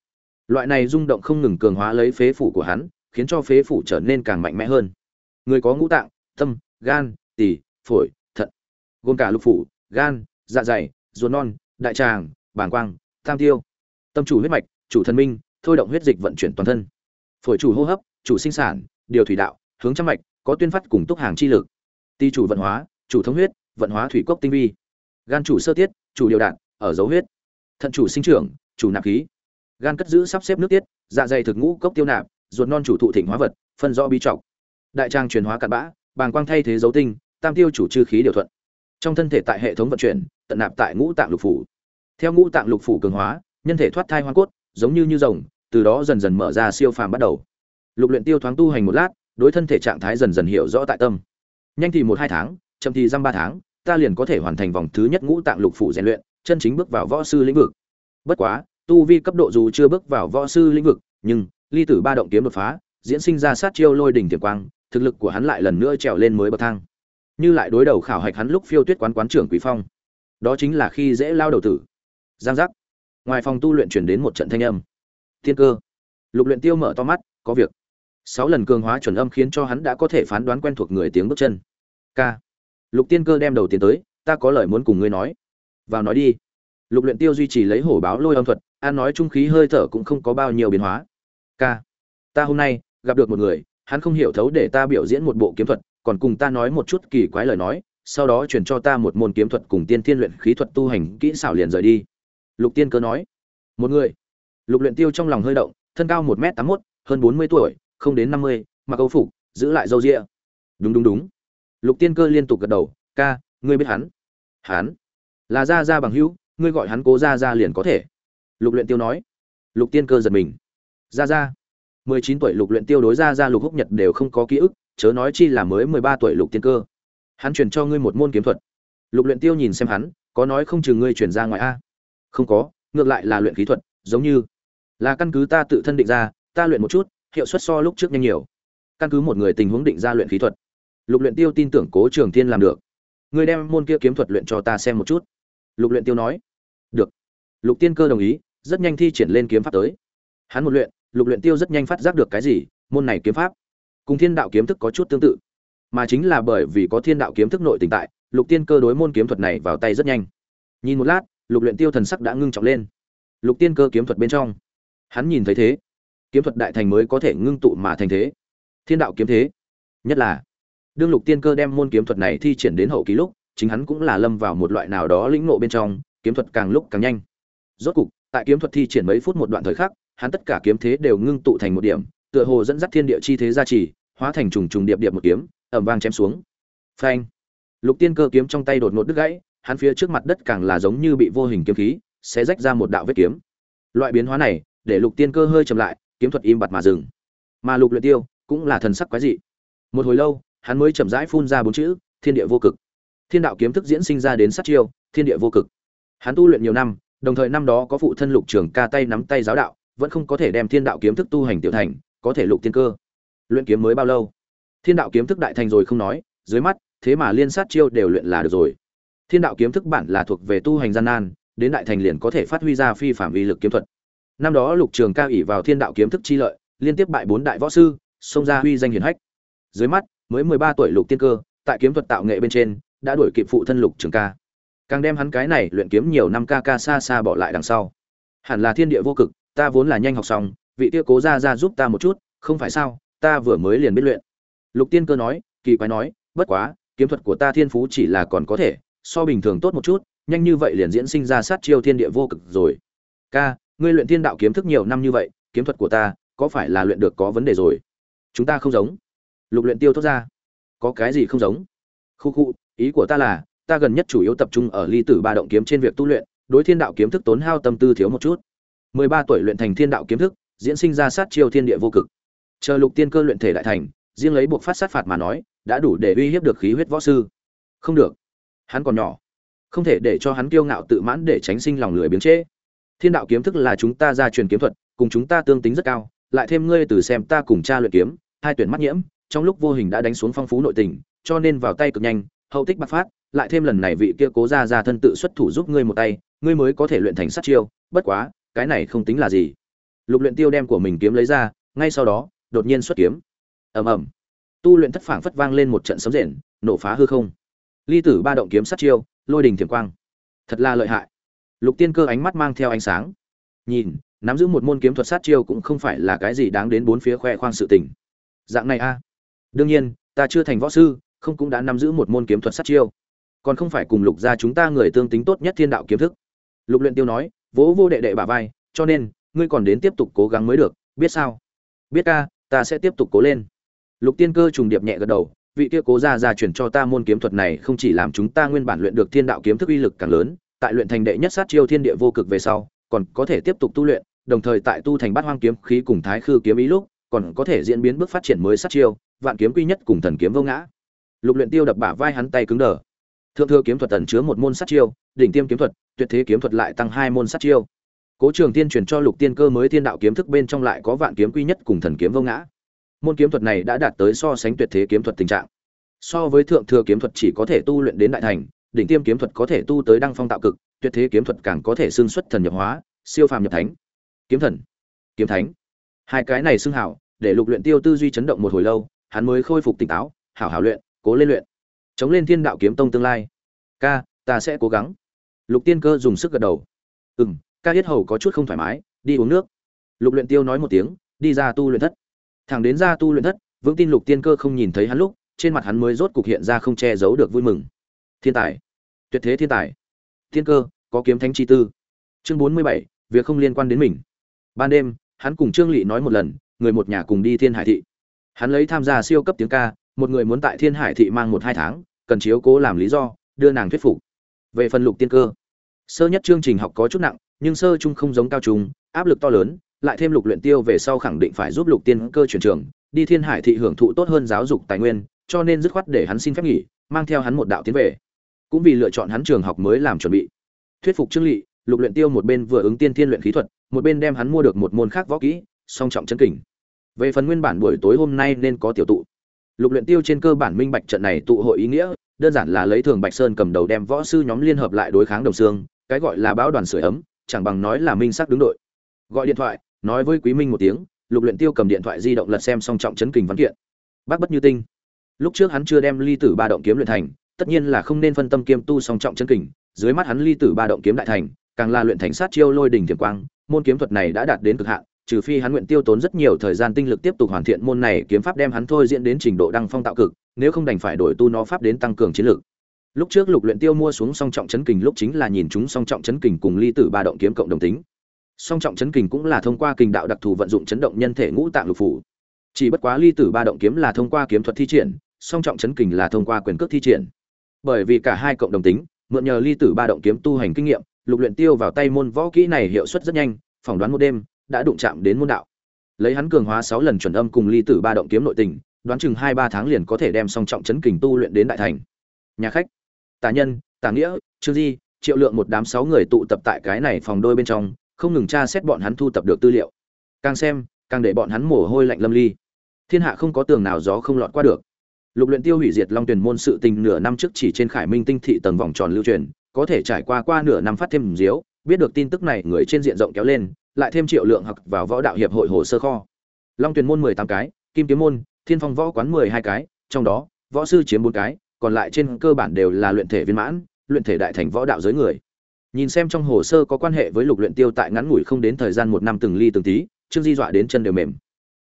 [SPEAKER 1] Loại này rung động không ngừng cường hóa lấy phế phủ của hắn, khiến cho phế phủ trở nên càng mạnh mẽ hơn. Người có ngũ tạng, tâm, gan, tỳ, phổi, thận, gồm cả lục phủ, gan dạ dày, ruột non, đại tràng, bàng quang, tam tiêu. Tâm chủ huyết mạch, chủ thần minh, thôi động huyết dịch vận chuyển toàn thân. Phổi chủ hô hấp, chủ sinh sản, điều thủy đạo, hướng trăm mạch có tuyên phát cùng túc hàng chi lực. Ti chủ vận hóa, chủ thống huyết, vận hóa thủy cốc tinh vi. Gan chủ sơ tiết, chủ điều đạn, ở dấu huyết. Thận chủ sinh trưởng, chủ nạp khí. Gan cất giữ sắp xếp nước tiết dạ dày thực ngũ cốc tiêu nạp, ruột non chủ thụ thịnh hóa vật, phân rõ bí trọng. Đại trang truyền hóa cặn bã, bàng quang thay thế dấu tinh, tam tiêu chủ trư khí điều thuận. Trong thân thể tại hệ thống vận chuyển, tận nạp tại ngũ tạng lục phủ. Theo ngũ tạng lục phủ cường hóa, nhân thể thoát thai hoa cốt, giống như như rồng, từ đó dần dần mở ra siêu phàm bắt đầu. Lục luyện tiêu thoáng tu hành một lát đối thân thể trạng thái dần dần hiểu rõ tại tâm. Nhanh thì một hai tháng, chậm thì dăm ba tháng, ta liền có thể hoàn thành vòng thứ nhất ngũ tạng lục phủ rèn luyện, chân chính bước vào võ sư lĩnh vực. Bất quá, tu vi cấp độ dù chưa bước vào võ sư lĩnh vực, nhưng, ly tử ba động kiếm đột phá, diễn sinh ra sát chiêu lôi đỉnh tiềm quang, thực lực của hắn lại lần nữa trèo lên mới bậc thang. Như lại đối đầu khảo hạch hắn lúc phiêu tuyết quán quán trưởng quý phong. Đó chính là khi dễ lao đầu tử. Giang giác. Ngoài phòng tu luyện chuyển đến một trận thanh âm. Thiên cơ. Lục luyện tiêu mở to mắt, có việc sáu lần cường hóa chuẩn âm khiến cho hắn đã có thể phán đoán quen thuộc người tiếng bước chân. K. Lục tiên cơ đem đầu tiến tới, ta có lời muốn cùng ngươi nói. Vào nói đi. Lục luyện tiêu duy trì lấy hổ báo lôi âm thuật, an nói trung khí hơi thở cũng không có bao nhiêu biến hóa. K, ta hôm nay gặp được một người, hắn không hiểu thấu để ta biểu diễn một bộ kiếm thuật, còn cùng ta nói một chút kỳ quái lời nói, sau đó truyền cho ta một môn kiếm thuật cùng tiên thiên luyện khí thuật tu hành kỹ xảo liền rời đi. Lục tiên cơ nói. Một người. Lục luyện tiêu trong lòng hơi động, thân cao một m tám mốt, hơn bốn mươi tuổi không đến năm mươi, mặc câu phục, giữ lại dâu ria. Đúng đúng đúng. Lục tiên cơ liên tục gật đầu, ca, ngươi biết hắn. Hắn? Là gia gia bằng hữu, ngươi gọi hắn cố gia gia liền có thể. Lục luyện tiêu nói. Lục tiên cơ giật mình. Gia gia. mười chín tuổi lục luyện tiêu đối gia gia lục húc nhật đều không có ký ức, chớ nói chi là mới mười ba tuổi lục tiên cơ. Hắn truyền cho ngươi một môn kiếm thuật. Lục luyện tiêu nhìn xem hắn, có nói không chừng ngươi truyền ra ngoài a? Không có, ngược lại là luyện khí thuật, giống như là căn cứ ta tự thân định ra, ta luyện một chút hiệu suất so lúc trước nhanh nhiều. Căn cứ một người tình huống định ra luyện khí thuật, lục luyện tiêu tin tưởng cố trường thiên làm được. Ngươi đem môn kia kiếm thuật luyện cho ta xem một chút. Lục luyện tiêu nói. Được. Lục tiên cơ đồng ý, rất nhanh thi triển lên kiếm pháp tới. Hắn một luyện, lục luyện tiêu rất nhanh phát giác được cái gì, môn này kiếm pháp. Cùng thiên đạo kiếm thức có chút tương tự. Mà chính là bởi vì có thiên đạo kiếm thức nội tình tại, lục tiên cơ đối môn kiếm thuật này vào tay rất nhanh. Nhìn một lát, lục luyện tiêu thần sắc đã ngưng trọng lên. Lục tiên cơ kiếm thuật bên trong. Hắn nhìn thấy thế kiếm thuật đại thành mới có thể ngưng tụ mà thành thế. Thiên đạo kiếm thế. Nhất là, đương lục tiên cơ đem môn kiếm thuật này thi triển đến hậu kỳ lúc, chính hắn cũng là lâm vào một loại nào đó lĩnh ngộ bên trong, kiếm thuật càng lúc càng nhanh. Rốt cục, tại kiếm thuật thi triển mấy phút một đoạn thời khắc, hắn tất cả kiếm thế đều ngưng tụ thành một điểm, tựa hồ dẫn dắt thiên địa chi thế gia trì, hóa thành trùng trùng điệp điệp một kiếm ẩm vang chém xuống. Phanh. Lục tiên cơ kiếm trong tay đột ngột đứt gãy, hắn phía trước mặt đất càng là giống như bị vô hình kiếm khí sẽ rách ra một đạo vết kiếm. Loại biến hóa này, để lục tiên cơ hơi chậm lại kiếm thuật im bặt mà dừng. Mà lục luyện tiêu cũng là thần sắc quái dị. Một hồi lâu, hắn mới chậm rãi phun ra bốn chữ, thiên địa vô cực. Thiên đạo kiếm thức diễn sinh ra đến sát chiêu, thiên địa vô cực. Hắn tu luyện nhiều năm, đồng thời năm đó có phụ thân lục trường ca tay nắm tay giáo đạo, vẫn không có thể đem thiên đạo kiếm thức tu hành tiểu thành, có thể lục tiên cơ. Luyện kiếm mới bao lâu? Thiên đạo kiếm thức đại thành rồi không nói, dưới mắt, thế mà liên sát chiêu đều luyện là được rồi. Thiên đạo kiếm thức bản là thuộc về tu hành gian nan, đến đại thành liền có thể phát huy ra phi phạm uy lực kiếm thuật năm đó lục trường ca ỉ vào thiên đạo kiếm thức chi lợi, liên tiếp bại bốn đại võ sư, xông ra huy danh hiển hách. Dưới mắt, mới mười ba tuổi lục tiên cơ, tại kiếm thuật tạo nghệ bên trên, đã đuổi kịp phụ thân lục trường ca. Càng đem hắn cái này luyện kiếm nhiều năm ca ca xa xa bỏ lại đằng sau. Hẳn là thiên địa vô cực, ta vốn là nhanh học xong, vị tia cố ra ra giúp ta một chút, không phải sao, ta vừa mới liền biết luyện. Lục tiên cơ nói, kỳ quái nói, bất quá, kiếm thuật của ta thiên phú chỉ là còn có thể, so bình thường tốt một chút, nhanh như vậy liền diễn sinh ra sát chiêu thiên địa vô cực rồi. Ca ngươi luyện thiên đạo kiếm thức nhiều năm như vậy, kiếm thuật của ta, có phải là luyện được có vấn đề rồi? Chúng ta không giống. Lục luyện tiêu thốt ra. Có cái gì không giống? Khu khu, ý của ta là, ta gần nhất chủ yếu tập trung ở ly tử ba động kiếm trên việc tu luyện, đối thiên đạo kiếm thức tốn hao tâm tư thiếu một chút. Mười ba tuổi luyện thành thiên đạo kiếm thức, diễn sinh ra sát chiêu thiên địa vô cực. Chờ lục tiên cơ luyện thể đại thành, riêng lấy buộc phát sát phạt mà nói, đã đủ để uy hiếp được khí huyết võ sư. Không được. Hắn còn nhỏ. Không thể để cho hắn kiêu ngạo tự mãn để tránh sinh lòng lười biếng chế thiên đạo kiếm thức là chúng ta gia truyền kiếm thuật, cùng chúng ta tương tính rất cao, lại thêm ngươi từ xem ta cùng cha luyện kiếm, hai tuyển mắt nhiễm, trong lúc vô hình đã đánh xuống phong phú nội tình, cho nên vào tay cực nhanh, hậu tích bạc phát, lại thêm lần này vị kia cố ra ra thân tự xuất thủ giúp ngươi một tay, ngươi mới có thể luyện thành sát chiêu, bất quá, cái này không tính là gì. Lục luyện tiêu đem của mình kiếm lấy ra, ngay sau đó, đột nhiên xuất kiếm. Ầm ầm. Tu luyện thất phảng phất vang lên một trận sấm rền, nổ phá hư không. Ly tử ba động kiếm sát chiêu, lôi đình thiểm quang. Thật là lợi hại lục tiên cơ ánh mắt mang theo ánh sáng. Nhìn, nắm giữ một môn kiếm thuật sát chiêu cũng không phải là cái gì đáng đến bốn phía khoe khoang sự tình. Dạng này a. Đương nhiên, ta chưa thành võ sư, không cũng đã nắm giữ một môn kiếm thuật sát chiêu. Còn không phải cùng lục gia chúng ta người tương tính tốt nhất thiên đạo kiếm thức. Lục luyện tiêu nói, vỗ vô đệ đệ bả vai, cho nên, ngươi còn đến tiếp tục cố gắng mới được, biết sao? Biết ca, ta sẽ tiếp tục cố lên. Lục tiên cơ trùng điệp nhẹ gật đầu, vị kia cố gia gia truyền cho ta môn kiếm thuật này không chỉ làm chúng ta nguyên bản luyện được thiên đạo kiếm thức uy lực càng lớn tại luyện thành đệ nhất sát chiêu thiên địa vô cực về sau, còn có thể tiếp tục tu luyện, đồng thời tại tu thành bát hoang kiếm khí cùng thái khư kiếm ý lúc, còn có thể diễn biến bước phát triển mới sát chiêu, vạn kiếm quy nhất cùng thần kiếm vô ngã. Lục luyện tiêu đập bả vai hắn tay cứng đờ. Thượng thừa kiếm thuật tẩn chứa một môn sát chiêu, đỉnh tiêm kiếm thuật, tuyệt thế kiếm thuật lại tăng hai môn sát chiêu. Cố trường tiên truyền cho lục tiên cơ mới thiên đạo kiếm thức bên trong lại có vạn kiếm quy nhất cùng thần kiếm vô ngã. Môn kiếm thuật này đã đạt tới so sánh tuyệt thế kiếm thuật tình trạng. So với thượng thừa kiếm thuật chỉ có thể tu luyện đến đại thành đỉnh tiêm kiếm thuật có thể tu tới đăng phong tạo cực, tuyệt thế kiếm thuật càng có thể xương xuất thần nhập hóa, siêu phàm nhập thánh. Kiếm thần, kiếm thánh. Hai cái này xưng hảo, để lục luyện tiêu tư duy chấn động một hồi lâu, hắn mới khôi phục tỉnh táo, hảo hảo luyện, cố lên luyện. Chống lên thiên đạo kiếm tông tương lai. Ca, ta sẽ cố gắng. Lục tiên cơ dùng sức gật đầu. Ừm, ca yết hầu có chút không thoải mái, đi uống nước. Lục luyện tiêu nói một tiếng, đi ra tu luyện thất. Thẳng đến ra tu luyện thất, vững tin lục tiên cơ không nhìn thấy hắn lúc, trên mặt hắn mới rốt cục hiện ra không che giấu được vui mừng thiên tài. Tuyệt thế thiên tài. Thiên cơ, có kiếm thánh chi tư. Chương bốn mươi bảy, việc không liên quan đến mình. Ban đêm, hắn cùng trương lỵ nói một lần, người một nhà cùng đi thiên hải thị. Hắn lấy tham gia siêu cấp tiếng ca, một người muốn tại thiên hải thị mang một hai tháng, cần chiếu cố làm lý do, đưa nàng thuyết phục. Về phần lục tiên cơ, sơ nhất chương trình học có chút nặng, nhưng sơ trung không giống cao trung, áp lực to lớn, lại thêm lục luyện tiêu về sau khẳng định phải giúp lục tiên cơ chuyển trường, đi thiên hải thị hưởng thụ tốt hơn giáo dục tài nguyên, cho nên dứt khoát để hắn xin phép nghỉ, mang theo hắn một đạo tiến về cũng vì lựa chọn hắn trường học mới làm chuẩn bị. Thuyết phục trương lỵ lục luyện tiêu một bên vừa ứng tiên thiên luyện khí thuật, một bên đem hắn mua được một môn khác võ kỹ, song trọng chân kình. Về phần nguyên bản buổi tối hôm nay nên có tiểu tụ. Lục luyện tiêu trên cơ bản minh bạch trận này tụ hội ý nghĩa, đơn giản là lấy thường bạch sơn cầm đầu đem võ sư nhóm liên hợp lại đối kháng đồng xương, cái gọi là báo đoàn sưởi ấm, chẳng bằng nói là minh sắc đứng đội. Gọi điện thoại, nói với quý minh một tiếng, lục luyện tiêu cầm điện thoại di động lật xem song trọng chấn kình văn kiện. Bác bất như tinh. Lúc trước hắn chưa đem ly tử ba động kiếm luyện thành tất nhiên là không nên phân tâm kiêm tu song trọng chân kình, dưới mắt hắn ly tử ba động kiếm đại thành, càng là luyện thành sát chiêu lôi đỉnh tiềm quang, môn kiếm thuật này đã đạt đến cực hạn, trừ phi hắn nguyện tiêu tốn rất nhiều thời gian tinh lực tiếp tục hoàn thiện môn này kiếm pháp đem hắn thôi diễn đến trình độ đăng phong tạo cực, nếu không đành phải đổi tu nó pháp đến tăng cường chiến lực. lúc trước lục luyện tiêu mua xuống song trọng chấn kình lúc chính là nhìn chúng song trọng chấn kình cùng ly tử ba động kiếm cộng đồng tính. Song trọng chấn kình cũng là thông qua kình đạo đặc thù vận dụng chấn động nhân thể ngũ tạng lục phủ. Chỉ bất quá ly tử ba động kiếm là thông qua kiếm thuật thi triển, song trọng chấn kình là thông qua quyền cước thi triển bởi vì cả hai cộng đồng tính, mượn nhờ ly tử ba động kiếm tu hành kinh nghiệm, lục luyện tiêu vào tay môn võ kỹ này hiệu suất rất nhanh, phỏng đoán một đêm, đã đụng chạm đến môn đạo. Lấy hắn cường hóa sáu lần chuẩn âm cùng ly tử ba động kiếm nội tình, đoán chừng hai ba tháng liền có thể đem song trọng chấn kình tu luyện đến đại thành. Nhà khách tà nhân tà nghĩa, trương di, triệu lượng một đám sáu người tụ tập tại cái này phòng đôi bên trong, không ngừng tra xét bọn hắn thu tập được tư liệu. Càng xem, càng để bọn hắn mồ hôi lạnh lâm ly. Thiên hạ không có tường nào gió không lọt qua được lục luyện tiêu hủy diệt long tuyển môn sự tình nửa năm trước chỉ trên khải minh tinh thị tầng vòng tròn lưu truyền, có thể trải qua qua nửa năm phát thêm diếu, biết được tin tức này người trên diện rộng kéo lên, lại thêm triệu lượng học vào võ đạo hiệp hội hồ sơ kho. Long tuyển môn mười tám cái, kim kiếm môn, thiên phong võ quán mười hai cái, trong đó, võ sư chiếm bốn cái, còn lại trên cơ bản đều là luyện thể viên mãn, luyện thể đại thành võ đạo giới người. Nhìn xem trong hồ sơ có quan hệ với lục luyện tiêu tại ngắn ngủi không đến thời gian một năm từng ly từng tí, trương di dọa đến chân đều mềm.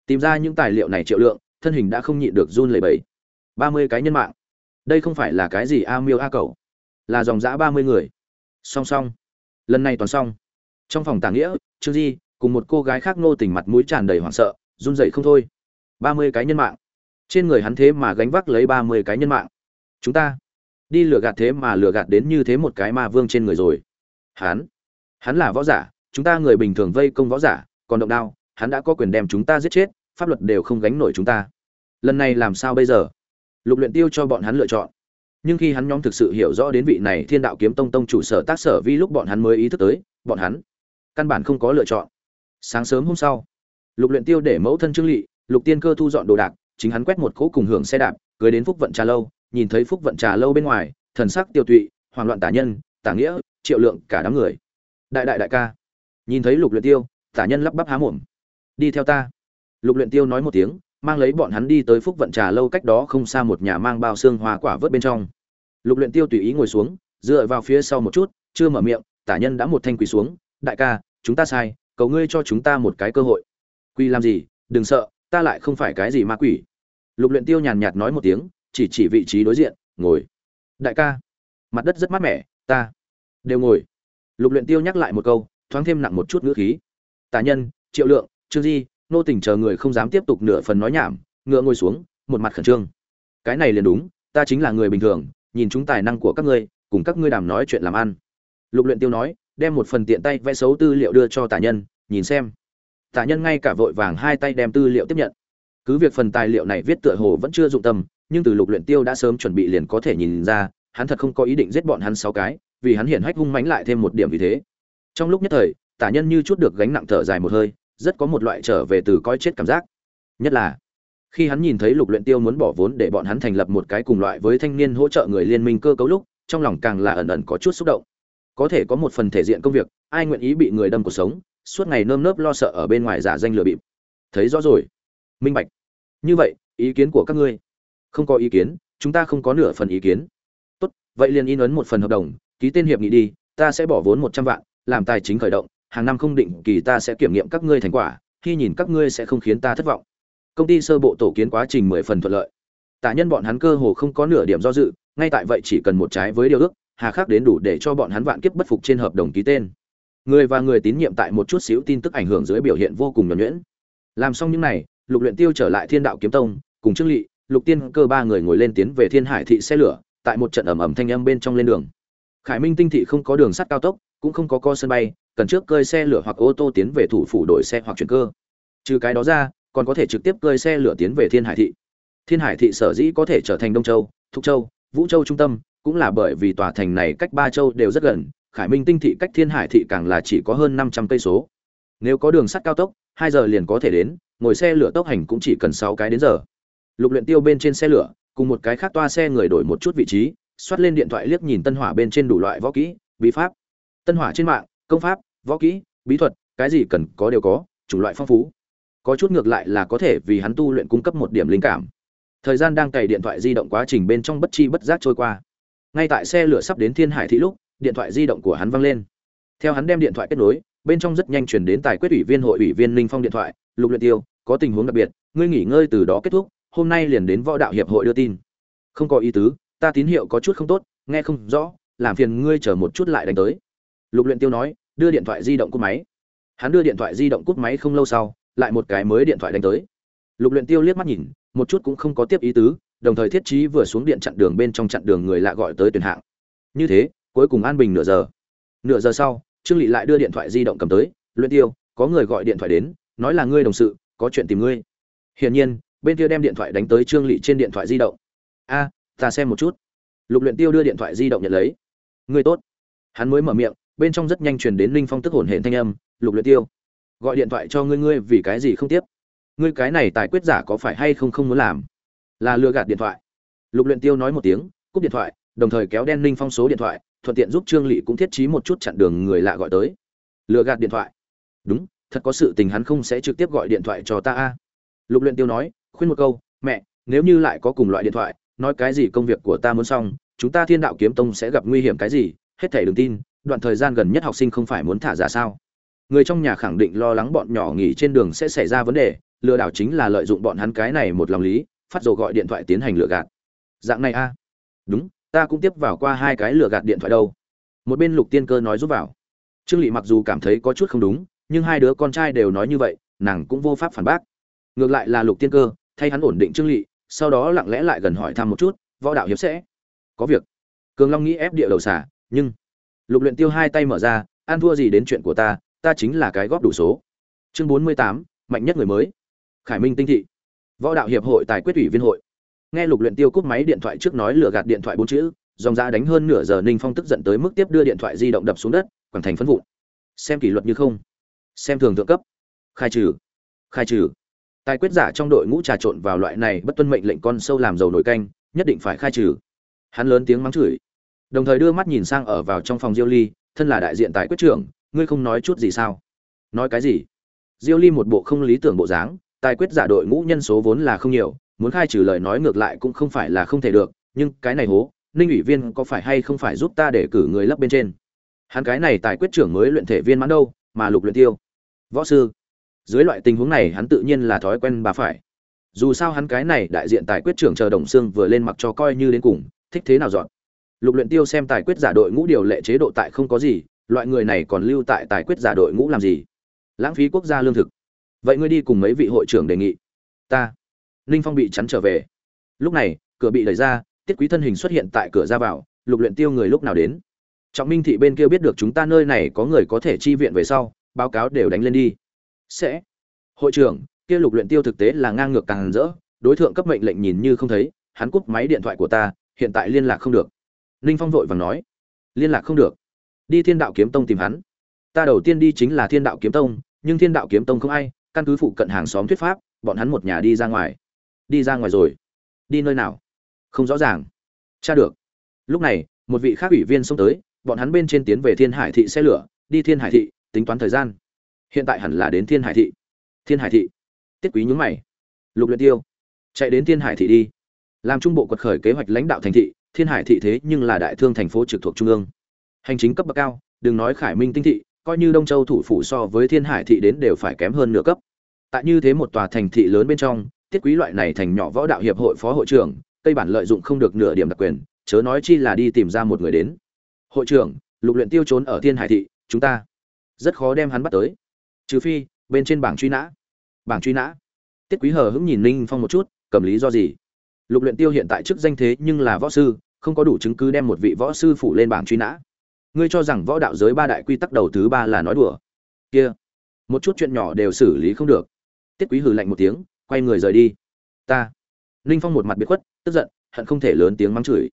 [SPEAKER 1] Tìm ra những tài liệu này triệu lượng, thân hình đã không nhịn được run lẩy bẩy ba mươi cái nhân mạng. Đây không phải là cái gì a miêu a cầu là dòng dã ba mươi người. Song song. Lần này toàn xong. Trong phòng tàng nghĩa, trương di cùng một cô gái khác nô tình mặt mũi tràn đầy hoảng sợ, run rẩy không thôi. ba mươi cái nhân mạng. Trên người hắn thế mà gánh vác lấy ba mươi cái nhân mạng. Chúng ta đi lừa gạt thế mà lừa gạt đến như thế một cái ma vương trên người rồi. Hắn hắn là võ giả, chúng ta người bình thường vây công võ giả, còn động đao, hắn đã có quyền đem chúng ta giết chết, pháp luật đều không gánh nổi chúng ta. Lần này làm sao bây giờ? Lục luyện tiêu cho bọn hắn lựa chọn. Nhưng khi hắn nhóm thực sự hiểu rõ đến vị này thiên đạo kiếm tông tông chủ sở tác sở vi lúc bọn hắn mới ý thức tới bọn hắn căn bản không có lựa chọn. Sáng sớm hôm sau lục luyện tiêu để mẫu thân trương lị, lục tiên cơ thu dọn đồ đạc chính hắn quét một cỗ cùng hưởng xe đạp cưới đến phúc vận trà lâu nhìn thấy phúc vận trà lâu bên ngoài thần sắc tiêu tụy hoảng loạn tả nhân tả nghĩa triệu lượng cả đám người. Đại đại đại ca nhìn thấy lục luyện tiêu tả nhân lắp bắp há mồm. Đi theo ta. Lục luyện tiêu nói một tiếng mang lấy bọn hắn đi tới phúc vận trà lâu cách đó không xa một nhà mang bao xương hoa quả vớt bên trong. Lục luyện tiêu tùy ý ngồi xuống, dựa vào phía sau một chút, chưa mở miệng, tả nhân đã một thanh quỳ xuống, đại ca, chúng ta sai, cầu ngươi cho chúng ta một cái cơ hội. Quỳ làm gì? Đừng sợ, ta lại không phải cái gì ma quỷ. Lục luyện tiêu nhàn nhạt nói một tiếng, chỉ chỉ vị trí đối diện, ngồi. Đại ca. Mặt đất rất mát mẻ, ta đều ngồi. Lục luyện tiêu nhắc lại một câu, thoáng thêm nặng một chút ngữ khí. Tả nhân, triệu lượng, trương di nô tình chờ người không dám tiếp tục nửa phần nói nhảm, ngựa ngồi xuống, một mặt khẩn trương. Cái này liền đúng, ta chính là người bình thường, nhìn chúng tài năng của các ngươi, cùng các ngươi đàm nói chuyện làm ăn. Lục luyện tiêu nói, đem một phần tiện tay vẽ xấu tư liệu đưa cho tả nhân, nhìn xem. Tả nhân ngay cả vội vàng hai tay đem tư liệu tiếp nhận. Cứ việc phần tài liệu này viết tựa hồ vẫn chưa dụng tâm, nhưng từ lục luyện tiêu đã sớm chuẩn bị liền có thể nhìn ra, hắn thật không có ý định giết bọn hắn sáu cái, vì hắn hiển hách hung mãnh lại thêm một điểm vì thế. Trong lúc nhất thời, tả nhân như chút được gánh nặng thở dài một hơi rất có một loại trở về từ coi chết cảm giác. Nhất là, khi hắn nhìn thấy lục luyện tiêu muốn bỏ vốn để bọn hắn thành lập một cái cùng loại với thanh niên hỗ trợ người liên minh cơ cấu lúc, trong lòng càng là ẩn ẩn có chút xúc động. Có thể có một phần thể diện công việc, ai nguyện ý bị người đâm cuộc sống, suốt ngày nơm nớp lo sợ ở bên ngoài giả danh lừa bịp. Thấy rõ rồi. Minh bạch. Như vậy, ý kiến của các ngươi? Không có ý kiến, chúng ta không có nửa phần ý kiến. Tốt, vậy liền in ấn một phần hợp đồng, ký tên hiệp nghị đi, ta sẽ bỏ vốn một trăm vạn, làm tài chính khởi động hàng năm không định kỳ ta sẽ kiểm nghiệm các ngươi thành quả, khi nhìn các ngươi sẽ không khiến ta thất vọng. Công ty sơ bộ tổ kiến quá trình mười phần thuận lợi. Tạ nhân bọn hắn cơ hồ không có nửa điểm do dự, ngay tại vậy chỉ cần một trái với điều ước, hà khắc đến đủ để cho bọn hắn vạn kiếp bất phục trên hợp đồng ký tên. Người và người tín nhiệm tại một chút xíu tin tức ảnh hưởng dưới biểu hiện vô cùng nhuẩn nhuyễn. Làm xong những này, lục luyện tiêu trở lại thiên đạo kiếm tông, cùng trương lỵ lục tiên cơ ba người ngồi lên tiến về thiên hải thị xe lửa, tại một trận ẩm ẩm thanh âm bên trong lên đường. Khải minh tinh thị không có đường sắt cao tốc, cũng không có co sân bay cần trước cơi xe lửa hoặc ô tô tiến về thủ phủ đổi xe hoặc chuyển cơ. Trừ cái đó ra, còn có thể trực tiếp cơi xe lửa tiến về thiên hải thị. Thiên hải thị sở dĩ có thể trở thành đông châu, thục châu, vũ châu trung tâm, cũng là bởi vì tòa thành này cách ba châu đều rất gần, khải minh tinh thị cách thiên hải thị càng là chỉ có hơn năm trăm cây số. Nếu có đường sắt cao tốc, hai giờ liền có thể đến, ngồi xe lửa tốc hành cũng chỉ cần sáu cái đến giờ. Lục luyện tiêu bên trên xe lửa, cùng một cái khác toa xe người đổi một chút vị trí, xoát lên điện thoại liếc nhìn tân hỏa bên trên đủ loại võ kỹ, bí pháp. Tân hỏa trên mạng, công pháp võ kỹ, bí thuật, cái gì cần có đều có, chủng loại phong phú. Có chút ngược lại là có thể vì hắn tu luyện cung cấp một điểm linh cảm. Thời gian đang cày điện thoại di động quá trình bên trong bất chi bất giác trôi qua. Ngay tại xe lửa sắp đến thiên hải thị lúc, điện thoại di động của hắn văng lên. Theo hắn đem điện thoại kết nối, bên trong rất nhanh chuyển đến tài quyết ủy viên hội ủy viên linh phong điện thoại, lục luyện tiêu, có tình huống đặc biệt, ngươi nghỉ ngơi từ đó kết thúc, hôm nay liền đến võ đạo hiệp hội đưa tin. Không có ý tứ, ta tín hiệu có chút không tốt, nghe không rõ, làm phiền ngươi chờ một chút lại đánh tới. Lục luyện tiêu nói đưa điện thoại di động cúp máy. Hắn đưa điện thoại di động cúp máy không lâu sau, lại một cái mới điện thoại đánh tới. Lục luyện tiêu liếc mắt nhìn, một chút cũng không có tiếp ý tứ, đồng thời thiết trí vừa xuống điện chặn đường bên trong chặn đường người lạ gọi tới tuyển hạng. Như thế, cuối cùng an bình nửa giờ. Nửa giờ sau, trương lị lại đưa điện thoại di động cầm tới, luyện tiêu, có người gọi điện thoại đến, nói là ngươi đồng sự, có chuyện tìm ngươi. Hiển nhiên, bên kia đem điện thoại đánh tới trương lị trên điện thoại di động. A, ta xem một chút. Lục luyện tiêu đưa điện thoại di động nhận lấy. Ngươi tốt. Hắn mới mở miệng bên trong rất nhanh truyền đến linh phong tức hồn hển thanh âm, lục luyện tiêu, gọi điện thoại cho ngươi ngươi vì cái gì không tiếp? Ngươi cái này tài quyết giả có phải hay không không muốn làm? Là lừa gạt điện thoại. Lục luyện tiêu nói một tiếng, cúp điện thoại, đồng thời kéo đen linh phong số điện thoại, thuận tiện giúp trương lỵ cũng thiết trí một chút chặn đường người lạ gọi tới. Lừa gạt điện thoại. Đúng, thật có sự tình hắn không sẽ trực tiếp gọi điện thoại cho ta a. Lục luyện tiêu nói, khuyên một câu, mẹ, nếu như lại có cùng loại điện thoại, nói cái gì công việc của ta muốn xong, chúng ta thiên đạo kiếm tông sẽ gặp nguy hiểm cái gì, hết thảy đừng tin đoạn thời gian gần nhất học sinh không phải muốn thả giả sao? Người trong nhà khẳng định lo lắng bọn nhỏ nghỉ trên đường sẽ xảy ra vấn đề, lừa đảo chính là lợi dụng bọn hắn cái này một lòng lý, phát dồ gọi điện thoại tiến hành lừa gạt. Dạng này a? Đúng, ta cũng tiếp vào qua hai cái lừa gạt điện thoại đâu. Một bên lục tiên cơ nói giúp vào. Trương lị mặc dù cảm thấy có chút không đúng, nhưng hai đứa con trai đều nói như vậy, nàng cũng vô pháp phản bác. Ngược lại là lục tiên cơ, thay hắn ổn định trương lị, sau đó lặng lẽ lại gần hỏi thăm một chút, võ đạo hiệp sẽ có việc. Cường long nghĩ ép địa đầu xả nhưng lục luyện tiêu hai tay mở ra an thua gì đến chuyện của ta ta chính là cái góp đủ số. Chương bốn mươi tám, mạnh nhất người mới. Khải minh tinh thị. Võ đạo hiệp hội tài quyết ủy viên hội. Nghe lục luyện tiêu cúp máy điện thoại trước nói lừa gạt điện thoại bốn chữ, dòng ra đánh hơn nửa giờ ninh phong tức giận tới mức tiếp đưa điện thoại di động đập xuống đất quẳng thành phân vụn. Xem kỷ luật như không. Xem thường thượng cấp. Khai trừ. Khai trừ. Tài quyết giả trong đội ngũ trà trộn vào loại này bất tuân mệnh lệnh con sâu làm dầu nổi canh, nhất định phải khai trừ. Hắn lớn tiếng mắng chửi đồng thời đưa mắt nhìn sang ở vào trong phòng diêu ly, thân là đại diện tại quyết trưởng, ngươi không nói chút gì sao? Nói cái gì? Diêu ly một bộ không lý tưởng bộ dáng, tài quyết giả đội ngũ nhân số vốn là không nhiều, muốn khai trừ lời nói ngược lại cũng không phải là không thể được, nhưng cái này hố, ninh ủy viên có phải hay không phải giúp ta để cử người lấp bên trên? Hắn cái này tài quyết trưởng mới luyện thể viên mãn đâu, mà lục luyện tiêu. Võ sư, dưới loại tình huống này hắn tự nhiên là thói quen bà phải. Dù sao hắn cái này đại diện tài quyết trưởng chờ đồng xương vừa lên mặc cho coi như đến cùng, thích thế nào dọn lục luyện tiêu xem tài quyết giả đội ngũ điều lệ chế độ tại không có gì, loại người này còn lưu tại tài quyết giả đội ngũ làm gì? Lãng phí quốc gia lương thực. Vậy ngươi đi cùng mấy vị hội trưởng đề nghị? Ta. Ninh phong bị chắn trở về. Lúc này, cửa bị đẩy ra, tiết quý thân hình xuất hiện tại cửa ra vào, lục luyện tiêu người lúc nào đến? Trọng minh thị bên kia biết được chúng ta nơi này có người có thể chi viện về sau, báo cáo đều đánh lên đi. Sẽ. Hội trưởng, kia lục luyện tiêu thực tế là ngang ngược càng rỡ, đối tượng cấp mệnh lệnh nhìn như không thấy, hắn cúp máy điện thoại của ta, hiện tại liên lạc không được ninh phong vội vàng nói, liên lạc không được. Đi thiên đạo kiếm tông tìm hắn. Ta đầu tiên đi chính là thiên đạo kiếm tông, nhưng thiên đạo kiếm tông không ai, căn cứ phụ cận hàng xóm thuyết pháp, bọn hắn một nhà đi ra ngoài. Đi ra ngoài rồi. Đi nơi nào? Không rõ ràng. Cha được. Lúc này, một vị khác ủy viên xông tới, bọn hắn bên trên tiến về thiên hải thị xe lửa, đi thiên hải thị, tính toán thời gian. Hiện tại hẳn là đến thiên hải thị. Thiên hải thị. Tiết quý nhúng mày. Lục luyện tiêu, chạy đến thiên hải thị đi. Làm trung bộ quật khởi kế hoạch lãnh đạo thành thị thiên hải thị thế nhưng là đại thương thành phố trực thuộc trung ương. Hành chính cấp bậc cao, đừng nói khải minh tinh thị, coi như đông châu thủ phủ so với thiên hải thị đến đều phải kém hơn nửa cấp. Tại như thế một tòa thành thị lớn bên trong tiết quý loại này thành nhỏ võ đạo hiệp hội phó hội trưởng, cây bản lợi dụng không được nửa điểm đặc quyền, chớ nói chi là đi tìm ra một người đến. Hội trưởng, lục luyện tiêu trốn ở thiên hải thị, chúng ta rất khó đem hắn bắt tới. Trừ phi, bên trên bảng truy nã. Bảng truy nã. Tiết quý hờ hững nhìn ninh phong một chút, cầm lý do gì? Lục luyện tiêu hiện tại chức danh thế nhưng là võ sư, không có đủ chứng cứ đem một vị võ sư phụ lên bảng truy nã. Ngươi cho rằng võ đạo giới ba đại quy tắc đầu thứ ba là nói đùa? Kia, một chút chuyện nhỏ đều xử lý không được. Tiết quý hừ lạnh một tiếng, quay người rời đi. Ta, ninh phong một mặt biệt khuất, tức giận, hận không thể lớn tiếng mắng chửi.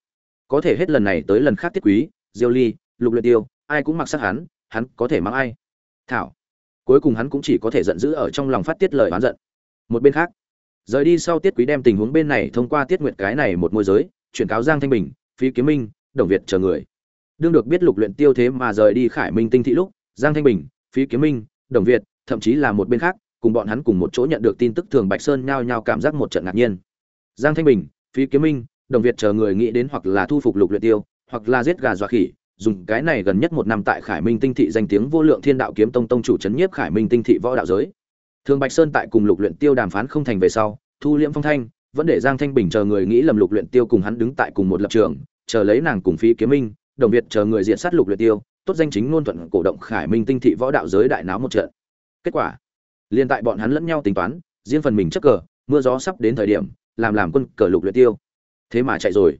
[SPEAKER 1] Có thể hết lần này tới lần khác tiết quý, diêu ly, lục luyện tiêu, ai cũng mặc sắc hắn hắn có thể mắng ai? Thảo, cuối cùng hắn cũng chỉ có thể giận dữ ở trong lòng phát tiết lời oán giận. Một bên khác rời đi sau tiết quý đem tình huống bên này thông qua tiết nguyệt cái này một môi giới, chuyển cáo giang thanh bình phi kiếm minh, đồng việt chờ người. Đương được biết lục luyện tiêu thế mà rời đi khải minh tinh thị lúc, giang thanh bình phi kiếm minh, đồng việt, thậm chí là một bên khác, cùng bọn hắn cùng một chỗ nhận được tin tức thường bạch sơn nhao nhao cảm giác một trận ngạc nhiên. Giang thanh bình phi kiếm minh, đồng việt chờ người nghĩ đến hoặc là thu phục lục luyện tiêu, hoặc là giết gà dọa khỉ, dùng cái này gần nhất một năm tại khải minh tinh thị danh tiếng vô lượng thiên đạo kiếm tông tông chủ chấn nhiếp khải minh tinh thị võ đạo giới thường bạch sơn tại cùng lục luyện tiêu đàm phán không thành về sau, thu liễm phong thanh, vẫn để giang thanh bình chờ người nghĩ lầm lục luyện tiêu cùng hắn đứng tại cùng một lập trường, chờ lấy nàng cùng phi kiếm minh, đồng việt chờ người diện sát lục luyện tiêu, tốt danh chính ngôn thuận cổ động khải minh tinh thị võ đạo giới đại náo một trận. Kết quả liên tại bọn hắn lẫn nhau tính toán, riêng phần mình chấp cờ, mưa gió sắp đến thời điểm, làm làm quân cờ lục luyện tiêu. Thế mà chạy rồi.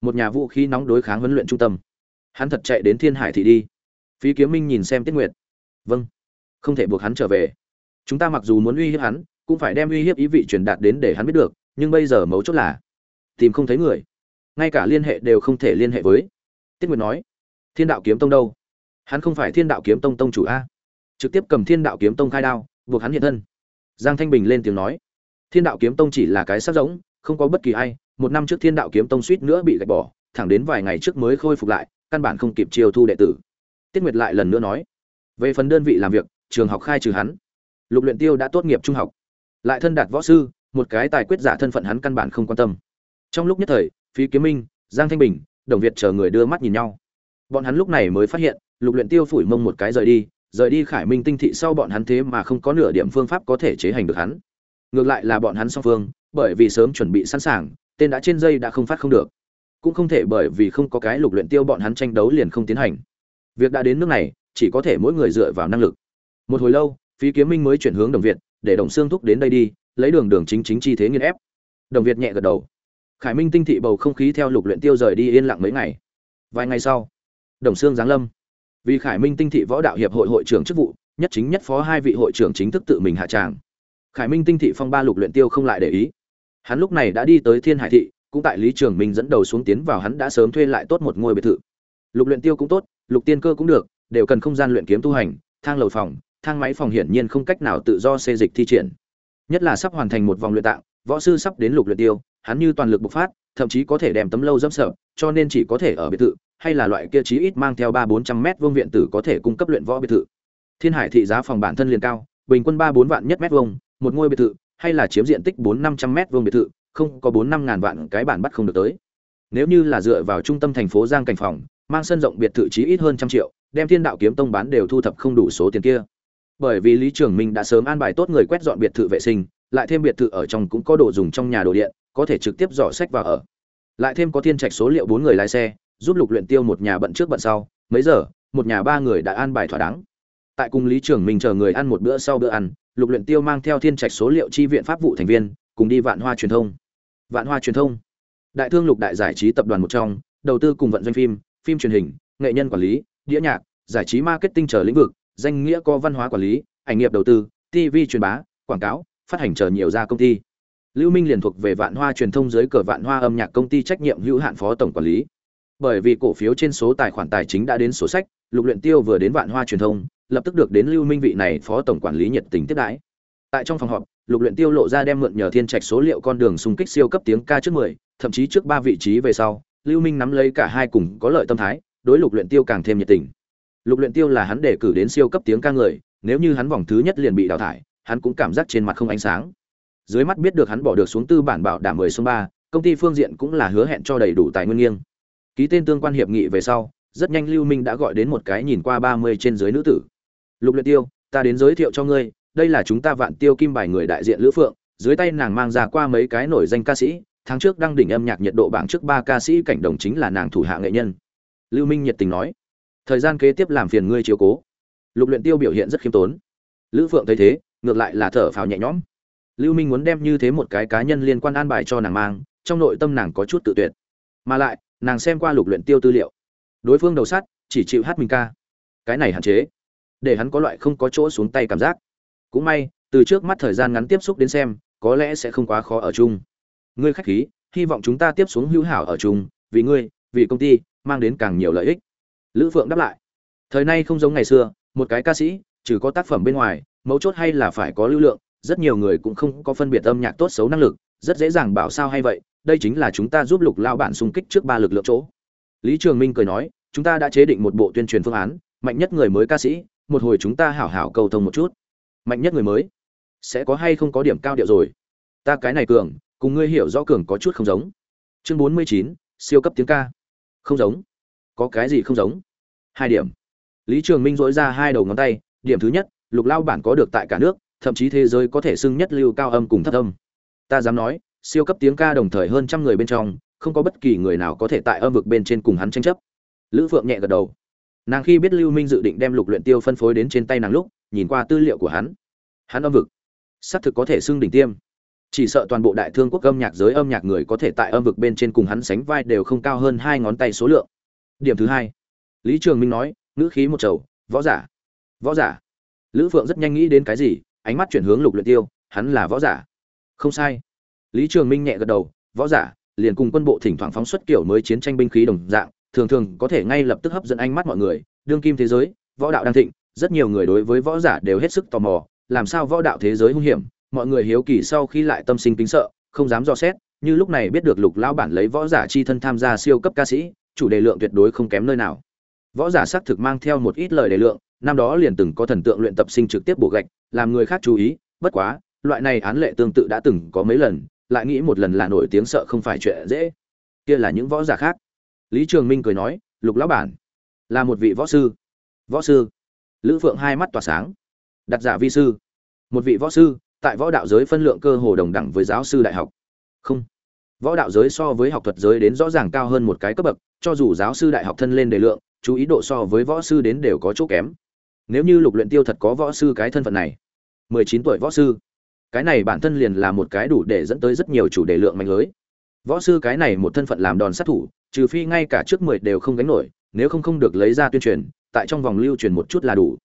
[SPEAKER 1] Một nhà vũ khí nóng đối kháng huấn luyện trung tâm. Hắn thật chạy đến thiên hải thị đi. Phí kiếm minh nhìn xem tiết nguyệt. Vâng. Không thể buộc hắn trở về chúng ta mặc dù muốn uy hiếp hắn, cũng phải đem uy hiếp ý vị truyền đạt đến để hắn biết được, nhưng bây giờ mấu chốt là tìm không thấy người. Ngay cả liên hệ đều không thể liên hệ với. Tiết nguyệt nói, thiên đạo kiếm tông đâu? Hắn không phải thiên đạo kiếm tông tông chủ a? Trực tiếp cầm thiên đạo kiếm tông khai đao, buộc hắn hiện thân. Giang thanh bình lên tiếng nói, thiên đạo kiếm tông chỉ là cái sắc giống, không có bất kỳ ai. Một năm trước thiên đạo kiếm tông suýt nữa bị gạch bỏ, thẳng đến vài ngày trước mới khôi phục lại, căn bản không kịp chiêu thu đệ tử. Tiết nguyệt lại lần nữa nói, về phần đơn vị làm việc, trường học khai trừ hắn lục luyện tiêu đã tốt nghiệp trung học. Lại thân đạt võ sư, một cái tài quyết giả thân phận hắn căn bản không quan tâm. Trong lúc nhất thời, phí kiếm minh, giang thanh bình, đồng việt chờ người đưa mắt nhìn nhau. Bọn hắn lúc này mới phát hiện, lục luyện tiêu phủi mông một cái rời đi rời đi khải minh tinh thị sau bọn hắn thế mà không có nửa điểm phương pháp có thể chế hành được hắn. Ngược lại là bọn hắn song phương, bởi vì sớm chuẩn bị sẵn sàng, tên đã trên dây đã không phát không được. Cũng không thể bởi vì không có cái lục luyện tiêu bọn hắn tranh đấu liền không tiến hành. Việc đã đến nước này, chỉ có thể mỗi người dựa vào năng lực. Một hồi lâu phí kiếm minh mới chuyển hướng đồng việt, để đồng xương thúc đến đây đi, lấy đường đường chính chính chi thế nghiên ép. Đồng việt nhẹ gật đầu. Khải minh tinh thị bầu không khí theo lục luyện tiêu rời đi yên lặng mấy ngày. Vài ngày sau, đồng xương giáng lâm. Vì khải minh tinh thị võ đạo hiệp hội hội trưởng chức vụ, nhất chính nhất phó hai vị hội trưởng chính thức tự mình hạ tràng. Khải minh tinh thị phong ba lục luyện tiêu không lại để ý. Hắn lúc này đã đi tới thiên hải thị, cũng tại lý trường minh dẫn đầu xuống tiến vào hắn đã sớm thuê lại tốt một ngôi biệt thự. Lục luyện tiêu cũng tốt, lục tiên cơ cũng được, đều cần không gian luyện kiếm tu hành, thang lầu phòng thang máy phòng hiển nhiên không cách nào tự do xê dịch thi triển. Nhất là sắp hoàn thành một vòng luyện tạng, võ sư sắp đến lục luyện tiêu, hắn như toàn lực bộc phát, thậm chí có thể đem tấm lâu dẫm sợ cho nên chỉ có thể ở biệt thự, hay là loại kia chí ít mang theo ba bốn trăm mét vuông viện tử có thể cung cấp luyện võ biệt thự. Thiên hải thị giá phòng bản thân liền cao, bình quân ba bốn vạn nhất mét vuông, một ngôi biệt thự, hay là chiếm diện tích bốn năm trăm mét vuông biệt thự, không có bốn năm ngàn vạn cái bản bắt không được tới. Nếu như là dựa vào trung tâm thành phố giang cảnh phòng, mang sân rộng biệt thự chí ít hơn trăm triệu, đem thiên đạo kiếm tông bán đều thu thập không đủ số tiền kia bởi vì lý trường minh đã sớm an bài tốt người quét dọn biệt thự vệ sinh, lại thêm biệt thự ở trong cũng có đồ dùng trong nhà đồ điện, có thể trực tiếp dò sách vào ở. Lại thêm có thiên trạch số liệu bốn người lái xe, giúp lục luyện tiêu một nhà bận trước bận sau, mấy giờ, một nhà ba người đã an bài thỏa đáng. Tại cùng lý trường minh chờ người ăn một bữa sau bữa ăn, lục luyện tiêu mang theo thiên trạch số liệu chi viện pháp vụ thành viên, cùng đi vạn hoa truyền thông. Vạn hoa truyền thông, đại thương lục đại giải trí tập đoàn một trong, đầu tư cùng vận doanh phim phim truyền hình, nghệ nhân quản lý, đĩa nhạc, giải trí marketing chờ lĩnh vực danh nghĩa có văn hóa quản lý ảnh nghiệp đầu tư tv truyền bá quảng cáo phát hành chờ nhiều ra công ty. Lưu minh liền thuộc về vạn hoa truyền thông dưới cờ vạn hoa âm nhạc công ty trách nhiệm hữu hạn phó tổng quản lý. Bởi vì cổ phiếu trên số tài khoản tài chính đã đến sổ sách lục luyện tiêu vừa đến vạn hoa truyền thông lập tức được đến lưu minh vị này phó tổng quản lý nhiệt tình tiếp đãi. Tại trong phòng họp lục luyện tiêu lộ ra đem mượn nhờ thiên trạch số liệu con đường xung kích siêu cấp tiếng ca trước 10, thậm chí trước ba vị trí về sau lưu minh nắm lấy cả hai cùng có lợi tâm thái đối lục luyện tiêu càng thêm nhiệt tình lục luyện tiêu là hắn để cử đến siêu cấp tiếng ca người nếu như hắn vòng thứ nhất liền bị đào thải hắn cũng cảm giác trên mặt không ánh sáng. Dưới mắt biết được hắn bỏ được xuống tư bản bảo đảm 10 số 3, công ty phương diện cũng là hứa hẹn cho đầy đủ tài nguyên nghiêng. Ký tên tương quan hiệp nghị về sau rất nhanh lưu minh đã gọi đến một cái nhìn qua 30 trên dưới nữ tử. Lục luyện tiêu ta đến giới thiệu cho ngươi đây là chúng ta vạn tiêu kim bài người đại diện lữ phượng dưới tay nàng mang ra qua mấy cái nổi danh ca sĩ tháng trước đăng đỉnh âm nhạc nhiệt độ bảng trước ba ca sĩ cảnh đồng chính là nàng thủ hạ nghệ nhân. Lưu minh nhiệt tình nói thời gian kế tiếp làm phiền ngươi chiếu cố. Lục luyện tiêu biểu hiện rất khiêm tốn. Lữ phượng thấy thế, ngược lại là thở phào nhẹ nhõm. Lưu minh muốn đem như thế một cái cá nhân liên quan an bài cho nàng mang, trong nội tâm nàng có chút tự tuyệt. Mà lại, nàng xem qua lục luyện tiêu tư liệu. Đối phương đầu sắt, chỉ chịu hát mình ca. Cái này hạn chế. Để hắn có loại không có chỗ xuống tay cảm giác. Cũng may, từ trước mắt thời gian ngắn tiếp xúc đến xem, có lẽ sẽ không quá khó ở chung. Ngươi khách khí, hy vọng chúng ta tiếp xuống hữu hảo ở chung, vì ngươi, vì công ty, mang đến càng nhiều lợi ích lữ phượng đáp lại. Thời nay không giống ngày xưa, một cái ca sĩ, trừ có tác phẩm bên ngoài, mấu chốt hay là phải có lưu lượng, rất nhiều người cũng không có phân biệt âm nhạc tốt xấu năng lực, rất dễ dàng bảo sao hay vậy, đây chính là chúng ta giúp lục lao bản xung kích trước ba lực lượng chỗ. Lý trường minh cười nói, chúng ta đã chế định một bộ tuyên truyền phương án, mạnh nhất người mới ca sĩ, một hồi chúng ta hảo hảo cầu thông một chút. Mạnh nhất người mới, sẽ có hay không có điểm cao điệu rồi? Ta cái này cường, cùng ngươi hiểu rõ cường có chút không giống. Chương bốn mươi chín, siêu cấp tiếng ca. Không giống. Có cái gì không giống? Hai điểm. Lý trường minh dỗi ra hai đầu ngón tay, điểm thứ nhất, lục lao bản có được tại cả nước, thậm chí thế giới có thể xưng nhất lưu cao âm cùng thấp âm. Ta dám nói, siêu cấp tiếng ca đồng thời hơn trăm người bên trong, không có bất kỳ người nào có thể tại âm vực bên trên cùng hắn tranh chấp. Lữ phượng nhẹ gật đầu. Nàng khi biết lưu minh dự định đem lục luyện tiêu phân phối đến trên tay nàng lúc, nhìn qua tư liệu của hắn. Hắn âm vực, xác thực có thể xưng đỉnh tiêm. Chỉ sợ toàn bộ đại thương quốc âm nhạc giới âm nhạc người có thể tại âm vực bên trên cùng hắn sánh vai đều không cao hơn hai ngón tay số lượng. Điểm thứ hai lý trường minh nói, ngữ khí một trầu, võ giả. Võ giả? Lữ phượng rất nhanh nghĩ đến cái gì, ánh mắt chuyển hướng lục luyện tiêu, hắn là võ giả. Không sai. Lý trường minh nhẹ gật đầu, võ giả, liền cùng quân bộ thỉnh thoảng phóng xuất kiểu mới chiến tranh binh khí đồng dạng, thường thường có thể ngay lập tức hấp dẫn ánh mắt mọi người. Đương kim thế giới, võ đạo đang thịnh, rất nhiều người đối với võ giả đều hết sức tò mò, làm sao võ đạo thế giới hung hiểm, mọi người hiếu kỳ sau khi lại tâm sinh kính sợ, không dám dò xét, như lúc này biết được lục lão bản lấy võ giả chi thân tham gia siêu cấp ca sĩ, chủ đề lượng tuyệt đối không kém nơi nào võ giả xác thực mang theo một ít lời đề lượng, năm đó liền từng có thần tượng luyện tập sinh trực tiếp bổ gạch, làm người khác chú ý, bất quá, loại này án lệ tương tự đã từng có mấy lần, lại nghĩ một lần là nổi tiếng sợ không phải chuyện dễ. Kia là những võ giả khác. Lý trường minh cười nói, lục lão bản, là một vị võ sư. Võ sư? Lữ phượng hai mắt tỏa sáng. Đặt giả vi sư. Một vị võ sư, tại võ đạo giới phân lượng cơ hồ đồng đẳng với giáo sư đại học. Không. Võ đạo giới so với học thuật giới đến rõ ràng cao hơn một cái cấp bậc cho dù giáo sư đại học thân lên đề lượng, chú ý độ so với võ sư đến đều có chỗ kém. Nếu như lục luyện tiêu thật có võ sư cái thân phận này, mười chín tuổi võ sư, cái này bản thân liền là một cái đủ để dẫn tới rất nhiều chủ đề lượng mạnh lưới. Võ sư cái này một thân phận làm đòn sát thủ, trừ phi ngay cả trước mười đều không gánh nổi, nếu không không được lấy ra tuyên truyền, tại trong vòng lưu truyền một chút là đủ.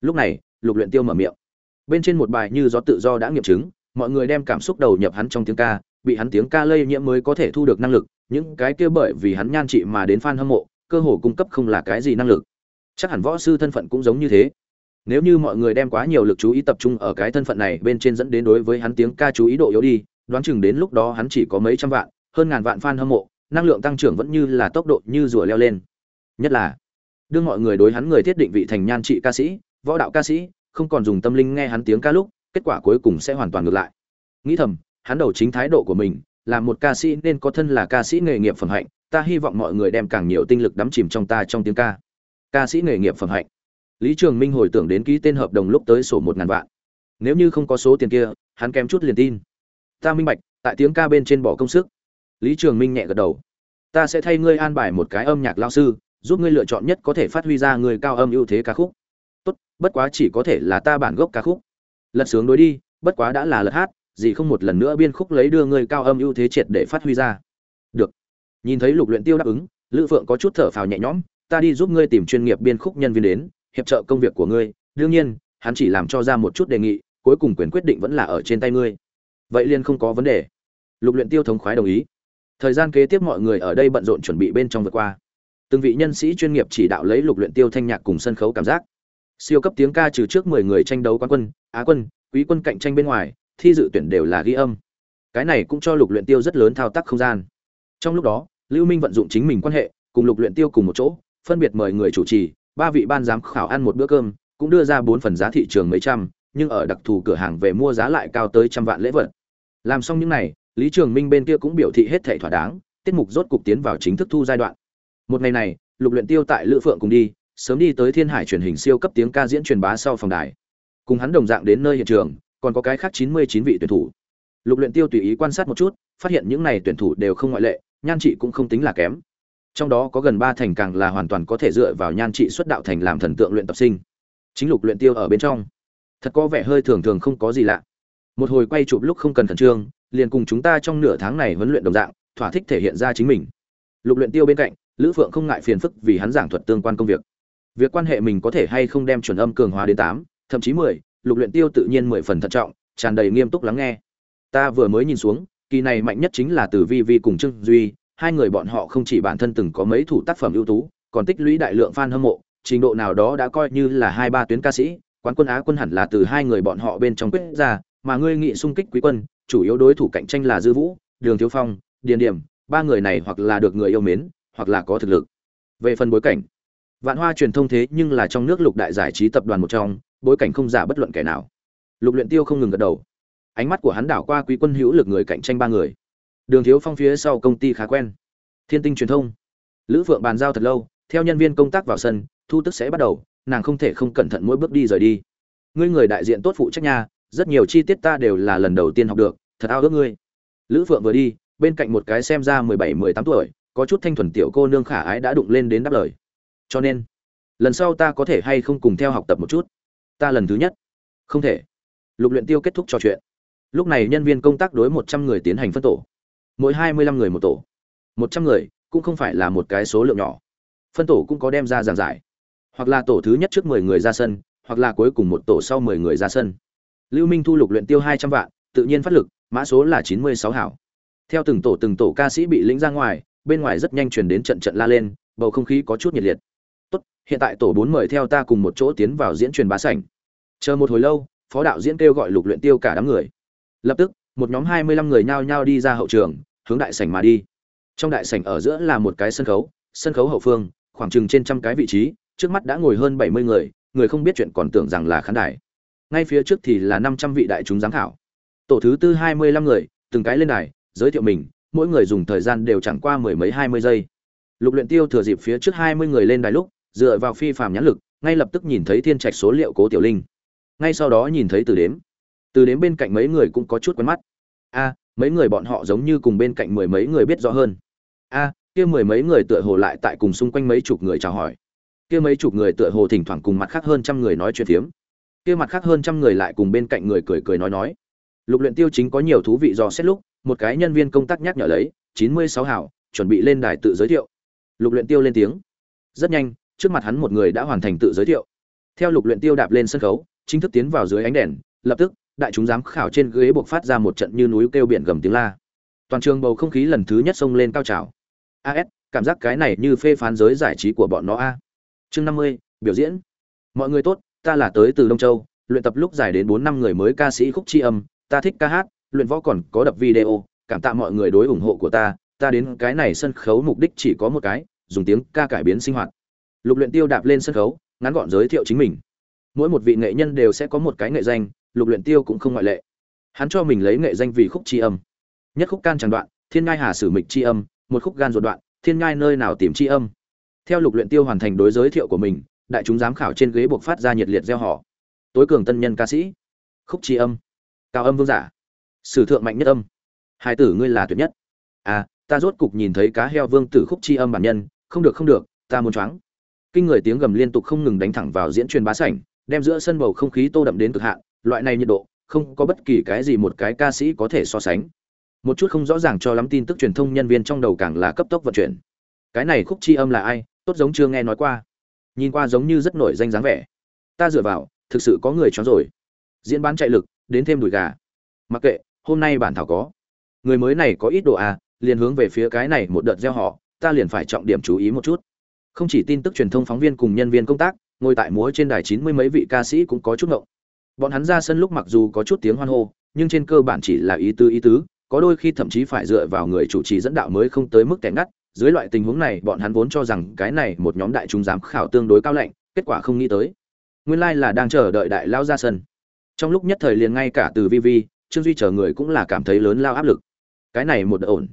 [SPEAKER 1] Lúc này, lục luyện tiêu mở miệng. Bên trên một bài như gió tự do đã nghiệm chứng, mọi người đem cảm xúc đầu nhập hắn trong tiếng ca bị hắn tiếng ca lây nhiễm mới có thể thu được năng lực, những cái kia bởi vì hắn nhan trị mà đến fan hâm mộ, cơ hồ cung cấp không là cái gì năng lực. Chắc hẳn võ sư thân phận cũng giống như thế. Nếu như mọi người đem quá nhiều lực chú ý tập trung ở cái thân phận này bên trên dẫn đến đối với hắn tiếng ca chú ý độ yếu đi, đoán chừng đến lúc đó hắn chỉ có mấy trăm vạn, hơn ngàn vạn fan hâm mộ, năng lượng tăng trưởng vẫn như là tốc độ như rùa leo lên. Nhất là, đương mọi người đối hắn người thiết định vị thành nhan trị ca sĩ, võ đạo ca sĩ, không còn dùng tâm linh nghe hắn tiếng ca lúc, kết quả cuối cùng sẽ hoàn toàn ngược lại. Nghĩ thầm hắn đầu chính thái độ của mình, là một ca sĩ nên có thân là ca sĩ nghề nghiệp phẩm hạnh, ta hy vọng mọi người đem càng nhiều tinh lực đắm chìm trong ta trong tiếng ca. Ca sĩ nghề nghiệp phẩm hạnh. Lý trường minh hồi tưởng đến ký tên hợp đồng lúc tới sổ một ngàn vạn. Nếu như không có số tiền kia, hắn kém chút liền tin. Ta minh bạch, tại tiếng ca bên trên bỏ công sức. Lý trường minh nhẹ gật đầu. Ta sẽ thay ngươi an bài một cái âm nhạc lao sư, giúp ngươi lựa chọn nhất có thể phát huy ra người cao âm ưu thế ca khúc. Tốt, bất quá chỉ có thể là ta bản gốc ca khúc. Lật sướng đối đi, bất quá đã là lật hát gì không một lần nữa biên khúc lấy đưa ngươi cao âm ưu thế triệt để phát huy ra. Được. Nhìn thấy lục luyện tiêu đáp ứng, lữ phượng có chút thở phào nhẹ nhõm, ta đi giúp ngươi tìm chuyên nghiệp biên khúc nhân viên đến, hiệp trợ công việc của ngươi. Đương nhiên, hắn chỉ làm cho ra một chút đề nghị, cuối cùng quyền quyết định vẫn là ở trên tay ngươi. Vậy liền không có vấn đề. Lục luyện tiêu thống khoái đồng ý. Thời gian kế tiếp mọi người ở đây bận rộn chuẩn bị bên trong vượt qua. Từng vị nhân sĩ chuyên nghiệp chỉ đạo lấy lục luyện tiêu thanh nhạc cùng sân khấu cảm giác. Siêu cấp tiếng ca trừ trước 10 người tranh đấu quán quân, á quân, quý quân cạnh tranh bên ngoài thi dự tuyển đều là ghi âm. Cái này cũng cho lục luyện tiêu rất lớn thao tác không gian. Trong lúc đó, lưu minh vận dụng chính mình quan hệ, cùng lục luyện tiêu cùng một chỗ, phân biệt mời người chủ trì, ba vị ban giám khảo ăn một bữa cơm, cũng đưa ra bốn phần giá thị trường mấy trăm, nhưng ở đặc thù cửa hàng về mua giá lại cao tới trăm vạn lễ vật. Làm xong những này, lý trường minh bên kia cũng biểu thị hết thảy thỏa đáng, tiết mục rốt cục tiến vào chính thức thu giai đoạn. Một ngày này, lục luyện tiêu tại lữ phượng cùng đi, sớm đi tới thiên hải truyền hình siêu cấp tiếng ca diễn truyền bá sau phòng đài. Cùng hắn đồng dạng đến nơi hiện trường còn có cái khác chín mươi chín vị tuyển thủ. Lục luyện tiêu tùy ý quan sát một chút, phát hiện những này tuyển thủ đều không ngoại lệ, nhan trị cũng không tính là kém. Trong đó có gần ba thành càng là hoàn toàn có thể dựa vào nhan trị xuất đạo thành làm thần tượng luyện tập sinh. Chính lục luyện tiêu ở bên trong. Thật có vẻ hơi thường thường không có gì lạ. Một hồi quay chụp lúc không cần thần trương, liền cùng chúng ta trong nửa tháng này huấn luyện đồng dạng, thỏa thích thể hiện ra chính mình. Lục luyện tiêu bên cạnh, lữ phượng không ngại phiền phức vì hắn giảng thuật tương quan công việc. Việc quan hệ mình có thể hay không đem chuẩn âm cường hóa đến tám, thậm chí mười lục luyện tiêu tự nhiên mười phần thận trọng, tràn đầy nghiêm túc lắng nghe. Ta vừa mới nhìn xuống, kỳ này mạnh nhất chính là từ vi vi cùng trương duy, hai người bọn họ không chỉ bản thân từng có mấy thủ tác phẩm ưu tú, còn tích lũy đại lượng fan hâm mộ, trình độ nào đó đã coi như là hai ba tuyến ca sĩ, quán quân á quân hẳn là từ hai người bọn họ bên trong quyết ra, mà ngươi nghị xung kích quý quân, chủ yếu đối thủ cạnh tranh là dư vũ, đường thiếu phong, điền điểm, ba người này hoặc là được người yêu mến, hoặc là có thực lực. Về phần bối cảnh, vạn hoa truyền thông thế nhưng là trong nước lục đại giải trí tập đoàn một trong bối cảnh không giả bất luận kẻ nào. Lục luyện tiêu không ngừng gật đầu. Ánh mắt của hắn đảo qua quý quân hữu lực người cạnh tranh ba người. Đường thiếu phong phía sau công ty khá quen. Thiên tinh truyền thông. Lữ phượng bàn giao thật lâu, theo nhân viên công tác vào sân, thu tức sẽ bắt đầu, nàng không thể không cẩn thận mỗi bước đi rời đi. Ngươi người đại diện tốt phụ trách nha rất nhiều chi tiết ta đều là lần đầu tiên học được, thật ao ước ngươi. Lữ phượng vừa đi, bên cạnh một cái xem ra mười bảy, mười tám tuổi, có chút thanh thuần tiểu cô nương khả ái đã đụng lên đến đáp lời. Cho nên, lần sau ta có thể hay không cùng theo học tập một chút? Ta lần thứ nhất. Không thể. Lục luyện tiêu kết thúc trò chuyện. Lúc này nhân viên công tác đối một trăm người tiến hành phân tổ. Mỗi hai mươi lăm người một tổ. Một trăm người cũng không phải là một cái số lượng nhỏ. Phân tổ cũng có đem ra giảng giải. Hoặc là tổ thứ nhất trước mười người ra sân, hoặc là cuối cùng một tổ sau mười người ra sân. Lưu minh thu lục luyện tiêu hai trăm vạn, tự nhiên phát lực, mã số là chín mươi sáu hảo. Theo từng tổ từng tổ ca sĩ bị lĩnh ra ngoài, bên ngoài rất nhanh truyền đến trận trận la lên, bầu không khí có chút nhiệt liệt hiện tại tổ bốn mời theo ta cùng một chỗ tiến vào diễn truyền bá sảnh. Chờ một hồi lâu, phó đạo diễn kêu gọi lục luyện tiêu cả đám người. Lập tức, một nhóm hai mươi lăm người nhao nhao đi ra hậu trường, hướng đại sảnh mà đi. Trong đại sảnh ở giữa là một cái sân khấu sân khấu hậu phương, khoảng chừng trên trăm cái vị trí, trước mắt đã ngồi hơn bảy mươi người người không biết chuyện còn tưởng rằng là khán đài. Ngay phía trước thì là năm trăm vị đại chúng giám khảo. Tổ thứ tư hai mươi lăm người, từng cái lên đài, giới thiệu mình, mỗi người dùng thời gian đều chẳng qua mười mấy hai mươi giây. Lục luyện tiêu thừa dịp phía trước hai mươi người lên đài lúc dựa vào phi phàm nhãn lực, ngay lập tức nhìn thấy thiên trạch số liệu cố tiểu linh. Ngay sau đó nhìn thấy từ đếm. Từ đếm bên cạnh mấy người cũng có chút quen mắt. A, mấy người bọn họ giống như cùng bên cạnh mười mấy người biết rõ hơn. A, kia mười mấy người tựa hồ lại tại cùng xung quanh mấy chục người chào hỏi. Kia mấy chục người tựa hồ thỉnh thoảng cùng mặt khác hơn trăm người nói chuyện phiếm. Kia mặt khác hơn trăm người lại cùng bên cạnh người cười cười nói nói. Lục luyện tiêu chính có nhiều thú vị do xét lúc, một cái nhân viên công tác nhắc nhở lấy, chín mươi sáu hảo, chuẩn bị lên đài tự giới thiệu. Lục luyện tiêu lên tiếng. Rất nhanh trước mặt hắn một người đã hoàn thành tự giới thiệu. Theo lục luyện tiêu đạp lên sân khấu, chính thức tiến vào dưới ánh đèn, lập tức, đại chúng giám khảo trên ghế buộc phát ra một trận như núi kêu biển gầm tiếng la. Toàn trường bầu không khí lần thứ nhất xông lên cao trào. As cảm giác cái này như phê phán giới giải trí của bọn nó a. Chương năm mươi, biểu diễn. Mọi người tốt, ta là tới từ đông châu, luyện tập lúc dài đến bốn năm người mới ca sĩ khúc tri âm, ta thích ca hát, luyện võ còn có đập video, cảm tạ mọi người đối ủng hộ của ta ta đến cái này sân khấu mục đích chỉ có một cái, dùng tiếng ca cải biến sinh hoạt lục luyện tiêu đạp lên sân khấu, ngắn gọn giới thiệu chính mình. Mỗi một vị nghệ nhân đều sẽ có một cái nghệ danh, lục luyện tiêu cũng không ngoại lệ. Hắn cho mình lấy nghệ danh vì khúc chi âm. Nhất khúc can tràng đoạn, thiên ngai hà sử mịch chi âm, một khúc gan ruột đoạn, thiên ngai nơi nào tìm chi âm. Theo lục luyện tiêu hoàn thành đối giới thiệu của mình, đại chúng giám khảo trên ghế buộc phát ra nhiệt liệt gieo họ. Tối cường tân nhân ca sĩ. Khúc chi âm. Cao âm vương giả. Sử thượng mạnh nhất âm. Hai tử ngươi là tuyệt nhất. À ta rốt cục nhìn thấy cá heo vương tử khúc chi âm bản nhân. Không được không được, ta muốn choáng kinh người tiếng gầm liên tục không ngừng đánh thẳng vào diễn truyền bá sảnh, đem giữa sân bầu không khí tô đậm đến cực hạn, loại này nhiệt độ, không có bất kỳ cái gì một cái ca sĩ có thể so sánh. Một chút không rõ ràng cho lắm tin tức truyền thông nhân viên trong đầu càng là cấp tốc vận chuyển. Cái này khúc chi âm là ai, tốt giống chưa nghe nói qua. Nhìn qua giống như rất nổi danh dáng vẻ. Ta dựa vào, thực sự có người chó rồi. Diễn bán chạy lực, đến thêm đùi gà. Mặc kệ, hôm nay bản thảo có. Người mới này có ít độ à liền hướng về phía cái này một đợt gieo họ, ta liền phải trọng điểm chú ý một chút không chỉ tin tức truyền thông phóng viên cùng nhân viên công tác, ngồi tại múa trên đài chín mươi mấy vị ca sĩ cũng có chút ngộng. Bọn hắn ra sân lúc mặc dù có chút tiếng hoan hô, nhưng trên cơ bản chỉ là ý tứ ý tứ, có đôi khi thậm chí phải dựa vào người chủ trì dẫn đạo mới không tới mức tẻ ngắt. Dưới loại tình huống này, bọn hắn vốn cho rằng cái này một nhóm đại chúng giám khảo tương đối cao lạnh, kết quả không nghĩ tới. Nguyên lai là đang chờ đợi đại lao ra sân. Trong lúc nhất thời liền ngay cả từ vi vi, trương duy chờ người cũng là cảm thấy lớn lao áp lực. Cái này một đợt ổn.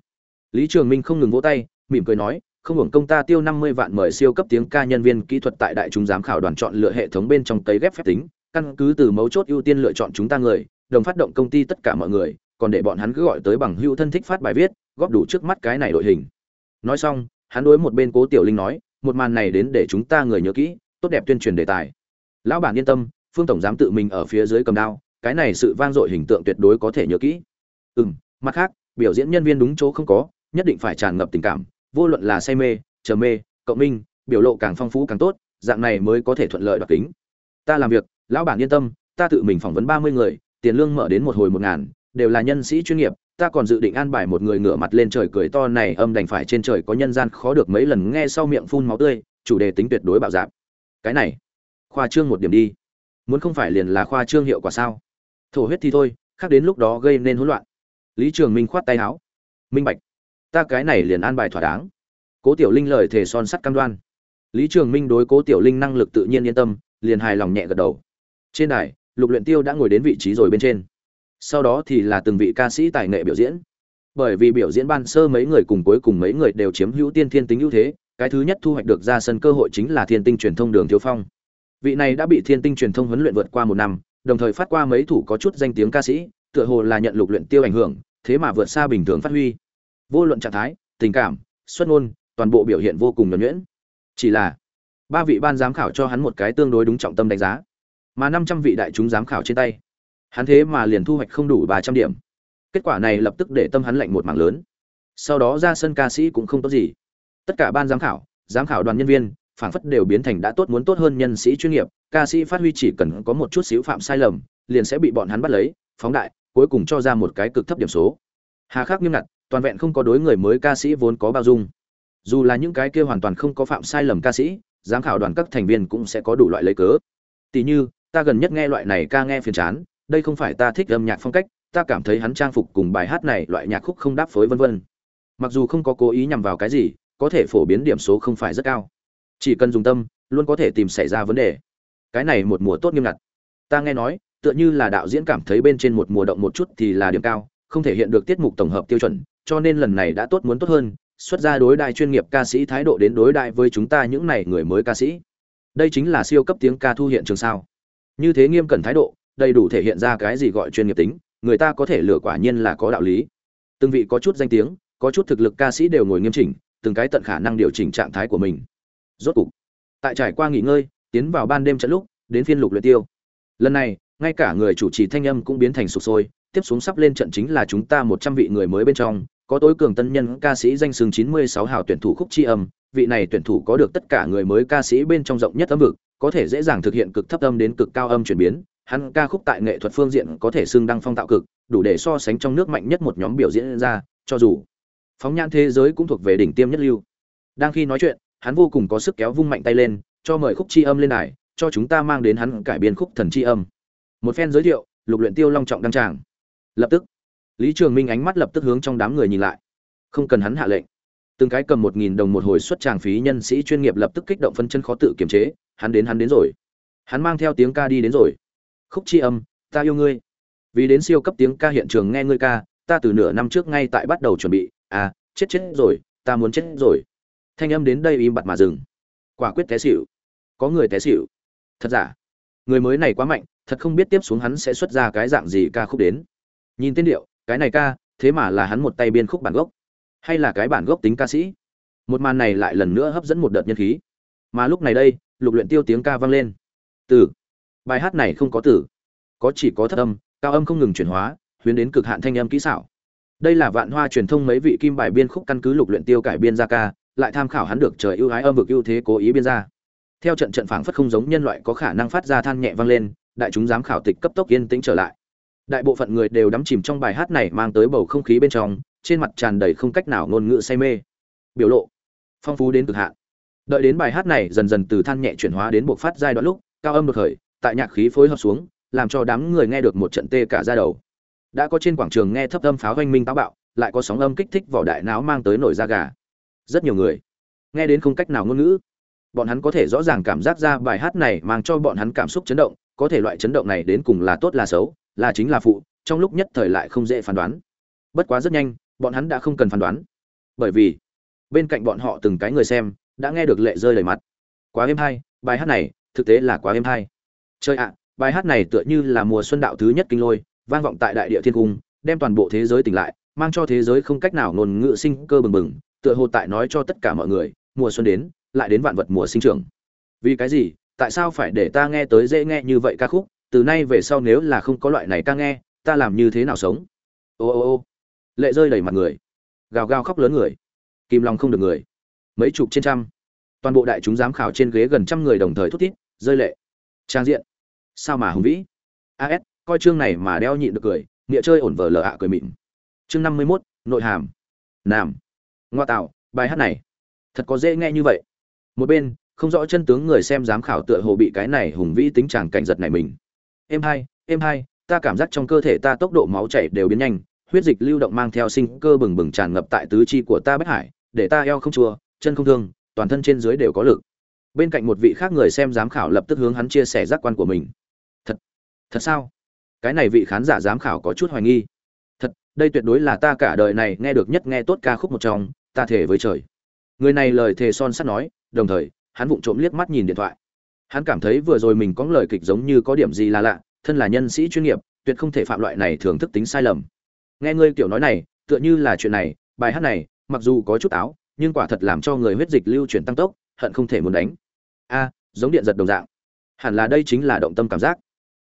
[SPEAKER 1] Lý trường minh không ngừng vỗ tay, mỉm cười nói không hưởng công ta tiêu năm mươi vạn mời siêu cấp tiếng ca nhân viên kỹ thuật tại đại chúng giám khảo đoàn chọn lựa hệ thống bên trong tấy ghép phép tính, căn cứ từ mấu chốt ưu tiên lựa chọn chúng ta người, đồng phát động công ty tất cả mọi người, còn để bọn hắn cứ gọi tới bằng hữu thân thích phát bài viết, góp đủ trước mắt cái này đội hình. Nói xong, hắn đối một bên cố tiểu linh nói, một màn này đến để chúng ta người nhớ kỹ, tốt đẹp tuyên truyền đề tài. Lão bản yên tâm, phương tổng giám tự mình ở phía dưới cầm đao, cái này sự vang dội hình tượng tuyệt đối có thể nhớ kỹ. Ừm, mặt khác, biểu diễn nhân viên đúng chỗ không có, nhất định phải tràn ngập tình cảm vô luận là say mê, chờ mê, cộng minh, biểu lộ càng phong phú càng tốt, dạng này mới có thể thuận lợi đoạt tính ta làm việc, lão bản yên tâm, ta tự mình phỏng vấn ba mươi người, tiền lương mở đến một hồi một ngàn, đều là nhân sĩ chuyên nghiệp, ta còn dự định an bài một người ngửa mặt lên trời cười to này âm đành phải trên trời có nhân gian khó được mấy lần nghe sau miệng phun máu tươi, chủ đề tính tuyệt đối bạo dạp cái này, khoa trương một điểm đi. Muốn không phải liền là khoa trương hiệu quả sao? Thổ huyết thì thôi, khác đến lúc đó gây nên hỗn loạn. Lý trường minh khoát tay áo. Minh bạch ta cái này liền an bài thỏa đáng. Cố tiểu linh lời thề son sắt cam đoan. Lý trường minh đối cố tiểu linh năng lực tự nhiên yên tâm, liền hài lòng nhẹ gật đầu. Trên đài, lục luyện tiêu đã ngồi đến vị trí rồi bên trên. Sau đó thì là từng vị ca sĩ tài nghệ biểu diễn. Bởi vì biểu diễn ban sơ mấy người cùng cuối cùng mấy người đều chiếm hữu tiên thiên tính ưu thế, cái thứ nhất thu hoạch được ra sân cơ hội chính là thiên tinh truyền thông đường thiếu phong. Vị này đã bị thiên tinh truyền thông huấn luyện vượt qua một năm, đồng thời phát qua mấy thủ có chút danh tiếng ca sĩ, tựa hồ là nhận lục luyện tiêu ảnh hưởng, thế mà vượt xa bình thường phát huy vô luận trạng thái, tình cảm, xuất ngôn, toàn bộ biểu hiện vô cùng nhuẩn nhuyễn. Chỉ là, ba vị ban giám khảo cho hắn một cái tương đối đúng trọng tâm đánh giá. Mà năm trăm vị đại chúng giám khảo trên tay, hắn thế mà liền thu hoạch không đủ ba trăm điểm. Kết quả này lập tức để tâm hắn lạnh một mảng lớn. Sau đó ra sân ca sĩ cũng không tốt gì. Tất cả ban giám khảo giám khảo đoàn nhân viên phản phất đều biến thành đã tốt muốn tốt hơn nhân sĩ chuyên nghiệp, ca sĩ phát huy chỉ cần có một chút xíu phạm sai lầm, liền sẽ bị bọn hắn bắt lấy, phóng đại, cuối cùng cho ra một cái cực thấp điểm số. Hà khắc nghiêm ngặt toàn vẹn không có đối người mới ca sĩ vốn có bao dung. Dù là những cái kia hoàn toàn không có phạm sai lầm ca sĩ, giám khảo đoàn các thành viên cũng sẽ có đủ loại lấy cớ. Tỉ như, ta gần nhất nghe loại này ca nghe phiền chán, đây không phải ta thích âm nhạc phong cách, ta cảm thấy hắn trang phục cùng bài hát này loại nhạc khúc không đáp phối vân vân. Mặc dù không có cố ý nhằm vào cái gì, có thể phổ biến điểm số không phải rất cao. Chỉ cần dùng tâm, luôn có thể tìm xảy ra vấn đề. Cái này một mùa tốt nghiêm ngặt. Ta nghe nói, tựa như là đạo diễn cảm thấy bên trên một mùa động một chút thì là điểm cao, không thể hiện được tiết mục tổng hợp tiêu chuẩn cho nên lần này đã tốt muốn tốt hơn, xuất ra đối đại chuyên nghiệp ca sĩ thái độ đến đối đại với chúng ta những này người mới ca sĩ. Đây chính là siêu cấp tiếng ca thu hiện trường sao. Như thế nghiêm cẩn thái độ, đầy đủ thể hiện ra cái gì gọi chuyên nghiệp tính, người ta có thể lựa quả nhiên là có đạo lý. Từng vị có chút danh tiếng, có chút thực lực ca sĩ đều ngồi nghiêm chỉnh, từng cái tận khả năng điều chỉnh trạng thái của mình. Rốt cục, tại trải qua nghỉ ngơi, tiến vào ban đêm trận lúc, đến phiên lục luyện tiêu. Lần này, ngay cả người chủ trì thanh âm cũng biến thành sụp sôi, tiếp xuống sắp lên trận chính là chúng ta một trăm vị người mới bên trong có tối cường tân nhân ca sĩ danh xưng 96 hào tuyển thủ khúc chi âm, vị này tuyển thủ có được tất cả người mới ca sĩ bên trong rộng nhất âm vực, có thể dễ dàng thực hiện cực thấp âm đến cực cao âm chuyển biến. Hắn ca khúc tại nghệ thuật phương diện có thể xưng đăng phong tạo cực, đủ để so sánh trong nước mạnh nhất một nhóm biểu diễn ra, cho dù phóng nhãn thế giới cũng thuộc về đỉnh tiêm nhất lưu. Đang khi nói chuyện, hắn vô cùng có sức kéo vung mạnh tay lên, cho mời khúc chi âm lên đài, cho chúng ta mang đến hắn cải biên khúc thần chi âm. Một phen giới thiệu, lục luyện tiêu long trọng đăng tràng. Lập tức lý trường minh ánh mắt lập tức hướng trong đám người nhìn lại. Không cần hắn hạ lệnh. Từng cái cầm một nghìn đồng một hồi xuất tràng phí nhân sĩ chuyên nghiệp lập tức kích động phân chân khó tự kiềm chế, hắn đến hắn đến rồi. Hắn mang theo tiếng ca đi đến rồi. Khúc chi âm, ta yêu ngươi. Vì đến siêu cấp tiếng ca hiện trường nghe ngươi ca, ta từ nửa năm trước ngay tại bắt đầu chuẩn bị. À chết chết rồi, ta muốn chết rồi. Thanh âm đến đây im bặt mà dừng. Quả quyết té xỉu. Có người té xỉu. Thật giả? Người mới này quá mạnh, thật không biết tiếp xuống hắn sẽ xuất ra cái dạng gì ca khúc đến. Nhìn tên điệu cái này ca, thế mà là hắn một tay biên khúc bản gốc. Hay là cái bản gốc tính ca sĩ? Một màn này lại lần nữa hấp dẫn một đợt nhân khí. Mà lúc này đây, lục luyện tiêu tiếng ca vang lên. Từ. Bài hát này không có từ. Có chỉ có thất âm, cao âm không ngừng chuyển hóa, huyến đến cực hạn thanh âm kỹ xảo. Đây là vạn hoa truyền thông mấy vị kim bài biên khúc căn cứ lục luyện tiêu cải biên ra ca, lại tham khảo hắn được trời ưu ái âm vực ưu thế cố ý biên ra. Theo trận trận phảng phất không giống nhân loại có khả năng phát ra than nhẹ vang lên, đại chúng giám khảo tịch cấp tốc yên tĩnh trở lại đại bộ phận người đều đắm chìm trong bài hát này mang tới bầu không khí bên trong, trên mặt tràn đầy không cách nào ngôn ngữ say mê. Biểu lộ, phong phú đến cực hạn. Đợi đến bài hát này dần dần từ than nhẹ chuyển hóa đến buộc phát giai đoạn lúc, cao âm đột khởi, tại nhạc khí phối hợp xuống, làm cho đám người nghe được một trận tê cả ra đầu. Đã có trên quảng trường nghe thấp âm pháo hoanh minh táo bạo, lại có sóng âm kích thích vỏ đại não mang tới nổi da gà. Rất nhiều người nghe đến không cách nào ngôn ngữ. Bọn hắn có thể rõ ràng cảm giác ra bài hát này mang cho bọn hắn cảm xúc chấn động, có thể loại chấn động này đến cùng là tốt là xấu là chính là phụ, trong lúc nhất thời lại không dễ phán đoán. Bất quá rất nhanh, bọn hắn đã không cần phán đoán. Bởi vì, bên cạnh bọn họ từng cái người xem, đã nghe được lệ rơi lời mặt. Quá êm hay, bài hát này, thực tế là quá êm hay. Chơi ạ, bài hát này tựa như là mùa xuân đạo thứ nhất kinh lôi, vang vọng tại đại địa thiên cung, đem toàn bộ thế giới tỉnh lại, mang cho thế giới không cách nào ngôn ngữ sinh cơ bừng bừng, tựa hồ tại nói cho tất cả mọi người, mùa xuân đến, lại đến vạn vật mùa sinh trưởng. Vì cái gì, tại sao phải để ta nghe tới dễ nghe như vậy ca khúc? Từ nay về sau nếu là không có loại này ca nghe, ta làm như thế nào sống? Ô ô ô. Lệ rơi đầy mặt người. Gào gào khóc lớn người. Kìm lòng không được người. Mấy chục trên trăm. Toàn bộ đại chúng giám khảo trên ghế gần trăm người đồng thời thút thít, rơi lệ. Trang diện. Sao mà hùng vĩ? As coi chương này mà đeo nhịn được cười, nghĩa chơi ổn vờ lờ ạ cười mịn. Chương năm mươi mốt, nội hàm. Nam. Ngoa tạo, bài hát này. Thật có dễ nghe như vậy. Một bên, không rõ chân tướng người xem giám khảo tựa hồ bị cái này hùng vĩ tính chàng cảnh giật này mình em hai em hai, ta cảm giác trong cơ thể ta tốc độ máu chảy đều biến nhanh, huyết dịch lưu động mang theo sinh cơ bừng bừng tràn ngập tại tứ chi của ta bất hải, để ta eo không chua, chân không thương, toàn thân trên dưới đều có lực. Bên cạnh một vị khác người xem giám khảo lập tức hướng hắn chia sẻ giác quan của mình. Thật thật sao? Cái này vị khán giả giám khảo có chút hoài nghi. Thật, đây tuyệt đối là ta cả đời này nghe được nhất nghe tốt ca khúc một trong, ta thể với trời. Người này lời thề son sắt nói, đồng thời, hắn vụng trộm liếc mắt nhìn điện thoại hắn cảm thấy vừa rồi mình có lời kịch giống như có điểm gì là lạ, thân là nhân sĩ chuyên nghiệp, tuyệt không thể phạm loại này thường thức tính sai lầm. Nghe ngươi kiểu nói này, tựa như là chuyện này, bài hát này, mặc dù có chút áo, nhưng quả thật làm cho người huyết dịch lưu chuyển tăng tốc, hận không thể muốn đánh. A, giống điện giật đồng dạng. Hẳn là đây chính là động tâm cảm giác.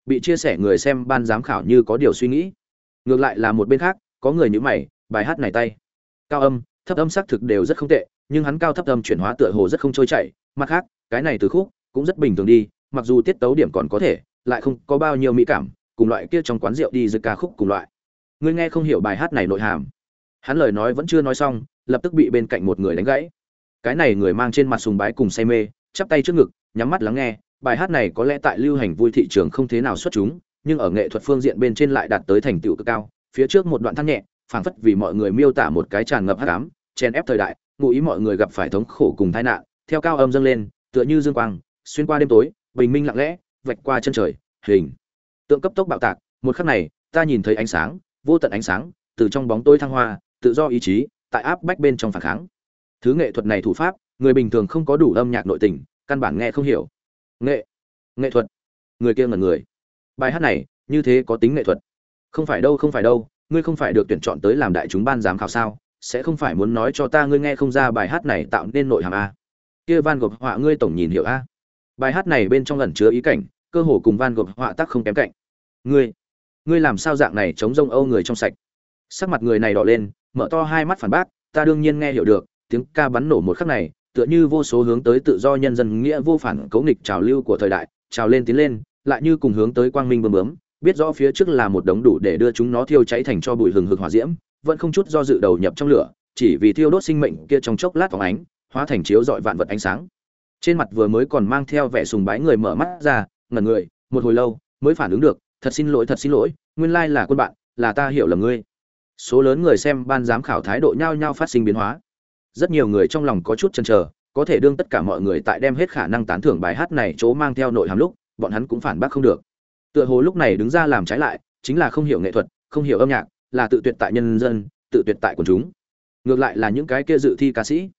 [SPEAKER 1] Bị chia sẻ người xem ban giám khảo như có điều suy nghĩ. Ngược lại là một bên khác, có người như mày, bài hát này tay. Cao âm, thấp âm xác thực đều rất không tệ, nhưng hắn cao thấp âm chuyển hóa tựa hồ rất không trôi chảy. Mặt khác, cái này từ khúc cũng rất bình thường đi, mặc dù tiết tấu điểm còn có thể, lại không có bao nhiêu mỹ cảm, cùng loại kia trong quán rượu đi giữa ca khúc cùng loại. Ngươi nghe không hiểu bài hát này nội hàm. Hắn lời nói vẫn chưa nói xong, lập tức bị bên cạnh một người đánh gãy. Cái này người mang trên mặt sùng bái cùng say mê, chắp tay trước ngực, nhắm mắt lắng nghe, bài hát này có lẽ tại lưu hành vui thị trường không thế nào xuất chúng, nhưng ở nghệ thuật phương diện bên trên lại đạt tới thành tựu cực cao. Phía trước một đoạn thăng nhẹ, phảng phất vì mọi người miêu tả một cái tràn ngập hắc ám chen ép thời đại, ngụ ý mọi người gặp phải thống khổ cùng tai nạn, theo cao âm dâng lên, tựa như dương quang xuyên qua đêm tối, bình minh lặng lẽ, vạch qua chân trời, hình. Tượng cấp tốc bạo tạc, một khắc này, ta nhìn thấy ánh sáng, vô tận ánh sáng, từ trong bóng tối thăng hoa, tự do ý chí, tại áp bách bên trong phản kháng. Thứ nghệ thuật này thủ pháp, người bình thường không có đủ âm nhạc nội tình, căn bản nghe không hiểu. Nghệ nghệ thuật. Người kia ngẩn người. Bài hát này, như thế có tính nghệ thuật. Không phải đâu, không phải đâu, ngươi không phải được tuyển chọn tới làm đại chúng ban giám khảo sao? Sẽ không phải muốn nói cho ta ngươi nghe không ra bài hát này tạo nên nội hàm a? Kia van gộp họa ngươi tổng nhìn hiểu a? Bài hát này bên trong ẩn chứa ý cảnh, cơ hồ cùng van gộp họa tác không kém cạnh. Ngươi ngươi làm sao dạng này chống rông âu người trong sạch? Sắc mặt người này đỏ lên, mở to hai mắt phản bác, ta đương nhiên nghe hiểu được, tiếng ca bắn nổ một khắc này, tựa như vô số hướng tới tự do nhân dân nghĩa vô phản cấu nghịch trào lưu của thời đại, trào lên tiến lên, lại như cùng hướng tới quang minh bơm bướm, biết rõ phía trước là một đống đủ để đưa chúng nó thiêu cháy thành cho bụi hừng hực hỏa diễm, vẫn không chút do dự đầu nhập trong lửa, chỉ vì thiêu đốt sinh mệnh kia trong chốc lát phóng ánh, hóa thành chiếu dọi vạn vật ánh sáng trên mặt vừa mới còn mang theo vẻ sùng bái người mở mắt ra, ngẩn người, một hồi lâu, mới phản ứng được, thật xin lỗi, thật xin lỗi, nguyên lai là quân bạn, là ta hiểu lầm ngươi. Số lớn người xem ban giám khảo thái độ nhao nhao phát sinh biến hóa. Rất nhiều người trong lòng có chút chần chờ, có thể đương tất cả mọi người tại đem hết khả năng tán thưởng bài hát này chỗ mang theo nội hàm lúc, bọn hắn cũng phản bác không được. Tựa hồ lúc này đứng ra làm trái lại, chính là không hiểu nghệ thuật, không hiểu âm nhạc, là tự tuyệt tại nhân dân, tự tuyệt tại quần chúng. Ngược lại là những cái kia dự thi ca sĩ.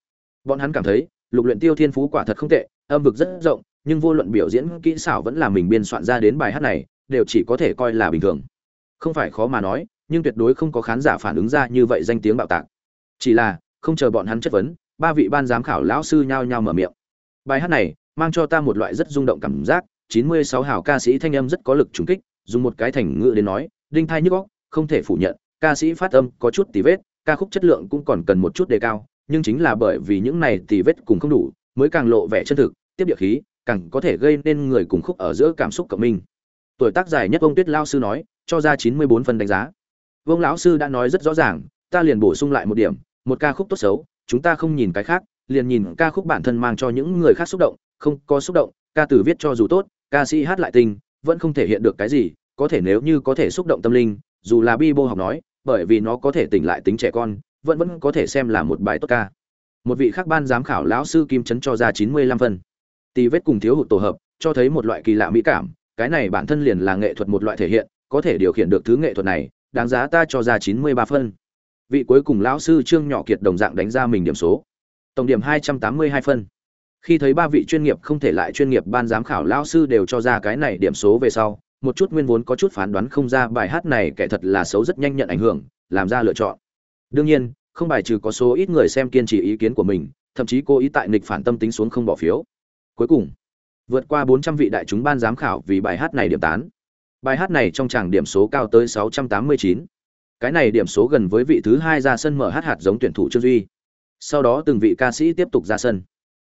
[SPEAKER 1] Bọn hắn cảm thấy lục luyện tiêu thiên phú quả thật không tệ, âm vực rất rộng, nhưng vô luận biểu diễn kỹ xảo vẫn là mình biên soạn ra đến bài hát này, đều chỉ có thể coi là bình thường. Không phải khó mà nói, nhưng tuyệt đối không có khán giả phản ứng ra như vậy danh tiếng bạo tạc. Chỉ là, không chờ bọn hắn chất vấn, ba vị ban giám khảo lão sư nhao nhao mở miệng. Bài hát này, mang cho ta một loại rất rung động cảm giác 96 hảo ca sĩ thanh âm rất có lực trùng kích, dùng một cái thành ngữ đến nói, đinh thai nhức óc, không thể phủ nhận, ca sĩ phát âm có chút tì vết, ca khúc chất lượng cũng còn cần một chút đề cao nhưng chính là bởi vì những này thì vết cùng không đủ, mới càng lộ vẻ chân thực, tiếp địa khí, càng có thể gây nên người cùng khúc ở giữa cảm xúc cộng minh. Tuổi tác dài nhất ông tuyết lao sư nói, cho ra 94 phần đánh giá. Vương lão sư đã nói rất rõ ràng, ta liền bổ sung lại một điểm, một ca khúc tốt xấu, chúng ta không nhìn cái khác, liền nhìn ca khúc bản thân mang cho những người khác xúc động, không có xúc động, ca từ viết cho dù tốt, ca sĩ hát lại tình, vẫn không thể hiện được cái gì, có thể nếu như có thể xúc động tâm linh, dù là bi bô học nói, bởi vì nó có thể tỉnh lại tính trẻ con vẫn vẫn có thể xem là một bài tốt ca. Một vị khác ban giám khảo lão sư kim chấn cho ra chín mươi lăm phân. Tì vết cùng thiếu hụt tổ hợp, cho thấy một loại kỳ lạ mỹ cảm, cái này bản thân liền là nghệ thuật một loại thể hiện, có thể điều khiển được thứ nghệ thuật này, đáng giá ta cho ra chín mươi ba phân. Vị cuối cùng lão sư trương nhỏ kiệt đồng dạng đánh ra mình điểm số. Tổng điểm hai trăm tám mươi hai phân. Khi thấy ba vị chuyên nghiệp không thể lại chuyên nghiệp ban giám khảo lão sư đều cho ra cái này điểm số về sau, một chút nguyên vốn có chút phán đoán không ra bài hát này kẻ thật là xấu rất nhanh nhận ảnh hưởng, làm ra lựa chọn đương nhiên, không bài trừ có số ít người xem kiên trì ý kiến của mình, thậm chí cố ý tại nghịch phản tâm tính xuống không bỏ phiếu. Cuối cùng, vượt qua 400 vị đại chúng ban giám khảo vì bài hát này điểm tán. Bài hát này trong tràng điểm số cao tới 689. cái này điểm số gần với vị thứ hai ra sân mở hát hạt giống tuyển thủ trương duy. Sau đó từng vị ca sĩ tiếp tục ra sân.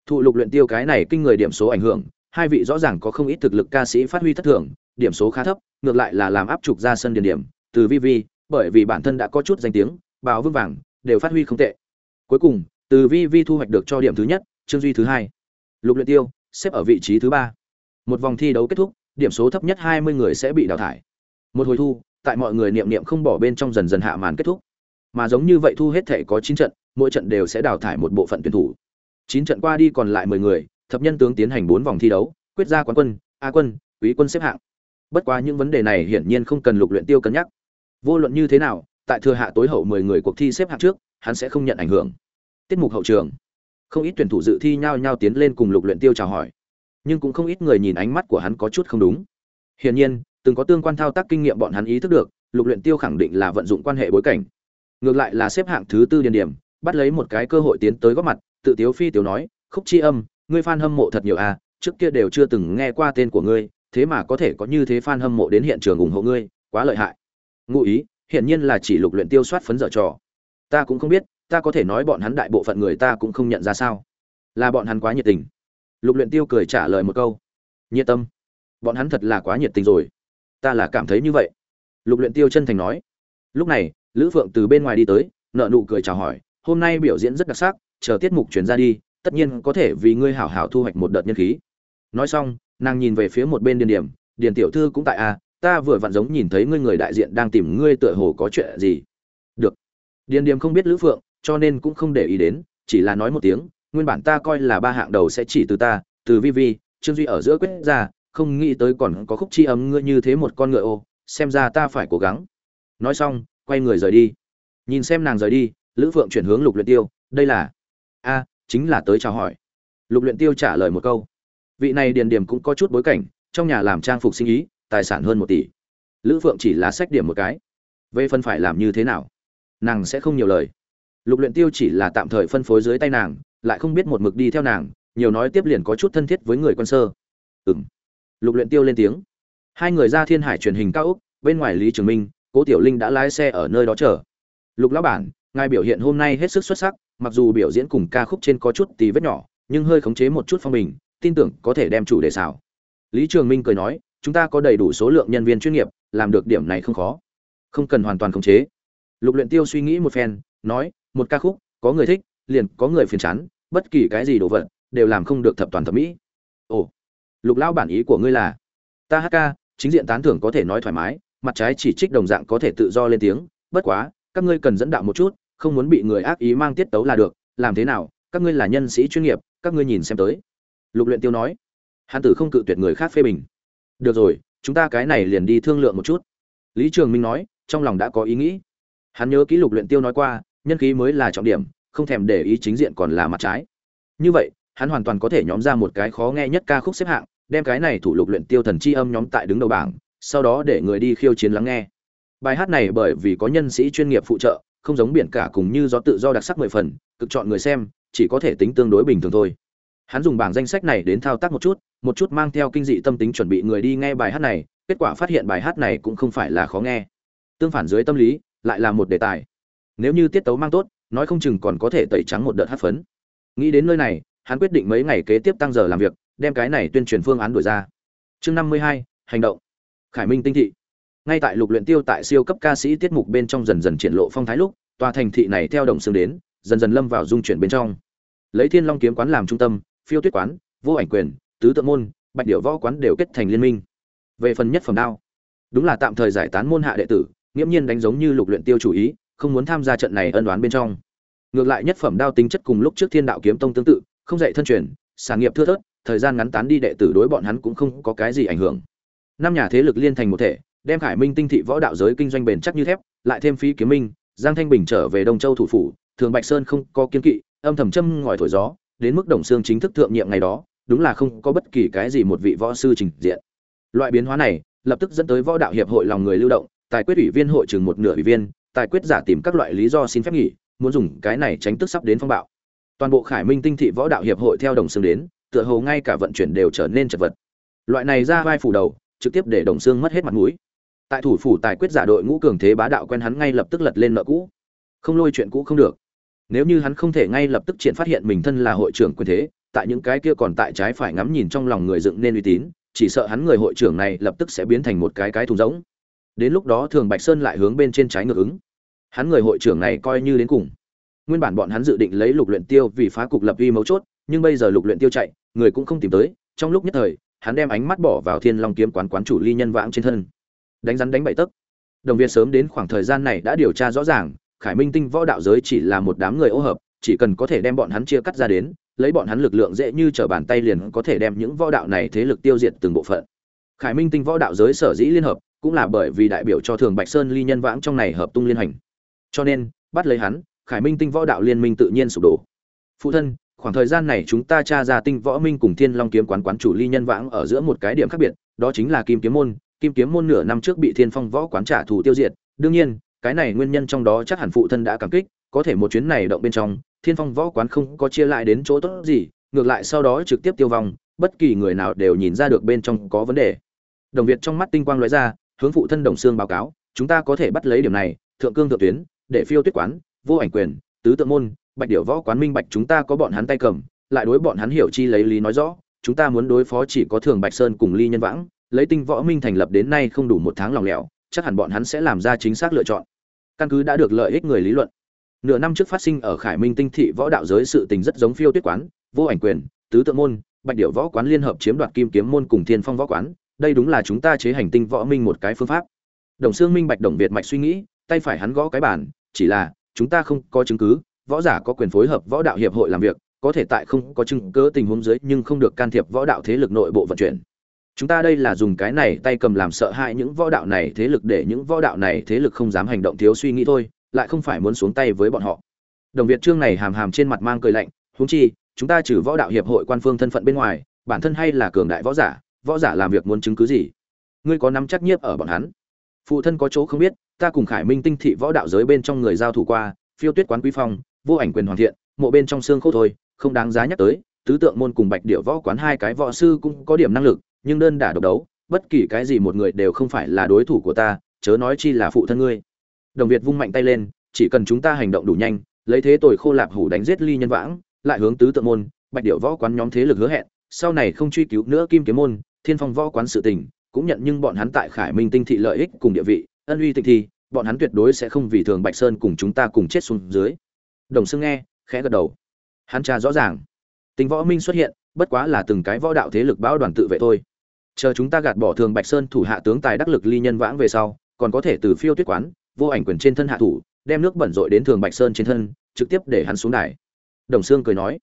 [SPEAKER 1] Thụ lục luyện tiêu cái này kinh người điểm số ảnh hưởng, hai vị rõ ràng có không ít thực lực ca sĩ phát huy thất thường, điểm số khá thấp, ngược lại là làm áp trục ra sân điển điểm, từ vi vi, bởi vì bản thân đã có chút danh tiếng báo vương vàng, đều phát huy không tệ. Cuối cùng, từ vi vi thu hoạch được cho điểm thứ nhất trương duy thứ hai. Lục luyện tiêu, xếp ở vị trí thứ ba. Một vòng thi đấu kết thúc, điểm số thấp nhất hai mươi người sẽ bị đào thải. Một hồi thu, tại mọi người niệm niệm không bỏ bên trong dần dần hạ màn kết thúc. Mà giống như vậy thu hết thể có chín trận, mỗi trận đều sẽ đào thải một bộ phận tuyển thủ. Chín trận qua đi còn lại mười người, thập nhân tướng tiến hành bốn vòng thi đấu, quyết ra quán quân, a quân, quý quân xếp hạng. Bất quá những vấn đề này hiển nhiên không cần lục luyện tiêu cân nhắc. Vô luận như thế nào tại thừa hạ tối hậu mười người cuộc thi xếp hạng trước, hắn sẽ không nhận ảnh hưởng. Tiết mục hậu trường. Không ít tuyển thủ dự thi nhao nhao tiến lên cùng lục luyện tiêu chào hỏi. Nhưng cũng không ít người nhìn ánh mắt của hắn có chút không đúng. Hiển nhiên, từng có tương quan thao tác kinh nghiệm bọn hắn ý thức được, lục luyện tiêu khẳng định là vận dụng quan hệ bối cảnh. Ngược lại là xếp hạng thứ tư điền điểm, bắt lấy một cái cơ hội tiến tới góp mặt, tự tiếu phi tiểu nói, khúc chi âm, ngươi fan hâm mộ thật nhiều à trước kia đều chưa từng nghe qua tên của ngươi, thế mà có thể có như thế fan hâm mộ đến hiện trường ủng hộ ngươi, quá lợi hại. Ngụ ý hiển nhiên là chỉ lục luyện tiêu soát phấn dở trò. Ta cũng không biết ta có thể nói bọn hắn đại bộ phận người ta cũng không nhận ra sao. Là bọn hắn quá nhiệt tình. Lục luyện tiêu cười trả lời một câu. Nhiệt tâm. Bọn hắn thật là quá nhiệt tình rồi. Ta là cảm thấy như vậy. Lục luyện tiêu chân thành nói. Lúc này lữ phượng từ bên ngoài đi tới nợ nụ cười chào hỏi. Hôm nay biểu diễn rất đặc sắc chờ tiết mục chuyển ra đi tất nhiên có thể vì ngươi hảo hảo thu hoạch một đợt nhân khí. Nói xong nàng nhìn về phía một bên điền điểm. Điền tiểu thư cũng tại a à, ta vừa vặn giống nhìn thấy ngươi người đại diện đang tìm ngươi tựa hồ có chuyện gì. Được. Điền điềm không biết lữ phượng, cho nên cũng không để ý đến, chỉ là nói một tiếng, nguyên bản ta coi là ba hạng đầu sẽ chỉ từ ta, từ vi vi, trương duy ở giữa quyết ra, không nghĩ tới còn có khúc chi ấm ngươi như thế một con ngựa ô, xem ra ta phải cố gắng. Nói xong, quay người rời đi. Nhìn xem nàng rời đi, lữ phượng chuyển hướng lục luyện tiêu, đây là, a, chính là tới chào hỏi. Lục luyện tiêu trả lời một câu. Vị này điền điểm cũng có chút bối cảnh, trong nhà làm trang phục sinh ý tài sản hơn một tỷ. Lữ phượng chỉ là sách điểm một cái. Về phân phải làm như thế nào, nàng sẽ không nhiều lời. Lục luyện tiêu chỉ là tạm thời phân phối dưới tay nàng, lại không biết một mực đi theo nàng, nhiều nói tiếp liền có chút thân thiết với người quân sơ. Ừm. Lục luyện tiêu lên tiếng. Hai người ra thiên hải truyền hình cao úc bên ngoài lý trường minh, cố tiểu linh đã lái xe ở nơi đó chờ. Lục lão bản, ngài biểu hiện hôm nay hết sức xuất sắc, mặc dù biểu diễn cùng ca khúc trên có chút tí vết nhỏ, nhưng hơi khống chế một chút phong bình, tin tưởng có thể đem chủ đề xảo lý trường minh cười nói chúng ta có đầy đủ số lượng nhân viên chuyên nghiệp, làm được điểm này không khó. Không cần hoàn toàn khống chế. Lục luyện tiêu suy nghĩ một phen, nói, một ca khúc, có người thích, liền có người phiền chán, bất kỳ cái gì đồ vật, đều làm không được thập toàn thẩm mỹ. Ồ, lục lão bản ý của ngươi là, ta hát ca, chính diện tán thưởng có thể nói thoải mái, mặt trái chỉ trích đồng dạng có thể tự do lên tiếng, bất quá, các ngươi cần dẫn đạo một chút, không muốn bị người ác ý mang tiết tấu là được, làm thế nào, các ngươi là nhân sĩ chuyên nghiệp, các ngươi nhìn xem tới. Lục luyện tiêu nói hàn tử không cự tuyệt người khác phê bình được rồi, chúng ta cái này liền đi thương lượng một chút. Lý trường minh nói, trong lòng đã có ý nghĩ. Hắn nhớ kỹ lục luyện tiêu nói qua, nhân khí mới là trọng điểm, không thèm để ý chính diện còn là mặt trái. Như vậy, hắn hoàn toàn có thể nhóm ra một cái khó nghe nhất ca khúc xếp hạng, đem cái này thủ lục luyện tiêu thần chi âm nhóm tại đứng đầu bảng, sau đó để người đi khiêu chiến lắng nghe. Bài hát này bởi vì có nhân sĩ chuyên nghiệp phụ trợ, không giống biển cả cùng như gió tự do đặc sắc mười phần, cực chọn người xem, chỉ có thể tính tương đối bình thường thôi hắn dùng bảng danh sách này đến thao tác một chút một chút mang theo kinh dị tâm tính chuẩn bị người đi nghe bài hát này, kết quả phát hiện bài hát này cũng không phải là khó nghe. Tương phản dưới tâm lý, lại là một đề tài. Nếu như tiết tấu mang tốt, nói không chừng còn có thể tẩy trắng một đợt hát phấn. Nghĩ đến nơi này, hắn quyết định mấy ngày kế tiếp tăng giờ làm việc, đem cái này tuyên truyền phương án đổi ra. Chương năm mươi hai, hành động. Khải minh tinh thị. Ngay tại lục luyện tiêu tại siêu cấp ca sĩ tiết mục bên trong dần dần triển lộ phong thái lúc, tòa thành thị này theo đồng xương đến, dần dần lâm vào dung chuyển bên trong. Lấy thiên long kiếm quán làm trung tâm phiêu tuyết quán, vô ảnh quyền, tứ Tượng môn, bạch điệu võ quán đều kết thành liên minh. Về phần nhất phẩm đao, đúng là tạm thời giải tán môn hạ đệ tử, nghiễm nhiên đánh giống như lục luyện tiêu chủ ý, không muốn tham gia trận này ân đoán bên trong. Ngược lại nhất phẩm đao tính chất cùng lúc trước thiên đạo kiếm tông tương tự, không dạy thân truyền sản nghiệp thưa thớt, thời gian ngắn tán đi đệ tử đối bọn hắn cũng không có cái gì ảnh hưởng. Năm nhà thế lực liên thành một thể, đem khải minh tinh thị võ đạo giới kinh doanh bền chắc như thép, lại thêm phí kiếm minh, giang thanh bình trở về đông châu thủ phủ, thường bạch sơn không có kiên kỵ, âm thầm châm ngòi thổi gió đến mức đồng xương chính thức thượng nhiệm ngày đó, đúng là không có bất kỳ cái gì một vị võ sư trình diện. Loại biến hóa này, lập tức dẫn tới võ đạo hiệp hội lòng người lưu động, tài quyết ủy viên hội chừng một nửa ủy viên, tài quyết giả tìm các loại lý do xin phép nghỉ, muốn dùng cái này tránh tức sắp đến phong bạo. Toàn bộ khải minh tinh thị võ đạo hiệp hội theo đồng xương đến, tựa hồ ngay cả vận chuyển đều trở nên chật vật. Loại này ra vai phủ đầu, trực tiếp để đồng xương mất hết mặt mũi. Tại thủ phủ tài quyết giả đội ngũ cường thế bá đạo quen hắn ngay lập tức lật lên nợ cũ. Không lôi chuyện cũ không được nếu như hắn không thể ngay lập tức triển phát hiện mình thân là hội trưởng quyền thế, tại những cái kia còn tại trái phải ngắm nhìn trong lòng người dựng nên uy tín, chỉ sợ hắn người hội trưởng này lập tức sẽ biến thành một cái cái thùng rỗng. Đến lúc đó thường bạch sơn lại hướng bên trên trái ngược ứng. Hắn người hội trưởng này coi như đến cùng. Nguyên bản bọn hắn dự định lấy lục luyện tiêu vì phá cục lập uy mấu chốt, nhưng bây giờ lục luyện tiêu chạy, người cũng không tìm tới, trong lúc nhất thời, hắn đem ánh mắt bỏ vào thiên long kiếm quán quán chủ ly nhân vãng trên thân. Đánh rắn đánh bậy tấc. Đồng viên sớm đến khoảng thời gian này đã điều tra rõ ràng khải minh tinh võ đạo giới chỉ là một đám người ô hợp, chỉ cần có thể đem bọn hắn chia cắt ra đến, lấy bọn hắn lực lượng dễ như trở bàn tay liền có thể đem những võ đạo này thế lực tiêu diệt từng bộ phận. Khải minh tinh võ đạo giới sở dĩ liên hợp, cũng là bởi vì đại biểu cho thường bạch sơn ly nhân vãng trong này hợp tung liên hành. Cho nên, bắt lấy hắn, khải minh tinh võ đạo liên minh tự nhiên sụp đổ. Phụ thân, khoảng thời gian này chúng ta tra ra tinh võ minh cùng thiên long kiếm quán quán chủ ly nhân vãng ở giữa một cái điểm khác biệt, đó chính là kim kiếm môn. Kim kiếm môn nửa năm trước bị thiên phong võ quán trả thù tiêu diệt, đương nhiên cái này nguyên nhân trong đó chắc hẳn phụ thân đã cảm kích, có thể một chuyến này động bên trong, thiên phong võ quán không có chia lại đến chỗ tốt gì, ngược lại sau đó trực tiếp tiêu vong, bất kỳ người nào đều nhìn ra được bên trong có vấn đề. Đồng việt trong mắt tinh quang lóe ra, hướng phụ thân đồng xương báo cáo, chúng ta có thể bắt lấy điểm này, thượng cương thượng tuyến, để phiêu tuyết quán, vô ảnh quyền, tứ tượng môn, bạch điểu võ quán minh bạch chúng ta có bọn hắn tay cầm, lại đối bọn hắn hiểu chi lấy lý nói rõ, chúng ta muốn đối phó chỉ có thường bạch sơn cùng ly nhân vãng, lấy tinh võ minh thành lập đến nay không đủ một tháng lòng lẻo chắc hẳn bọn hắn sẽ làm ra chính xác lựa chọn. Căn cứ đã được lợi ích người lý luận, nửa năm trước phát sinh ở khải minh tinh thị võ đạo giới sự tình rất giống phiêu tuyết quán, vô ảnh quyền, tứ tượng môn, bạch điệu võ quán liên hợp chiếm đoạt kim kiếm môn cùng thiên phong võ quán, đây đúng là chúng ta chế hành tinh võ minh một cái phương pháp. Đồng xương minh bạch đồng việt mạch suy nghĩ, tay phải hắn gõ cái bản chỉ là, chúng ta không có chứng cứ, võ giả có quyền phối hợp võ đạo hiệp hội làm việc, có thể tại không có chứng cứ tình huống dưới nhưng không được can thiệp võ đạo thế lực nội bộ vận chuyển chúng ta đây là dùng cái này tay cầm làm sợ hãi những võ đạo này, thế lực để những võ đạo này, thế lực không dám hành động thiếu suy nghĩ thôi, lại không phải muốn xuống tay với bọn họ. Đồng việt trương này hàm hàm trên mặt mang cười lạnh, huống chi, chúng ta trừ võ đạo hiệp hội quan phương thân phận bên ngoài, bản thân hay là cường đại võ giả võ giả làm việc muốn chứng cứ gì? Ngươi có nắm chắc nhiếp ở bọn hắn? Phụ thân có chỗ không biết, ta cùng khải minh tinh thị võ đạo giới bên trong người giao thủ qua, phiêu tuyết quán quý phong, vô ảnh quyền hoàn thiện, mộ bên trong xương khô thôi, không đáng giá nhắc tới, tứ tượng môn cùng bạch điệu võ quán hai cái võ sư cũng có điểm năng lực nhưng đơn đả độc đấu, bất kỳ cái gì một người đều không phải là đối thủ của ta, chớ nói chi là phụ thân ngươi. Đồng việt vung mạnh tay lên, chỉ cần chúng ta hành động đủ nhanh, lấy thế tội khô lạp hủ đánh giết ly nhân vãng, lại hướng tứ tượng môn, bạch điệu võ quán nhóm thế lực hứa hẹn, sau này không truy cứu nữa kim kiếm môn, thiên phong võ quán sự tình, cũng nhận nhưng bọn hắn tại khải minh tinh thị lợi ích cùng địa vị, ân uy tịnh thì, bọn hắn tuyệt đối sẽ không vì thường bạch sơn cùng chúng ta cùng chết xuống dưới. Đồng Sương nghe, khẽ gật đầu. Hắn tra rõ ràng. Tình võ minh xuất hiện, bất quá là từng cái võ đạo thế lực báo đoàn tự vệ thôi chờ chúng ta gạt bỏ thường bạch sơn thủ hạ tướng tài đắc lực ly nhân vãng về sau, còn có thể từ phiêu tuyết quán, vô ảnh quyền trên thân hạ thủ, đem nước bẩn rội đến thường bạch sơn trên thân, trực tiếp để hắn xuống đài. Đồng sương cười nói,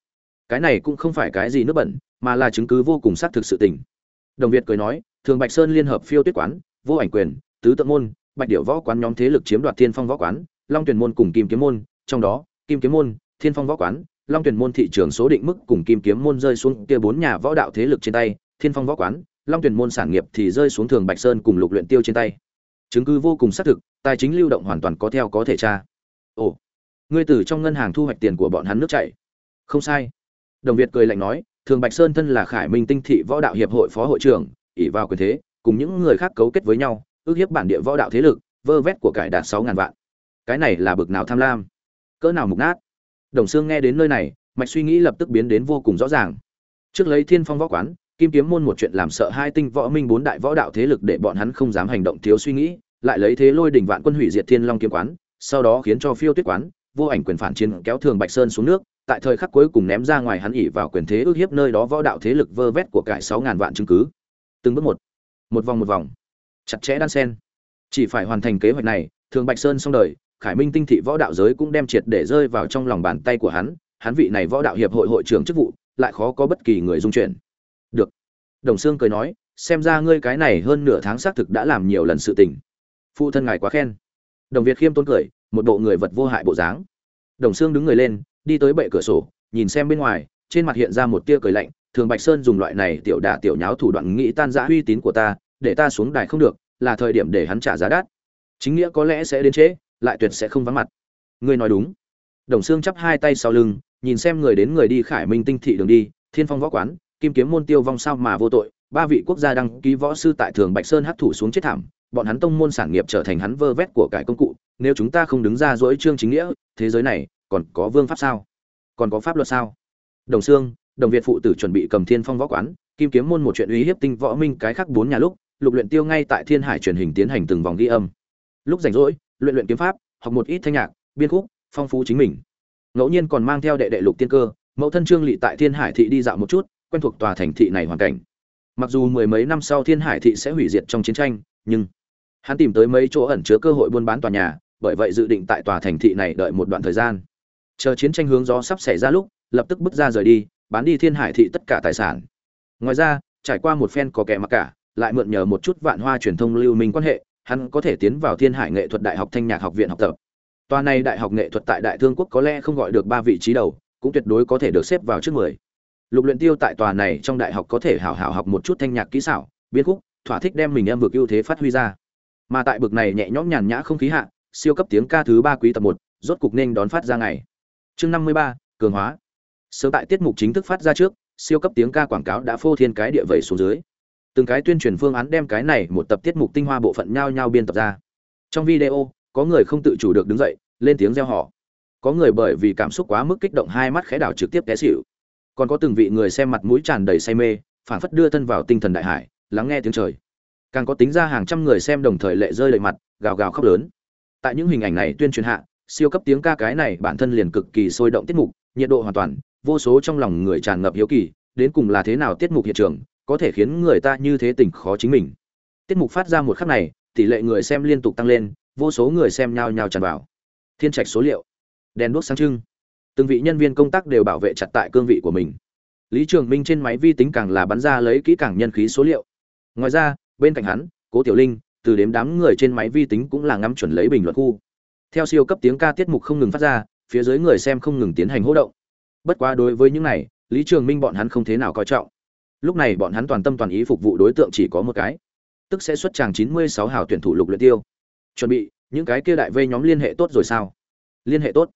[SPEAKER 1] cái này cũng không phải cái gì nước bẩn, mà là chứng cứ vô cùng xác thực sự tình. Đồng việt cười nói, thường bạch sơn liên hợp phiêu tuyết quán, vô ảnh quyền, tứ tượng môn, bạch điệu võ quán nhóm thế lực chiếm đoạt thiên phong võ quán, long tuyển môn cùng kim kiếm môn, trong đó, kim kiếm môn, thiên phong võ quán, long tuyển môn thị trường số định mức cùng kim kiếm môn rơi xuống kia bốn nhà võ đạo thế lực trên tay, thiên phong võ quán long tuyển môn sản nghiệp thì rơi xuống thường bạch sơn cùng lục luyện tiêu trên tay. Chứng cứ vô cùng xác thực, tài chính lưu động hoàn toàn có theo có thể tra. Ồ, ngươi từ trong ngân hàng thu hoạch tiền của bọn hắn nước chảy. Không sai. Đồng việt cười lạnh nói, thường bạch sơn thân là khải minh tinh thị võ đạo hiệp hội phó hội trưởng, ỷ vào quyền thế, cùng những người khác cấu kết với nhau, ước hiếp bản địa võ đạo thế lực, vơ vét của cải đạt sáu ngàn vạn. Cái này là bực nào tham lam. Cỡ nào mục nát. Đồng xương nghe đến nơi này, mạch suy nghĩ lập tức biến đến vô cùng rõ ràng. Trước lấy thiên phong võ quán kim kiếm môn một chuyện làm sợ hai tinh võ minh bốn đại võ đạo thế lực để bọn hắn không dám hành động thiếu suy nghĩ, lại lấy thế lôi đỉnh vạn quân hủy diệt thiên long kiếm quán, sau đó khiến cho phiêu tuyết quán, vô ảnh quyền phản chiến kéo thường bạch sơn xuống nước, tại thời khắc cuối cùng ném ra ngoài hắn ỉ vào quyền thế ước hiếp nơi đó võ đạo thế lực vơ vét của cải sáu ngàn vạn chứng cứ. Từng bước một một vòng một vòng, chặt chẽ đan sen chỉ phải hoàn thành kế hoạch này, thường bạch sơn xong đời, khải minh tinh thị võ đạo giới cũng đem triệt để rơi vào trong lòng bàn tay của hắn hắn vị này võ đạo hiệp hội hội trưởng chức vụ, lại khó có bất kỳ người dung chuyển đồng sương cười nói, xem ra ngươi cái này hơn nửa tháng xác thực đã làm nhiều lần sự tình. Phụ thân ngài quá khen. Đồng việt khiêm tôn cười, một bộ người vật vô hại bộ dáng. Đồng sương đứng người lên, đi tới bệ cửa sổ, nhìn xem bên ngoài, trên mặt hiện ra một tia cười lạnh, thường bạch sơn dùng loại này tiểu đả tiểu nháo thủ đoạn nghĩ tan giã uy tín của ta, để ta xuống đài không được, là thời điểm để hắn trả giá đắt. Chính nghĩa có lẽ sẽ đến trễ, lại tuyệt sẽ không vắng mặt. Ngươi nói đúng. Đồng xương chắp hai tay sau lưng, nhìn xem người đến người đi khải minh tinh thị đường đi, thiên phong võ quán kim kiếm môn tiêu vong sao mà vô tội, ba vị quốc gia đăng ký võ sư tại thường bạch sơn hấp thủ xuống chết thảm, bọn hắn tông môn sản nghiệp trở thành hắn vơ vét của cải công cụ, nếu chúng ta không đứng ra dỗi trương chính nghĩa, thế giới này còn có vương pháp sao? Còn có pháp luật sao? Đồng sương, đồng việt phụ tử chuẩn bị cầm thiên phong võ quán, kim kiếm môn một chuyện uy hiếp tinh võ minh cái khác bốn nhà lúc, lục luyện tiêu ngay tại thiên hải truyền hình tiến hành từng vòng ghi âm. Lúc rảnh rỗi, luyện luyện kiếm pháp, học một ít thanh nhạc, biên khúc, phong phú chính mình. Ngẫu nhiên còn mang theo đệ đệ lục tiên cơ, mẫu thân trương lỵ tại thiên hải thị đi dạo một chút quen thuộc tòa thành thị này hoàn cảnh. Mặc dù mười mấy năm sau thiên hải thị sẽ hủy diệt trong chiến tranh, nhưng hắn tìm tới mấy chỗ ẩn chứa cơ hội buôn bán tòa nhà, bởi vậy dự định tại tòa thành thị này đợi một đoạn thời gian. Chờ chiến tranh hướng gió sắp xảy ra lúc, lập tức bước ra rời đi, bán đi thiên hải thị tất cả tài sản. Ngoài ra, trải qua một phen có kẻ mặc cả, lại mượn nhờ một chút vạn hoa truyền thông lưu minh quan hệ, hắn có thể tiến vào thiên hải nghệ thuật đại học thanh nhạc học viện học tập. Tòa này đại học nghệ thuật tại đại thương quốc có lẽ không gọi được ba vị trí đầu, cũng tuyệt đối có thể được xếp vào trước mười lục luyện tiêu tại tòa này trong đại học có thể hảo hảo học một chút thanh nhạc kỹ xảo biên khúc, thỏa thích đem mình em vực ưu thế phát huy ra. Mà tại bực này nhẹ nhõm nhàn nhã không khí hạ, siêu cấp tiếng ca thứ ba quý tập một, rốt cục nên đón phát ra ngày. Chương năm mươi ba, cường hóa. Sớm tại tiết mục chính thức phát ra trước, siêu cấp tiếng ca quảng cáo đã phô thiên cái địa vẩy xuống dưới. Từng cái tuyên truyền phương án đem cái này một tập tiết mục tinh hoa bộ phận nhau nhau biên tập ra. Trong video, có người không tự chủ được đứng dậy, lên tiếng reo hò. Có người bởi vì cảm xúc quá mức kích động hai mắt khẽ đảo trực tiếp té xỉu còn có từng vị người xem mặt mũi tràn đầy say mê phản phất đưa thân vào tinh thần đại hải, lắng nghe tiếng trời. Càng có tính ra hàng trăm người xem đồng thời lệ rơi lệ mặt, gào gào khóc lớn. Tại những hình ảnh này tuyên truyền hạ, siêu cấp tiếng ca cái này bản thân liền cực kỳ sôi động tiết mục, nhiệt độ hoàn toàn, vô số trong lòng người tràn ngập hiếu kỳ, đến cùng là thế nào tiết mục hiện trường, có thể khiến người ta như thế tình khó chính mình. Tiết mục phát ra một khắc này, tỷ lệ người xem liên tục tăng lên, vô số người xem nhao nhao tràn vào. Thiên trạch số liệu. Đèn đuốc sáng trưng từng vị nhân viên công tác đều bảo vệ chặt tại cương vị của mình. Lý trường minh trên máy vi tính càng là bắn ra lấy kỹ càng nhân khí số liệu. Ngoài ra, bên cạnh hắn, cố tiểu linh, từ đếm đám người trên máy vi tính cũng là ngắm chuẩn lấy bình luận khu. Theo siêu cấp tiếng ca tiết mục không ngừng phát ra, phía dưới người xem không ngừng tiến hành hỗ động. Bất quá đối với những này, lý trường minh bọn hắn không thế nào coi trọng. Lúc này bọn hắn toàn tâm toàn ý phục vụ đối tượng chỉ có một cái. Tức sẽ xuất tràng chín mươi sáu hào tuyển thủ lục luyện tiêu. Chuẩn bị, những cái kia đại vây nhóm liên hệ tốt rồi sao? Liên hệ tốt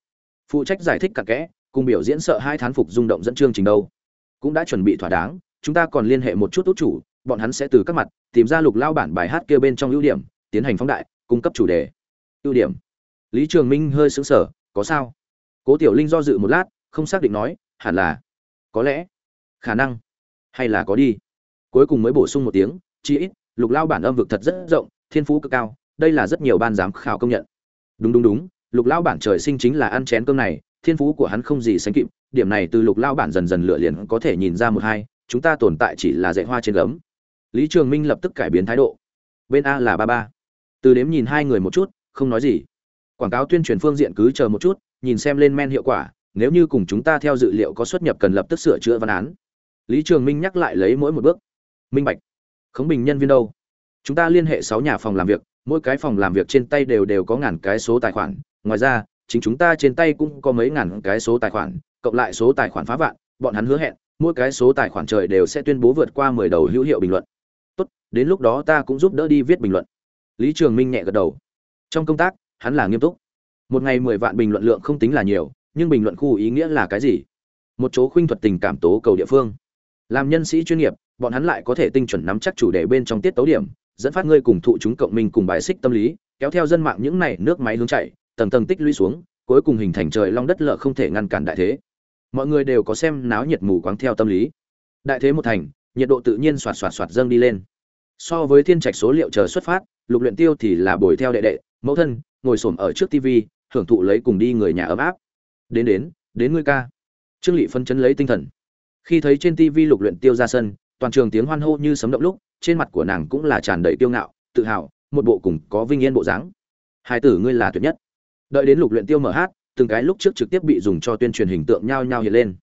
[SPEAKER 1] phụ trách giải thích cặn kẽ, cùng biểu diễn sợ hai thán phục rung động dẫn chương trình đâu. Cũng đã chuẩn bị thỏa đáng, chúng ta còn liên hệ một chút tốt chủ, bọn hắn sẽ từ các mặt, tìm ra lục lao bản bài hát kia bên trong ưu điểm, tiến hành phóng đại, cung cấp chủ đề. Ưu điểm. Lý trường minh hơi sững sờ, có sao? Cố tiểu linh do dự một lát, không xác định nói, hẳn là. Có lẽ. Khả năng. Hay là có đi. Cuối cùng mới bổ sung một tiếng, chi ít, lục lao bản âm vực thật rất rộng, thiên phú cực cao, đây là rất nhiều ban giám khảo công nhận. Đúng đúng đúng lục lao bản trời sinh chính là ăn chén cơm này, thiên phú của hắn không gì sánh kịp, điểm này từ lục lao bản dần dần lựa liền có thể nhìn ra một hai, chúng ta tồn tại chỉ là dạy hoa trên gấm. Lý trường minh lập tức cải biến thái độ. Bên a là ba ba. Từ đếm nhìn hai người một chút, không nói gì. Quảng cáo tuyên truyền phương diện cứ chờ một chút, nhìn xem lên men hiệu quả, nếu như cùng chúng ta theo dự liệu có xuất nhập cần lập tức sửa chữa văn án. Lý trường minh nhắc lại lấy mỗi một bước. Minh bạch. Khống bình nhân viên đâu? Chúng ta liên hệ sáu nhà phòng làm việc, mỗi cái phòng làm việc trên tay đều đều có ngàn cái số tài khoản ngoài ra, chính chúng ta trên tay cũng có mấy ngàn cái số tài khoản, cộng lại số tài khoản phá vạn, bọn hắn hứa hẹn, mỗi cái số tài khoản trời đều sẽ tuyên bố vượt qua mười đầu hữu hiệu bình luận. Tốt, đến lúc đó ta cũng giúp đỡ đi viết bình luận. Lý trường minh nhẹ gật đầu. Trong công tác, hắn là nghiêm túc. Một ngày mười vạn bình luận lượng không tính là nhiều, nhưng bình luận khu ý nghĩa là cái gì? Một chỗ khuynh thuật tình cảm tố cầu địa phương. Làm nhân sĩ chuyên nghiệp, bọn hắn lại có thể tinh chuẩn nắm chắc chủ đề bên trong tiết tấu điểm, dẫn phát ngươi cùng thụ chúng cộng minh cùng bài xích tâm lý, kéo theo dân mạng những này nước máy hướng chạy tầng tầng tích lũy xuống, cuối cùng hình thành trời long đất lở không thể ngăn cản đại thế. Mọi người đều có xem náo nhiệt mù quáng theo tâm lý. Đại thế một thành, nhiệt độ tự nhiên xoạt xoạt xoạt dâng đi lên. So với thiên trạch số liệu chờ xuất phát, lục luyện tiêu thì là bồi theo đệ đệ, mẫu thân, ngồi xổm ở trước tivi, hưởng thụ lấy cùng đi người nhà ấm áp. Đến đến đến ngươi ca. Trương Lệ phân chấn lấy tinh thần. Khi thấy trên tivi lục luyện tiêu ra sân, toàn trường tiếng hoan hô như sấm động lúc, trên mặt của nàng cũng là tràn đầy kiêu ngạo, tự hào, một bộ cùng có vinh yên bộ dáng. Hai tử ngươi là tuyệt nhất đợi đến lục luyện tiêu mở hát, từng cái lúc trước trực tiếp bị dùng cho tuyên truyền hình tượng nhao nhao hiện lên.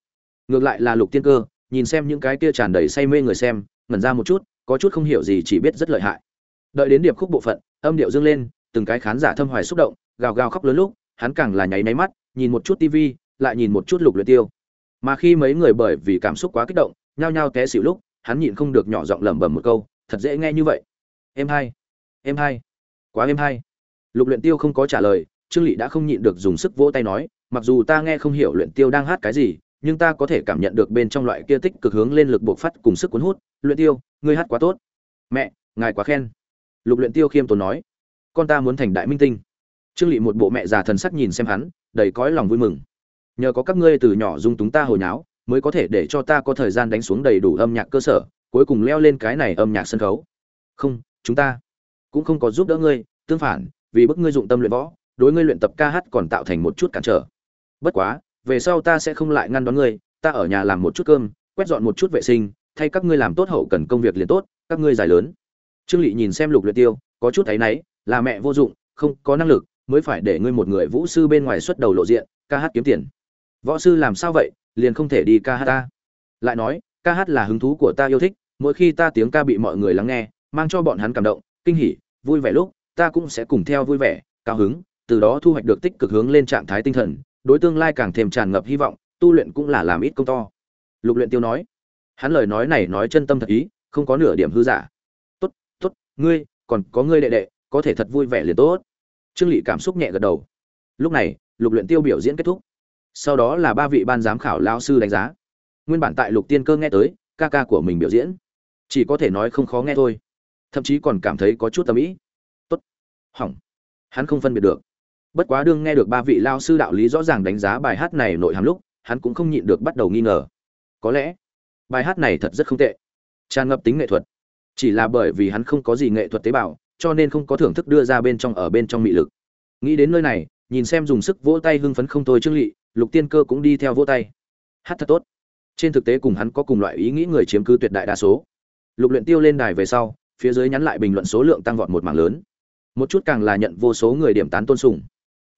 [SPEAKER 1] Ngược lại là lục tiên cơ, nhìn xem những cái kia tràn đầy say mê người xem, ngẩn ra một chút, có chút không hiểu gì chỉ biết rất lợi hại. Đợi đến điệp khúc bộ phận, âm điệu dâng lên, từng cái khán giả thâm hoài xúc động, gào gào khóc lớn lúc, hắn càng là nháy máy mắt, nhìn một chút tivi lại nhìn một chút lục luyện tiêu. Mà khi mấy người bởi vì cảm xúc quá kích động, nhao nhao té xỉu lúc, hắn nhịn không được nhỏ giọng lẩm bẩm một câu, thật dễ nghe như vậy. Em hai em hai quá em hai lục luyện tiêu không có trả lời trương lị đã không nhịn được dùng sức vỗ tay nói, mặc dù ta nghe không hiểu luyện tiêu đang hát cái gì, nhưng ta có thể cảm nhận được bên trong loại kia tích cực hướng lên lực bộc phát cùng sức cuốn hút. Luyện tiêu, ngươi hát quá tốt. Mẹ, ngài quá khen. Lục luyện tiêu khiêm tốn nói, con ta muốn thành đại minh tinh. Trương lị một bộ mẹ già thần sắc nhìn xem hắn, đầy cõi lòng vui mừng. Nhờ có các ngươi từ nhỏ dung túng ta hồi nháo, mới có thể để cho ta có thời gian đánh xuống đầy đủ âm nhạc cơ sở, cuối cùng leo lên cái này âm nhạc sân khấu. Không, chúng ta cũng không có giúp đỡ ngươi, tương phản, vì bức ngươi dụng tâm luyện võ đối ngươi luyện tập ca hát còn tạo thành một chút cản trở. Bất quá, về sau ta sẽ không lại ngăn đón ngươi, ta ở nhà làm một chút cơm, quét dọn một chút vệ sinh, thay các ngươi làm tốt hậu cần công việc liền tốt, các ngươi giải lớn. Trương lị nhìn xem lục luyện tiêu, có chút thấy náy, là mẹ vô dụng, không có năng lực, mới phải để ngươi một người vũ sư bên ngoài xuất đầu lộ diện, ca hát kiếm tiền. Võ sư làm sao vậy, liền không thể đi ca hát ta? Lại nói, ca hát là hứng thú của ta yêu thích, mỗi khi ta tiếng ca bị mọi người lắng nghe, mang cho bọn hắn cảm động, kinh hỉ, vui vẻ lúc, ta cũng sẽ cùng theo vui vẻ, cao hứng từ đó thu hoạch được tích cực hướng lên trạng thái tinh thần, đối tương lai càng thêm tràn ngập hy vọng, tu luyện cũng là làm ít công to. Lục luyện tiêu nói, hắn lời nói này nói chân tâm thật ý, không có nửa điểm hư giả. Tốt tốt, ngươi, còn có ngươi đệ đệ, có thể thật vui vẻ liền tốt. Trương lị cảm xúc nhẹ gật đầu. Lúc này, lục luyện tiêu biểu diễn kết thúc. Sau đó là ba vị ban giám khảo lão sư đánh giá. Nguyên bản tại lục tiên cơ nghe tới, ca ca của mình biểu diễn. Chỉ có thể nói không khó nghe thôi. Thậm chí còn cảm thấy có chút tâm ý. Tốt. Hỏng. Hắn không phân biệt được bất quá đương nghe được ba vị lao sư đạo lý rõ ràng đánh giá bài hát này nội hàm lúc, hắn cũng không nhịn được bắt đầu nghi ngờ. Có lẽ, bài hát này thật rất không tệ. Tràn ngập tính nghệ thuật. Chỉ là bởi vì hắn không có gì nghệ thuật tế bào, cho nên không có thưởng thức đưa ra bên trong ở bên trong mị lực. Nghĩ đến nơi này, nhìn xem dùng sức vỗ tay hưng phấn không thôi trương lị lục tiên cơ cũng đi theo vỗ tay. Hát thật tốt. Trên thực tế cùng hắn có cùng loại ý nghĩ người chiếm cứ tuyệt đại đa số. Lục luyện tiêu lên đài về sau, phía dưới nhắn lại bình luận số lượng tăng vọt một mảng lớn. Một chút càng là nhận vô số người điểm tán tôn sùng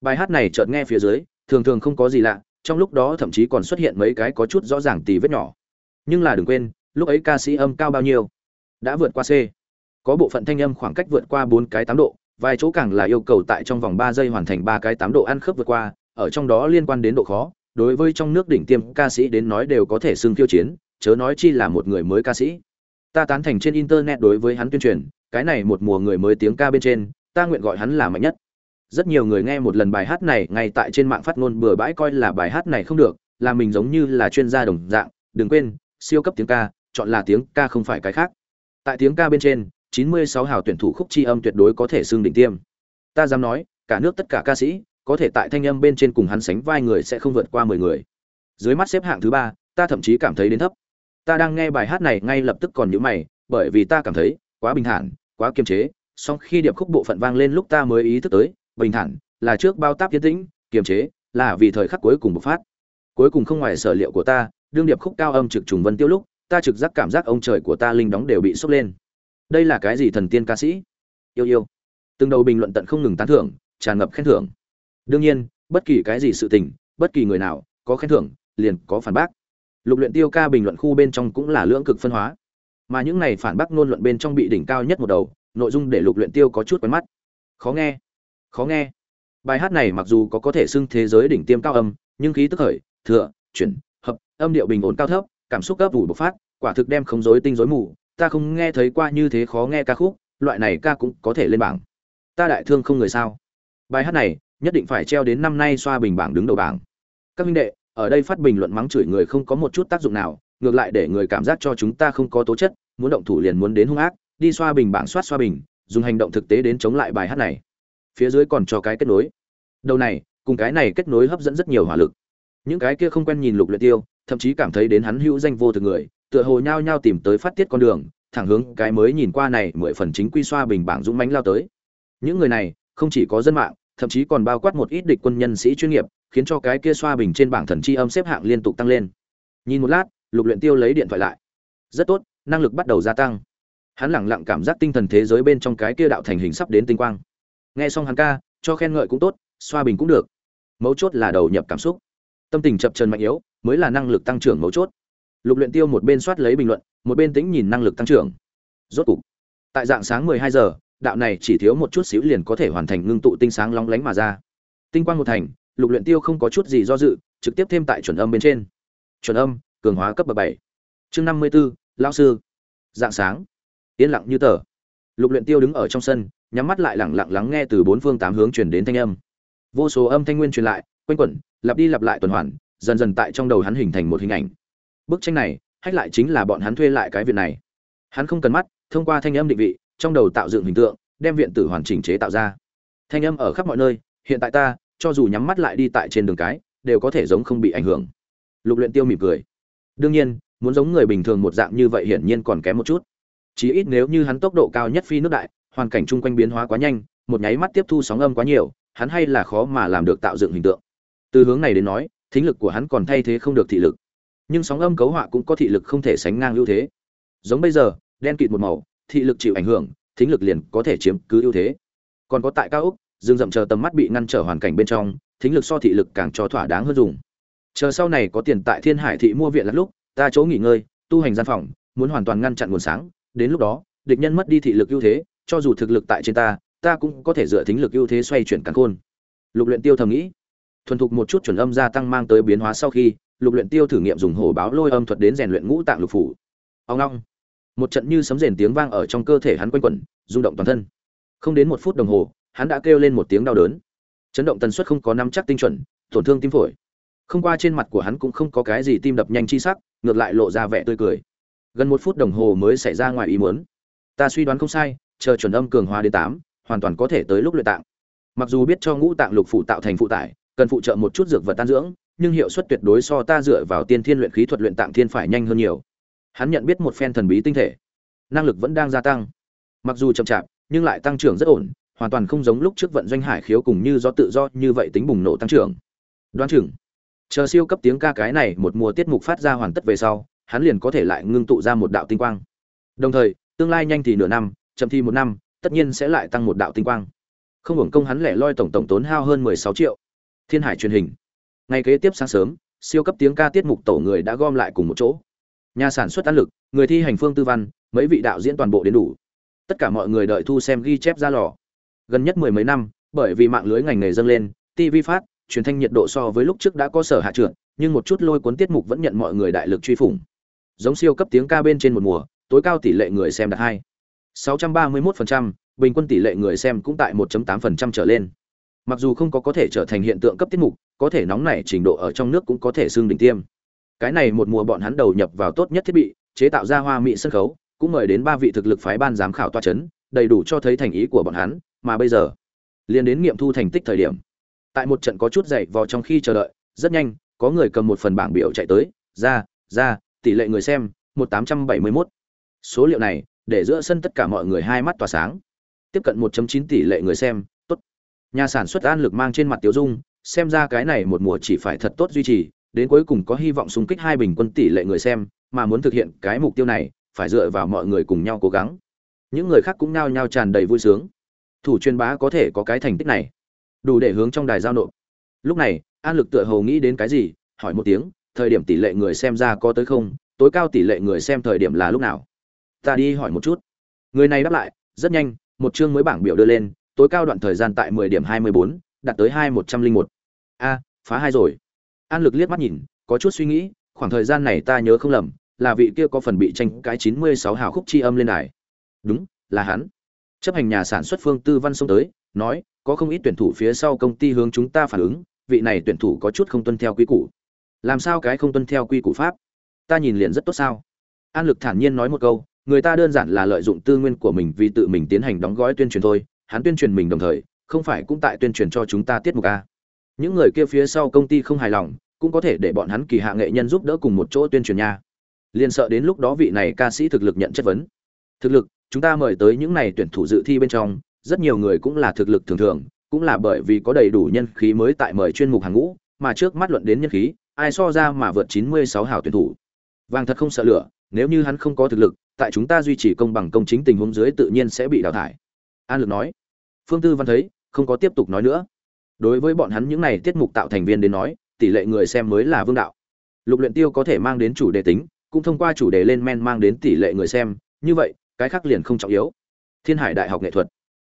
[SPEAKER 1] bài hát này chợt nghe phía dưới, thường thường không có gì lạ, trong lúc đó thậm chí còn xuất hiện mấy cái có chút rõ ràng tì vết nhỏ. Nhưng là đừng quên, lúc ấy ca sĩ âm cao bao nhiêu? Đã vượt qua c. Có bộ phận thanh âm khoảng cách vượt qua bốn cái tám độ, vài chỗ càng là yêu cầu tại trong vòng ba giây hoàn thành ba cái tám độ ăn khớp vượt qua, ở trong đó liên quan đến độ khó, đối với trong nước đỉnh tiêm ca sĩ đến nói đều có thể xưng khiêu chiến, chớ nói chi là một người mới ca sĩ. Ta tán thành trên internet đối với hắn tuyên truyền, cái này một mùa người mới tiếng ca bên trên, ta nguyện gọi hắn là mạnh nhất rất nhiều người nghe một lần bài hát này ngay tại trên mạng phát ngôn bừa bãi coi là bài hát này không được, là mình giống như là chuyên gia đồng dạng, đừng quên, siêu cấp tiếng ca, chọn là tiếng ca không phải cái khác. Tại tiếng ca bên trên 96 hào tuyển thủ khúc chi âm tuyệt đối có thể xưng đỉnh tiêm. Ta dám nói, cả nước tất cả ca sĩ, có thể tại thanh âm bên trên cùng hắn sánh vai người sẽ không vượt qua 10 người. Dưới mắt xếp hạng thứ ba, ta thậm chí cảm thấy đến thấp. Ta đang nghe bài hát này ngay lập tức còn nhíu mày, bởi vì ta cảm thấy quá bình thản, quá kiềm chế, song khi điệp khúc bộ phận vang lên lúc ta mới ý thức tới bình thản, là trước bao táp tiến tĩnh, kiềm chế, là vì thời khắc cuối cùng bộc phát. Cuối cùng không ngoài sở liệu của ta, đương điệp khúc cao âm trực trùng vân tiêu lúc, ta trực giác cảm giác ông trời của ta linh đóng đều bị sốc lên. Đây là cái gì thần tiên ca sĩ? Yêu yêu. Từng đầu bình luận tận không ngừng tán thưởng, tràn ngập khen thưởng. Đương nhiên, bất kỳ cái gì sự tình, bất kỳ người nào, có khen thưởng, liền có phản bác. Lục luyện tiêu ca bình luận khu bên trong cũng là lưỡng cực phân hóa. Mà những này phản bác ngôn luận bên trong bị đỉnh cao nhất một đầu, nội dung để lục luyện tiêu có chút quen mắt. Khó nghe khó nghe. Bài hát này mặc dù có có thể xưng thế giới đỉnh tiêm cao âm, nhưng khí tức khởi, thừa, chuyển, hợp, âm điệu bình ổn cao thấp, cảm xúc gấp ủ bộc phát, quả thực đem không rối tinh rối mù. Ta không nghe thấy qua như thế khó nghe ca khúc, loại này ca cũng có thể lên bảng. Ta đại thương không người sao. Bài hát này nhất định phải treo đến năm nay xoa bình bảng đứng đầu bảng. Các minh đệ, ở đây phát bình luận mắng chửi người không có một chút tác dụng nào, ngược lại để người cảm giác cho chúng ta không có tố chất, muốn động thủ liền muốn đến hung ác, đi xoa bình bảng soát xoa bình, dùng hành động thực tế đến chống lại bài hát này phía dưới còn cho cái kết nối. Đầu này, cùng cái này kết nối hấp dẫn rất nhiều hỏa lực. Những cái kia không quen nhìn lục luyện tiêu, thậm chí cảm thấy đến hắn hữu danh vô thực người, tựa hồ nhao nhao tìm tới phát tiết con đường, thẳng hướng cái mới nhìn qua này mười phần chính quy xoa bình bảng dũng mãnh lao tới. Những người này, không chỉ có dân mạng, thậm chí còn bao quát một ít địch quân nhân sĩ chuyên nghiệp, khiến cho cái kia xoa bình trên bảng thần chi âm xếp hạng liên tục tăng lên. Nhìn một lát, lục luyện tiêu lấy điện thoại lại. Rất tốt, năng lực bắt đầu gia tăng. Hắn lẳng lặng cảm giác tinh thần thế giới bên trong cái kia đạo thành hình sắp đến tinh quang nghe xong hắn ca cho khen ngợi cũng tốt xoa bình cũng được. Mấu chốt là đầu nhập cảm xúc. Tâm tình chập trần mạnh yếu mới là năng lực tăng trưởng mấu chốt. Lục luyện tiêu một bên soát lấy bình luận một bên tĩnh nhìn năng lực tăng trưởng. Rốt cục tại dạng sáng 12 giờ đạo này chỉ thiếu một chút xíu liền có thể hoàn thành ngưng tụ tinh sáng long lánh mà ra. Tinh quang một thành lục luyện tiêu không có chút gì do dự trực tiếp thêm tại chuẩn âm bên trên. Chuẩn âm cường hóa cấp bậc bảy. Chương 54, lão sư. Dạng sáng. Yên lặng như tờ. Lục luyện tiêu đứng ở trong sân nhắm mắt lại lặng lặng lắng nghe từ bốn phương tám hướng truyền đến thanh âm. Vô số âm thanh nguyên truyền lại, quanh quẩn, lặp đi lặp lại tuần hoàn, dần dần tại trong đầu hắn hình thành một hình ảnh. Bức tranh này, hách lại chính là bọn hắn thuê lại cái viện này. Hắn không cần mắt, thông qua thanh âm định vị, trong đầu tạo dựng hình tượng, đem viện tử hoàn chỉnh chế tạo ra. Thanh âm ở khắp mọi nơi, hiện tại ta, cho dù nhắm mắt lại đi tại trên đường cái, đều có thể giống không bị ảnh hưởng. Lục luyện tiêu mỉm cười. Đương nhiên, muốn giống người bình thường một dạng như vậy hiển nhiên còn kém một chút. Chí ít nếu như hắn tốc độ cao nhất phi nước đại hoàn cảnh chung quanh biến hóa quá nhanh, một nháy mắt tiếp thu sóng âm quá nhiều, hắn hay là khó mà làm được tạo dựng hình tượng. Từ hướng này đến nói, thính lực của hắn còn thay thế không được thị lực. Nhưng sóng âm cấu họa cũng có thị lực không thể sánh ngang ưu thế. Giống bây giờ, đen kịt một màu, thị lực chịu ảnh hưởng, thính lực liền có thể chiếm cứ ưu thế. Còn có tại cao úc dương dậm chờ tầm mắt bị ngăn trở hoàn cảnh bên trong, thính lực so thị lực càng cho thỏa đáng hơn dùng. Chờ sau này có tiền tại thiên hải thị mua viện lắm lúc, ta chỗ nghỉ ngơi, tu hành gian phòng, muốn hoàn toàn ngăn chặn nguồn sáng, đến lúc đó, địch nhân mất đi thị lực ưu thế cho dù thực lực tại trên ta ta cũng có thể dựa thính lực ưu thế xoay chuyển cắn khôn. Lục luyện tiêu thầm nghĩ. Thuần thục một chút chuẩn âm gia tăng mang tới biến hóa sau khi, lục luyện tiêu thử nghiệm dùng hổ báo lôi âm thuật đến rèn luyện ngũ tạng lục phủ. Ông long một trận như sấm rền tiếng vang ở trong cơ thể hắn quanh quẩn, rung động toàn thân. Không đến một phút đồng hồ, hắn đã kêu lên một tiếng đau đớn. Chấn động tần suất không có nắm chắc tinh chuẩn, tổn thương tim phổi. Không qua trên mặt của hắn cũng không có cái gì tim đập nhanh chi sắc, ngược lại lộ ra vẻ tươi cười. Gần một phút đồng hồ mới xảy ra ngoài ý muốn. Ta suy đoán không sai chờ chuẩn âm cường hóa đến tám, hoàn toàn có thể tới lúc luyện tạng. Mặc dù biết cho ngũ tạng lục phủ tạo thành phụ tải, cần phụ trợ một chút dược vật tan dưỡng, nhưng hiệu suất tuyệt đối so ta dựa vào tiên thiên luyện khí thuật luyện tạng thiên phải nhanh hơn nhiều. Hắn nhận biết một phen thần bí tinh thể, năng lực vẫn đang gia tăng. Mặc dù chậm chạp, nhưng lại tăng trưởng rất ổn, hoàn toàn không giống lúc trước vận doanh hải khiếu cùng như do tự do như vậy tính bùng nổ tăng trưởng. Đoán chừng, chờ siêu cấp tiếng ca cái này một mùa tiết mục phát ra hoàn tất về sau, hắn liền có thể lại ngưng tụ ra một đạo tinh quang. Đồng thời, tương lai nhanh thì nửa năm chậm thì một năm, tất nhiên sẽ lại tăng một đạo tinh quang. Không hưởng công hắn lẻ loi tổng tổng tốn hao hơn mười sáu triệu. Thiên hải truyền hình. Ngày kế tiếp sáng sớm, siêu cấp tiếng ca tiết mục tổ người đã gom lại cùng một chỗ. Nhà sản xuất ăn lực, người thi hành phương tư văn, mấy vị đạo diễn toàn bộ đến đủ. Tất cả mọi người đợi thu xem ghi chép ra lò. Gần nhất mười mấy năm, bởi vì mạng lưới ngành nghề dâng lên tv phát, truyền thanh nhiệt độ so với lúc trước đã có sở hạ trượt, nhưng một chút lôi cuốn tiết mục vẫn nhận mọi người đại lực truy phủng. Giống siêu cấp tiếng ca bên trên một mùa, tối cao tỷ lệ người xem đạt hai. 631%, bình quân tỷ lệ người xem cũng tại 1.8% trở lên. Mặc dù không có có thể trở thành hiện tượng cấp tiết mục, có thể nóng nảy trình độ ở trong nước cũng có thể xương đỉnh tiêm. Cái này một mùa bọn hắn đầu nhập vào tốt nhất thiết bị, chế tạo ra hoa mỹ sân khấu, cũng mời đến ba vị thực lực phái ban giám khảo toa chấn, đầy đủ cho thấy thành ý của bọn hắn, mà bây giờ, liền đến nghiệm thu thành tích thời điểm. Tại một trận có chút dậy vò trong khi chờ đợi, rất nhanh, có người cầm một phần bảng biểu chạy tới, ra, ra, tỷ lệ người xem, 1871. Số liệu này, để giữa sân tất cả mọi người hai mắt tỏa sáng. Tiếp cận 1.9 tỷ lệ người xem, tốt. Nhà sản xuất An Lực mang trên mặt Tiểu Dung, xem ra cái này một mùa chỉ phải thật tốt duy trì, đến cuối cùng có hy vọng xung kích hai bình quân tỷ lệ người xem, mà muốn thực hiện cái mục tiêu này, phải dựa vào mọi người cùng nhau cố gắng. Những người khác cũng nhao nhao tràn đầy vui sướng. Thủ truyền bá có thể có cái thành tích này, đủ để hướng trong đài giao nộp. Lúc này, An Lực tựa hồ nghĩ đến cái gì, hỏi một tiếng, thời điểm tỷ lệ người xem ra có tới không, tối cao tỷ lệ người xem thời điểm là lúc nào? Ta đi hỏi một chút. Người này đáp lại, rất nhanh, một chương mới bảng biểu đưa lên, tối cao đoạn thời gian tại mười điểm hai mươi bốn, đạt tới hai một trăm linh một. A, phá hai rồi. An lực liếc mắt nhìn, có chút suy nghĩ, khoảng thời gian này ta nhớ không lầm, là vị kia có phần bị tranh cái chín mươi sáu hào khúc chi âm lên đài. Đúng, là hắn. Chấp hành nhà sản xuất phương tư văn xông tới, nói, có không ít tuyển thủ phía sau công ty hướng chúng ta phản ứng, vị này tuyển thủ có chút không tuân theo quy củ. Làm sao cái không tuân theo quy củ pháp? Ta nhìn liền rất tốt sao? An lực thản nhiên nói một câu người ta đơn giản là lợi dụng tư nguyên của mình vì tự mình tiến hành đóng gói tuyên truyền thôi, hắn tuyên truyền mình đồng thời, không phải cũng tại tuyên truyền cho chúng ta tiết mục a? Những người kia phía sau công ty không hài lòng, cũng có thể để bọn hắn kỳ hạ nghệ nhân giúp đỡ cùng một chỗ tuyên truyền nha. Liền sợ đến lúc đó vị này ca sĩ thực lực nhận chất vấn. Thực lực, chúng ta mời tới những này tuyển thủ dự thi bên trong, rất nhiều người cũng là thực lực thường thường, cũng là bởi vì có đầy đủ nhân khí mới tại mời chuyên mục hàng ngũ, mà trước mắt luận đến nhân khí, ai so ra mà vượt 96 hảo tuyển thủ. Vàng thật không sợ lửa, nếu như hắn không có thực lực tại chúng ta duy trì công bằng công chính tình huống dưới tự nhiên sẽ bị đào thải. An lực nói. Phương tư văn thấy, không có tiếp tục nói nữa. Đối với bọn hắn những này tiết mục tạo thành viên đến nói, tỷ lệ người xem mới là vương đạo. Lục luyện tiêu có thể mang đến chủ đề tính, cũng thông qua chủ đề lên men mang đến tỷ lệ người xem, như vậy, cái khác liền không trọng yếu. Thiên hải đại học nghệ thuật.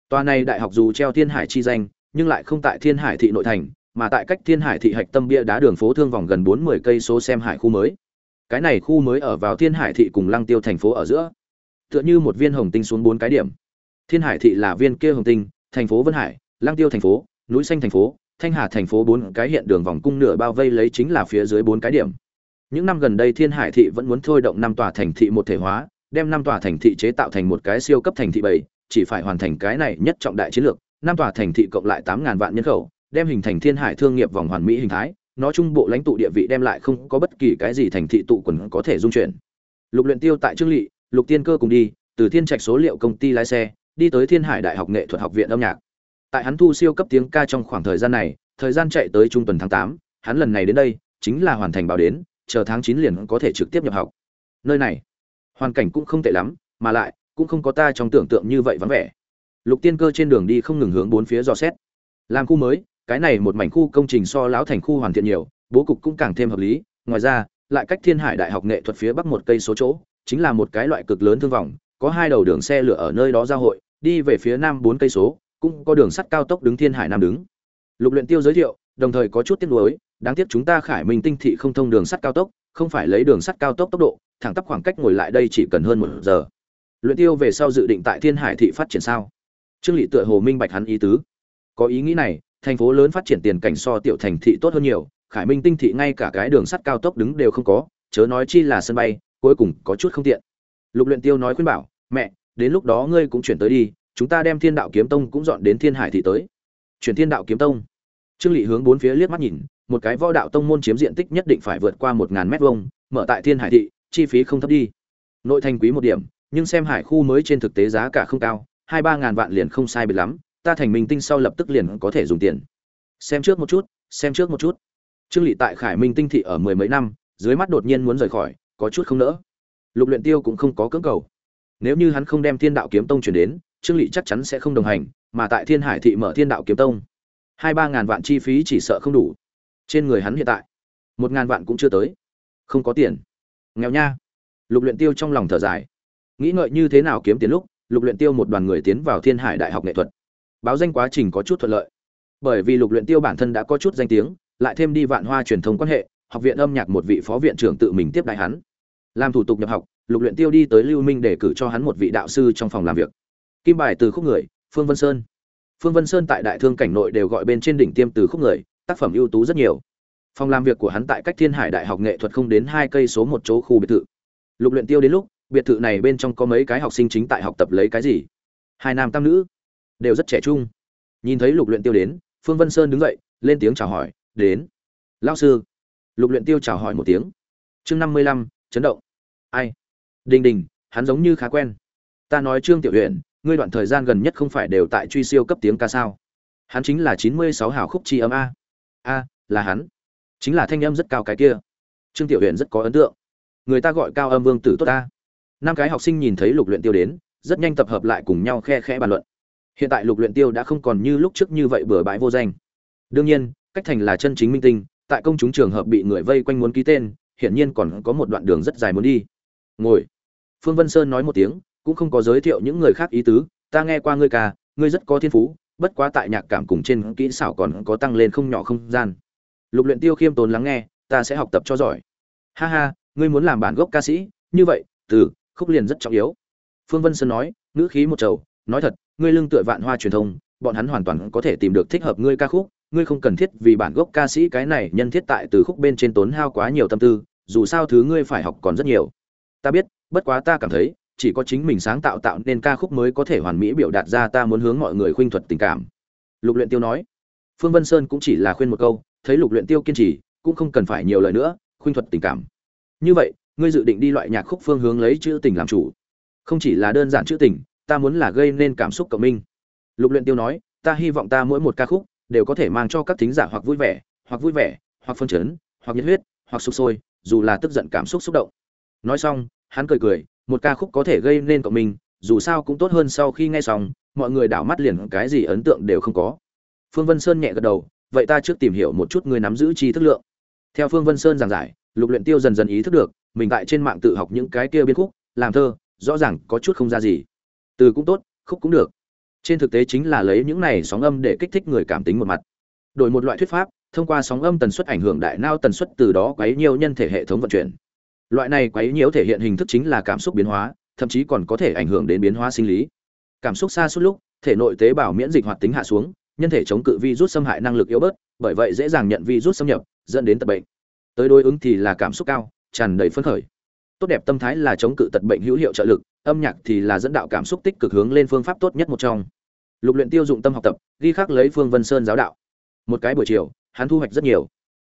[SPEAKER 1] Tòa này đại học dù treo thiên hải chi danh, nhưng lại không tại thiên hải thị nội thành, mà tại cách thiên hải thị hạch tâm bia đá đường phố thương vòng gần bốn mươi cây số xem hải khu mới cái này khu mới ở vào thiên hải thị cùng lăng tiêu thành phố ở giữa. Tựa như một viên hồng tinh xuống bốn cái điểm. Thiên hải thị là viên kia hồng tinh, thành phố vân hải, lăng tiêu thành phố, núi xanh thành phố, thanh hà thành phố bốn cái hiện đường vòng cung nửa bao vây lấy chính là phía dưới bốn cái điểm. Những năm gần đây thiên hải thị vẫn muốn thôi động năm tòa thành thị một thể hóa, đem năm tòa thành thị chế tạo thành một cái siêu cấp thành thị bảy, chỉ phải hoàn thành cái này nhất trọng đại chiến lược. Năm tòa thành thị cộng lại tám ngàn vạn nhân khẩu, đem hình thành thiên hải thương nghiệp vòng hoàn mỹ hình thái nó trung bộ lãnh tụ địa vị đem lại không có bất kỳ cái gì thành thị tụ quần có thể dung chuyển. Lục luyện tiêu tại trương lỵ lục tiên cơ cùng đi, từ thiên trạch số liệu công ty lái xe, đi tới thiên hải đại học nghệ thuật học viện âm nhạc. Tại hắn thu siêu cấp tiếng ca trong khoảng thời gian này, thời gian chạy tới trung tuần tháng tám, hắn lần này đến đây, chính là hoàn thành báo đến, chờ tháng chín liền có thể trực tiếp nhập học. Nơi này, hoàn cảnh cũng không tệ lắm, mà lại, cũng không có ta trong tưởng tượng như vậy vắng vẻ. Lục tiên cơ trên đường đi không ngừng hướng bốn phía dò xét. Làm khu mới cái này một mảnh khu công trình so lão thành khu hoàn thiện nhiều, bố cục cũng càng thêm hợp lý. Ngoài ra, lại cách thiên hải đại học nghệ thuật phía bắc một cây số chỗ, chính là một cái loại cực lớn thương vòng có hai đầu đường xe lửa ở nơi đó giao hội, đi về phía nam bốn cây số, cũng có đường sắt cao tốc đứng thiên hải nam đứng. Lục luyện tiêu giới thiệu, đồng thời có chút tiếc nuối, đáng tiếc chúng ta khải minh tinh thị không thông đường sắt cao tốc, không phải lấy đường sắt cao tốc tốc độ, thẳng tắp khoảng cách ngồi lại đây chỉ cần hơn một giờ. Luyện tiêu về sau dự định tại thiên hải thị phát triển sao? Trương Lệ tựa hồ minh bạch hắn ý tứ. Có ý nghĩ này thành phố lớn phát triển tiền cảnh so tiểu thành thị tốt hơn nhiều, khải minh tinh thị ngay cả cái đường sắt cao tốc đứng đều không có, chớ nói chi là sân bay, cuối cùng có chút không tiện. Lục luyện tiêu nói khuyên bảo, mẹ, đến lúc đó ngươi cũng chuyển tới đi, chúng ta đem thiên đạo kiếm tông cũng dọn đến thiên hải thị tới. Chuyển thiên đạo kiếm tông. Trương lị hướng bốn phía liếc mắt nhìn, một cái võ đạo tông môn chiếm diện tích nhất định phải vượt qua một ngàn mét vuông, mở tại thiên hải thị, chi phí không thấp đi. Nội thành quý một điểm, nhưng xem hải khu mới trên thực tế giá cả không cao, hai ba ngàn vạn liền không sai biệt lắm ta thành minh tinh sau lập tức liền có thể dùng tiền. Xem trước một chút, xem trước một chút. Trương Lệ tại khải minh tinh thị ở mười mấy năm, dưới mắt đột nhiên muốn rời khỏi, có chút không nỡ. Lục luyện tiêu cũng không có cưỡng cầu. Nếu như hắn không đem thiên đạo kiếm tông chuyển đến, trương lị chắc chắn sẽ không đồng hành, mà tại thiên hải thị mở thiên đạo kiếm tông. Hai ba ngàn vạn chi phí chỉ sợ không đủ. Trên người hắn hiện tại, một ngàn vạn cũng chưa tới. Không có tiền. Nghèo nha. Lục luyện tiêu trong lòng thở dài. Nghĩ ngợi như thế nào kiếm tiền lúc, lục luyện tiêu một đoàn người tiến vào thiên hải đại học nghệ thuật báo danh quá trình có chút thuận lợi. Bởi vì lục luyện tiêu bản thân đã có chút danh tiếng, lại thêm đi vạn hoa truyền thông quan hệ, học viện âm nhạc một vị phó viện trưởng tự mình tiếp đại hắn. Làm thủ tục nhập học, lục luyện tiêu đi tới lưu minh để cử cho hắn một vị đạo sư trong phòng làm việc. Kim bài từ khúc người, phương vân sơn. Phương vân sơn tại đại thương cảnh nội đều gọi bên trên đỉnh tiêm từ khúc người, tác phẩm ưu tú rất nhiều. Phòng làm việc của hắn tại cách thiên hải đại học nghệ thuật không đến hai cây số một chỗ khu biệt thự. Lục luyện tiêu đến lúc, biệt thự này bên trong có mấy cái học sinh chính tại học tập lấy cái gì? Hai nam tam nữ đều rất trẻ trung. Nhìn thấy lục luyện tiêu đến, phương vân sơn đứng dậy, lên tiếng chào hỏi, đến. Lão sư. Lục luyện tiêu chào hỏi một tiếng. Chương năm mươi lăm, chấn động. Ai? Đình đình, hắn giống như khá quen. Ta nói trương tiểu huyện ngươi đoạn thời gian gần nhất không phải đều tại truy siêu cấp tiếng ca sao? Hắn chính là chín mươi sáu hào khúc chi âm a. A, là hắn. Chính là thanh âm rất cao cái kia. Trương tiểu huyện rất có ấn tượng. Người ta gọi cao âm vương tử tốt ta. Năm cái học sinh nhìn thấy lục luyện tiêu đến, rất nhanh tập hợp lại cùng nhau khe khẽ bàn luận hiện tại lục luyện tiêu đã không còn như lúc trước như vậy bừa bãi vô danh. Đương nhiên, cách thành là chân chính minh tinh, tại công chúng trường hợp bị người vây quanh muốn ký tên, hiển nhiên còn có một đoạn đường rất dài muốn đi. Ngồi. Phương vân sơn nói một tiếng, cũng không có giới thiệu những người khác ý tứ, ta nghe qua ngươi ca, ngươi rất có thiên phú, bất quá tại nhạc cảm cùng trên kỹ xảo còn có tăng lên không nhỏ không gian. Lục luyện tiêu khiêm tốn lắng nghe, ta sẽ học tập cho giỏi. Ha ha, ngươi muốn làm bản gốc ca sĩ, như vậy, từ, khúc liền rất trọng yếu. Phương vân sơn nói, ngữ khí một trầu, nói thật ngươi lương tựa vạn hoa truyền thông, bọn hắn hoàn toàn có thể tìm được thích hợp ngươi ca khúc, ngươi không cần thiết vì bản gốc ca sĩ cái này nhân thiết tại từ khúc bên trên tốn hao quá nhiều tâm tư, dù sao thứ ngươi phải học còn rất nhiều. Ta biết, bất quá ta cảm thấy, chỉ có chính mình sáng tạo tạo nên ca khúc mới có thể hoàn mỹ biểu đạt ra ta muốn hướng mọi người khuynh thuật tình cảm. Lục luyện tiêu nói. Phương vân sơn cũng chỉ là khuyên một câu, thấy lục luyện tiêu kiên trì, cũng không cần phải nhiều lời nữa, khuynh thuật tình cảm. Như vậy, ngươi dự định đi loại nhạc khúc phương hướng lấy chữ tình làm chủ. Không chỉ là đơn giản chữ tình ta muốn là gây nên cảm xúc cộng minh. Lục luyện tiêu nói, ta hy vọng ta mỗi một ca khúc đều có thể mang cho các thính giả hoặc vui vẻ, hoặc vui vẻ, hoặc phân chấn, hoặc nhiệt huyết, hoặc sục sôi, dù là tức giận cảm xúc xúc động. Nói xong, hắn cười cười, một ca khúc có thể gây nên cộng minh, dù sao cũng tốt hơn sau khi nghe xong, mọi người đảo mắt liền cái gì ấn tượng đều không có. Phương vân sơn nhẹ gật đầu, vậy ta trước tìm hiểu một chút người nắm giữ tri thức lượng. Theo phương vân sơn giảng giải, lục luyện tiêu dần dần ý thức được, mình tại trên mạng tự học những cái kia biên khúc, làm thơ, rõ ràng có chút không ra gì từ cũng tốt, khúc cũng được. Trên thực tế chính là lấy những này sóng âm để kích thích người cảm tính một mặt. Đổi một loại thuyết pháp, thông qua sóng âm tần suất ảnh hưởng đại não tần suất từ đó quấy nhiều nhân thể hệ thống vận chuyển. Loại này quấy nhiễu thể hiện hình thức chính là cảm xúc biến hóa, thậm chí còn có thể ảnh hưởng đến biến hóa sinh lý. Cảm xúc xa suốt lúc, thể nội tế bào miễn dịch hoạt tính hạ xuống, nhân thể chống cự virus xâm hại năng lực yếu bớt, bởi vậy dễ dàng nhận virus xâm nhập, dẫn đến tật bệnh. Tới đối ứng thì là cảm xúc cao, tràn đầy phấn khởi tốt đẹp tâm thái là chống cự tật bệnh hữu hiệu trợ lực, âm nhạc thì là dẫn đạo cảm xúc tích cực hướng lên phương pháp tốt nhất một trong. Lục luyện tiêu dụng tâm học tập, ghi khắc lấy phương vân sơn giáo đạo. Một cái buổi chiều, hắn thu hoạch rất nhiều.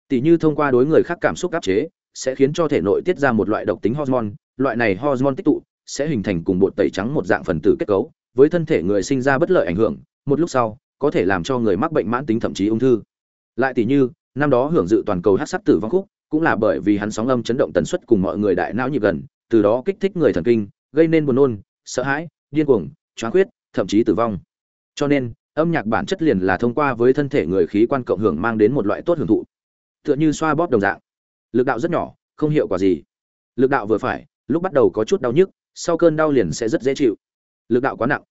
[SPEAKER 1] Tỷ như thông qua đối người khác cảm xúc áp chế, sẽ khiến cho thể nội tiết ra một loại độc tính hormone, loại này hormone tích tụ sẽ hình thành cùng bột tẩy trắng một dạng phần tử kết cấu, với thân thể người sinh ra bất lợi ảnh hưởng, một lúc sau, có thể làm cho người mắc bệnh mãn tính thậm chí ung thư. Lại tỷ như, năm đó hưởng dự toàn cầu hát sắc tử vong khúc cũng là bởi vì hắn sóng âm chấn động tần suất cùng mọi người đại não nhịp gần, từ đó kích thích người thần kinh, gây nên buồn nôn, sợ hãi, điên cuồng, choáng khuyết, thậm chí tử vong. Cho nên, âm nhạc bản chất liền là thông qua với thân thể người khí quan cộng hưởng mang đến một loại tốt hưởng thụ. Tựa như xoa bóp đồng dạng. Lực đạo rất nhỏ, không hiệu quả gì. Lực đạo vừa phải, lúc bắt đầu có chút đau nhức, sau cơn đau liền sẽ rất dễ chịu. Lực đạo quá nặng,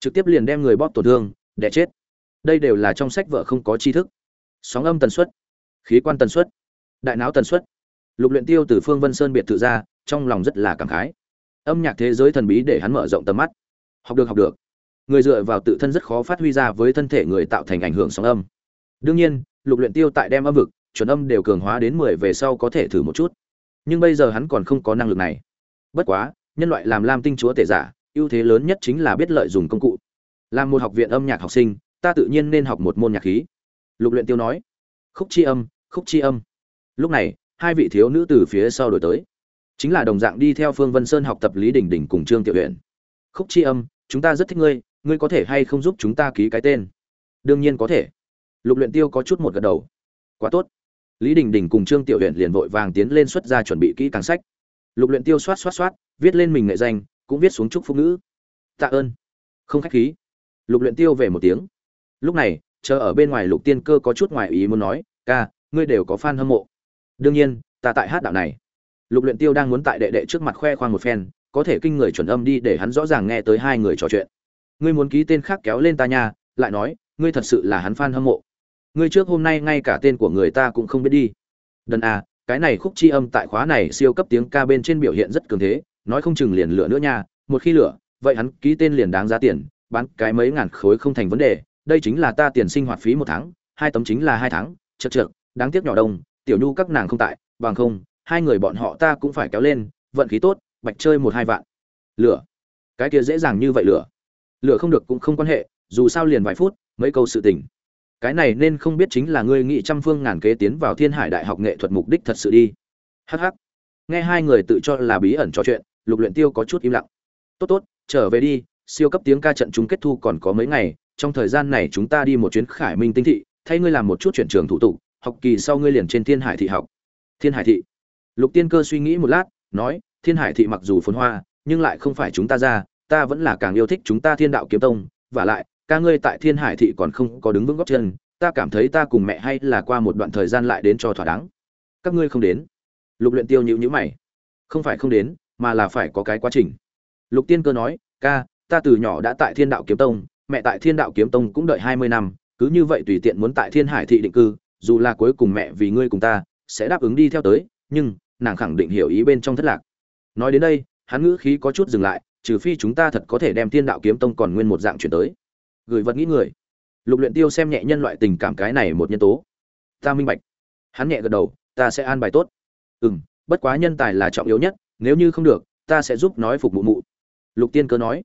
[SPEAKER 1] trực tiếp liền đem người bóp tổn thương để chết. Đây đều là trong sách vợ không có tri thức. Sóng âm tần suất, khí quan tần suất đại não tần suất. Lục luyện tiêu từ phương vân sơn biệt thự ra, trong lòng rất là cảm khái. Âm nhạc thế giới thần bí để hắn mở rộng tầm mắt. Học được học được. Người dựa vào tự thân rất khó phát huy ra với thân thể người tạo thành ảnh hưởng sóng âm. Đương nhiên, lục luyện tiêu tại đem âm vực, chuẩn âm đều cường hóa đến mười về sau có thể thử một chút. Nhưng bây giờ hắn còn không có năng lực này. Bất quá, nhân loại làm lam tinh chúa tể giả, ưu thế lớn nhất chính là biết lợi dụng công cụ. Làm một học viện âm nhạc học sinh, ta tự nhiên nên học một môn nhạc khí. Lục luyện tiêu nói. Khúc chi âm, khúc chi âm lúc này, hai vị thiếu nữ từ phía sau đổi tới. Chính là đồng dạng đi theo phương vân sơn học tập lý đình đình cùng trương tiểu huyện khúc chi âm, chúng ta rất thích ngươi ngươi có thể hay không giúp chúng ta ký cái tên? Đương nhiên có thể. Lục luyện tiêu có chút một gật đầu. Quá tốt. Lý đình đình cùng trương tiểu huyện liền vội vàng tiến lên xuất ra chuẩn bị kỹ càng sách. Lục luyện tiêu xoát xoát xoát, viết lên mình nghệ danh, cũng viết xuống chúc phúc ngữ. Tạ ơn. Không khách khí. Lục luyện tiêu về một tiếng. Lúc này, chờ ở bên ngoài lục tiên cơ có chút ngoài ý muốn nói, ca, ngươi đều có fan hâm mộ đương nhiên, ta tại hát đạo này. Lục luyện tiêu đang muốn tại đệ đệ trước mặt khoe khoang một phen, có thể kinh người chuẩn âm đi để hắn rõ ràng nghe tới hai người trò chuyện. Ngươi muốn ký tên khác kéo lên ta nha, lại nói, ngươi thật sự là hắn fan hâm mộ. Ngươi trước hôm nay ngay cả tên của người ta cũng không biết đi. Đần à cái này khúc chi âm tại khóa này siêu cấp tiếng ca bên trên biểu hiện rất cường thế, nói không chừng liền lửa nữa nha, một khi lửa, vậy hắn ký tên liền đáng giá tiền, bán cái mấy ngàn khối không thành vấn đề, đây chính là ta tiền sinh hoạt phí một tháng, hai tấm chính là hai tháng, chật chược, đáng tiếc nhỏ đông tiểu nhu các nàng không tại, bằng không, hai người bọn họ ta cũng phải kéo lên, vận khí tốt, bạch chơi một hai vạn. Lửa. Cái kia dễ dàng như vậy lửa. Lửa không được cũng không quan hệ, dù sao liền vài phút, mấy câu sự tình. Cái này nên không biết chính là ngươi nghị trăm phương ngàn kế tiến vào thiên hải đại học nghệ thuật mục đích thật sự đi. Hh nghe hai người tự cho là bí ẩn trò chuyện, lục luyện tiêu có chút im lặng. Tốt tốt, trở về đi, siêu cấp tiếng ca trận chúng kết thu còn có mấy ngày, trong thời gian này chúng ta đi một chuyến khải minh tinh thị, thay ngươi làm một chút chuyển trường thủ tục học kỳ sau ngươi liền trên thiên hải thị học. Thiên hải thị. Lục tiên cơ suy nghĩ một lát, nói, thiên hải thị mặc dù phồn hoa, nhưng lại không phải chúng ta ra, ta vẫn là càng yêu thích chúng ta thiên đạo kiếm tông. Và lại, ca ngươi tại thiên hải thị còn không có đứng vững góc chân, ta cảm thấy ta cùng mẹ hay là qua một đoạn thời gian lại đến cho thỏa đáng. Các ngươi không đến. Lục luyện tiêu nhíu nhíu mày. Không phải không đến, mà là phải có cái quá trình. Lục tiên cơ nói, ca, ta từ nhỏ đã tại thiên đạo kiếm tông, mẹ tại thiên đạo kiếm tông cũng đợi hai mươi năm, cứ như vậy tùy tiện muốn tại thiên hải thị định cư dù là cuối cùng mẹ vì ngươi cùng ta, sẽ đáp ứng đi theo tới, nhưng nàng khẳng định hiểu ý bên trong thất lạc. Nói đến đây, hắn ngữ khí có chút dừng lại, trừ phi chúng ta thật có thể đem thiên đạo kiếm tông còn nguyên một dạng chuyển tới. Gửi vật nghĩ người. Lục luyện tiêu xem nhẹ nhân loại tình cảm cái này một nhân tố. Ta minh bạch. Hắn nhẹ gật đầu, ta sẽ an bài tốt. Ừm, bất quá nhân tài là trọng yếu nhất, nếu như không được, ta sẽ giúp nói phục mụ mụ. Lục tiên cơ nói.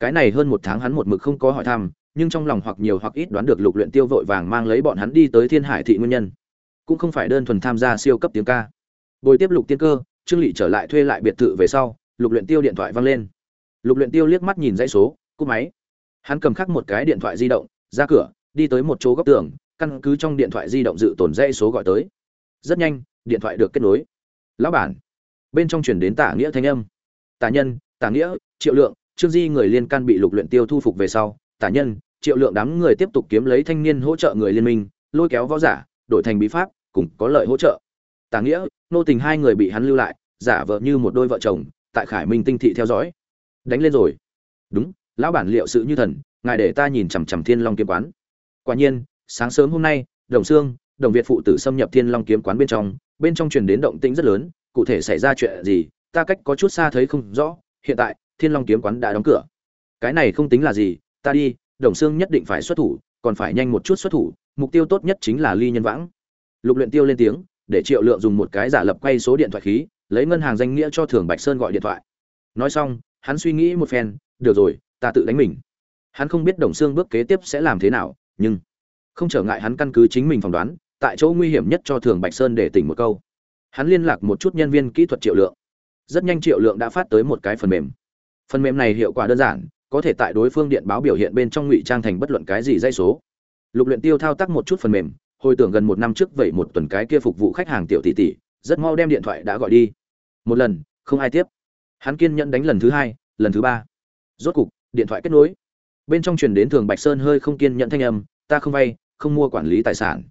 [SPEAKER 1] Cái này hơn một tháng hắn một mực không có hỏi thăm nhưng trong lòng hoặc nhiều hoặc ít đoán được lục luyện tiêu vội vàng mang lấy bọn hắn đi tới thiên hải thị nguyên nhân. Cũng không phải đơn thuần tham gia siêu cấp tiếng ca. Bồi tiếp lục tiên cơ, trương lỵ trở lại thuê lại biệt thự về sau, lục luyện tiêu điện thoại vang lên. Lục luyện tiêu liếc mắt nhìn dãy số, cúp máy. Hắn cầm khắc một cái điện thoại di động, ra cửa, đi tới một chỗ góc tường, căn cứ trong điện thoại di động dự tồn dãy số gọi tới. Rất nhanh, điện thoại được kết nối. Lão bản. Bên trong chuyển đến tả nghĩa thanh âm. Tả nhân, tả nghĩa, triệu lượng, trương di người liên can bị lục luyện tiêu thu phục về sau tả nhân, triệu lượng đám người tiếp tục kiếm lấy thanh niên hỗ trợ người liên minh, lôi kéo võ giả, đổi thành bí pháp, cùng có lợi hỗ trợ. Tả nghĩa, nô tình hai người bị hắn lưu lại, giả vợ như một đôi vợ chồng, tại khải minh tinh thị theo dõi. Đánh lên rồi. Đúng, lão bản liệu sự như thần, ngài để ta nhìn chằm chằm thiên long kiếm quán. Quả nhiên, sáng sớm hôm nay, đồng sương, đồng việt phụ tử xâm nhập thiên long kiếm quán bên trong bên trong truyền đến động tĩnh rất lớn, cụ thể xảy ra chuyện gì, ta cách có chút xa thấy không rõ, hiện tại, thiên long kiếm quán đã đóng cửa. Cái này không tính là gì ta đi, đồng xương nhất định phải xuất thủ, còn phải nhanh một chút xuất thủ, mục tiêu tốt nhất chính là ly nhân vãng. Lục luyện tiêu lên tiếng, để triệu lượng dùng một cái giả lập quay số điện thoại khí, lấy ngân hàng danh nghĩa cho thường bạch sơn gọi điện thoại. Nói xong, hắn suy nghĩ một phen, được rồi, ta tự đánh mình. Hắn không biết đồng xương bước kế tiếp sẽ làm thế nào, nhưng không trở ngại hắn căn cứ chính mình phỏng đoán, tại chỗ nguy hiểm nhất cho thường bạch sơn để tỉnh một câu. Hắn liên lạc một chút nhân viên kỹ thuật triệu lượng. Rất nhanh triệu lượng đã phát tới một cái phần mềm. Phần mềm này hiệu quả đơn giản có thể tại đối phương điện báo biểu hiện bên trong ngụy trang thành bất luận cái gì dây số. Lục luyện tiêu thao tác một chút phần mềm, hồi tưởng gần một năm trước vậy một tuần cái kia phục vụ khách hàng tiểu tỷ tỷ, rất mau đem điện thoại đã gọi đi. Một lần, không ai tiếp. Hắn kiên nhẫn đánh lần thứ hai, lần thứ ba. Rốt cục, điện thoại kết nối. Bên trong truyền đến thường bạch sơn hơi không kiên nhẫn thanh âm, ta không vay, không mua quản lý tài sản.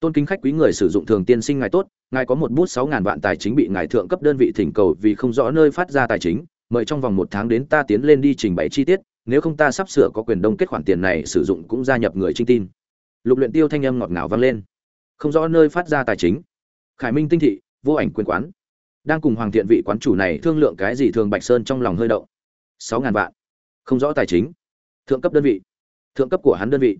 [SPEAKER 1] Tôn kính khách quý người sử dụng thường tiên sinh ngài tốt, ngài có một bút sáu ngàn vạn tài chính bị ngài thượng cấp đơn vị thỉnh cầu vì không rõ nơi phát ra tài chính mời trong vòng một tháng đến ta tiến lên đi trình bày chi tiết, nếu không ta sắp sửa có quyền đông kết khoản tiền này sử dụng cũng gia nhập người trinh tin. Lục luyện tiêu thanh âm ngọt ngào vang lên. Không rõ nơi phát ra tài chính. Khải minh tinh thị, vô ảnh quyền quán. Đang cùng hoàng thiện vị quán chủ này thương lượng cái gì thường bạch sơn trong lòng hơi động. Sáu ngàn vạn. Không rõ tài chính. Thượng cấp đơn vị. Thượng cấp của hắn đơn vị.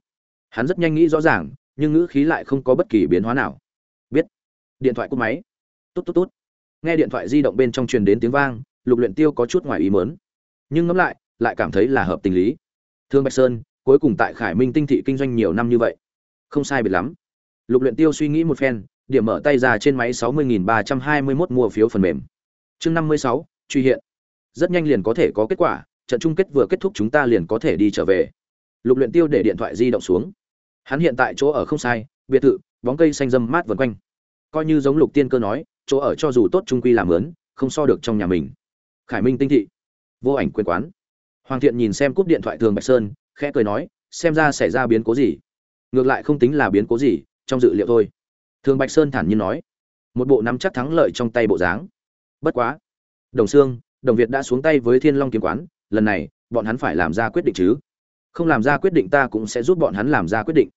[SPEAKER 1] Hắn rất nhanh nghĩ rõ ràng, nhưng ngữ khí lại không có bất kỳ biến hóa nào. Biết. Điện thoại cúp máy. Tốt tốt tốt nghe điện thoại di động bên trong truyền đến tiếng vang lục luyện tiêu có chút ngoài ý muốn. Nhưng ngẫm lại lại cảm thấy là hợp tình lý. Thương bạch sơn, cuối cùng tại khải minh tinh thị kinh doanh nhiều năm như vậy. Không sai biệt lắm. Lục luyện tiêu suy nghĩ một phen, điểm mở tay ra trên máy sáu mươi nghìn ba trăm hai mươi 60.321 mua phiếu phần mềm. Chương năm mươi sáu, truy hiện. Rất nhanh liền có thể có kết quả, trận chung kết vừa kết thúc chúng ta liền có thể đi trở về. Lục luyện tiêu để điện thoại di động xuống. Hắn hiện tại chỗ ở không sai, biệt thự, bóng cây xanh râm mát vần quanh. Coi như giống lục tiên cơ nói, chỗ ở cho dù tốt trung quy làm lớn, không so được trong nhà mình khải minh tinh thị. Vô ảnh quyền quán. Hoàng thiện nhìn xem cúp điện thoại thường bạch sơn, khẽ cười nói, xem ra xảy ra biến cố gì. Ngược lại không tính là biến cố gì, trong dự liệu thôi. Thường bạch sơn thản nhiên nói, một bộ nắm chắc thắng lợi trong tay bộ dáng. Bất quá. Đồng sương, đồng việt đã xuống tay với thiên long kiếm quán, lần này, bọn hắn phải làm ra quyết định chứ. Không làm ra quyết định ta cũng sẽ giúp bọn hắn làm ra quyết định.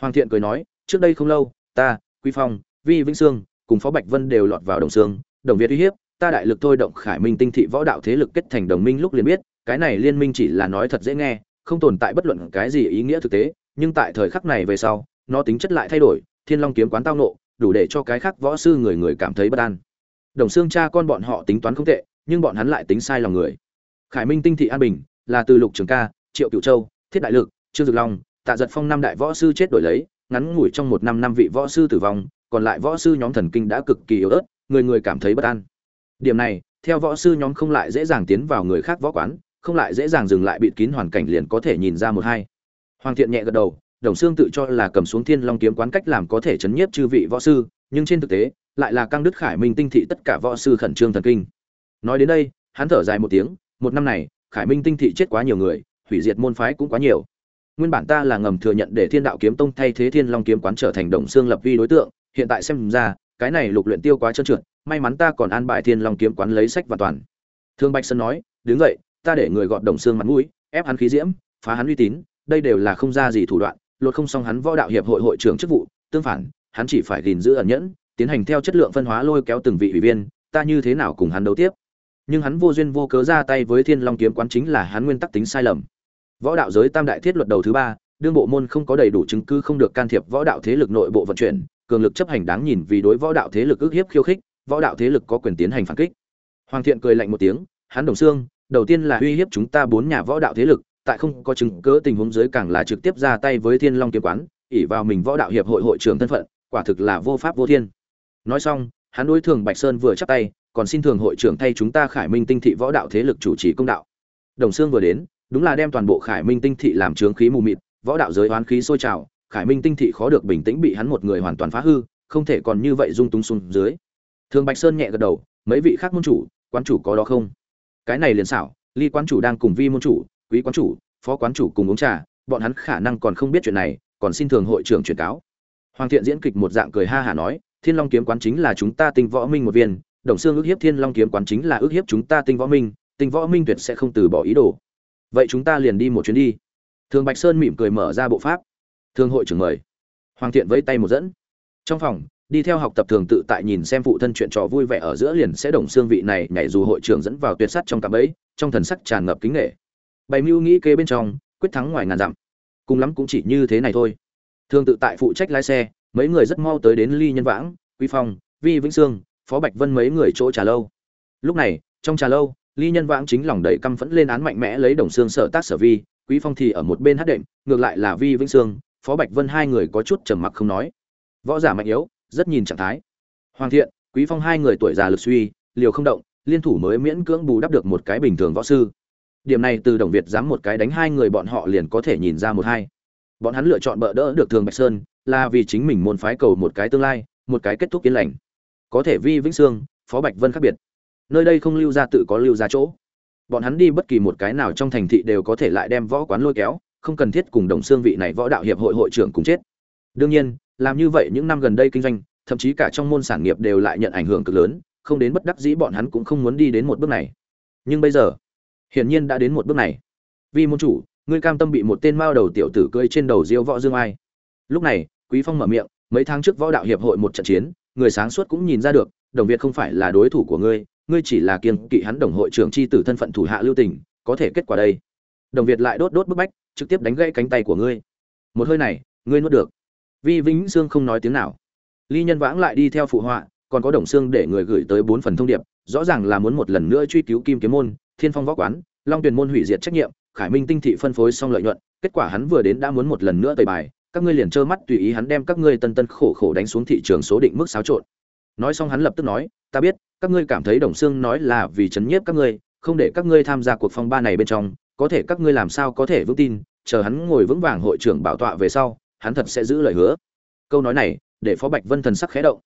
[SPEAKER 1] Hoàng thiện cười nói, trước đây không lâu, ta quy phong, vi vĩnh sương, cùng phó bạch vân đều lọt vào đồng sương, đồng việt uy hiếp ta đại lực thôi động khải minh tinh thị võ đạo thế lực kết thành đồng minh lúc liền biết, cái này liên minh chỉ là nói thật dễ nghe, không tồn tại bất luận cái gì ý nghĩa thực tế, nhưng tại thời khắc này về sau, nó tính chất lại thay đổi, thiên long kiếm quán tao nộ đủ để cho cái khác võ sư người người cảm thấy bất an. Đồng xương cha con bọn họ tính toán không tệ, nhưng bọn hắn lại tính sai lòng người. Khải minh tinh thị an bình, là từ lục trường ca, triệu cựu châu, thiết đại lực, trương dực long, tạ giật phong năm đại võ sư chết đổi lấy, ngắn ngủi trong một năm năm vị võ sư tử vong, còn lại võ sư nhóm thần kinh đã cực kỳ yếu ớt, người người cảm thấy bất an điểm này, theo võ sư nhóm không lại dễ dàng tiến vào người khác võ quán, không lại dễ dàng dừng lại bịt kín hoàn cảnh liền có thể nhìn ra một hai. Hoàng thiện nhẹ gật đầu, đồng xương tự cho là cầm xuống thiên long kiếm quán cách làm có thể chấn nhiếp chư vị võ sư, nhưng trên thực tế, lại là căng đức khải minh tinh thị tất cả võ sư khẩn trương thần kinh. Nói đến đây, hắn thở dài một tiếng, một năm này, khải minh tinh thị chết quá nhiều người, hủy diệt môn phái cũng quá nhiều. Nguyên bản ta là ngầm thừa nhận để thiên đạo kiếm tông thay thế thiên long kiếm quán trở thành đồng xương lập vi đối tượng, hiện tại xem ra cái này lục luyện tiêu quá trơn trượt, may mắn ta còn an bài thiên long kiếm quán lấy sách và toàn. Thương bạch sơn nói, đứng dậy, ta để người gọt đồng xương mặt mũi, ép hắn khí diễm, phá hắn uy tín, đây đều là không ra gì thủ đoạn, lột không xong hắn võ đạo hiệp hội hội trưởng chức vụ, tương phản, hắn chỉ phải gìn giữ ẩn nhẫn, tiến hành theo chất lượng phân hóa lôi kéo từng vị ủy viên, ta như thế nào cùng hắn đấu tiếp? Nhưng hắn vô duyên vô cớ ra tay với thiên long kiếm quán chính là hắn nguyên tắc tính sai lầm. Võ đạo giới tam đại thiết luật đầu thứ ba, đương bộ môn không có đầy đủ chứng cứ không được can thiệp võ đạo thế lực nội bộ vận chuyển cường lực chấp hành đáng nhìn vì đối võ đạo thế lực ức hiếp khiêu khích, võ đạo thế lực có quyền tiến hành phản kích. Hoàng thiện cười lạnh một tiếng, hắn đồng xương, đầu tiên là uy hiếp chúng ta bốn nhà võ đạo thế lực, tại không có chứng cứ tình huống dưới càng là trực tiếp ra tay với thiên long kiếm quán ỉ vào mình võ đạo hiệp hội hội trưởng thân phận, quả thực là vô pháp vô thiên. Nói xong, hắn đối thường bạch sơn vừa chắp tay, còn xin thường hội trưởng thay chúng ta khải minh tinh thị võ đạo thế lực chủ trì công đạo. Đồng xương vừa đến, đúng là đem toàn bộ khải minh tinh thị làm trướng khí mù mịt, võ đạo giới oán khí sôi trào khải minh tinh thị khó được bình tĩnh bị hắn một người hoàn toàn phá hư, không thể còn như vậy dung túng xuống dưới. Thường bạch sơn nhẹ gật đầu, mấy vị khác môn chủ, quán chủ có đó không? Cái này liền xảo, ly quán chủ đang cùng vi môn chủ, quý quán chủ, phó quán chủ cùng uống trà, bọn hắn khả năng còn không biết chuyện này, còn xin thường hội trưởng truyền cáo. Hoàng thiện diễn kịch một dạng cười ha hả nói, thiên long kiếm quán chính là chúng ta tinh võ minh một viên, đồng xương ước hiếp thiên long kiếm quán chính là ước hiếp chúng ta tinh võ minh, tinh võ minh tuyệt sẽ không từ bỏ ý đồ. Vậy chúng ta liền đi một chuyến đi. Thường bạch sơn mỉm cười mở ra bộ pháp thương hội trưởng mời. Hoàng thiện vẫy tay một dẫn. Trong phòng, đi theo học tập thường tự tại nhìn xem phụ thân chuyện trò vui vẻ ở giữa liền sẽ đồng xương vị này nhảy dù hội trưởng dẫn vào tuyệt sắt trong cạm ấy trong thần sắc tràn ngập kính nghệ. Bày mưu nghĩ kế bên trong, quyết thắng ngoài ngàn dặm. Cùng lắm cũng chỉ như thế này thôi. Thường tự tại phụ trách lái xe, mấy người rất mau tới đến ly nhân vãng, quý phong, vi vĩnh sương, phó bạch vân mấy người chỗ trà lâu. Lúc này, trong trà lâu, ly nhân vãng chính lòng đầy căm phẫn lên án mạnh mẽ lấy đồng xương sở tác sở vi, quý phong thì ở một bên hát đệm, ngược lại là vi vĩnh sương phó bạch vân hai người có chút trầm mặc không nói. Võ giả mạnh yếu, rất nhìn trạng thái. Hoàng thiện, quý phong hai người tuổi già lực suy, liều không động, liên thủ mới miễn cưỡng bù đắp được một cái bình thường võ sư. Điểm này từ đồng việt dám một cái đánh hai người bọn họ liền có thể nhìn ra một hai. Bọn hắn lựa chọn bỡ đỡ được thường bạch sơn, là vì chính mình môn phái cầu một cái tương lai, một cái kết thúc yên lành. Có thể vi vĩnh sương, phó bạch vân khác biệt. Nơi đây không lưu ra tự có lưu ra chỗ. Bọn hắn đi bất kỳ một cái nào trong thành thị đều có thể lại đem võ quán lôi kéo không cần thiết cùng đồng xương vị này võ đạo hiệp hội hội trưởng cùng chết. Đương nhiên, làm như vậy những năm gần đây kinh doanh, thậm chí cả trong môn sản nghiệp đều lại nhận ảnh hưởng cực lớn, không đến bất đắc dĩ bọn hắn cũng không muốn đi đến một bước này. Nhưng bây giờ, hiển nhiên đã đến một bước này. Vì môn chủ, ngươi cam tâm bị một tên mao đầu tiểu tử cưỡi trên đầu diêu võ dương ai. Lúc này, quý phong mở miệng, mấy tháng trước võ đạo hiệp hội một trận chiến, người sáng suốt cũng nhìn ra được, đồng việt không phải là đối thủ của ngươi ngươi chỉ là kiêng kỵ hắn đồng hội trưởng chi tử thân phận thủ hạ lưu tình, có thể kết quả đây. Đồng việt lại đốt đốt bức bách trực tiếp đánh gãy cánh tay của ngươi. Một hơi này, ngươi nuốt được. Vi vĩnh sương không nói tiếng nào. Ly nhân vãng lại đi theo phụ họa, còn có đồng xương để người gửi tới bốn phần thông điệp, rõ ràng là muốn một lần nữa truy cứu kim kiếm môn, thiên phong võ quán, long tuyền môn hủy diệt trách nhiệm, khải minh tinh thị phân phối xong lợi nhuận, kết quả hắn vừa đến đã muốn một lần nữa tời bài, các ngươi liền trơ mắt tùy ý hắn đem các ngươi tân tân khổ khổ đánh xuống thị trường số định mức xáo trộn. Nói xong hắn lập tức nói, ta biết, các ngươi cảm thấy đồng xương nói là vì chấn nhiếp các ngươi, không để các ngươi tham gia cuộc phong ba này bên trong có thể các ngươi làm sao có thể vững tin, chờ hắn ngồi vững vàng hội trưởng bảo tọa về sau, hắn thật sẽ giữ lời hứa. Câu nói này, để phó bạch vân thần sắc khẽ động.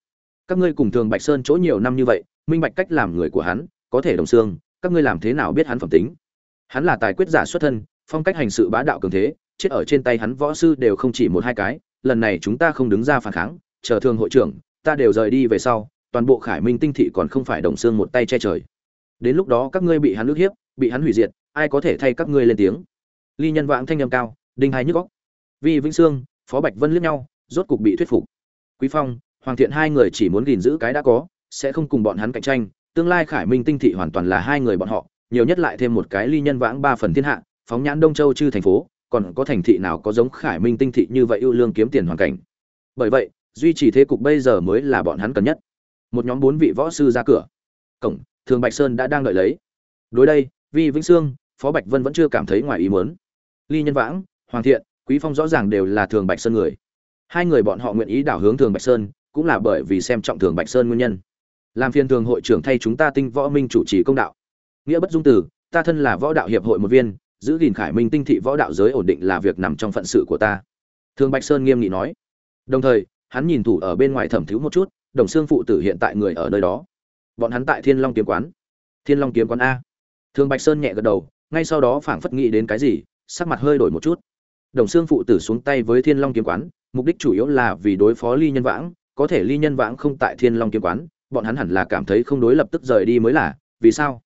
[SPEAKER 1] Các ngươi cùng thường bạch sơn chỗ nhiều năm như vậy, minh bạch cách làm người của hắn, có thể đồng xương, các ngươi làm thế nào biết hắn phẩm tính? Hắn là tài quyết giả xuất thân, phong cách hành sự bá đạo cường thế, chết ở trên tay hắn võ sư đều không chỉ một hai cái, lần này chúng ta không đứng ra phản kháng, chờ thường hội trưởng, ta đều rời đi về sau, toàn bộ khải minh tinh thị còn không phải đồng xương một tay che trời. Đến lúc đó các ngươi bị hắn ức hiếp, bị hắn hủy diệt ai có thể thay các ngươi lên tiếng? Ly nhân vãng thanh âm cao, đinh hai nhức góc vi vĩnh sương, phó bạch vân liếc nhau, rốt cục bị thuyết phục. Quý phong, hoàng thiện hai người chỉ muốn gìn giữ cái đã có, sẽ không cùng bọn hắn cạnh tranh. Tương lai khải minh tinh thị hoàn toàn là hai người bọn họ, nhiều nhất lại thêm một cái ly nhân vãng ba phần thiên hạ, phóng nhãn đông châu chư thành phố, còn có thành thị nào có giống khải minh tinh thị như vậy ưu lương kiếm tiền hoàn cảnh? Bởi vậy, duy trì thế cục bây giờ mới là bọn hắn cần nhất. Một nhóm bốn vị võ sư ra cửa. Cổng, thường bạch sơn đã đang đợi lấy. Đối đây, vi vĩnh sương phó bạch vân vẫn chưa cảm thấy ngoài ý muốn. Ly nhân vãng, hoàng thiện, quý phong rõ ràng đều là thường bạch sơn người. Hai người bọn họ nguyện ý đảo hướng thường bạch sơn, cũng là bởi vì xem trọng thường bạch sơn nguyên nhân. Làm phiên thường hội trưởng thay chúng ta tinh võ minh chủ trì công đạo. Nghĩa bất dung từ ta thân là võ đạo hiệp hội một viên, giữ gìn khải minh tinh thị võ đạo giới ổn định là việc nằm trong phận sự của ta. Thường bạch sơn nghiêm nghị nói. Đồng thời, hắn nhìn thủ ở bên ngoài thẩm thiếu một chút, đồng xương phụ tử hiện tại người ở nơi đó. Bọn hắn tại thiên long kiếm quán. Thiên long kiếm quán a. Thường bạch sơn nhẹ gật đầu ngay sau đó phảng phất nghĩ đến cái gì, sắc mặt hơi đổi một chút. Đồng xương phụ tử xuống tay với thiên long kiếm quán, mục đích chủ yếu là vì đối phó ly nhân vãng, có thể ly nhân vãng không tại thiên long kiếm quán, bọn hắn hẳn là cảm thấy không đối lập tức rời đi mới là, vì sao?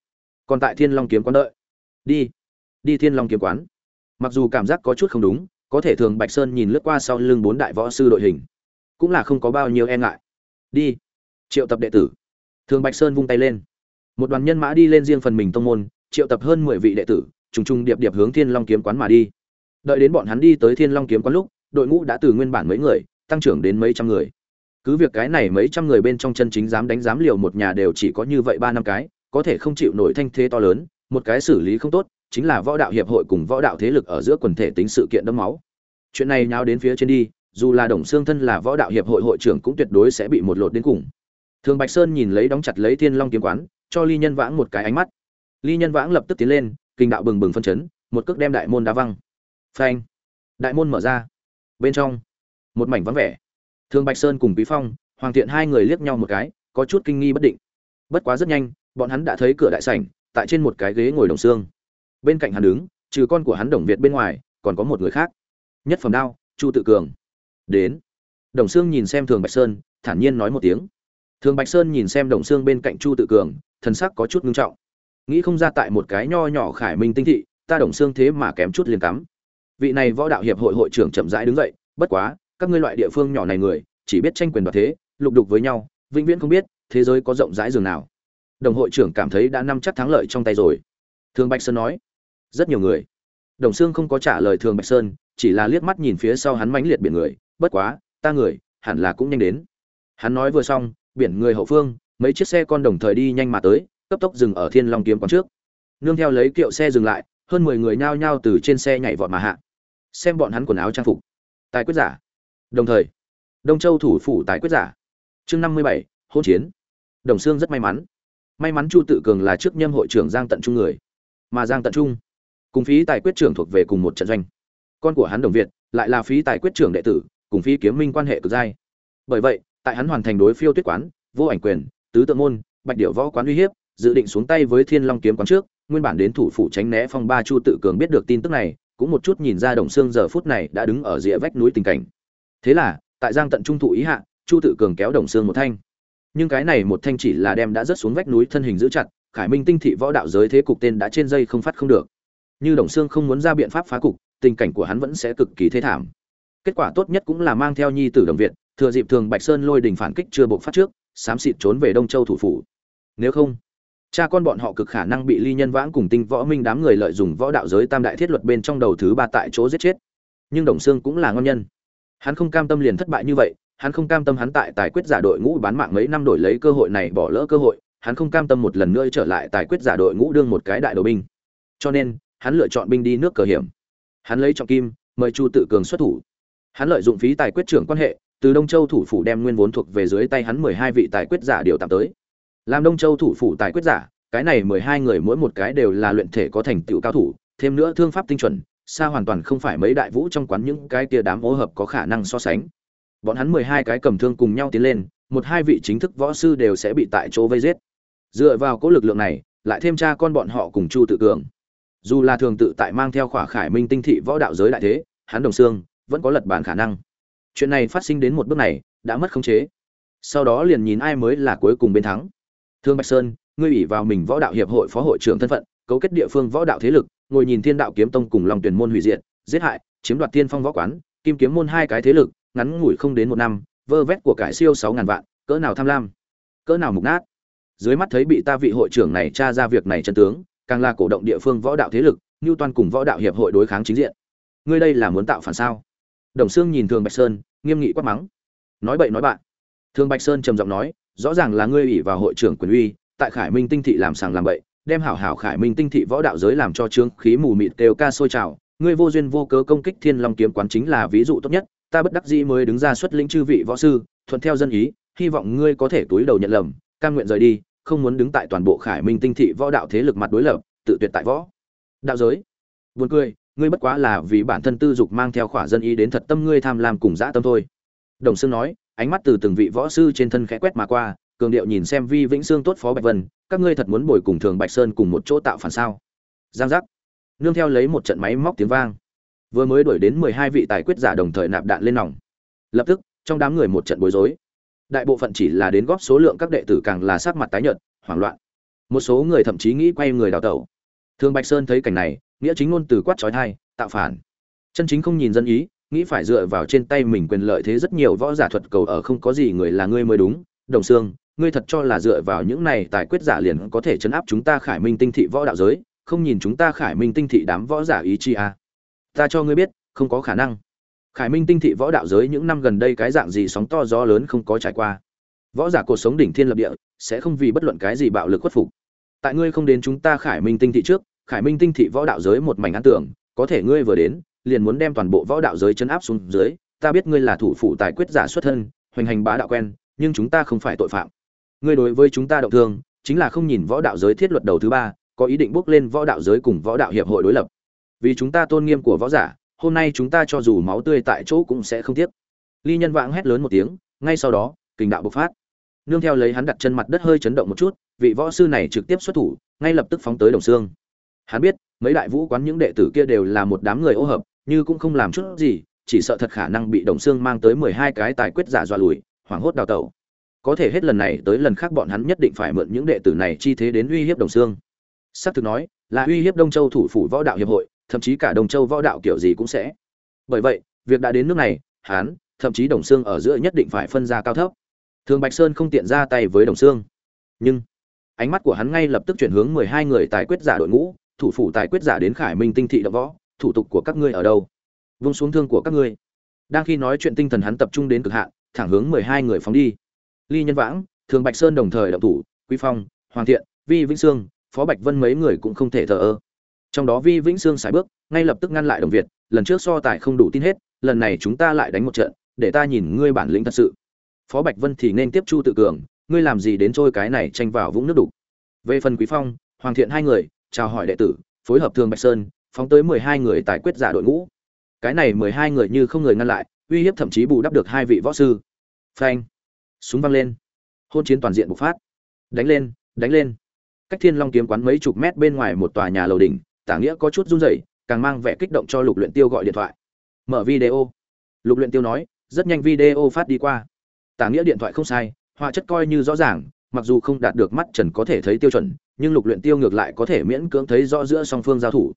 [SPEAKER 1] Còn tại thiên long kiếm quán đợi. Đi đi thiên long kiếm quán. Mặc dù cảm giác có chút không đúng, có thể thường bạch sơn nhìn lướt qua sau lưng bốn đại võ sư đội hình, cũng là không có bao nhiêu e ngại. Đi, triệu tập đệ tử. Thường bạch sơn vung tay lên. Một đoàn nhân mã đi lên riêng phần mình tông môn triệu tập hơn mười vị đệ tử, trùng trùng điệp điệp hướng thiên long kiếm quán mà đi. Đợi đến bọn hắn đi tới thiên long kiếm quán lúc, đội ngũ đã từ nguyên bản mấy người, tăng trưởng đến mấy trăm người. Cứ việc cái này mấy trăm người bên trong chân chính dám đánh dám liều một nhà đều chỉ có như vậy ba năm cái, có thể không chịu nổi thanh thế to lớn, một cái xử lý không tốt, chính là võ đạo hiệp hội cùng võ đạo thế lực ở giữa quần thể tính sự kiện đẫm máu. Chuyện này nháo đến phía trên đi, dù là đồng xương thân là võ đạo hiệp hội hội trưởng cũng tuyệt đối sẽ bị một lột đến cùng. Thường bạch sơn nhìn lấy đóng chặt lấy thiên long kiếm quán, cho ly nhân vãng một cái ánh mắt ly nhân vãng lập tức tiến lên, kinh đạo bừng bừng phân chấn, một cước đem đại môn đá văng. Phanh! Đại môn mở ra. Bên trong, một mảnh vắng vẻ. Thương bạch sơn cùng quý phong, hoàng thiện hai người liếc nhau một cái, có chút kinh nghi bất định. Bất quá rất nhanh, bọn hắn đã thấy cửa đại sảnh, tại trên một cái ghế ngồi đồng xương. Bên cạnh hắn đứng, trừ con của hắn đồng việt bên ngoài, còn có một người khác. Nhất phẩm đao, chu tự cường. Đến. Đồng xương nhìn xem thường bạch sơn, thản nhiên nói một tiếng. Thường bạch sơn nhìn xem đồng xương bên cạnh chu tự cường, thần sắc có chút nghiêm trọng nghĩ không ra tại một cái nho nhỏ khải minh tinh thị, ta đồng xương thế mà kém chút liền cắm vị này võ đạo hiệp hội hội trưởng chậm rãi đứng dậy, bất quá, các ngươi loại địa phương nhỏ này người, chỉ biết tranh quyền đoạt thế, lục đục với nhau, vĩnh viễn không biết thế giới có rộng rãi dường nào. Đồng hội trưởng cảm thấy đã nắm chắc thắng lợi trong tay rồi. Thường bạch sơn nói, rất nhiều người. Đồng xương không có trả lời thường bạch sơn, chỉ là liếc mắt nhìn phía sau hắn mãnh liệt biển người, bất quá, ta người, hẳn là cũng nhanh đến. Hắn nói vừa xong, biển người hậu phương, mấy chiếc xe con đồng thời đi nhanh mà tới cấp tốc dừng ở thiên long kiếm quán trước. Nương theo lấy kiệu xe dừng lại, hơn mười người nhao nhao từ trên xe nhảy vọt mà hạ. Xem bọn hắn quần áo trang phục. Tài quyết giả. Đồng thời, đông châu thủ phủ tài quyết giả. Chương năm mươi bảy hôn chiến. Đồng sương rất may mắn. May mắn chu tự cường là trước nhâm hội trưởng giang tận trung người, mà giang tận trung cùng phí tài quyết trưởng thuộc về cùng một trận doanh. Con của hắn đồng việt lại là phí tài quyết trưởng đệ tử, cùng phí kiếm minh quan hệ cực dai. Bởi vậy, tại hắn hoàn thành đối phiêu tuyết quán, vô ảnh quyền, tứ tượng môn, bạch điệu võ quán uy hiếp dự định xuống tay với thiên long kiếm quán trước, nguyên bản đến thủ phủ tránh né phong ba chu tự cường biết được tin tức này, cũng một chút nhìn ra đồng xương giờ phút này đã đứng ở rìa vách núi tình cảnh. Thế là, tại giang tận trung thụ ý hạ, chu tự cường kéo đồng xương một thanh. Nhưng cái này một thanh chỉ là đem đã rớt xuống vách núi thân hình giữ chặt, khải minh tinh thị võ đạo giới thế cục tên đã trên dây không phát không được. Như đồng xương không muốn ra biện pháp phá cục, tình cảnh của hắn vẫn sẽ cực kỳ thế thảm. Kết quả tốt nhất cũng là mang theo nhi tử đồng việt, thừa dịp thường bạch sơn lôi đình phản kích chưa buộc phát trước, xám xịt trốn về đông châu thủ phủ. Nếu không cha con bọn họ cực khả năng bị ly nhân vãng cùng tinh võ minh đám người lợi dụng võ đạo giới tam đại thiết luật bên trong đầu thứ ba tại chỗ giết chết. Nhưng đồng xương cũng là ngon nhân. Hắn không cam tâm liền thất bại như vậy, hắn không cam tâm hắn tại tài quyết giả đội ngũ bán mạng mấy năm đổi lấy cơ hội này bỏ lỡ cơ hội, hắn không cam tâm một lần nữa trở lại tài quyết giả đội ngũ đương một cái đại đội binh. Cho nên, hắn lựa chọn binh đi nước cờ hiểm. Hắn lấy trọng kim, mời chu tự cường xuất thủ. Hắn lợi dụng phí tài quyết trưởng quan hệ, từ đông châu thủ phủ đem nguyên vốn thuộc về dưới tay hắn mười hai vị tài quyết giả điều tạm tới làm đông châu thủ phủ tài quyết giả, cái này mười hai người mỗi một cái đều là luyện thể có thành tựu cao thủ, thêm nữa thương pháp tinh chuẩn, xa hoàn toàn không phải mấy đại vũ trong quán những cái tia đám ô hợp có khả năng so sánh. Bọn hắn mười hai cái cầm thương cùng nhau tiến lên, một hai vị chính thức võ sư đều sẽ bị tại chỗ vây giết. Dựa vào cỗ lực lượng này, lại thêm cha con bọn họ cùng chu tự cường. Dù là thường tự tại mang theo khỏa khải minh tinh thị võ đạo giới đại thế, hắn đồng xương, vẫn có lật bản khả năng. Chuyện này phát sinh đến một bước này, đã mất khống chế. Sau đó liền nhìn ai mới là cuối cùng bên thắng thương bạch sơn, ngươi ủy vào mình võ đạo hiệp hội phó hội trưởng thân phận, cấu kết địa phương võ đạo thế lực, ngồi nhìn thiên đạo kiếm tông cùng lòng tuyển môn hủy diệt, giết hại, chiếm đoạt tiên phong võ quán, kim kiếm môn hai cái thế lực, ngắn ngủi không đến một năm, vơ vét của cải siêu sáu ngàn vạn, cỡ nào tham lam, cỡ nào mục nát. Dưới mắt thấy bị ta vị hội trưởng này tra ra việc này chân tướng, càng là cổ động địa phương võ đạo thế lực như toàn cùng võ đạo hiệp hội đối kháng chính diện. Ngươi đây là muốn tạo phản sao? Đồng sương nhìn thường bạch sơn, nghiêm nghị quát mắng. Nói bậy nói bạn. Thường bạch sơn trầm giọng nói rõ ràng là ngươi ủy vào hội trưởng quyền uy, tại khải minh tinh thị làm sàng làm bậy, đem hảo hảo khải minh tinh thị võ đạo giới làm cho trương khí mù mịt đều ca sôi trào, ngươi vô duyên vô cớ công kích thiên long kiếm quán chính là ví dụ tốt nhất, ta bất đắc dĩ mới đứng ra xuất lĩnh chư vị võ sư, thuận theo dân ý, hy vọng ngươi có thể túi đầu nhận lầm, cam nguyện rời đi, không muốn đứng tại toàn bộ khải minh tinh thị võ đạo thế lực mặt đối lập, tự tuyệt tại võ đạo giới. Buồn cười, ngươi bất quá là vì bản thân tư dục mang theo khỏa dân ý đến thật tâm ngươi tham lam cùng dã tâm thôi. Đồng sương nói ánh mắt từ từng vị võ sư trên thân khẽ quét mà qua, cường điệu nhìn xem vi vĩnh sương tốt phó bạch vân, các ngươi thật muốn bồi cùng thường bạch sơn cùng một chỗ tạo phản sao? Giang giác. Nương theo lấy một trận máy móc tiếng vang. Vừa mới đuổi đến mười hai vị tài quyết giả đồng thời nạp đạn lên nòng. Lập tức, trong đám người một trận bối rối. Đại bộ phận chỉ là đến góp số lượng các đệ tử càng là sát mặt tái nhợt, hoảng loạn. Một số người thậm chí nghĩ quay người đào tẩu. Thường bạch sơn thấy cảnh này, nghĩa chính ngôn từ quát trói thai, tạo phản. Chân chính không nhìn dân ý nghĩ phải dựa vào trên tay mình quyền lợi thế rất nhiều võ giả thuật cầu ở không có gì người là ngươi mới đúng. Đồng xương ngươi thật cho là dựa vào những này tài quyết giả liền có thể chấn áp chúng ta khải minh tinh thị võ đạo giới, không nhìn chúng ta khải minh tinh thị đám võ giả ý chi à. ta cho ngươi biết, không có khả năng. Khải minh tinh thị võ đạo giới những năm gần đây cái dạng gì sóng to gió lớn không có trải qua. Võ giả cuộc sống đỉnh thiên lập địa, sẽ không vì bất luận cái gì bạo lực khuất phục. Tại ngươi không đến chúng ta khải minh tinh thị trước, khải minh tinh thị võ đạo giới một mảnh ăn tưởng, có thể ngươi vừa đến liền muốn đem toàn bộ võ đạo giới chấn áp xuống dưới, ta biết ngươi là thủ phủ tài quyết giả xuất thân, hoành hành bá đạo quen, nhưng chúng ta không phải tội phạm. Ngươi đối với chúng ta động thương, chính là không nhìn võ đạo giới thiết luật đầu thứ ba, có ý định bước lên võ đạo giới cùng võ đạo hiệp hội đối lập. Vì chúng ta tôn nghiêm của võ giả, hôm nay chúng ta cho dù máu tươi tại chỗ cũng sẽ không tiếc. Ly nhân vãng hét lớn một tiếng, ngay sau đó, kình đạo bộc phát. Nương theo lấy hắn đặt chân mặt đất hơi chấn động một chút, vị võ sư này trực tiếp xuất thủ, ngay lập tức phóng tới đồng xương. Hắn biết, mấy đại vũ quán những đệ tử kia đều là một đám người ô hợp như cũng không làm chút gì, chỉ sợ thật khả năng bị đồng xương mang tới mười hai cái tài quyết giả dọa lùi, hoảng hốt đào tẩu. Có thể hết lần này tới lần khác bọn hắn nhất định phải mượn những đệ tử này chi thế đến uy hiếp đồng xương s ắ c thực nói, là uy hiếp đông châu thủ phủ võ đạo hiệp hội, thậm chí cả đông châu võ đạo kiểu gì cũng sẽ. Bởi vậy, việc đã đến nước này hán thậm chí đồng xương ở giữa nhất định phải phân ra cao thấp. Thường bạch sơn không tiện ra tay với đồng xương nhưng, ánh mắt của hắn ngay lập tức chuyển hướng mười hai người tài quyết giả đội ngũ, thủ phủ tài quyết giả đến khải minh tinh thị đ võ thủ tục của các ngươi ở đâu? Vung xuống thương của các ngươi. Đang khi nói chuyện tinh thần hắn tập trung đến cực hạn, thẳng hướng mười hai người phóng đi. Ly nhân vãng, thường bạch sơn đồng thời động thủ, quý phong, hoàng thiện, vi vĩnh sương, phó bạch vân mấy người cũng không thể thờ ơ. Trong đó vi vĩnh sương xài bước, ngay lập tức ngăn lại đồng việt, lần trước so tài không đủ tin hết, lần này chúng ta lại đánh một trận, để ta nhìn ngươi bản lĩnh thật sự. Phó bạch vân thì nên tiếp chu tự cường, ngươi làm gì đến trôi cái này tranh vào vũng nước đục? Về phần quý phong, hoàng thiện hai người, chào hỏi đệ tử, phối hợp thường bạch sơn phóng tới mười hai người tại quyết giả đội ngũ. Cái này mười hai người như không người ngăn lại, uy hiếp thậm chí bù đắp được hai vị võ sư. Phanh! Súng văng lên. Hôn chiến toàn diện bộc phát. Đánh lên đánh lên. Cách thiên long kiếm quán mấy chục mét bên ngoài một tòa nhà lầu đỉnh, tả nghĩa có chút run rẩy, càng mang vẻ kích động cho lục luyện tiêu gọi điện thoại. Mở video. Lục luyện tiêu nói, rất nhanh video phát đi qua. Tả nghĩa điện thoại không sai, họa chất coi như rõ ràng, mặc dù không đạt được mắt trần có thể thấy tiêu chuẩn, nhưng lục luyện tiêu ngược lại có thể miễn cưỡng thấy rõ giữa song phương giao thủ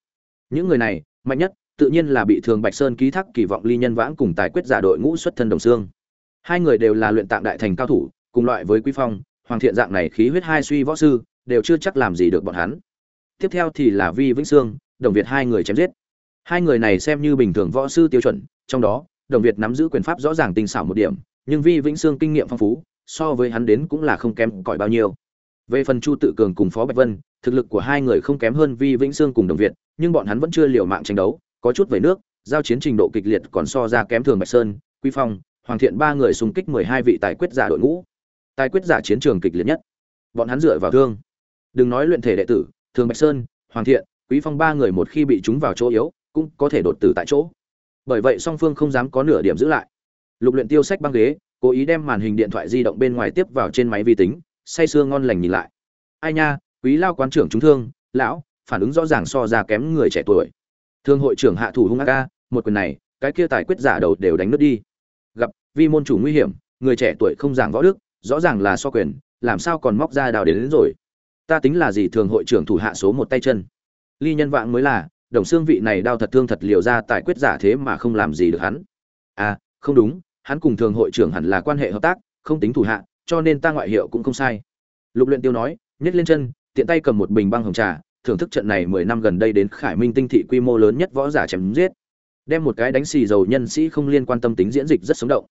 [SPEAKER 1] những người này, mạnh nhất, tự nhiên là bị thường bạch sơn ký thác kỳ vọng ly nhân vãng cùng tài quyết giả đội ngũ xuất thân đồng xương. Hai người đều là luyện tạng đại thành cao thủ, cùng loại với quý phong, hoàng thiện dạng này khí huyết hai suy võ sư, đều chưa chắc làm gì được bọn hắn. Tiếp theo thì là vi vĩnh sương, đồng việt hai người chém giết. Hai người này xem như bình thường võ sư tiêu chuẩn, trong đó, đồng việt nắm giữ quyền pháp rõ ràng tinh xảo một điểm, nhưng vi vĩnh sương kinh nghiệm phong phú, so với hắn đến cũng là không kém cỏi bao nhiêu về phần chu tự cường cùng phó bạch vân, thực lực của hai người không kém hơn vi vĩnh sương cùng đồng việt, nhưng bọn hắn vẫn chưa liều mạng tranh đấu, có chút về nước, giao chiến trình độ kịch liệt còn so ra kém thường bạch sơn, quy phong, hoàng thiện ba người xung kích mười hai vị tài quyết giả đội ngũ. Tài quyết giả chiến trường kịch liệt nhất. Bọn hắn dựa vào thương. Đừng nói luyện thể đệ tử, thường bạch sơn, hoàng thiện, quý phong ba người một khi bị chúng vào chỗ yếu, cũng có thể đột tử tại chỗ. Bởi vậy song phương không dám có nửa điểm giữ lại. Lục luyện tiêu sách băng ghế, cố ý đem màn hình điện thoại di động bên ngoài tiếp vào trên máy vi tính say sưa ngon lành nhìn lại. Ai nha quý lao quán trưởng trúng thương lão phản ứng rõ ràng so ra kém người trẻ tuổi. Thương hội trưởng hạ thủ hung ác ca một quyền này cái kia tài quyết giả đầu đều đánh nứt đi. Gặp vi môn chủ nguy hiểm người trẻ tuổi không giảng võ đức rõ ràng là so quyền làm sao còn móc ra đào đến, đến rồi. Ta tính là gì thường hội trưởng thủ hạ số một tay chân. Ly nhân vạn mới là đồng xương vị này đao thật thương thật liều ra tài quyết giả thế mà không làm gì được hắn. À không đúng hắn cùng thường hội trưởng hẳn là quan hệ hợp tác không tính thủ hạ cho nên ta ngoại hiệu cũng không sai. Lục luyện tiêu nói nhét lên chân, tiện tay cầm một bình băng hồng trà, thưởng thức trận này mười năm gần đây đến khải minh tinh thị quy mô lớn nhất võ giả chém giết. Đem một cái đánh xì dầu nhân sĩ không liên quan tâm tính diễn dịch rất sống động.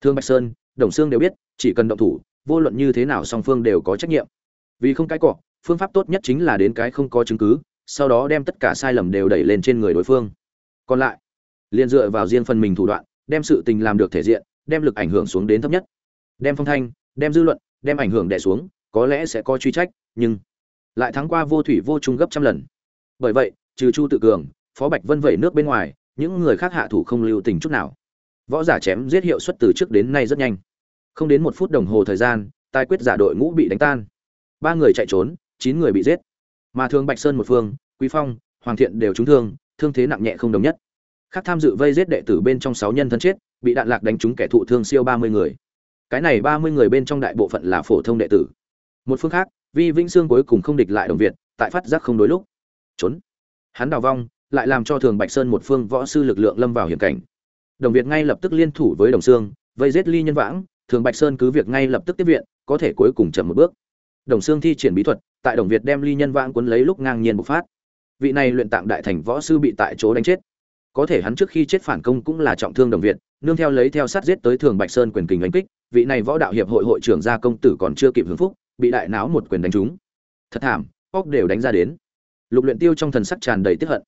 [SPEAKER 1] Thương bạch sơn, đồng xương đều biết, chỉ cần động thủ, vô luận như thế nào song phương đều có trách nhiệm. Vì không cái cọ, phương pháp tốt nhất chính là đến cái không có chứng cứ, sau đó đem tất cả sai lầm đều đẩy lên trên người đối phương. Còn lại, liền dựa vào riêng phần mình thủ đoạn, đem sự tình làm được thể diện, đem lực ảnh hưởng xuống đến thấp nhất. Đem phong thanh đem dư luận, đem ảnh hưởng đè xuống, có lẽ sẽ có truy trách, nhưng lại thắng qua vô thủy vô trung gấp trăm lần. Bởi vậy, trừ chu tự cường, phó bạch vân vẩy nước bên ngoài, những người khác hạ thủ không lưu tình chút nào. Võ giả chém giết hiệu suất từ trước đến nay rất nhanh. Không đến một phút đồng hồ thời gian tài quyết giả đội ngũ bị đánh tan. Ba người chạy trốn, chín người bị giết. Mà thường bạch sơn một phương, quý phong, hoàng thiện đều trúng thương thương thế nặng nhẹ không đồng nhất. Khác tham dự vây giết đệ tử bên trong sáu nhân thân chết, bị đạn lạc đánh trúng kẻ thụ thương siêu ba mươi người cái này ba mươi người bên trong đại bộ phận là phổ thông đệ tử. Một phương khác, vi vĩnh sương cuối cùng không địch lại đồng việt, tại phát giác không đối lúc. Trốn. Hắn đào vong, lại làm cho thường bạch sơn một phương võ sư lực lượng lâm vào hiểm cảnh. Đồng việt ngay lập tức liên thủ với đồng sương, vây giết ly nhân vãng, thường bạch sơn cứ việc ngay lập tức tiếp viện, có thể cuối cùng chậm một bước. Đồng sương thi triển bí thuật, tại đồng việt đem ly nhân vãng cuốn lấy lúc ngang nhiên bộc phát. Vị này luyện tạng đại thành võ sư bị tại chỗ đánh chết. Có thể hắn trước khi chết phản công cũng là trọng thương đồng việt, nương theo lấy theo sát giết tới thường bạch sơn quyền kình đánh kích vị này võ đạo hiệp hội hội trưởng gia công tử còn chưa kịp hưởng phúc, bị đại náo một quyền đánh trúng. Thật thảm, óc đều đánh ra đến. Lục luyện tiêu trong thần sắc tràn đầy tức hận.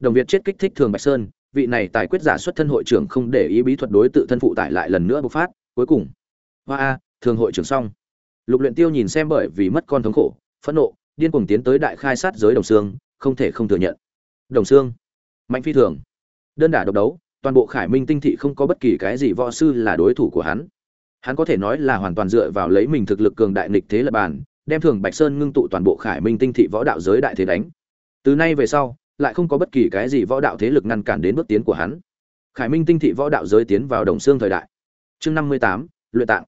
[SPEAKER 1] Đồng việt chết kích thích thường bạch sơn, vị này tài quyết giả xuất thân hội trưởng không để ý bí thuật đối tự thân phụ tải lại lần nữa bộc phát, cuối cùng. Hoa a, thường hội trưởng xong. Lục luyện tiêu nhìn xem bởi vì mất con thống khổ, phẫn nộ, điên cuồng tiến tới đại khai sát giới đồng xương không thể không thừa nhận. Đồng xương mạnh phi thường. Đơn đả độc đấu, toàn bộ khải minh tinh thị không có bất kỳ cái gì võ sư là đối thủ của hắn hắn có thể nói là hoàn toàn dựa vào lấy mình thực lực cường đại nghịch thế lập bàn, đem thường bạch sơn ngưng tụ toàn bộ khải minh tinh thị võ đạo giới đại thế đánh. Từ nay về sau, lại không có bất kỳ cái gì võ đạo thế lực ngăn cản đến bước tiến của hắn. Khải minh tinh thị võ đạo giới tiến vào đồng xương thời đại. Chương năm mươi tám, luyện tạng.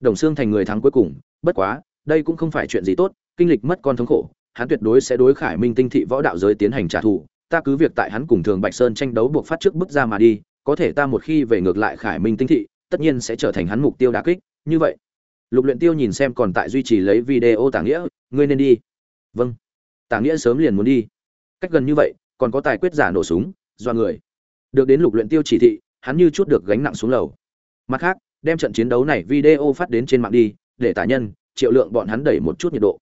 [SPEAKER 1] Đồng xương thành người thắng cuối cùng, bất quá, đây cũng không phải chuyện gì tốt, kinh lịch mất con thống khổ, hắn tuyệt đối sẽ đối khải minh tinh thị võ đạo giới tiến hành trả thù, ta cứ việc tại hắn cùng thường bạch sơn tranh đấu buộc phát trước bước ra mà đi, có thể ta một khi về ngược lại khải minh tinh thị tất nhiên sẽ trở thành hắn mục tiêu đả kích, như vậy. Lục luyện tiêu nhìn xem còn tại duy trì lấy video tả nghĩa, ngươi nên đi. Vâng. Tả nghĩa sớm liền muốn đi. Cách gần như vậy, còn có tài quyết giả nổ súng do người. Được đến lục luyện tiêu chỉ thị, hắn như chút được gánh nặng xuống lầu. Mặt khác, đem trận chiến đấu này video phát đến trên mạng đi, để tả nhân, triệu lượng bọn hắn đẩy một chút nhiệt độ.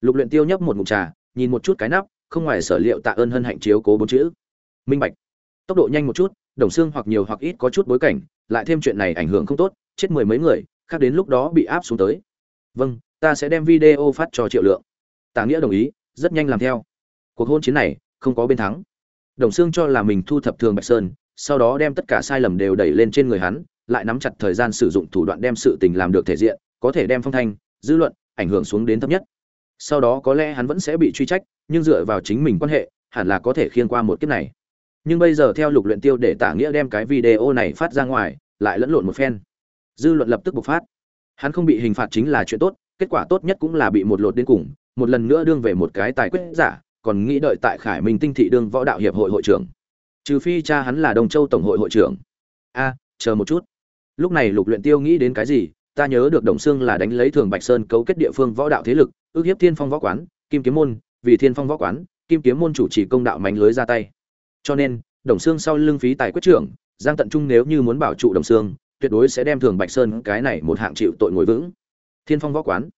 [SPEAKER 1] Lục luyện tiêu nhấp một ngụm trà, nhìn một chút cái nắp, không ngoài sở liệu tạ ơn hân hạnh chiếu cố bốn chữ. Minh bạch. Tốc độ nhanh một chút, đồng xương hoặc nhiều hoặc ít có chút bối cảnh lại thêm chuyện này ảnh hưởng không tốt, chết mười mấy người, khác đến lúc đó bị áp xuống tới. Vâng ta sẽ đem video phát cho triệu lượng. Tả nghĩa đồng ý, rất nhanh làm theo. Cuộc hôn chiến này không có bên thắng. Đồng xương cho là mình thu thập thường bạch sơn, sau đó đem tất cả sai lầm đều đẩy lên trên người hắn, lại nắm chặt thời gian sử dụng thủ đoạn đem sự tình làm được thể diện, có thể đem phong thanh, dư luận ảnh hưởng xuống đến thấp nhất. Sau đó có lẽ hắn vẫn sẽ bị truy trách, nhưng dựa vào chính mình quan hệ, hẳn là có thể khiên qua một kiếp này nhưng bây giờ theo lục luyện tiêu để tả nghĩa đem cái video này phát ra ngoài, lại lẫn lộn một phen. Dư luận lập tức bộc phát. Hắn không bị hình phạt chính là chuyện tốt, kết quả tốt nhất cũng là bị một lột đến cùng, một lần nữa đương về một cái tài quyết giả, còn nghĩ đợi tại khải minh tinh thị đương võ đạo hiệp hội hội trưởng. Trừ phi cha hắn là đồng châu tổng hội hội trưởng. A, chờ một chút. Lúc này lục luyện tiêu nghĩ đến cái gì, ta nhớ được đồng xương là đánh lấy thường bạch sơn cấu kết địa phương võ đạo thế lực, ước hiếp thiên phong võ quán, kim kiếm môn, vì thiên phong võ quán, kim kiếm môn chủ trì công đạo mánh lưới ra tay cho nên, đồng xương sau lưng phí tài quyết trưởng, giang tận trung nếu như muốn bảo trụ đồng xương tuyệt đối sẽ đem thường bạch sơn cái này một hạng chịu tội ngồi vững. Thiên phong võ quán.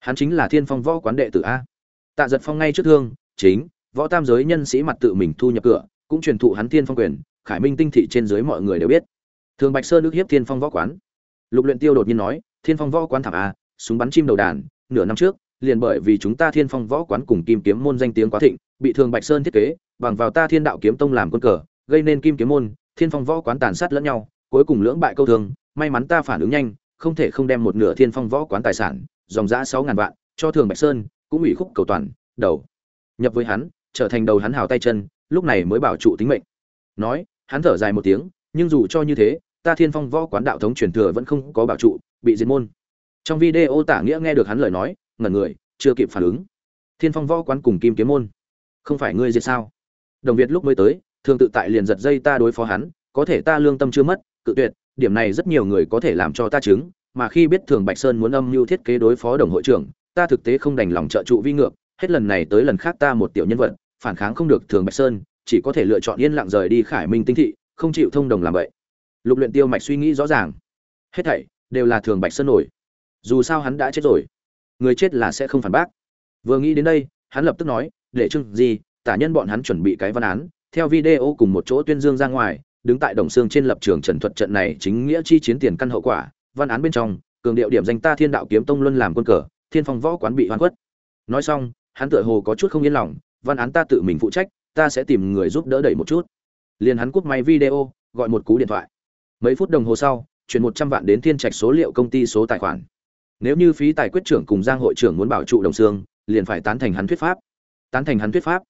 [SPEAKER 1] Hắn chính là thiên phong võ quán đệ tử a. Tạ giật phong ngay trước thương, chính, võ tam giới nhân sĩ mặt tự mình thu nhập cửa, cũng truyền thụ hắn thiên phong quyền, khải minh tinh thị trên dưới mọi người đều biết. Thường bạch sơn ước hiếp thiên phong võ quán. Lục luyện tiêu đột nhiên nói, thiên phong võ quán thảm a, súng bắn chim đầu đàn, nửa năm trước, liền bởi vì chúng ta thiên phong võ quán cùng kim kiếm môn danh tiếng quá thịnh, bị thường bạch sơn thiết kế bằng vào ta thiên đạo kiếm tông làm quân cờ, gây nên kim kiếm môn, thiên phong võ quán tàn sát lẫn nhau, cuối cùng lưỡng bại câu thương, may mắn ta phản ứng nhanh, không thể không đem một nửa thiên phong võ quán tài sản, dòng giá sáu ngàn vạn, cho thường bạch sơn, cũng ủy khúc cầu toàn, đầu. Nhập với hắn, trở thành đầu hắn hào tay chân, lúc này mới bảo trụ tính mệnh. Nói, hắn thở dài một tiếng, nhưng dù cho như thế, ta thiên phong võ quán đạo thống truyền thừa vẫn không có bảo trụ, bị diệt môn. Trong video tả nghĩa nghe được hắn lời nói, ngẩn người, chưa kịp phản ứng. Thiên phong võ quán cùng kim kiếm môn. Không phải ngươi diệt sao? Đồng việt lúc mới tới, thường tự tại liền giật dây ta đối phó hắn, có thể ta lương tâm chưa mất, cự tuyệt, điểm này rất nhiều người có thể làm cho ta chứng, mà khi biết thường bạch sơn muốn âm mưu thiết kế đối phó đồng hội trưởng, ta thực tế không đành lòng trợ trụ vi ngược, hết lần này tới lần khác ta một tiểu nhân vật, phản kháng không được thường bạch sơn, chỉ có thể lựa chọn yên lặng rời đi khải minh tinh thị, không chịu thông đồng làm vậy. Lục luyện tiêu mạch suy nghĩ rõ ràng. Hết thảy đều là thường bạch sơn nổi. Dù sao hắn đã chết rồi, người chết là sẽ không phản bác. Vừa nghĩ đến đây, hắn lập tức nói, để trưng gì tả nhân bọn hắn chuẩn bị cái văn án, theo video cùng một chỗ tuyên dương ra ngoài, đứng tại đồng xương trên lập trường trần thuật trận này chính nghĩa chi chiến tiền căn hậu quả, văn án bên trong, cường điệu điểm danh ta thiên đạo kiếm tông luân làm quân cờ, thiên phong võ quán bị hoàn quất nói xong, hắn tựa hồ có chút không yên lòng, văn án ta tự mình phụ trách, ta sẽ tìm người giúp đỡ đẩy một chút. Liền hắn cúp máy video, gọi một cú điện thoại. Mấy phút đồng hồ sau, chuyển một trăm vạn đến thiên trạch số liệu công ty số tài khoản. Nếu như phí tài quyết trưởng cùng giang hội trưởng muốn bảo trụ đồng xương, liền phải tán thành hắn thuyết pháp. Tán thành hắn thuyết pháp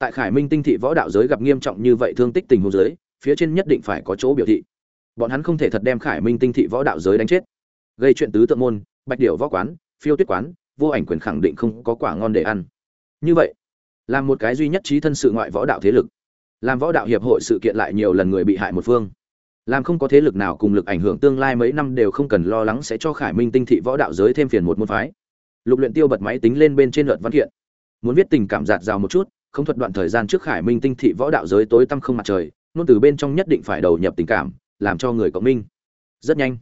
[SPEAKER 1] tại khải minh tinh thị võ đạo giới gặp nghiêm trọng như vậy thương tích tình huống giới, phía trên nhất định phải có chỗ biểu thị. Bọn hắn không thể thật đem khải minh tinh thị võ đạo giới đánh chết. Gây chuyện tứ tượng môn, bạch điệu võ quán, phiêu tuyết quán, vô ảnh quyền khẳng định không có quả ngon để ăn. Như vậy, làm một cái duy nhất trí thân sự ngoại võ đạo thế lực, làm võ đạo hiệp hội sự kiện lại nhiều lần người bị hại một phương, làm không có thế lực nào cùng lực ảnh hưởng tương lai mấy năm đều không cần lo lắng sẽ cho khải minh tinh thị võ đạo giới thêm phiền một môn phái. Lục luyện tiêu bật máy tính lên bên trên luật văn kiện, muốn viết tình cảm giạt rào một chút không thuật đoạn thời gian trước khải minh tinh thị võ đạo giới tối tăm không mặt trời nôn từ bên trong nhất định phải đầu nhập tình cảm, làm cho người cộng minh. Rất nhanh,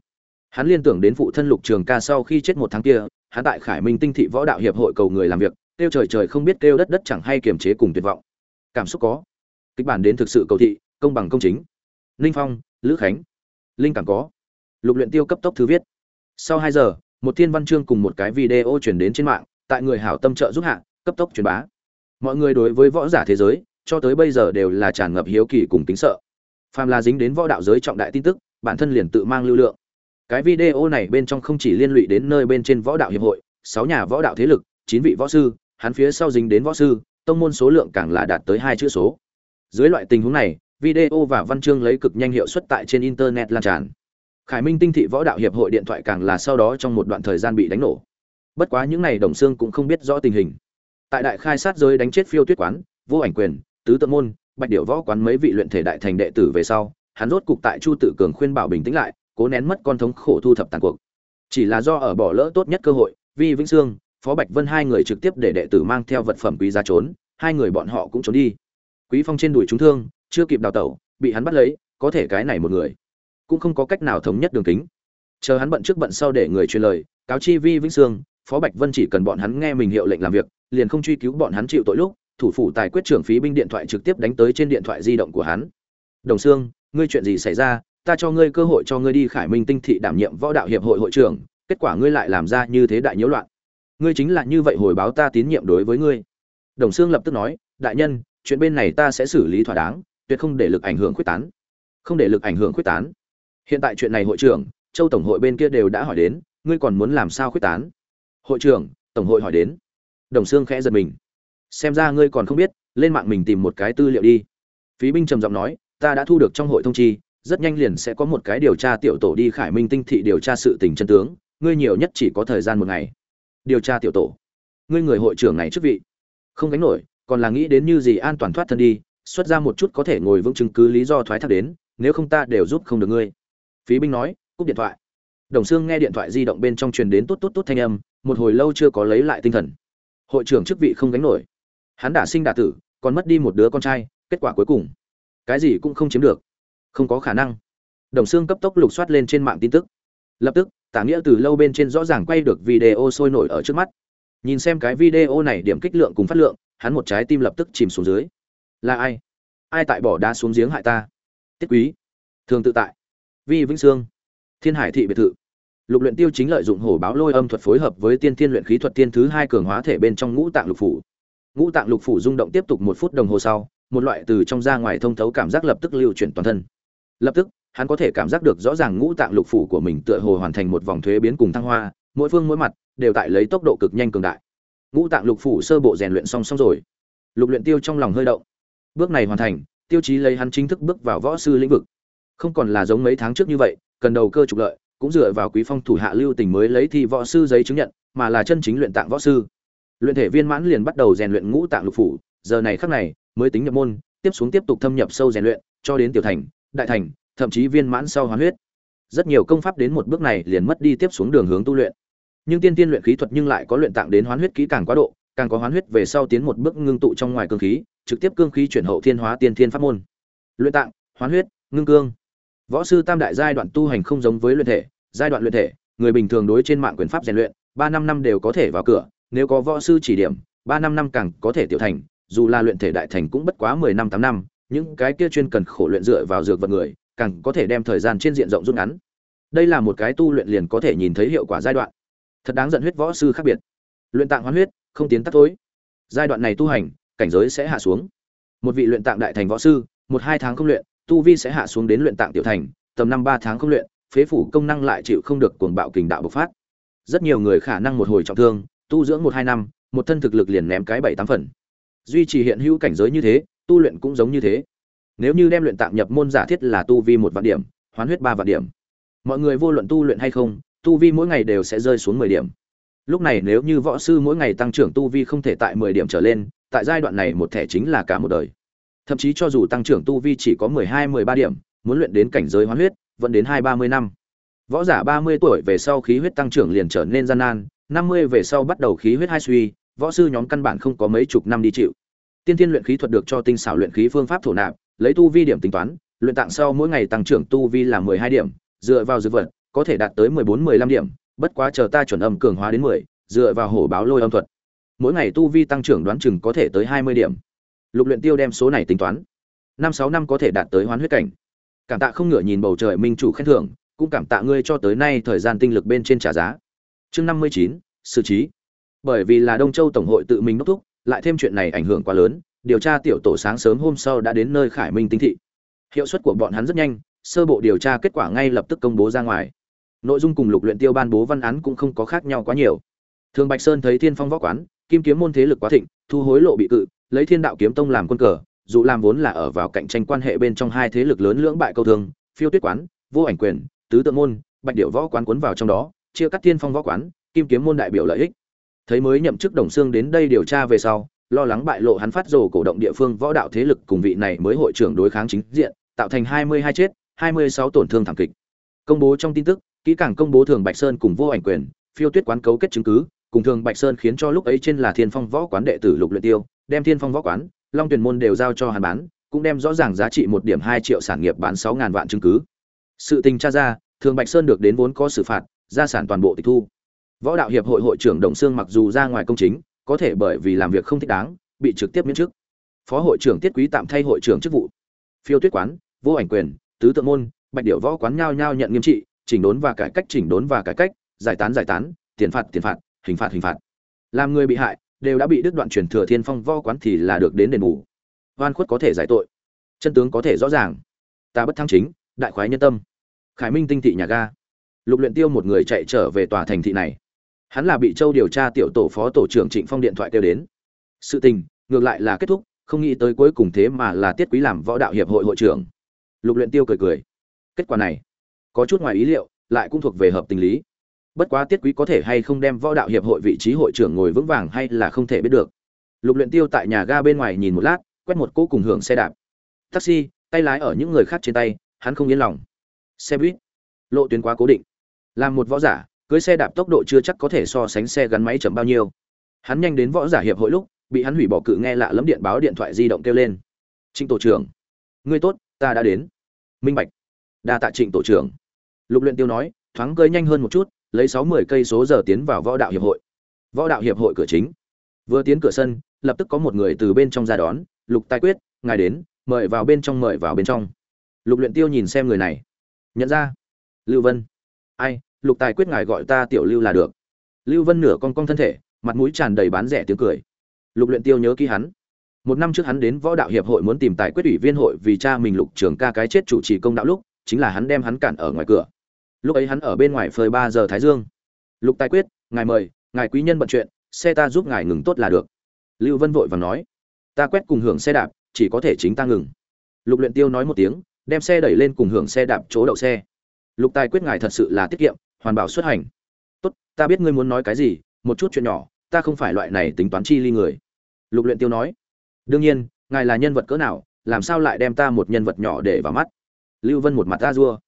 [SPEAKER 1] hắn liên tưởng đến phụ thân lục trường ca sau khi chết một tháng kia, hắn tại khải minh tinh thị võ đạo hiệp hội cầu người làm việc, kêu trời trời không biết kêu đất đất chẳng hay kiềm chế cùng tuyệt vọng. Cảm xúc có. Kịch bản đến thực sự cầu thị, công bằng công chính. Ninh phong, lữ khánh. Linh cảm có. Lục luyện tiêu cấp tốc thứ viết. Sau hai giờ, một thiên văn chương cùng một cái video truyền đến trên mạng, tại người hảo tâm trợ giúp hạ, cấp tốc truyền bá mọi người đối với võ giả thế giới, cho tới bây giờ đều là tràn ngập hiếu kỳ cùng tính sợ. Phàm là dính đến võ đạo giới trọng đại tin tức, bản thân liền tự mang lưu lượng. Cái video này bên trong không chỉ liên lụy đến nơi bên trên võ đạo hiệp hội, sáu nhà võ đạo thế lực, chín vị võ sư, hắn phía sau dính đến võ sư, tông môn số lượng càng là đạt tới hai chữ số. Dưới loại tình huống này, video và văn chương lấy cực nhanh hiệu suất tại trên internet lan tràn. Khải minh tinh thị võ đạo hiệp hội điện thoại càng là sau đó trong một đoạn thời gian bị đánh nổ. Bất quá những n à y đồng xương cũng không biết rõ tình hình tại đại khai sát giới đánh chết phiêu tuyết quán, vô ảnh quyền, tứ tự môn, bạch điệu võ quán mấy vị luyện thể đại thành đệ tử về sau, hắn rốt cục tại chu tự cường khuyên bảo bình tĩnh lại, cố nén mất con thống khổ thu thập tàn cuộc. Chỉ là do ở bỏ lỡ tốt nhất cơ hội, vi vĩnh sương, phó bạch vân hai người trực tiếp để đệ tử mang theo vật phẩm quý giá trốn, hai người bọn họ cũng trốn đi. Quý phong trên đùi chúng thương, chưa kịp đào tẩu, bị hắn bắt lấy, có thể cái này một người, cũng không có cách nào thống nhất đường kính. Chờ hắn bận trước bận sau để người truyền lời, cáo chi vi vĩnh sương, phó bạch vân chỉ cần bọn hắn nghe mình hiệu lệnh làm việc liền không truy cứu bọn hắn chịu tội lúc, thủ phủ tài quyết trưởng phí binh điện thoại trực tiếp đánh tới trên điện thoại di động của hắn. Đồng sương, ngươi chuyện gì xảy ra? Ta cho ngươi cơ hội cho ngươi đi khải minh tinh thị đảm nhiệm võ đạo hiệp hội hội trưởng, kết quả ngươi lại làm ra như thế đại nhiễu loạn. Ngươi chính là như vậy hồi báo ta tín nhiệm đối với ngươi. Đồng sương lập tức nói, đại nhân, chuyện bên này ta sẽ xử lý thỏa đáng, tuyệt không để lực ảnh hưởng quyết tán. Không để lực ảnh hưởng quyết tán? Hiện tại chuyện này hội trưởng, châu tổng hội bên kia đều đã hỏi đến, ngươi còn muốn làm sao quyết tán? Hội trưởng, tổng hội hỏi đến đồng xương khẽ giật mình. Xem ra ngươi còn không biết, lên mạng mình tìm một cái tư liệu đi. Phí binh trầm giọng nói, ta đã thu được trong hội thông chi, rất nhanh liền sẽ có một cái điều tra tiểu tổ đi khải minh tinh thị điều tra sự tình chân tướng, ngươi nhiều nhất chỉ có thời gian một ngày. Điều tra tiểu tổ. Ngươi người hội trưởng này chức vị. Không gánh nổi, còn là nghĩ đến như gì an toàn thoát thân đi, xuất ra một chút có thể ngồi vững chứng cứ lý do thoái thác đến, nếu không ta đều giúp không được ngươi. Phí binh nói, cúp điện thoại. Đồng xương nghe điện thoại di động bên trong truyền đến tốt tốt tốt thanh âm, một hồi lâu chưa có lấy lại tinh thần hội trưởng chức vị không gánh nổi. Hắn đã sinh đả tử, còn mất đi một đứa con trai, kết quả cuối cùng, cái gì cũng không chiếm được. Không có khả năng. Đồng xương cấp tốc lục soát lên trên mạng tin tức. Lập tức, tả nghĩa từ lâu bên trên rõ ràng quay được video sôi nổi ở trước mắt. Nhìn xem cái video này điểm kích lượng cùng phát lượng, hắn một trái tim lập tức chìm xuống dưới. Là ai? Ai tại bỏ đá xuống giếng hại ta? Tiết quý. Thường tự tại. Vi vĩnh sương. Thiên hải thị biệt thự lục luyện tiêu chính lợi dụng hổ báo lôi âm thuật phối hợp với tiên thiên luyện khí thuật tiên thứ hai cường hóa thể bên trong ngũ tạng lục phủ. Ngũ tạng lục phủ rung động tiếp tục một phút đồng hồ sau, một loại từ trong ra ngoài thông thấu cảm giác lập tức lưu chuyển toàn thân. Lập tức, hắn có thể cảm giác được rõ ràng ngũ tạng lục phủ của mình tựa hồ hoàn thành một vòng thuế biến cùng thăng hoa, mỗi phương mỗi mặt đều tại lấy tốc độ cực nhanh cường đại. Ngũ tạng lục phủ sơ bộ rèn luyện xong xong rồi. Lục luyện tiêu trong lòng hơi động. Bước này hoàn thành, tiêu chí lấy hắn chính thức bước vào võ sư lĩnh vực. Không còn là giống mấy tháng trước như vậy, cần đầu cơ trục lợi cũng dựa vào quý phong thủ hạ lưu tình mới lấy thi võ sư giấy chứng nhận, mà là chân chính luyện tạng võ sư. Luyện thể viên mãn liền bắt đầu rèn luyện ngũ tạng lục phủ, giờ này khắc này, mới tính nhập môn, tiếp xuống tiếp tục thâm nhập sâu rèn luyện, cho đến tiểu thành, đại thành, thậm chí viên mãn sau hoán huyết. Rất nhiều công pháp đến một bước này liền mất đi tiếp xuống đường hướng tu luyện. Nhưng tiên tiên luyện khí thuật nhưng lại có luyện tạng đến hoán huyết kỹ càng quá độ, càng có hoán huyết về sau tiến một bước ngưng tụ trong ngoài cương khí, trực tiếp cương khí chuyển hậu thiên hóa tiên thiên pháp môn. Luyện tạng, hoán huyết, ngưng cương võ sư tam đại giai đoạn tu hành không giống với luyện thể, giai đoạn luyện thể, người bình thường đối trên mạng quyền pháp rèn luyện, ba năm năm đều có thể vào cửa, nếu có võ sư chỉ điểm, ba năm năm càng có thể tiểu thành, dù là luyện thể đại thành cũng bất quá mười năm tám năm, những cái kia chuyên cần khổ luyện dựa vào dược vật người, càng có thể đem thời gian trên diện rộng rút ngắn. Đây là một cái tu luyện liền có thể nhìn thấy hiệu quả giai đoạn. Thật đáng giận huyết võ sư khác biệt. Luyện tạng hoán huyết, không tiến tắt tối giai đoạn này tu hành, cảnh giới sẽ hạ xuống. Một vị luyện tạng đại thành võ sư, một hai tháng không luyện tu vi sẽ hạ xuống đến luyện tạng tiểu thành, tầm năm ba tháng không luyện, phế phủ công năng lại chịu không được cuồng bạo kình đạo bộc phát. Rất nhiều người khả năng một hồi trọng thương, tu dưỡng một hai năm, một thân thực lực liền ném cái bảy tám phần. Duy trì hiện hữu cảnh giới như thế, tu luyện cũng giống như thế. Nếu như đem luyện tạng nhập môn giả thiết là tu vi một vạn điểm, hoán huyết ba vạn điểm. Mọi người vô luận tu luyện hay không, tu vi mỗi ngày đều sẽ rơi xuống mười điểm. Lúc này nếu như võ sư mỗi ngày tăng trưởng tu vi không thể tại mười điểm trở lên, tại giai đoạn này một thẻ chính là cả một đời thậm chí cho dù tăng trưởng tu vi chỉ có mười hai, mười ba điểm, muốn luyện đến cảnh giới hoán huyết, vẫn đến hai, ba mươi năm. Võ giả ba mươi tuổi về sau khí huyết tăng trưởng liền trở nên gian nan, năm mươi về sau bắt đầu khí huyết hai suy, võ sư nhóm căn bản không có mấy chục năm đi chịu. Tiên tiên luyện khí thuật được cho tinh xảo luyện khí phương pháp thổ nạp, lấy tu vi điểm tính toán, luyện tạng sau mỗi ngày tăng trưởng tu vi là mười hai điểm, dựa vào dược vật, có thể đạt tới mười bốn, mười lăm điểm, bất quá chờ ta chuẩn âm cường hóa đến mười, dựa vào hổ báo lôi âm thuật. Mỗi ngày tu vi tăng trưởng đoán chừng có thể tới hai mươi điểm lục luyện tiêu đem số này tính toán. Năm sáu năm có thể đạt tới hoán huyết cảnh. Cảm tạ không ngửa nhìn bầu trời minh chủ khen thưởng, cũng cảm tạ ngươi cho tới nay thời gian tinh lực bên trên trả giá. Chương năm mươi chín, xử trí. Bởi vì là đông châu tổng hội tự mình đốc thúc, lại thêm chuyện này ảnh hưởng quá lớn, điều tra tiểu tổ sáng sớm hôm sau đã đến nơi khải minh tinh thị. Hiệu suất của bọn hắn rất nhanh, sơ bộ điều tra kết quả ngay lập tức công bố ra ngoài. Nội dung cùng lục luyện tiêu ban bố văn án cũng không có khác nhau quá nhiều. Thường bạch sơn thấy thiên phong võ quán, kim kiếm môn thế lực quá thịnh, thu hối lộ bị cự lấy thiên đạo kiếm tông làm quân cờ, dù làm vốn là ở vào cạnh tranh quan hệ bên trong hai thế lực lớn lưỡng bại câu thương, phiêu tuyết quán, vô ảnh quyền, tứ tượng môn, bạch điệu võ quán cuốn vào trong đó, chia cắt thiên phong võ quán, kim kiếm môn đại biểu lợi ích. Thấy mới nhậm chức đồng xương đến đây điều tra về sau, lo lắng bại lộ hắn phát rồ cổ động địa phương võ đạo thế lực cùng vị này mới hội trưởng đối kháng chính diện, tạo thành hai mươi hai chết, hai mươi sáu tổn thương thảm kịch. Công bố trong tin tức, kỹ càng công bố thường bạch sơn cùng vô ảnh quyền, phiêu tuyết quán cấu kết chứng cứ cùng thường bạch sơn khiến cho lúc ấy trên là thiên phong võ quán đệ tử lục luyện tiêu, đem thiên phong võ quán, long tuyển môn đều giao cho hắn bán, cũng đem rõ ràng giá trị một điểm hai triệu sản nghiệp bán sáu ngàn vạn chứng cứ. Sự tình tra ra, thường bạch sơn được đến vốn có xử phạt, gia sản toàn bộ tịch thu. Võ đạo hiệp hội hội trưởng đồng sương mặc dù ra ngoài công chính, có thể bởi vì làm việc không thích đáng, bị trực tiếp miễn chức. Phó hội trưởng tiết quý tạm thay hội trưởng chức vụ. Phiêu tuyết quán, vô ảnh quyền, tứ tượng môn, bạch điệu võ quán nhao nhao nhận nghiêm trị, chỉnh đốn và cải cách, chỉnh đốn và cải cách, giải tán giải tán, tiền phạt tiền phạt hình phạt hình phạt. Làm người bị hại, đều đã bị đứt đoạn truyền thừa thiên phong võ quán thì là được đến đền bù. Oan khuất có thể giải tội. Chân tướng có thể rõ ràng. Ta bất thăng chính, đại khoái nhân tâm. Khải minh tinh thị nhà ga. Lục luyện tiêu một người chạy trở về tòa thành thị này. Hắn là bị châu điều tra tiểu tổ phó tổ trưởng trịnh phong điện thoại kêu đến. Sự tình, ngược lại là kết thúc, không nghĩ tới cuối cùng thế mà là tiết quý làm võ đạo hiệp hội hội trưởng. Lục luyện tiêu cười cười. Kết quả này, có chút ngoài ý liệu, lại cũng thuộc về hợp tình lý bất quá tiết quý có thể hay không đem võ đạo hiệp hội vị trí hội trưởng ngồi vững vàng hay là không thể biết được. Lục luyện tiêu tại nhà ga bên ngoài nhìn một lát, quét một cỗ cùng hưởng xe đạp. Taxi, tay lái ở những người khác trên tay, hắn không yên lòng. Xe buýt, lộ tuyến quá cố định. Làm một võ giả, cưới xe đạp tốc độ chưa chắc có thể so sánh xe gắn máy chậm bao nhiêu. Hắn nhanh đến võ giả hiệp hội lúc, bị hắn hủy bỏ cự nghe lạ lẫm điện báo điện thoại di động kêu lên. Trịnh tổ trưởng. Ngươi tốt, ta đã đến. Minh bạch. Đa tạ trịnh tổ trưởng. Lục luyện tiêu nói, thoáng cơi nhanh hơn một chút lấy sáu mươi cây số giờ tiến vào võ đạo hiệp hội. Võ đạo hiệp hội cửa chính. Vừa tiến cửa sân, lập tức có một người từ bên trong ra đón, lục tài quyết, ngài đến, mời vào bên trong, mời vào bên trong. Lục luyện tiêu nhìn xem người này, nhận ra. Lưu vân. Ai, lục tài quyết ngài gọi ta tiểu lưu là được. Lưu vân nửa con cong thân thể, mặt mũi tràn đầy bán rẻ tiếng cười. Lục luyện tiêu nhớ kỹ hắn. Một năm trước hắn đến võ đạo hiệp hội muốn tìm tài quyết ủy viên hội vì cha mình lục trường ca cái chết chủ trì công đạo lúc, chính là hắn đem hắn cản ở ngoài cửa lúc ấy hắn ở bên ngoài phơi ba giờ thái dương. Lục tài quyết, ngài mời, ngài quý nhân bận chuyện, xe ta giúp ngài ngừng tốt là được. Lưu vân vội vàng nói, ta quét cùng hưởng xe đạp, chỉ có thể chính ta ngừng. Lục luyện tiêu nói một tiếng, đem xe đẩy lên cùng hưởng xe đạp chỗ đậu xe. Lục tài quyết ngài thật sự là tiết kiệm, hoàn bảo xuất hành. Tốt, ta biết ngươi muốn nói cái gì, một chút chuyện nhỏ, ta không phải loại này tính toán chi ly người. Lục luyện tiêu nói, đương nhiên, ngài là nhân vật cỡ nào, làm sao lại đem ta một nhân vật nhỏ để vào mắt? Lưu vân một mặt ta dua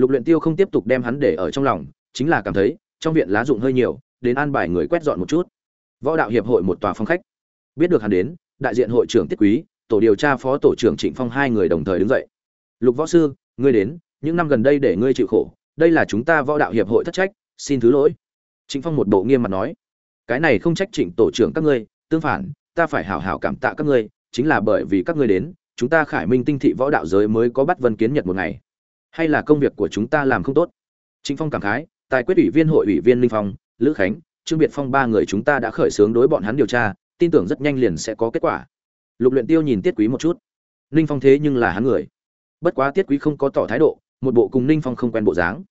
[SPEAKER 1] lục luyện tiêu không tiếp tục đem hắn để ở trong lòng, chính là cảm thấy, trong viện lá dụng hơi nhiều, đến an bài người quét dọn một chút. Võ đạo hiệp hội một tòa phòng khách. Biết được hắn đến, đại diện hội trưởng tiết quý, tổ điều tra phó tổ trưởng trịnh phong hai người đồng thời đứng dậy. Lục võ sư, ngươi đến, những năm gần đây để ngươi chịu khổ, đây là chúng ta võ đạo hiệp hội thất trách, xin thứ lỗi. Trịnh phong một bộ nghiêm mặt nói. Cái này không trách trịnh tổ trưởng các ngươi, tương phản, ta phải hảo hảo cảm tạ các ngươi, chính là bởi vì các ngươi đến, chúng ta khải minh tinh thị võ đạo giới mới có bắt vân kiến nhật một ngày hay là công việc của chúng ta làm không tốt? Trịnh phong cảm khái, tài quyết ủy viên hội ủy viên linh phong, lữ khánh, trương biệt phong ba người chúng ta đã khởi xướng đối bọn hắn điều tra, tin tưởng rất nhanh liền sẽ có kết quả. Lục luyện tiêu nhìn tiết quý một chút. Ninh phong thế nhưng là hắn người. Bất quá tiết quý không có tỏ thái độ, một bộ cùng ninh phong không quen bộ dáng.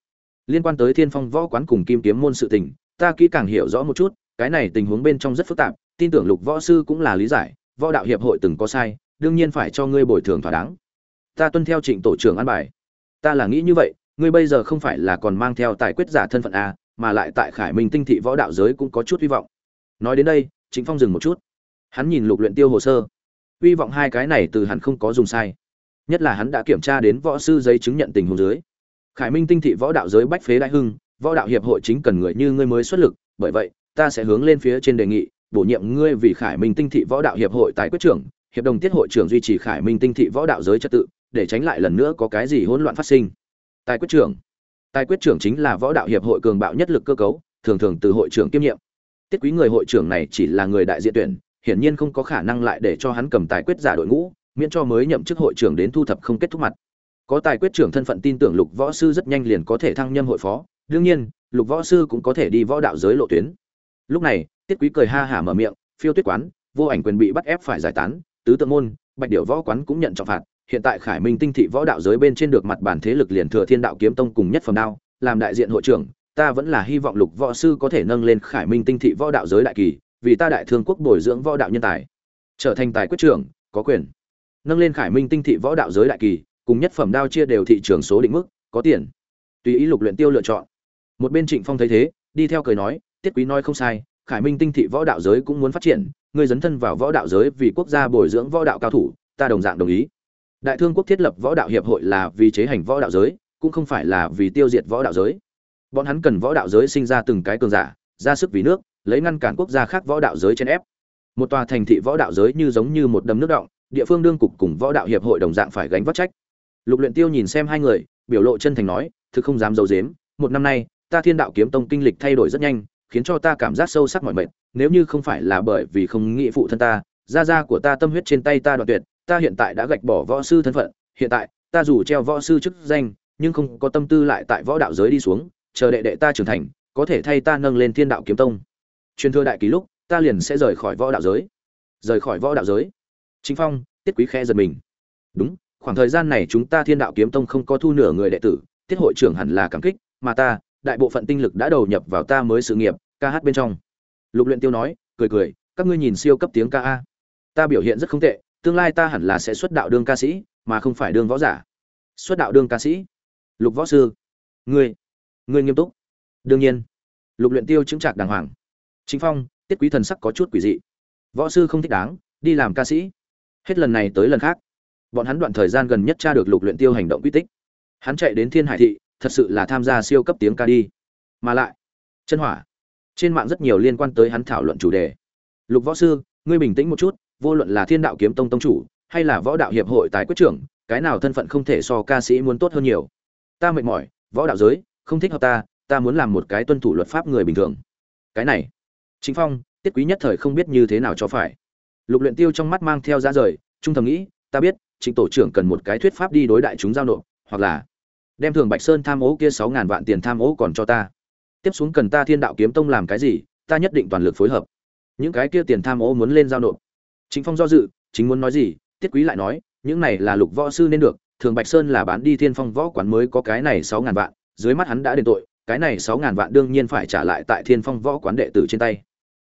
[SPEAKER 1] Liên quan tới thiên phong võ quán cùng kim kiếm môn sự tình, ta kỹ càng hiểu rõ một chút, cái này tình huống bên trong rất phức tạp, tin tưởng lục võ sư cũng là lý giải, võ đạo hiệp hội từng có sai, đương nhiên phải cho ngươi bồi thường thỏa đáng. Ta tuân theo trịnh tổ trưởng an bài ta là nghĩ như vậy, ngươi bây giờ không phải là còn mang theo tài quyết giả thân phận a mà lại tại khải minh tinh thị võ đạo giới cũng có chút hy vọng. Nói đến đây, trịnh phong dừng một chút. Hắn nhìn lục luyện tiêu hồ sơ. Hy vọng hai cái này từ hắn không có dùng sai. Nhất là hắn đã kiểm tra đến võ sư giấy chứng nhận tình huống dưới. Khải minh tinh thị võ đạo giới bách phế đại hưng, võ đạo hiệp hội chính cần người như ngươi mới xuất lực, bởi vậy, ta sẽ hướng lên phía trên đề nghị, bổ nhiệm ngươi vì khải minh tinh thị võ đạo hiệp hội tái quyết trưởng, hiệp đồng tiết hội trưởng duy trì khải minh tinh thị võ đạo giới trật tự để tránh lại lần nữa có cái gì hỗn loạn phát sinh. Tài quyết trưởng. Tài quyết trưởng chính là võ đạo hiệp hội cường bạo nhất lực cơ cấu, thường thường từ hội trưởng kiêm nhiệm. Tiết quý người hội trưởng này chỉ là người đại diện tuyển, hiển nhiên không có khả năng lại để cho hắn cầm tài quyết giả đội ngũ, miễn cho mới nhậm chức hội trưởng đến thu thập không kết thúc mặt. Có tài quyết trưởng thân phận tin tưởng lục võ sư rất nhanh liền có thể thăng nhâm hội phó, đương nhiên, lục võ sư cũng có thể đi võ đạo giới lộ tuyến. Lúc này, tiết quý cười ha hả mở miệng, phiêu tuyết quán, vô ảnh quyền bị bắt ép phải giải tán, tứ tượng môn, bạch điểu võ quán cũng nhận trọng phạt hiện tại khải minh tinh thị võ đạo giới bên trên được mặt bản thế lực liền thừa thiên đạo kiếm tông cùng nhất phẩm đao, làm đại diện hội trưởng, ta vẫn là hy vọng lục võ sư có thể nâng lên khải minh tinh thị võ đạo giới đại kỳ, vì ta đại thương quốc bồi dưỡng võ đạo nhân tài. Trở thành tài quyết trưởng, có quyền. Nâng lên khải minh tinh thị võ đạo giới đại kỳ, cùng nhất phẩm đao chia đều thị trường số định mức, có tiền. Tùy ý lục luyện tiêu lựa chọn. Một bên trịnh phong thấy thế, đi theo cười nói, tiết quý nói không sai, khải minh tinh thị võ đạo giới cũng muốn phát triển, ngươi dấn thân vào võ đạo giới vì quốc gia bồi dưỡng võ đạo cao thủ, ta đồng dạng đồng ý đại thương quốc thiết lập võ đạo hiệp hội là vì chế hành võ đạo giới, cũng không phải là vì tiêu diệt võ đạo giới. Bọn hắn cần võ đạo giới sinh ra từng cái cường giả, ra sức vì nước, lấy ngăn cản quốc gia khác võ đạo giới trên ép. Một tòa thành thị võ đạo giới như giống như một đầm nước động, địa phương đương cục cùng võ đạo hiệp hội đồng dạng phải gánh vác trách. Lục luyện tiêu nhìn xem hai người, biểu lộ chân thành nói, thực không dám giấu giếm, một năm nay, ta thiên đạo kiếm tông kinh lịch thay đổi rất nhanh, khiến cho ta cảm giác sâu sắc mỏi mệt, nếu như không phải là bởi vì không nghĩ phụ thân ta, gia gia của ta tâm huyết trên tay ta đoạn tuyệt ta hiện tại đã gạch bỏ võ sư thân phận, hiện tại, ta dù treo võ sư chức danh, nhưng không có tâm tư lại tại võ đạo giới đi xuống, chờ đệ đệ ta trưởng thành, có thể thay ta nâng lên thiên đạo kiếm tông. Truyền thừa đại ký lúc, ta liền sẽ rời khỏi võ đạo giới. Rời khỏi võ đạo giới. Chính phong, tiết quý khe giật mình. Đúng, khoảng thời gian này chúng ta thiên đạo kiếm tông không có thu nửa người đệ tử, tiết hội trưởng hẳn là cảm kích, mà ta, đại bộ phận tinh lực đã đầu nhập vào ta mới sự nghiệp, ca hát bên trong. Lục luyện tiêu nói, cười cười, các ngươi nhìn siêu cấp tiếng ca a. Ta biểu hiện rất không tệ tương lai ta hẳn là sẽ xuất đạo đương ca sĩ, mà không phải đương võ giả. Xuất đạo đương ca sĩ? Lục võ sư. Ngươi ngươi nghiêm túc. Đương nhiên. Lục luyện tiêu chứng trạc đàng hoàng. Chính phong, tiết quý thần sắc có chút quỷ dị. Võ sư không thích đáng, đi làm ca sĩ. Hết lần này tới lần khác. Bọn hắn đoạn thời gian gần nhất tra được lục luyện tiêu hành động quy tích. Hắn chạy đến thiên hải thị, thật sự là tham gia siêu cấp tiếng ca đi. Mà lại, chân hỏa. Trên mạng rất nhiều liên quan tới hắn thảo luận chủ đề. Lục võ sư, ngươi bình tĩnh một chút vô luận là thiên đạo kiếm tông tông chủ, hay là võ đạo hiệp hội tài quyết trưởng, cái nào thân phận không thể so ca sĩ muốn tốt hơn nhiều. Ta mệt mỏi, võ đạo giới, không thích hợp ta ta muốn làm một cái tuân thủ luật pháp người bình thường. Cái này, chính phong, tiết quý nhất thời không biết như thế nào cho phải. Lục luyện tiêu trong mắt mang theo ra rời, trung thầm nghĩ, ta biết, Trịnh tổ trưởng cần một cái thuyết pháp đi đối đại chúng giao nộp, hoặc là đem thường bạch sơn tham ô kia sáu ngàn vạn tiền tham ô còn cho ta. Tiếp xuống cần ta thiên đạo kiếm tông làm cái gì, ta nhất định toàn lực phối hợp. Những cái kia tiền tham ô muốn lên giao nộp chính phong do dự, chính muốn nói gì, tiết quý lại nói, những này là lục võ sư nên được, thường bạch sơn là bán đi thiên phong võ quán mới có cái này sáu ngàn vạn, dưới mắt hắn đã đền tội, cái này sáu ngàn vạn đương nhiên phải trả lại tại thiên phong võ quán đệ tử trên tay.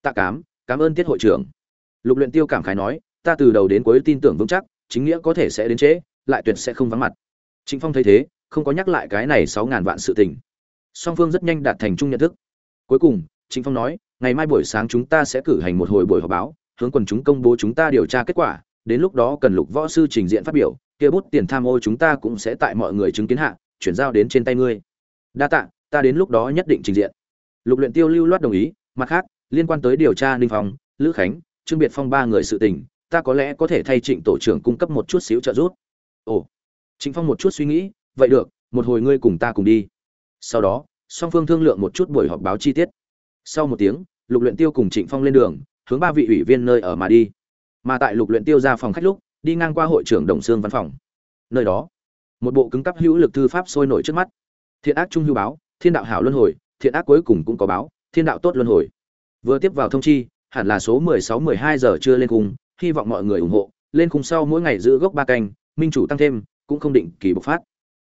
[SPEAKER 1] Tạ cám, cảm ơn tiết hội trưởng. Lục luyện tiêu cảm khái nói, ta từ đầu đến cuối tin tưởng vững chắc, chính nghĩa có thể sẽ đến trễ, lại tuyệt sẽ không vắng mặt. Trịnh phong thấy thế, không có nhắc lại cái này sáu ngàn vạn sự tình. Song phương rất nhanh đạt thành chung nhận thức. Cuối cùng trịnh phong nói, ngày mai buổi sáng chúng ta sẽ cử hành một hồi buổi họp báo hướng quần chúng công bố chúng ta điều tra kết quả, đến lúc đó cần lục võ sư trình diện phát biểu, kia bút tiền tham ô chúng ta cũng sẽ tại mọi người chứng kiến hạ, chuyển giao đến trên tay ngươi. Đa tạ, ta đến lúc đó nhất định trình diện. Lục luyện tiêu lưu loát đồng ý, mặt khác, liên quan tới điều tra ninh phong, lữ khánh, trương biệt phong ba người sự tình, ta có lẽ có thể thay trịnh tổ trưởng cung cấp một chút xíu trợ giúp. Ồ, trịnh phong một chút suy nghĩ, vậy được, một hồi ngươi cùng ta cùng đi. Sau đó, song phương thương lượng một chút buổi họp báo chi tiết. Sau một tiếng, lục luyện tiêu cùng trịnh phong lên đường hướng ba vị ủy viên nơi ở mà đi. Mà tại lục luyện tiêu ra phòng khách lúc đi ngang qua hội trưởng đồng xương văn phòng. Nơi đó một bộ cứng cắp hữu lực thư pháp sôi nổi trước mắt. Thiện ác trung hưu báo thiên đạo hảo luân hồi thiện ác cuối cùng cũng có báo thiên đạo tốt luân hồi. Vừa tiếp vào thông chi hẳn là số 16-12 giờ chưa lên cùng hy vọng mọi người ủng hộ lên cùng sau mỗi ngày giữ gốc ba canh minh chủ tăng thêm cũng không định kỳ bộc phát.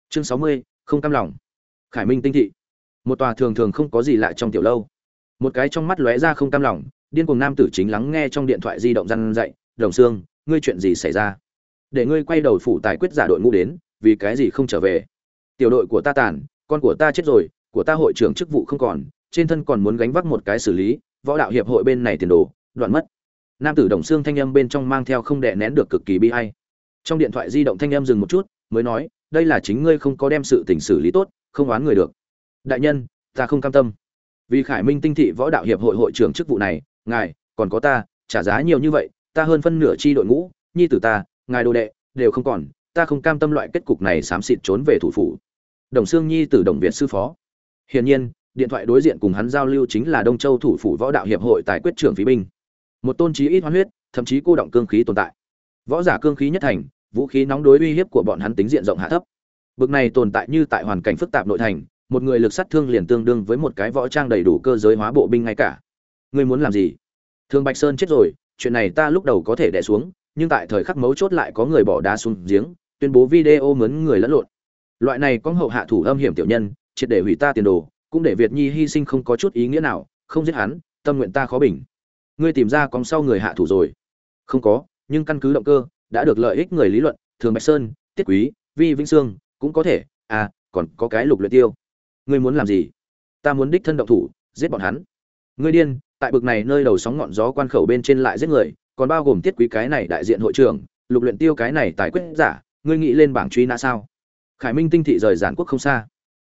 [SPEAKER 1] Chương 60, không cam lòng. Khải minh tinh thị. Một tòa thường thường không có gì lạ trong tiểu lâu. Một cái trong mắt lóe ra không cam lòng điên cuồng nam tử chính lắng nghe trong điện thoại di động răn dậy đồng xương ngươi chuyện gì xảy ra? Để ngươi quay đầu phủ tài quyết giả đội ngũ đến, vì cái gì không trở về? Tiểu đội của ta tàn, con của ta chết rồi, của ta hội trưởng chức vụ không còn, trên thân còn muốn gánh vác một cái xử lý, võ đạo hiệp hội bên này tiền đồ, đoạn mất. Nam tử đồng xương thanh âm bên trong mang theo không đè nén được cực kỳ bi hay trong điện thoại di động thanh âm dừng một chút, mới nói, đây là chính ngươi không có đem sự tình xử lý tốt, không oán người được. Đại nhân, ta không cam tâm. Vì khải minh tinh thị võ đạo hiệp hội hội trưởng chức vụ này ngài, còn có ta, trả giá nhiều như vậy, ta hơn phân nửa chi đội ngũ, nhi tử ta, ngài đồ đệ, đều không còn, ta không cam tâm loại kết cục này xám xịt trốn về thủ phủ. Đồng xương nhi tử đồng việt sư phó. Hiển nhiên, điện thoại đối diện cùng hắn giao lưu chính là đông châu thủ phủ võ đạo hiệp hội tài quyết trưởng phí binh. Một tôn trí ít hoán huyết, thậm chí cô động cương khí tồn tại. Võ giả cương khí nhất thành, vũ khí nóng đối uy hiếp của bọn hắn tính diện rộng hạ thấp. Bực này tồn tại như tại hoàn cảnh phức tạp nội thành, một người lực sát thương liền tương đương với một cái võ trang đầy đủ cơ giới hóa bộ binh ngay cả ngươi muốn làm gì? Thương bạch sơn chết rồi, chuyện này ta lúc đầu có thể đè xuống, nhưng tại thời khắc mấu chốt lại có người bỏ đá xuống giếng, tuyên bố video mướn người lẫn lộn. Loại này có hậu hạ thủ âm hiểm tiểu nhân, triệt để hủy ta tiền đồ, cũng để việt nhi hy sinh không có chút ý nghĩa nào, không giết hắn, tâm nguyện ta khó bình. Ngươi tìm ra con sau người hạ thủ rồi. Không có, nhưng căn cứ động cơ, đã được lợi ích người lý luận thường bạch sơn, tiết quý, vi vĩnh sương, cũng có thể. À còn có cái lục luyện tiêu. Ngươi muốn làm gì? Ta muốn đích thân động thủ, giết bọn hắn. Ngươi điên tại bực này nơi đầu sóng ngọn gió quan khẩu bên trên lại giết người, còn bao gồm tiết quý cái này đại diện hội trưởng, lục luyện tiêu cái này tài quyết giả, ngươi nghĩ lên bảng truy nã sao? Khải minh tinh thị rời giản quốc không xa.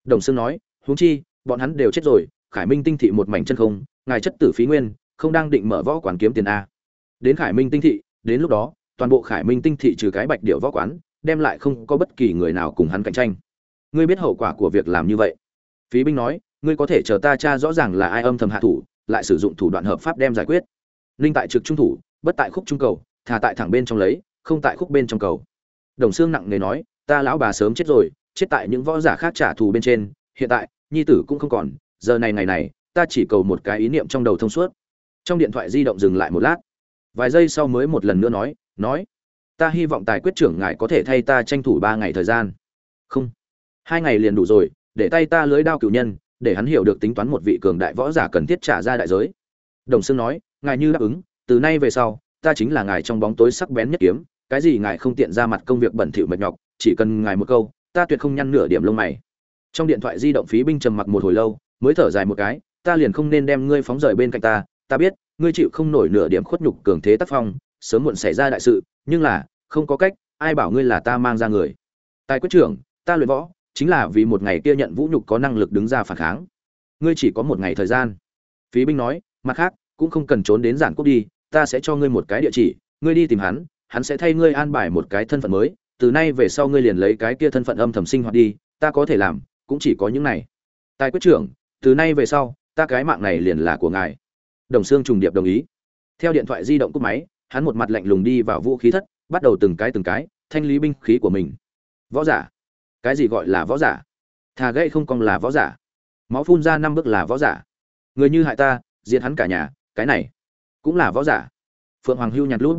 [SPEAKER 1] Đồng sương nói, huống chi, bọn hắn đều chết rồi, khải minh tinh thị một mảnh chân không, ngài chất tử phí nguyên, không đang định mở võ quán kiếm tiền a. Đến khải minh tinh thị, đến lúc đó, toàn bộ khải minh tinh thị trừ cái bạch điệu võ quán, đem lại không có bất kỳ người nào cùng hắn cạnh tranh. Ngươi biết hậu quả của việc làm như vậy. Phí binh nói, ngươi có thể chờ ta tra rõ ràng là ai âm thầm hạ thủ lại sử dụng thủ đoạn hợp pháp đem giải quyết. Linh tại trực trung thủ, bất tại khúc trung cầu, thà tại thẳng bên trong lấy, không tại khúc bên trong cầu. Đồng xương nặng nề nói, ta lão bà sớm chết rồi, chết tại những võ giả khác trả thù bên trên, hiện tại, nhi tử cũng không còn, giờ này ngày này, ta chỉ cầu một cái ý niệm trong đầu thông suốt. Trong điện thoại di động dừng lại một lát. Vài giây sau mới một lần nữa nói nói, ta hy vọng tài quyết trưởng ngài có thể thay ta tranh thủ ba ngày thời gian. Không, hai ngày liền đủ rồi, để tay ta lưới đao cửu nhân để hắn hiểu được tính toán một vị cường đại võ giả cần thiết trả ra đại giới. Đồng sương nói, ngài như đáp ứng, từ nay về sau, ta chính là ngài trong bóng tối sắc bén nhất kiếm, cái gì ngài không tiện ra mặt công việc bẩn thỉu mệt nhọc, chỉ cần ngài một câu, ta tuyệt không nhăn nửa điểm lông mày. Trong điện thoại di động phí binh trầm mặc một hồi lâu, mới thở dài một cái, ta liền không nên đem ngươi phóng rời bên cạnh ta ta biết, ngươi chịu không nổi nửa điểm khuất nhục cường thế tác phong, sớm muộn xảy ra đại sự, nhưng là, không có cách, ai bảo ngươi là ta mang ra người. Tài quyết trưởng, ta luyện võ chính là vì một ngày kia nhận vũ nhục có năng lực đứng ra phản kháng. Ngươi chỉ có một ngày thời gian. Phí binh nói, mặt khác, cũng không cần trốn đến giản quốc đi, ta sẽ cho ngươi một cái địa chỉ, ngươi đi tìm hắn hắn sẽ thay ngươi an bài một cái thân phận mới, từ nay về sau ngươi liền lấy cái kia thân phận âm thầm sinh hoạt đi, ta có thể làm, cũng chỉ có những này. Tài quyết trưởng, từ nay về sau, ta cái mạng này liền là của ngài. Đồng xương trùng điệp đồng ý. Theo điện thoại di động cúp máy, hắn một mặt lạnh lùng đi vào vũ khí thất, bắt đầu từng cái từng cái, thanh lý binh khí của mình. Võ giả cái gì gọi là võ giả? Thà gậy không còn là võ giả. Máu phun ra năm bước là võ giả. Người như hại ta, diệt hắn cả nhà, cái này cũng là võ giả. Phượng hoàng hưu nhàn lút.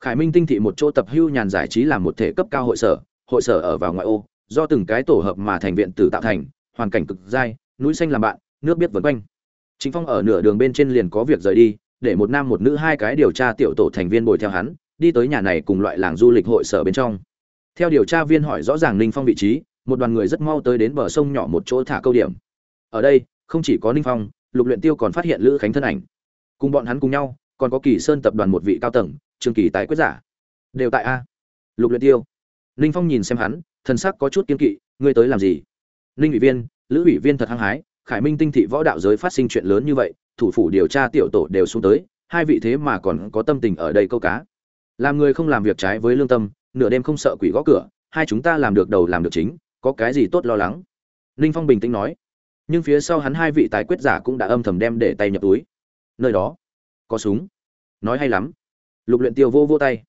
[SPEAKER 1] Khải minh tinh thị một chỗ tập hưu nhàn giải trí làm một thể cấp cao hội sở hội sở ở vào ngoại ô, do từng cái tổ hợp mà thành viện tử tạo thành, hoàn cảnh cực dai, núi xanh làm bạn, nước biết vần quanh. Chính phong ở nửa đường bên trên liền có việc rời đi, để một nam một nữ hai cái điều tra tiểu tổ thành viên bồi theo hắn, đi tới nhà này cùng loại làng du lịch hội sở bên trong theo điều tra viên hỏi rõ ràng ninh phong vị trí, một đoàn người rất mau tới đến bờ sông nhỏ một chỗ thả câu điểm. Ở đây, không chỉ có ninh phong, lục luyện tiêu còn phát hiện lữ khánh thân ảnh. Cùng bọn hắn cùng nhau, còn có kỳ sơn tập đoàn một vị cao tầng trương kỳ tài quyết giả. Đều tại a. Lục luyện tiêu. Ninh phong nhìn xem hắn, thần sắc có chút kiên kỵ, ngươi tới làm gì? Ninh ủy viên, lữ ủy viên thật hăng hái, khải minh tinh thị võ đạo giới phát sinh chuyện lớn như vậy, thủ phủ điều tra tiểu tổ đều xuống tới, hai vị thế mà còn có tâm tình ở đây câu cá. Làm người không làm việc trái với lương tâm nửa đêm không sợ quỷ gõ cửa, hai chúng ta làm được đầu làm được chính, có cái gì tốt lo lắng? Ninh phong bình tĩnh nói. Nhưng phía sau hắn hai vị tài quyết giả cũng đã âm thầm đem để tay nhập túi. Nơi đó, có súng. Nói hay lắm. Lục luyện tiêu vô vô tay.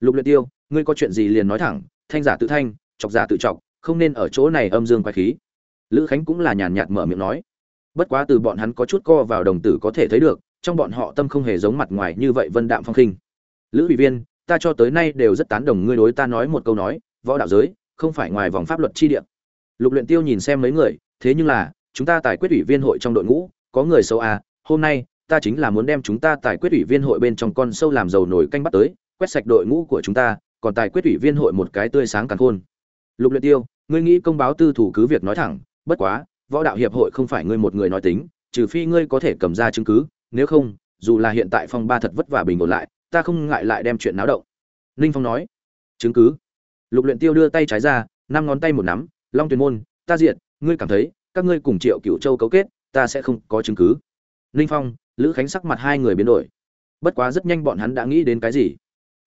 [SPEAKER 1] Lục luyện tiêu, ngươi có chuyện gì liền nói thẳng, thanh giả tự thanh, chọc giả tự chọc, không nên ở chỗ này âm dương quái khí. Lữ khánh cũng là nhàn nhạt mở miệng nói. Bất quá từ bọn hắn có chút co vào đồng tử có thể thấy được, trong bọn họ tâm không hề giống mặt ngoài như vậy vân đạm phong khinh. Lữ ủy viên ta cho tới nay đều rất tán đồng ngươi đối ta nói một câu nói, võ đạo giới, không phải ngoài vòng pháp luật chi địa. Lục luyện tiêu nhìn xem mấy người, thế nhưng là, chúng ta tài quyết ủy viên hội trong đội ngũ, có người xấu à hôm nay, ta chính là muốn đem chúng ta tài quyết ủy viên hội bên trong con sâu làm dầu nổi canh bắt tới, quét sạch đội ngũ của chúng ta, còn tài quyết ủy viên hội một cái tươi sáng càng khôn. Lục luyện tiêu, ngươi nghĩ công báo tư thủ cứ việc nói thẳng, bất quá, võ đạo hiệp hội không phải ngươi một người nói tính, trừ phi ngươi có thể cầm ra chứng cứ, nếu không, dù là hiện tại phong ba thật vất vả bình ổn lại ta không ngại lại đem chuyện náo động. Ninh phong nói, chứng cứ. Lục luyện tiêu đưa tay trái ra, năm ngón tay một nắm, long tuyền môn, ta diện ngươi cảm thấy, các ngươi cùng triệu cựu châu cấu kết, ta sẽ không có chứng cứ. Ninh phong, lữ khánh sắc mặt hai người biến đổi. Bất quá rất nhanh bọn hắn đã nghĩ đến cái gì?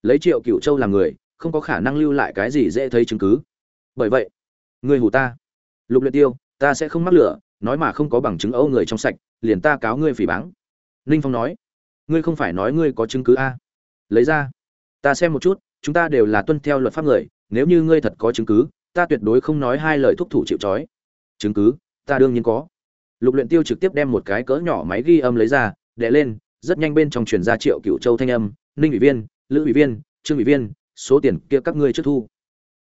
[SPEAKER 1] Lấy triệu cựu châu làm người, không có khả năng lưu lại cái gì dễ thấy chứng cứ. Bởi vậy, ngươi hù ta. Lục luyện tiêu, ta sẽ không mắc lửa, nói mà không có bằng chứng âu người trong sạch, liền ta cáo ngươi phỉ báng. Ninh phong nói, ngươi không phải nói ngươi có chứng cứ a? Lấy ra. Ta xem một chút, chúng ta đều là tuân theo luật pháp người, nếu như ngươi thật có chứng cứ, ta tuyệt đối không nói hai lời thúc thủ chịu trói. Chứng cứ, ta đương nhiên có. Lục luyện tiêu trực tiếp đem một cái cỡ nhỏ máy ghi âm lấy ra, đệ lên, rất nhanh bên trong truyền ra triệu cựu châu thanh âm, ninh ủy viên, lữ ủy viên, trương ủy viên, số tiền kia các ngươi trước thu.